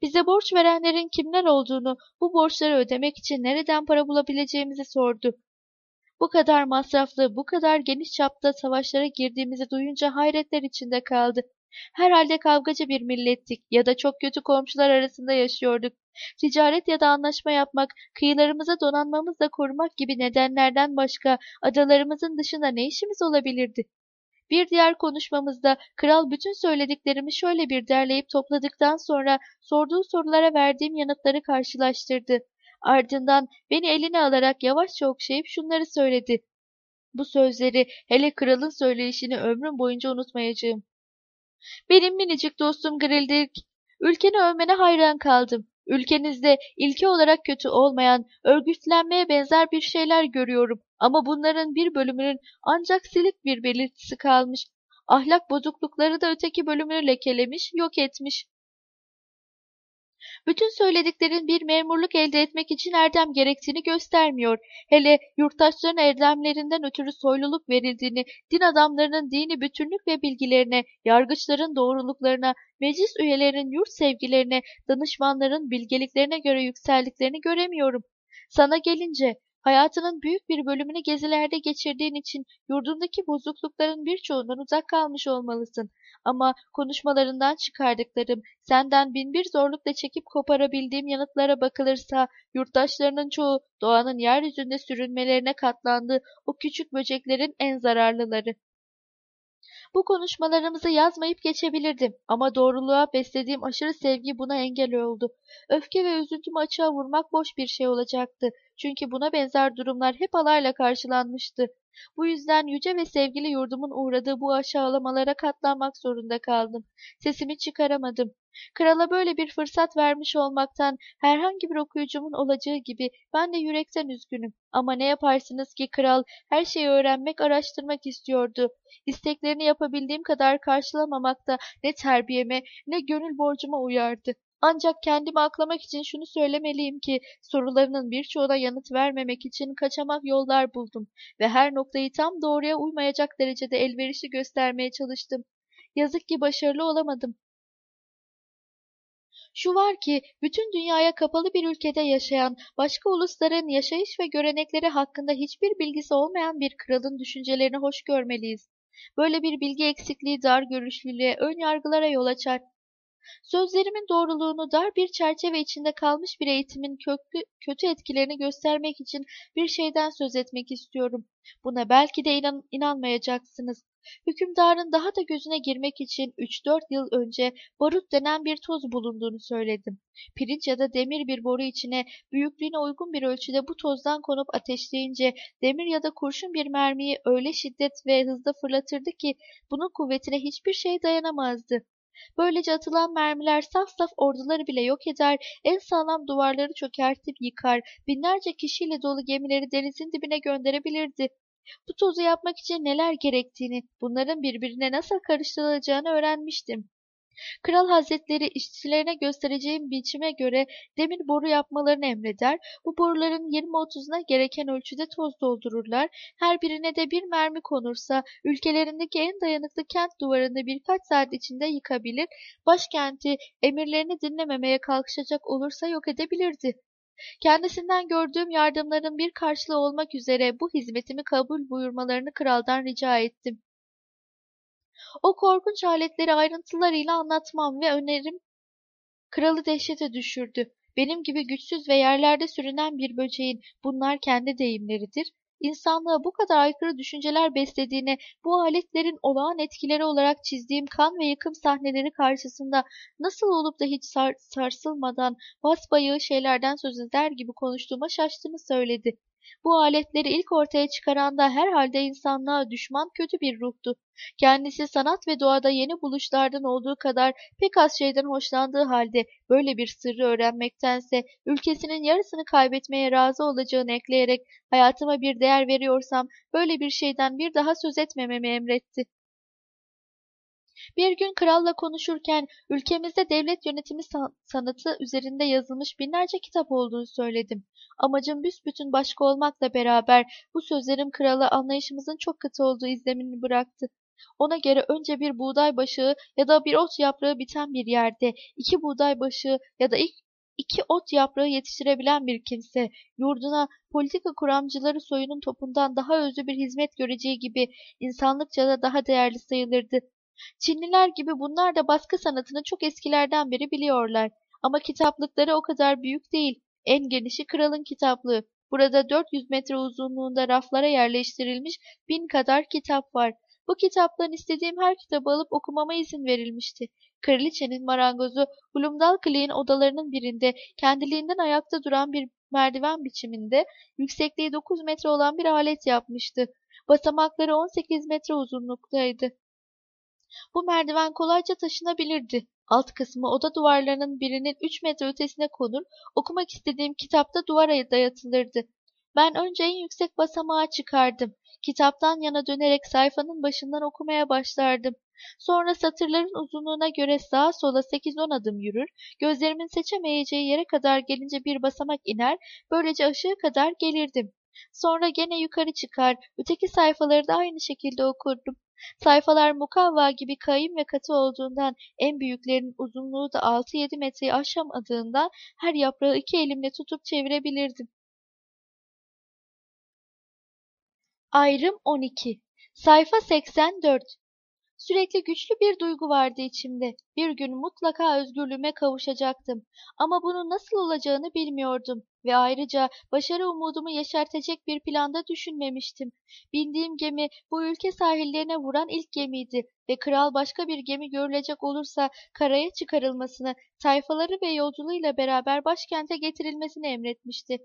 Bize borç verenlerin kimler olduğunu, bu borçları ödemek için nereden para bulabileceğimizi sordu. Bu kadar masraflı, bu kadar geniş çapta savaşlara girdiğimizi duyunca hayretler içinde kaldı. Herhalde kavgacı bir millettik ya da çok kötü komşular arasında yaşıyorduk. Ticaret ya da anlaşma yapmak, kıyılarımıza donanmamızla korumak gibi nedenlerden başka adalarımızın dışında ne işimiz olabilirdi? Bir diğer konuşmamızda kral bütün söylediklerimi şöyle bir derleyip topladıktan sonra sorduğu sorulara verdiğim yanıtları karşılaştırdı. Ardından beni eline alarak yavaşça okşayıp şunları söyledi. Bu sözleri hele kralın söyleyişini ömrüm boyunca unutmayacağım. Benim minicik dostum Grildik, ülkeni övmene hayran kaldım. Ülkenizde ilke olarak kötü olmayan, örgütlenmeye benzer bir şeyler görüyorum. Ama bunların bir bölümünün ancak silik bir belirtisi kalmış. Ahlak bozuklukları da öteki bölümünü lekelemiş, yok etmiş. Bütün söylediklerin bir memurluk elde etmek için erdem gerektiğini göstermiyor. Hele yurttaşların erdemlerinden ötürü soyluluk verildiğini, din adamlarının dini bütünlük ve bilgilerine, yargıçların doğruluklarına, meclis üyelerinin yurt sevgilerine, danışmanların bilgeliklerine göre yükseldiklerini göremiyorum. Sana gelince, Hayatının büyük bir bölümünü gezilerde geçirdiğin için yurdundaki bozuklukların birçoğundan uzak kalmış olmalısın. Ama konuşmalarından çıkardıklarım, senden binbir zorlukla çekip koparabildiğim yanıtlara bakılırsa, yurttaşlarının çoğu doğanın yeryüzünde sürünmelerine katlandığı o küçük böceklerin en zararlıları. Bu konuşmalarımızı yazmayıp geçebilirdim ama doğruluğa beslediğim aşırı sevgi buna engel oldu. Öfke ve üzüntümü açığa vurmak boş bir şey olacaktı. Çünkü buna benzer durumlar hep alayla karşılanmıştı. Bu yüzden yüce ve sevgili yurdumun uğradığı bu aşağılamalara katlanmak zorunda kaldım. Sesimi çıkaramadım. Krala böyle bir fırsat vermiş olmaktan herhangi bir okuyucumun olacağı gibi ben de yürekten üzgünüm. Ama ne yaparsınız ki kral her şeyi öğrenmek, araştırmak istiyordu. İsteklerini yapabildiğim kadar karşılamamak da ne terbiyeme ne gönül borcuma uyardı. Ancak kendimi aklamak için şunu söylemeliyim ki sorularının birçoğuna yanıt vermemek için kaçamak yollar buldum ve her noktayı tam doğruya uymayacak derecede elverişli göstermeye çalıştım. Yazık ki başarılı olamadım. Şu var ki bütün dünyaya kapalı bir ülkede yaşayan, başka ulusların yaşayış ve görenekleri hakkında hiçbir bilgisi olmayan bir kralın düşüncelerini hoş görmeliyiz. Böyle bir bilgi eksikliği dar görüşlülüğe, ön yargılara yol açar. Sözlerimin doğruluğunu dar bir çerçeve içinde kalmış bir eğitimin köklü, kötü etkilerini göstermek için bir şeyden söz etmek istiyorum. Buna belki de inan, inanmayacaksınız. Hükümdarın daha da gözüne girmek için 3-4 yıl önce barut denen bir toz bulunduğunu söyledim. Pirinç ya da demir bir boru içine büyüklüğüne uygun bir ölçüde bu tozdan konup ateşleyince demir ya da kurşun bir mermiyi öyle şiddet ve hızda fırlatırdı ki bunun kuvvetine hiçbir şey dayanamazdı. Böylece atılan mermiler saf saf orduları bile yok eder, en sağlam duvarları çökertip yıkar, binlerce kişiyle dolu gemileri denizin dibine gönderebilirdi. Bu tozu yapmak için neler gerektiğini, bunların birbirine nasıl karıştırılacağını öğrenmiştim. Kral Hazretleri işçilerine göstereceğim biçime göre demir boru yapmalarını emreder. Bu boruların 20-30'una gereken ölçüde toz doldururlar. Her birine de bir mermi konursa ülkelerindeki en dayanıklı kent duvarını birkaç saat içinde yıkabilir, başkenti emirlerini dinlememeye kalkışacak olursa yok edebilirdi. Kendisinden gördüğüm yardımların bir karşılığı olmak üzere bu hizmetimi kabul buyurmalarını kraldan rica ettim. O korkunç aletleri ayrıntılarıyla anlatmam ve önerim kralı dehşete düşürdü. Benim gibi güçsüz ve yerlerde sürünen bir böceğin bunlar kendi deyimleridir. İnsanlığa bu kadar aykırı düşünceler beslediğine, bu aletlerin olağan etkileri olarak çizdiğim kan ve yıkım sahneleri karşısında nasıl olup da hiç sar sarsılmadan basbayağı şeylerden söz eder gibi konuştuğuma şaştığını söyledi. Bu aletleri ilk ortaya çıkaran da herhalde insanlığa düşman kötü bir ruhtu. Kendisi sanat ve doğada yeni buluşlardan olduğu kadar pek az şeyden hoşlandığı halde böyle bir sırrı öğrenmektense ülkesinin yarısını kaybetmeye razı olacağını ekleyerek hayatıma bir değer veriyorsam böyle bir şeyden bir daha söz etmememi emretti. Bir gün kralla konuşurken ülkemizde devlet yönetimi sanatı üzerinde yazılmış binlerce kitap olduğunu söyledim. Amacım büsbütün başka olmakla beraber bu sözlerim krala anlayışımızın çok katı olduğu izlemini bıraktı. Ona göre önce bir buğday başığı ya da bir ot yaprağı biten bir yerde iki buğday başığı ya da ilk iki ot yaprağı yetiştirebilen bir kimse, yurduna politika kuramcıları soyunun topundan daha özlü bir hizmet göreceği gibi insanlıkça da daha değerli sayılırdı. Çinliler gibi bunlar da baskı sanatını çok eskilerden beri biliyorlar. Ama kitaplıkları o kadar büyük değil. En genişi kralın kitaplığı. Burada 400 metre uzunluğunda raflara yerleştirilmiş bin kadar kitap var. Bu kitaptan istediğim her kitabı alıp okumama izin verilmişti. Kraliçenin marangozu Blumdalkli'nin odalarının birinde kendiliğinden ayakta duran bir merdiven biçiminde yüksekliği 9 metre olan bir alet yapmıştı. Basamakları 18 metre uzunluktaydı. Bu merdiven kolayca taşınabilirdi. Alt kısmı oda duvarlarının birinin 3 metre ötesine konur, okumak istediğim kitapta duvara dayatılırdı. Ben önce en yüksek basamağa çıkardım. Kitaptan yana dönerek sayfanın başından okumaya başlardım. Sonra satırların uzunluğuna göre sağa sola 8-10 adım yürür, gözlerimin seçemeyeceği yere kadar gelince bir basamak iner, böylece aşağı kadar gelirdim. Sonra gene yukarı çıkar, öteki sayfaları da aynı şekilde okurdum. Sayfalar mukavva gibi kayın ve katı olduğundan en büyüklerinin uzunluğu da 6-7 metreyi aşamadığından her yaprağı iki elimle tutup çevirebilirdim. Ayrım 12 Sayfa 84 Sürekli güçlü bir duygu vardı içimde. Bir gün mutlaka özgürlüğüme kavuşacaktım. Ama bunun nasıl olacağını bilmiyordum ve ayrıca başarı umudumu yeşertecek bir planda düşünmemiştim. Bindiğim gemi bu ülke sahillerine vuran ilk gemiydi ve kral başka bir gemi görülecek olursa karaya çıkarılmasını, tayfaları ve yolculuğuyla beraber başkente getirilmesini emretmişti.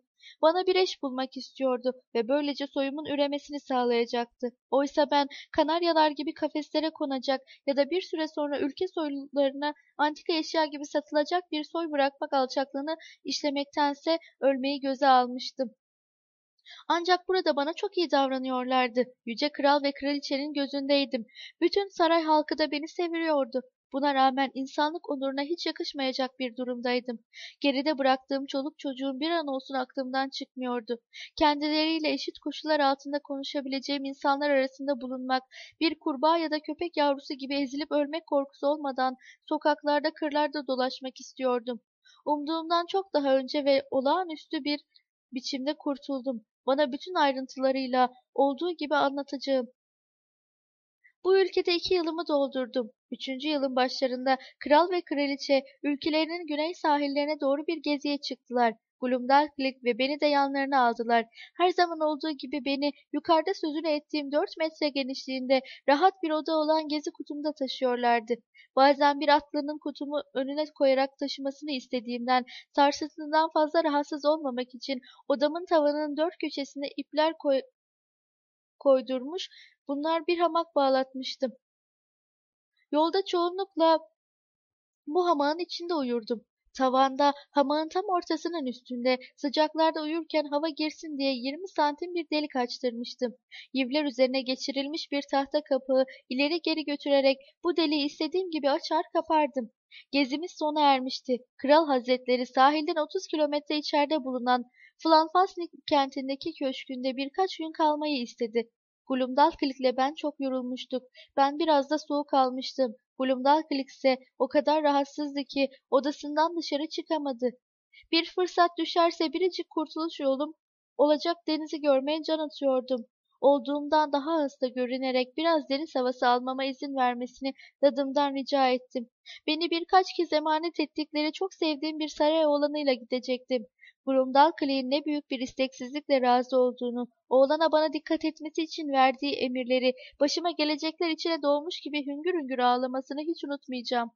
Bana bir eş bulmak istiyordu ve böylece soyumun üremesini sağlayacaktı. Oysa ben kanaryalar gibi kafeslere konacak ya da bir süre sonra ülke soylularına antika eşya gibi satılacak bir soy bırakmak alçaklığını işlemektense ölmeyi göze almıştım. Ancak burada bana çok iyi davranıyorlardı. Yüce kral ve kraliçenin gözündeydim. Bütün saray halkı da beni seviyordu. Buna rağmen insanlık onuruna hiç yakışmayacak bir durumdaydım. Geride bıraktığım çoluk çocuğum bir an olsun aklımdan çıkmıyordu. Kendileriyle eşit koşullar altında konuşabileceğim insanlar arasında bulunmak, bir kurbağa ya da köpek yavrusu gibi ezilip ölmek korkusu olmadan sokaklarda, kırlarda dolaşmak istiyordum. Umduğumdan çok daha önce ve olağanüstü bir biçimde kurtuldum. Bana bütün ayrıntılarıyla olduğu gibi anlatacağım. Bu ülkede iki yılımı doldurdum. Üçüncü yılın başlarında kral ve kraliçe ülkelerinin güney sahillerine doğru bir geziye çıktılar. Glumdalklik ve beni de yanlarına aldılar. Her zaman olduğu gibi beni yukarıda sözünü ettiğim dört metre genişliğinde rahat bir oda olan gezi kutumda taşıyorlardı. Bazen bir atlının kutumu önüne koyarak taşımasını istediğimden sarsıntından fazla rahatsız olmamak için odamın tavanının dört köşesine ipler koy koydurmuş, bunlar bir hamak bağlatmıştım. Yolda çoğunlukla bu hamağın içinde uyurdum. Tavanda, hamağın tam ortasının üstünde, sıcaklarda uyurken hava girsin diye 20 santim bir delik açtırmıştım. Yivler üzerine geçirilmiş bir tahta kapağı ileri geri götürerek bu deliği istediğim gibi açar kapardım. Gezimiz sona ermişti. Kral Hazretleri sahilden 30 kilometre içeride bulunan Flanfasnik kentindeki köşkünde birkaç gün kalmayı istedi. Glumdalklik ile ben çok yorulmuştuk. Ben biraz da soğuk almıştım. Glumdalklik ise o kadar rahatsızdı ki odasından dışarı çıkamadı. Bir fırsat düşerse biricik kurtuluş yolum olacak denizi görmeye can atıyordum. Olduğumdan daha hasta görünerek biraz deniz havası almama izin vermesini dadımdan rica ettim. Beni birkaç kez emanet ettikleri çok sevdiğim bir saray oğlanıyla gidecektim. Brumdalkli'nin ne büyük bir isteksizlikle razı olduğunu, oğlana bana dikkat etmesi için verdiği emirleri, başıma gelecekler içine doğmuş gibi hüngür hüngür ağlamasını hiç unutmayacağım.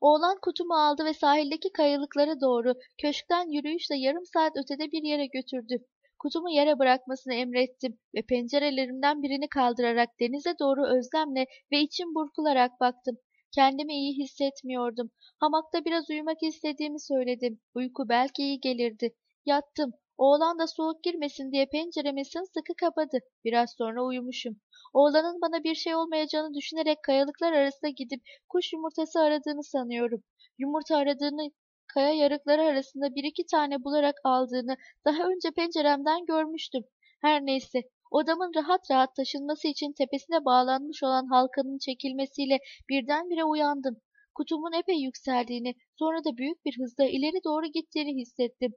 Oğlan kutumu aldı ve sahildeki kayalıklara doğru köşkten yürüyüşle yarım saat ötede bir yere götürdü. Kutumu yere bırakmasını emrettim ve pencerelerimden birini kaldırarak denize doğru özlemle ve içim burkularak baktım. Kendimi iyi hissetmiyordum. Hamakta biraz uyumak istediğimi söyledim. Uyku belki iyi gelirdi. Yattım. Oğlan da soğuk girmesin diye penceremi sıkı kapadı. Biraz sonra uyumuşum. Oğlanın bana bir şey olmayacağını düşünerek kayalıklar arasında gidip kuş yumurtası aradığını sanıyorum. Yumurta aradığını kaya yarıkları arasında bir iki tane bularak aldığını daha önce penceremden görmüştüm. Her neyse Odamın rahat rahat taşınması için tepesine bağlanmış olan halkanın çekilmesiyle birdenbire uyandım. Kutumun epey yükseldiğini, sonra da büyük bir hızla ileri doğru gittiğini hissettim.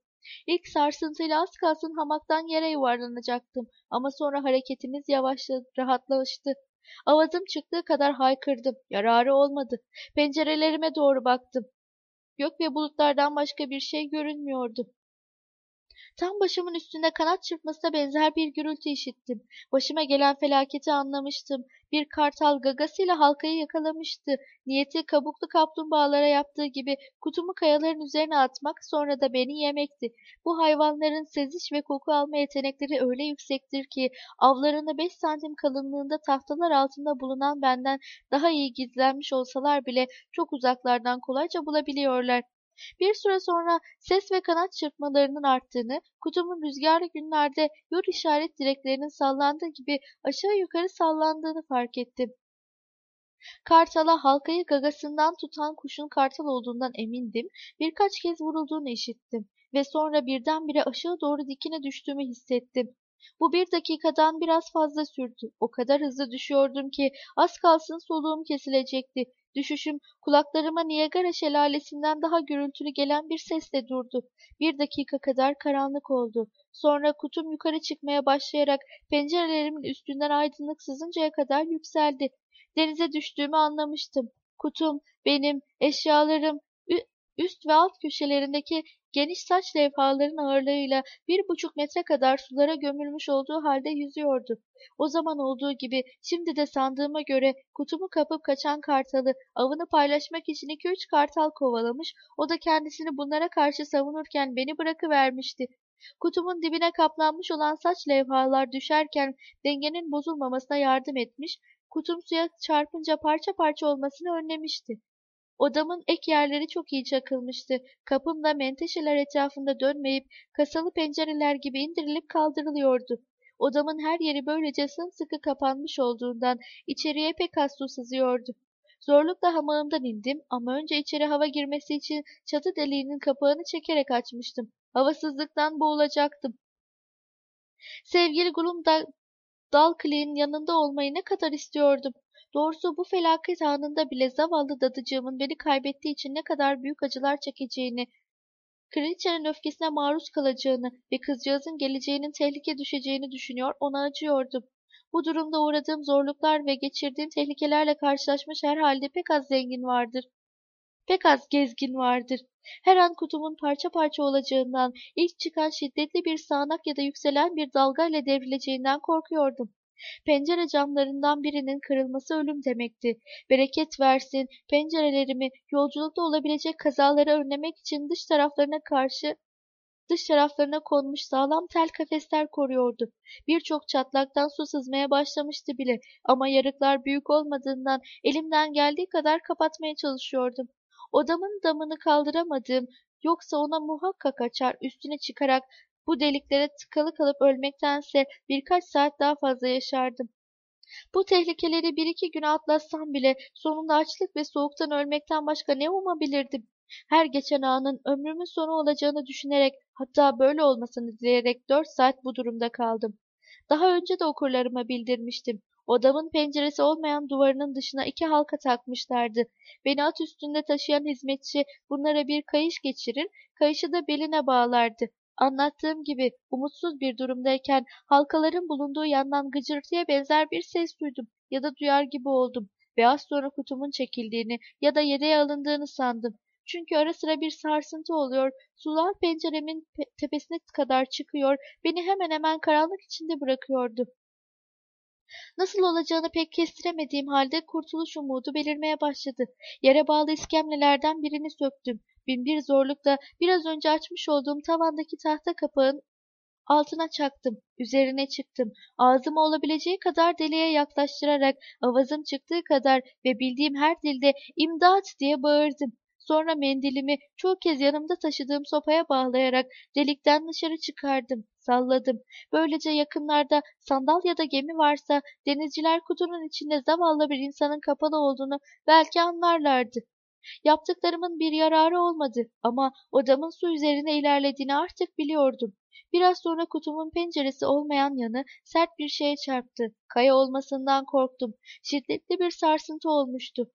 İlk sarsıntıyla az kalsın hamaktan yere yuvarlanacaktım ama sonra hareketimiz yavaşladı, rahatlaştı. Avazım çıktığı kadar haykırdım. Yararı olmadı. Pencerelerime doğru baktım. Gök ve bulutlardan başka bir şey görünmüyordu. Tam başımın üstünde kanat çırpmasına benzer bir gürültü işittim. Başıma gelen felaketi anlamıştım. Bir kartal gagasıyla halkayı yakalamıştı. Niyeti kabuklu kaplumbağalara yaptığı gibi kutumu kayaların üzerine atmak sonra da beni yemekti. Bu hayvanların seziş ve koku alma yetenekleri öyle yüksektir ki avlarını 5 santim kalınlığında tahtalar altında bulunan benden daha iyi gizlenmiş olsalar bile çok uzaklardan kolayca bulabiliyorlar. Bir süre sonra ses ve kanat çırpmalarının arttığını, kutumun rüzgarlı günlerde yol işaret direklerinin sallandığı gibi aşağı yukarı sallandığını fark ettim. Kartala halkayı gagasından tutan kuşun kartal olduğundan emindim. Birkaç kez vurulduğunu işittim ve sonra birdenbire aşağı doğru dikine düştüğümü hissettim. Bu bir dakikadan biraz fazla sürdü. O kadar hızlı düşüyordum ki az kalsın soluğum kesilecekti. Düşüşüm kulaklarıma Niagara şelalesinden daha gürültülü gelen bir sesle durdu. Bir dakika kadar karanlık oldu. Sonra kutum yukarı çıkmaya başlayarak pencerelerimin üstünden aydınlık sızıncaya kadar yükseldi. Denize düştüğümü anlamıştım. Kutum, benim, eşyalarım, üst ve alt köşelerindeki geniş saç levhaların ağırlığıyla bir buçuk metre kadar sulara gömülmüş olduğu halde yüzüyordu. O zaman olduğu gibi şimdi de sandığıma göre kutumu kapıp kaçan kartalı avını paylaşmak için iki üç kartal kovalamış, o da kendisini bunlara karşı savunurken beni bırakıvermişti. Kutumun dibine kaplanmış olan saç levhalar düşerken dengenin bozulmamasına yardım etmiş, kutum suya çarpınca parça parça olmasını önlemişti. Odamın ek yerleri çok iyi çakılmıştı. Kapım da menteşeler etrafında dönmeyip kasalı pencereler gibi indirilip kaldırılıyordu. Odamın her yeri böylece sımsıkı kapanmış olduğundan içeriye pek az su sızıyordu. Zorlukla hamağımdan indim ama önce içeri hava girmesi için çatı deliğinin kapağını çekerek açmıştım. Havasızlıktan boğulacaktım. Sevgili Gulum da Dalclif'in yanında olmayı ne kadar istiyordum. Doğrusu bu felaket anında bile zavallı dadıcığımın beni kaybettiği için ne kadar büyük acılar çekeceğini, kraliçenin öfkesine maruz kalacağını ve kızcağızın geleceğinin tehlike düşeceğini düşünüyor, ona acıyordum. Bu durumda uğradığım zorluklar ve geçirdiğim tehlikelerle karşılaşmış herhalde pek az zengin vardır. Pek az gezgin vardır. Her an kutumun parça parça olacağından, ilk çıkan şiddetli bir sağanak ya da yükselen bir dalga ile devrileceğinden korkuyordum. Pencere camlarından birinin kırılması ölüm demekti. Bereket versin, pencerelerimi yolculukta olabilecek kazaları önlemek için dış taraflarına karşı dış taraflarına konmuş sağlam tel kafesler koruyordu. Birçok çatlaktan su sızmaya başlamıştı bile ama yarıklar büyük olmadığından elimden geldiği kadar kapatmaya çalışıyordum. Odamın damını kaldıramadığım, yoksa ona muhakkak açar, üstüne çıkarak bu deliklere tıkalı kalıp ölmektense birkaç saat daha fazla yaşardım. Bu tehlikeleri bir iki gün atlatsam bile sonunda açlık ve soğuktan ölmekten başka ne umabilirdim? Her geçen anın ömrümün sonu olacağını düşünerek hatta böyle olmasını dileyerek dört saat bu durumda kaldım. Daha önce de okurlarıma bildirmiştim. Odamın penceresi olmayan duvarının dışına iki halka takmışlardı. Beni at üstünde taşıyan hizmetçi bunlara bir kayış geçirir, kayışı da beline bağlardı. Anlattığım gibi umutsuz bir durumdayken halkaların bulunduğu yandan gıcırtıya benzer bir ses duydum ya da duyar gibi oldum ve az sonra kutumun çekildiğini ya da yedeğe alındığını sandım. Çünkü ara sıra bir sarsıntı oluyor, sular penceremin pe tepesine kadar çıkıyor, beni hemen hemen karanlık içinde bırakıyordu. Nasıl olacağını pek kestiremediğim halde kurtuluş umudu belirmeye başladı. Yere bağlı iskemlelerden birini söktüm. Binbir zorlukla biraz önce açmış olduğum tavandaki tahta kapağın altına çaktım. Üzerine çıktım. Ağzımı olabileceği kadar deliğe yaklaştırarak avazım çıktığı kadar ve bildiğim her dilde imdat diye bağırdım. Sonra mendilimi çoğu kez yanımda taşıdığım sopaya bağlayarak delikten dışarı çıkardım, salladım. Böylece yakınlarda sandal ya da gemi varsa denizciler kutunun içinde zavallı bir insanın kapalı olduğunu belki anlarlardı. Yaptıklarımın bir yararı olmadı ama odamın su üzerine ilerlediğini artık biliyordum. Biraz sonra kutumun penceresi olmayan yanı sert bir şeye çarptı. Kaya olmasından korktum. Şiddetli bir sarsıntı olmuştu.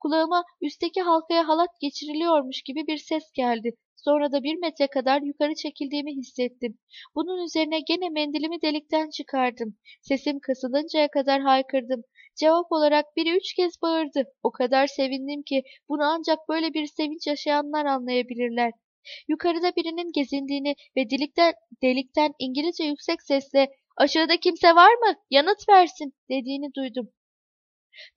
Kulağıma üstteki halkaya halat geçiriliyormuş gibi bir ses geldi. Sonra da bir metre kadar yukarı çekildiğimi hissettim. Bunun üzerine gene mendilimi delikten çıkardım. Sesim kısılıncaya kadar haykırdım. Cevap olarak biri üç kez bağırdı. O kadar sevindim ki bunu ancak böyle bir sevinç yaşayanlar anlayabilirler. Yukarıda birinin gezindiğini ve delikten, delikten İngilizce yüksek sesle ''Aşağıda kimse var mı? Yanıt versin.'' dediğini duydum.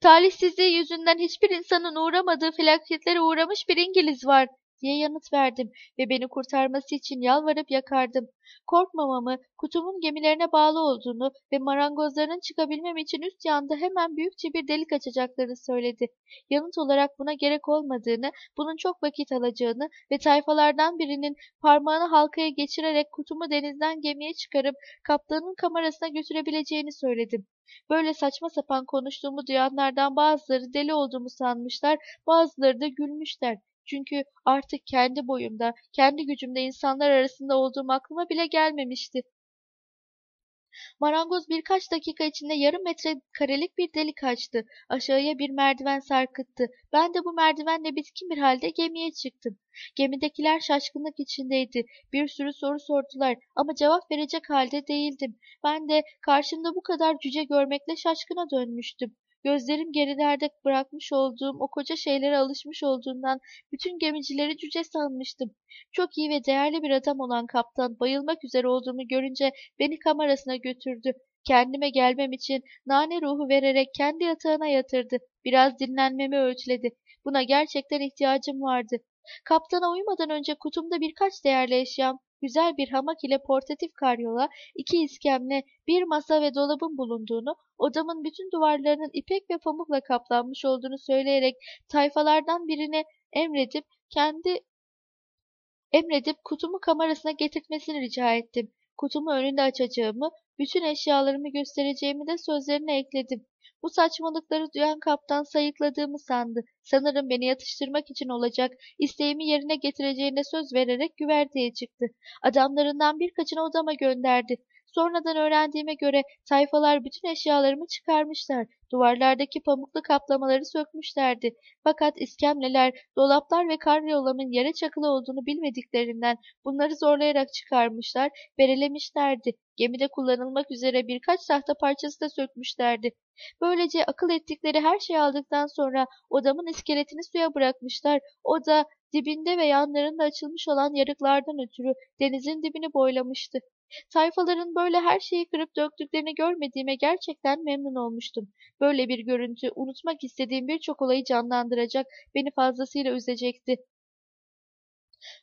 Talihsizliği yüzünden hiçbir insanın uğramadığı felaketlere uğramış bir İngiliz var. Diye yanıt verdim ve beni kurtarması için yalvarıp yakardım. Korkmamamı, kutumun gemilerine bağlı olduğunu ve marangozların çıkabilmem için üst yanda hemen büyükçe bir delik açacaklarını söyledi. Yanıt olarak buna gerek olmadığını, bunun çok vakit alacağını ve tayfalardan birinin parmağını halkaya geçirerek kutumu denizden gemiye çıkarıp kaptanın kamerasına götürebileceğini söyledim. Böyle saçma sapan konuştuğumu duyanlardan bazıları deli olduğumu sanmışlar, bazıları da gülmüşler. Çünkü artık kendi boyumda, kendi gücümde insanlar arasında olduğum aklıma bile gelmemişti. Marangoz birkaç dakika içinde yarım metre karelik bir delik açtı. Aşağıya bir merdiven sarkıttı. Ben de bu merdivenle bitkin bir halde gemiye çıktım. Gemidekiler şaşkınlık içindeydi. Bir sürü soru sordular ama cevap verecek halde değildim. Ben de karşımda bu kadar cüce görmekle şaşkına dönmüştüm. Gözlerim gerilerde bırakmış olduğum o koca şeylere alışmış olduğundan bütün gemicileri cüce sanmıştım. Çok iyi ve değerli bir adam olan kaptan bayılmak üzere olduğumu görünce beni kamerasına götürdü. Kendime gelmem için nane ruhu vererek kendi yatağına yatırdı. Biraz dinlenmemi öğütledi. Buna gerçekten ihtiyacım vardı. Kaptana uyumadan önce kutumda birkaç değerli eşyam, güzel bir hamak ile portatif karyola, iki iskemle, bir masa ve dolabın bulunduğunu, odamın bütün duvarlarının ipek ve pamukla kaplanmış olduğunu söyleyerek tayfalardan birine emredip kendi emredip kutumu kamerasına getirtmesini rica ettim. Kutumu önünde açacağımı, bütün eşyalarımı göstereceğimi de sözlerine ekledim. Bu saçmalıkları duyan kaptan sayıkladığımı sandı. Sanırım beni yatıştırmak için olacak, isteğimi yerine getireceğine söz vererek güverteye çıktı. Adamlarından birkaçını odama gönderdi. Sonradan öğrendiğime göre tayfalar bütün eşyalarımı çıkarmışlar. Duvarlardaki pamuklu kaplamaları sökmüşlerdi. Fakat iskemleler, dolaplar ve karyolamın yere çakılı olduğunu bilmediklerinden bunları zorlayarak çıkarmışlar, berelemişlerdi. Gemide kullanılmak üzere birkaç tahta parçası da sökmüşlerdi. Böylece akıl ettikleri her şeyi aldıktan sonra odamın iskeletini suya bırakmışlar. O da dibinde ve yanlarında açılmış olan yarıklardan ötürü denizin dibini boylamıştı. Tayfaların böyle her şeyi kırıp döktüklerini görmediğime gerçekten memnun olmuştum. Böyle bir görüntü unutmak istediğim birçok olayı canlandıracak, beni fazlasıyla üzecekti.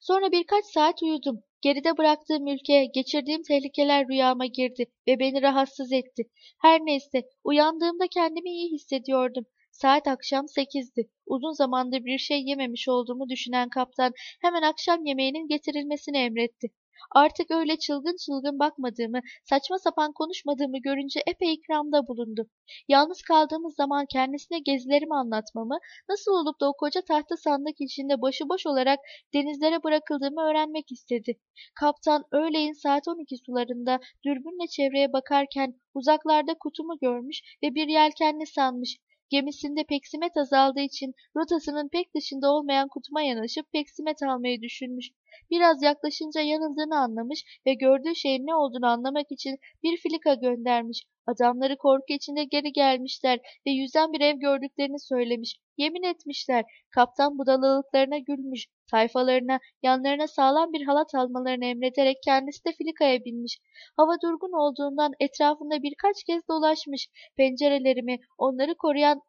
Sonra birkaç saat uyudum. Geride bıraktığım ülke, geçirdiğim tehlikeler rüyama girdi ve beni rahatsız etti. Her neyse, uyandığımda kendimi iyi hissediyordum. Saat akşam sekizdi. Uzun zamandır bir şey yememiş olduğumu düşünen kaptan hemen akşam yemeğinin getirilmesini emretti. Artık öyle çılgın çılgın bakmadığımı, saçma sapan konuşmadığımı görünce epey ikramda bulundu. Yalnız kaldığımız zaman kendisine gezilerimi anlatmamı, nasıl olup da o koca tahta sandık içinde başıboş olarak denizlere bırakıldığımı öğrenmek istedi. Kaptan öğleyin saat 12 sularında dürbünle çevreye bakarken uzaklarda kutumu görmüş ve bir yelkenli sanmış. Gemisinde peksimet azaldığı için rotasının pek dışında olmayan kutuma yanaşıp peksimet almayı düşünmüş. Biraz yaklaşınca yanıldığını anlamış ve gördüğü şeyin ne olduğunu anlamak için bir filika göndermiş. Adamları korku içinde geri gelmişler ve yüzen bir ev gördüklerini söylemiş. Yemin etmişler. Kaptan budalalıklarına gülmüş. Tayfalarına, yanlarına sağlam bir halat almalarını emrederek kendisi de filikaya binmiş. Hava durgun olduğundan etrafında birkaç kez dolaşmış. Pencerelerimi, onları koruyan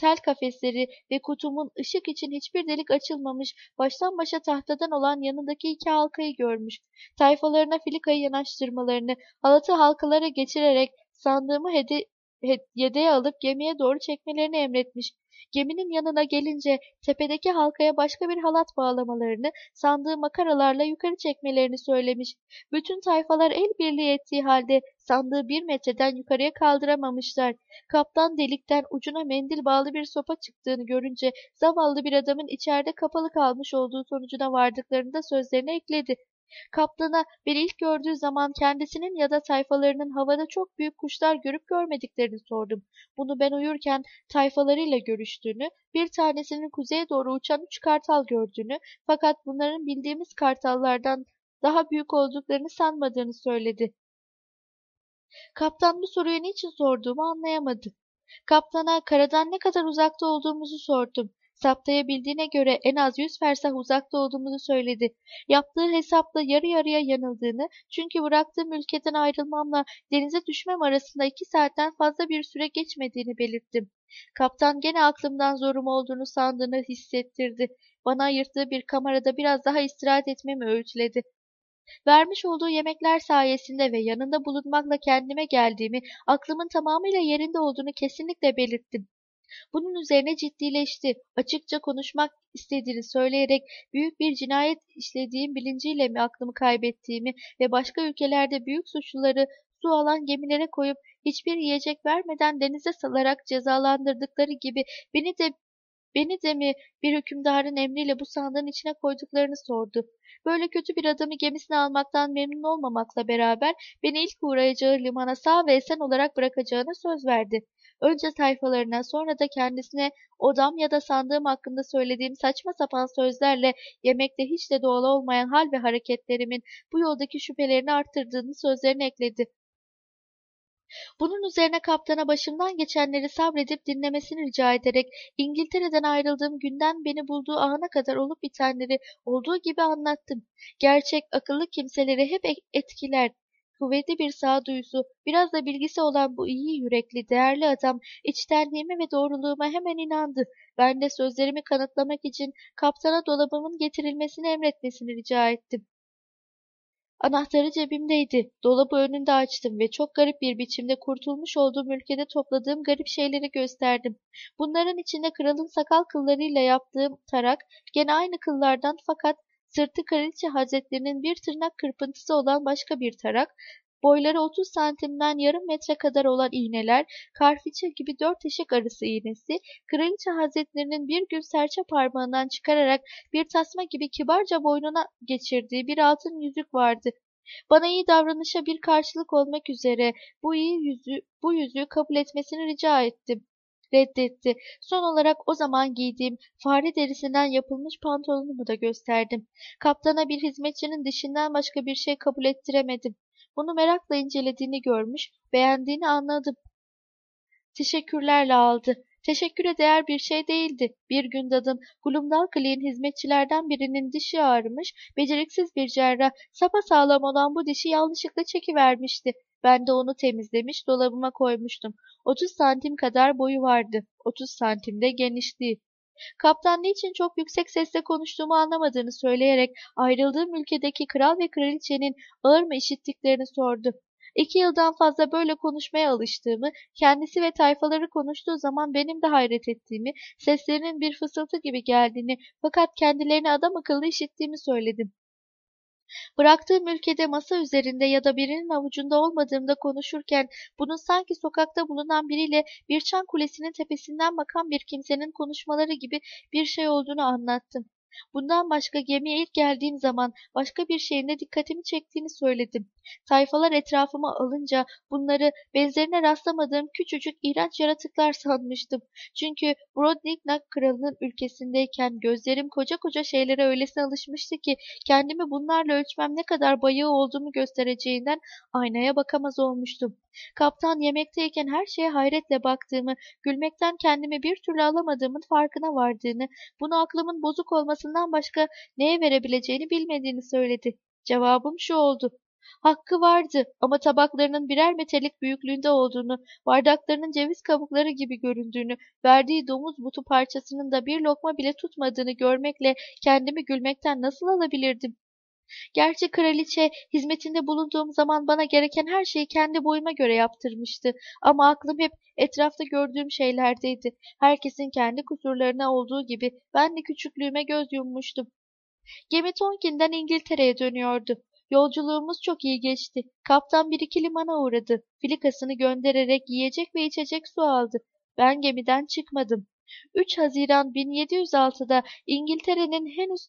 tel kafesleri ve kutumun ışık için hiçbir delik açılmamış, baştan başa tahtadan olan yanındaki iki halkayı görmüş. Tayfalarına filikayı yanaştırmalarını, halatı halkalara geçirerek sandığımı hede yedeğe alıp gemiye doğru çekmelerini emretmiş. Geminin yanına gelince tepedeki halkaya başka bir halat bağlamalarını, sandığı makaralarla yukarı çekmelerini söylemiş. Bütün tayfalar el birliği ettiği halde sandığı bir metreden yukarıya kaldıramamışlar. Kaptan delikten ucuna mendil bağlı bir sopa çıktığını görünce zavallı bir adamın içeride kapalı kalmış olduğu sonucuna vardıklarını da sözlerine ekledi. Kaptana beni ilk gördüğü zaman kendisinin ya da tayfalarının havada çok büyük kuşlar görüp görmediklerini sordum. Bunu ben uyurken tayfalarıyla görüştüğünü, bir tanesinin kuzeye doğru uçan üç kartal gördüğünü fakat bunların bildiğimiz kartallardan daha büyük olduklarını sanmadığını söyledi. Kaptan bu soruyu niçin sorduğumu anlayamadı. Kaptana karadan ne kadar uzakta olduğumuzu sordum. Saptayabildiğine göre en az yüz fersah uzakta olduğumuzu söyledi. Yaptığı hesapla yarı yarıya yanıldığını çünkü bıraktığım ülkeden ayrılmamla denize düşmem arasında iki saatten fazla bir süre geçmediğini belirttim. Kaptan gene aklımdan zorum olduğunu sandığını hissettirdi. Bana ayırttığı bir kamerada biraz daha istirahat etmemi öğütledi. Vermiş olduğu yemekler sayesinde ve yanında bulunmakla kendime geldiğimi, aklımın tamamıyla yerinde olduğunu kesinlikle belirttim. Bunun üzerine ciddileşti. Açıkça konuşmak istediğini söyleyerek büyük bir cinayet işlediğim bilinciyle mi aklımı kaybettiğimi ve başka ülkelerde büyük suçluları su alan gemilere koyup hiçbir yiyecek vermeden denize salarak cezalandırdıkları gibi beni de beni de mi bir hükümdarın emriyle bu sandığın içine koyduklarını sordu. Böyle kötü bir adamı gemisine almaktan memnun olmamakla beraber beni ilk uğrayacağı limana sağ ve esen olarak bırakacağına söz verdi. Önce sayfalarına sonra da kendisine odam ya da sandığım hakkında söylediğim saçma sapan sözlerle yemekte hiç de doğal olmayan hal ve hareketlerimin bu yoldaki şüphelerini arttırdığını sözlerine ekledi. Bunun üzerine kaptana başımdan geçenleri sabredip dinlemesini rica ederek İngiltere'den ayrıldığım günden beni bulduğu ana kadar olup bitenleri olduğu gibi anlattım. Gerçek akıllı kimseleri hep etkiler. Kuvvetli bir sağduyusu, biraz da bilgisi olan bu iyi yürekli, değerli adam içtenliğime ve doğruluğuma hemen inandı. Ben de sözlerimi kanıtlamak için kaptana dolabımın getirilmesini emretmesini rica ettim. Anahtarı cebimdeydi. Dolabı önünde açtım ve çok garip bir biçimde kurtulmuş olduğum ülkede topladığım garip şeyleri gösterdim. Bunların içinde kralın sakal kıllarıyla yaptığım tarak gene aynı kıllardan fakat sırtı kraliçe hazretlerinin bir tırnak kırpıntısı olan başka bir tarak, boyları 30 santimden yarım metre kadar olan iğneler, karfiçe gibi dört eşek arısı iğnesi, kraliçe hazretlerinin bir gün serçe parmağından çıkararak bir tasma gibi kibarca boynuna geçirdiği bir altın yüzük vardı. Bana iyi davranışa bir karşılık olmak üzere bu iyi yüzü, bu yüzüğü kabul etmesini rica ettim reddetti. Son olarak o zaman giydiğim fare derisinden yapılmış pantolonumu da gösterdim. Kaptana bir hizmetçinin dişinden başka bir şey kabul ettiremedim. Bunu merakla incelediğini görmüş, beğendiğini anladım. Teşekkürlerle aldı. Teşekküre değer bir şey değildi. Bir gün dadın Glumdalcli'nin hizmetçilerden birinin dişi ağrımış, beceriksiz bir cerrah sağlam olan bu dişi yanlışlıkla çekivermişti. Ben de onu temizlemiş, dolabıma koymuştum. 30 santim kadar boyu vardı. 30 santimde genişliği. Kaptan niçin çok yüksek sesle konuştuğumu anlamadığını söyleyerek ayrıldığım ülkedeki kral ve kraliçenin ağır mı işittiklerini sordu. İki yıldan fazla böyle konuşmaya alıştığımı, kendisi ve tayfaları konuştuğu zaman benim de hayret ettiğimi, seslerinin bir fısıltı gibi geldiğini fakat kendilerini adam akıllı işittiğimi söyledim. Bıraktığım ülkede masa üzerinde ya da birinin avucunda olmadığımda konuşurken bunun sanki sokakta bulunan biriyle bir çan kulesinin tepesinden bakan bir kimsenin konuşmaları gibi bir şey olduğunu anlattım. Bundan başka gemiye ilk geldiğim zaman başka bir şeyin de dikkatimi çektiğini söyledim. Tayfalar etrafıma alınca bunları benzerine rastlamadığım küçücük iğrenç yaratıklar [LAUGHS] sanmıştım. Çünkü Brodniknak kralının ülkesindeyken gözlerim koca koca şeylere öylesine alışmıştı ki kendimi bunlarla ölçmem ne kadar bayığı olduğumu göstereceğinden aynaya bakamaz olmuştum. Kaptan yemekteyken her şeye hayretle baktığımı, gülmekten kendimi bir türlü alamadığımın farkına vardığını, bunu aklımın bozuk olmasından başka neye verebileceğini bilmediğini söyledi. Cevabım şu oldu. Hakkı vardı ama tabaklarının birer metalik büyüklüğünde olduğunu, bardaklarının ceviz kabukları gibi göründüğünü, verdiği domuz butu parçasının da bir lokma bile tutmadığını görmekle kendimi gülmekten nasıl alabilirdim? Gerçi kraliçe hizmetinde bulunduğum zaman bana gereken her şeyi kendi boyuma göre yaptırmıştı. Ama aklım hep etrafta gördüğüm şeylerdeydi. Herkesin kendi kusurlarına olduğu gibi ben de küçüklüğüme göz yummuştum. Gemi Tonkin'den İngiltere'ye dönüyordu. Yolculuğumuz çok iyi geçti. Kaptan bir iki limana uğradı. Filikasını göndererek yiyecek ve içecek su aldı. Ben gemiden çıkmadım. 3 Haziran 1706'da İngiltere'nin henüz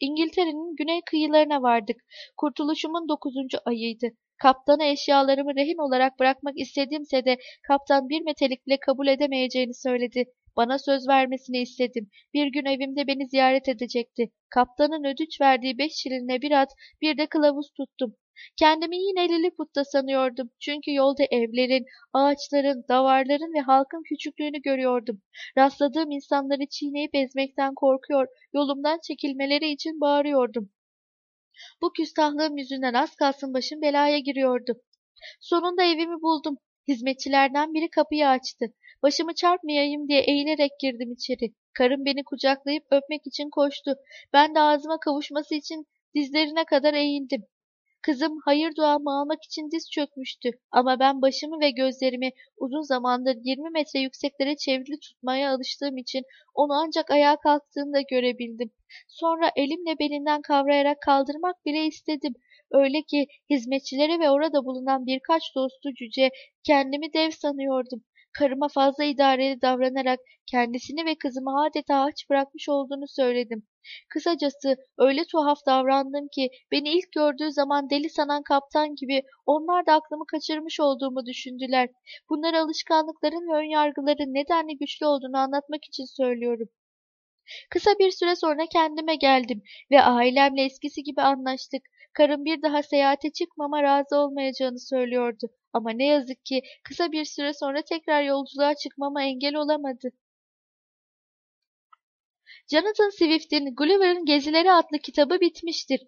İngiltere'nin güney kıyılarına vardık. Kurtuluşumun dokuzuncu ayıydı. Kaptana eşyalarımı rehin olarak bırakmak istediğimse de kaptan bir metelik bile kabul edemeyeceğini söyledi. Bana söz vermesini istedim. Bir gün evimde beni ziyaret edecekti. Kaptanın ödünç verdiği beş şirinle bir at, bir de kılavuz tuttum. Kendimi yine Lilliput'ta sanıyordum. Çünkü yolda evlerin, ağaçların, davarların ve halkın küçüklüğünü görüyordum. Rastladığım insanları çiğneyip ezmekten korkuyor, yolumdan çekilmeleri için bağırıyordum. Bu küstahlığım yüzünden az kalsın başım belaya giriyordu. Sonunda evimi buldum. Hizmetçilerden biri kapıyı açtı. Başımı çarpmayayım diye eğilerek girdim içeri. Karım beni kucaklayıp öpmek için koştu. Ben de ağzıma kavuşması için dizlerine kadar eğildim. Kızım hayır duamı almak için diz çökmüştü ama ben başımı ve gözlerimi uzun zamandır 20 metre yükseklere çevrili tutmaya alıştığım için onu ancak ayağa kalktığında görebildim. Sonra elimle belinden kavrayarak kaldırmak bile istedim. Öyle ki hizmetçilere ve orada bulunan birkaç dostu cüce kendimi dev sanıyordum. Karıma fazla idareli davranarak kendisini ve kızımı adeta aç bırakmış olduğunu söyledim. Kısacası öyle tuhaf davrandım ki beni ilk gördüğü zaman deli sanan kaptan gibi onlar da aklımı kaçırmış olduğumu düşündüler. Bunları alışkanlıkların ve önyargıların nedenli güçlü olduğunu anlatmak için söylüyorum. Kısa bir süre sonra kendime geldim ve ailemle eskisi gibi anlaştık. Karım bir daha seyahate çıkmama razı olmayacağını söylüyordu. Ama ne yazık ki kısa bir süre sonra tekrar yolculuğa çıkmama engel olamadı. Jonathan Swift'in Gulliver'ın Gezileri adlı kitabı bitmiştir.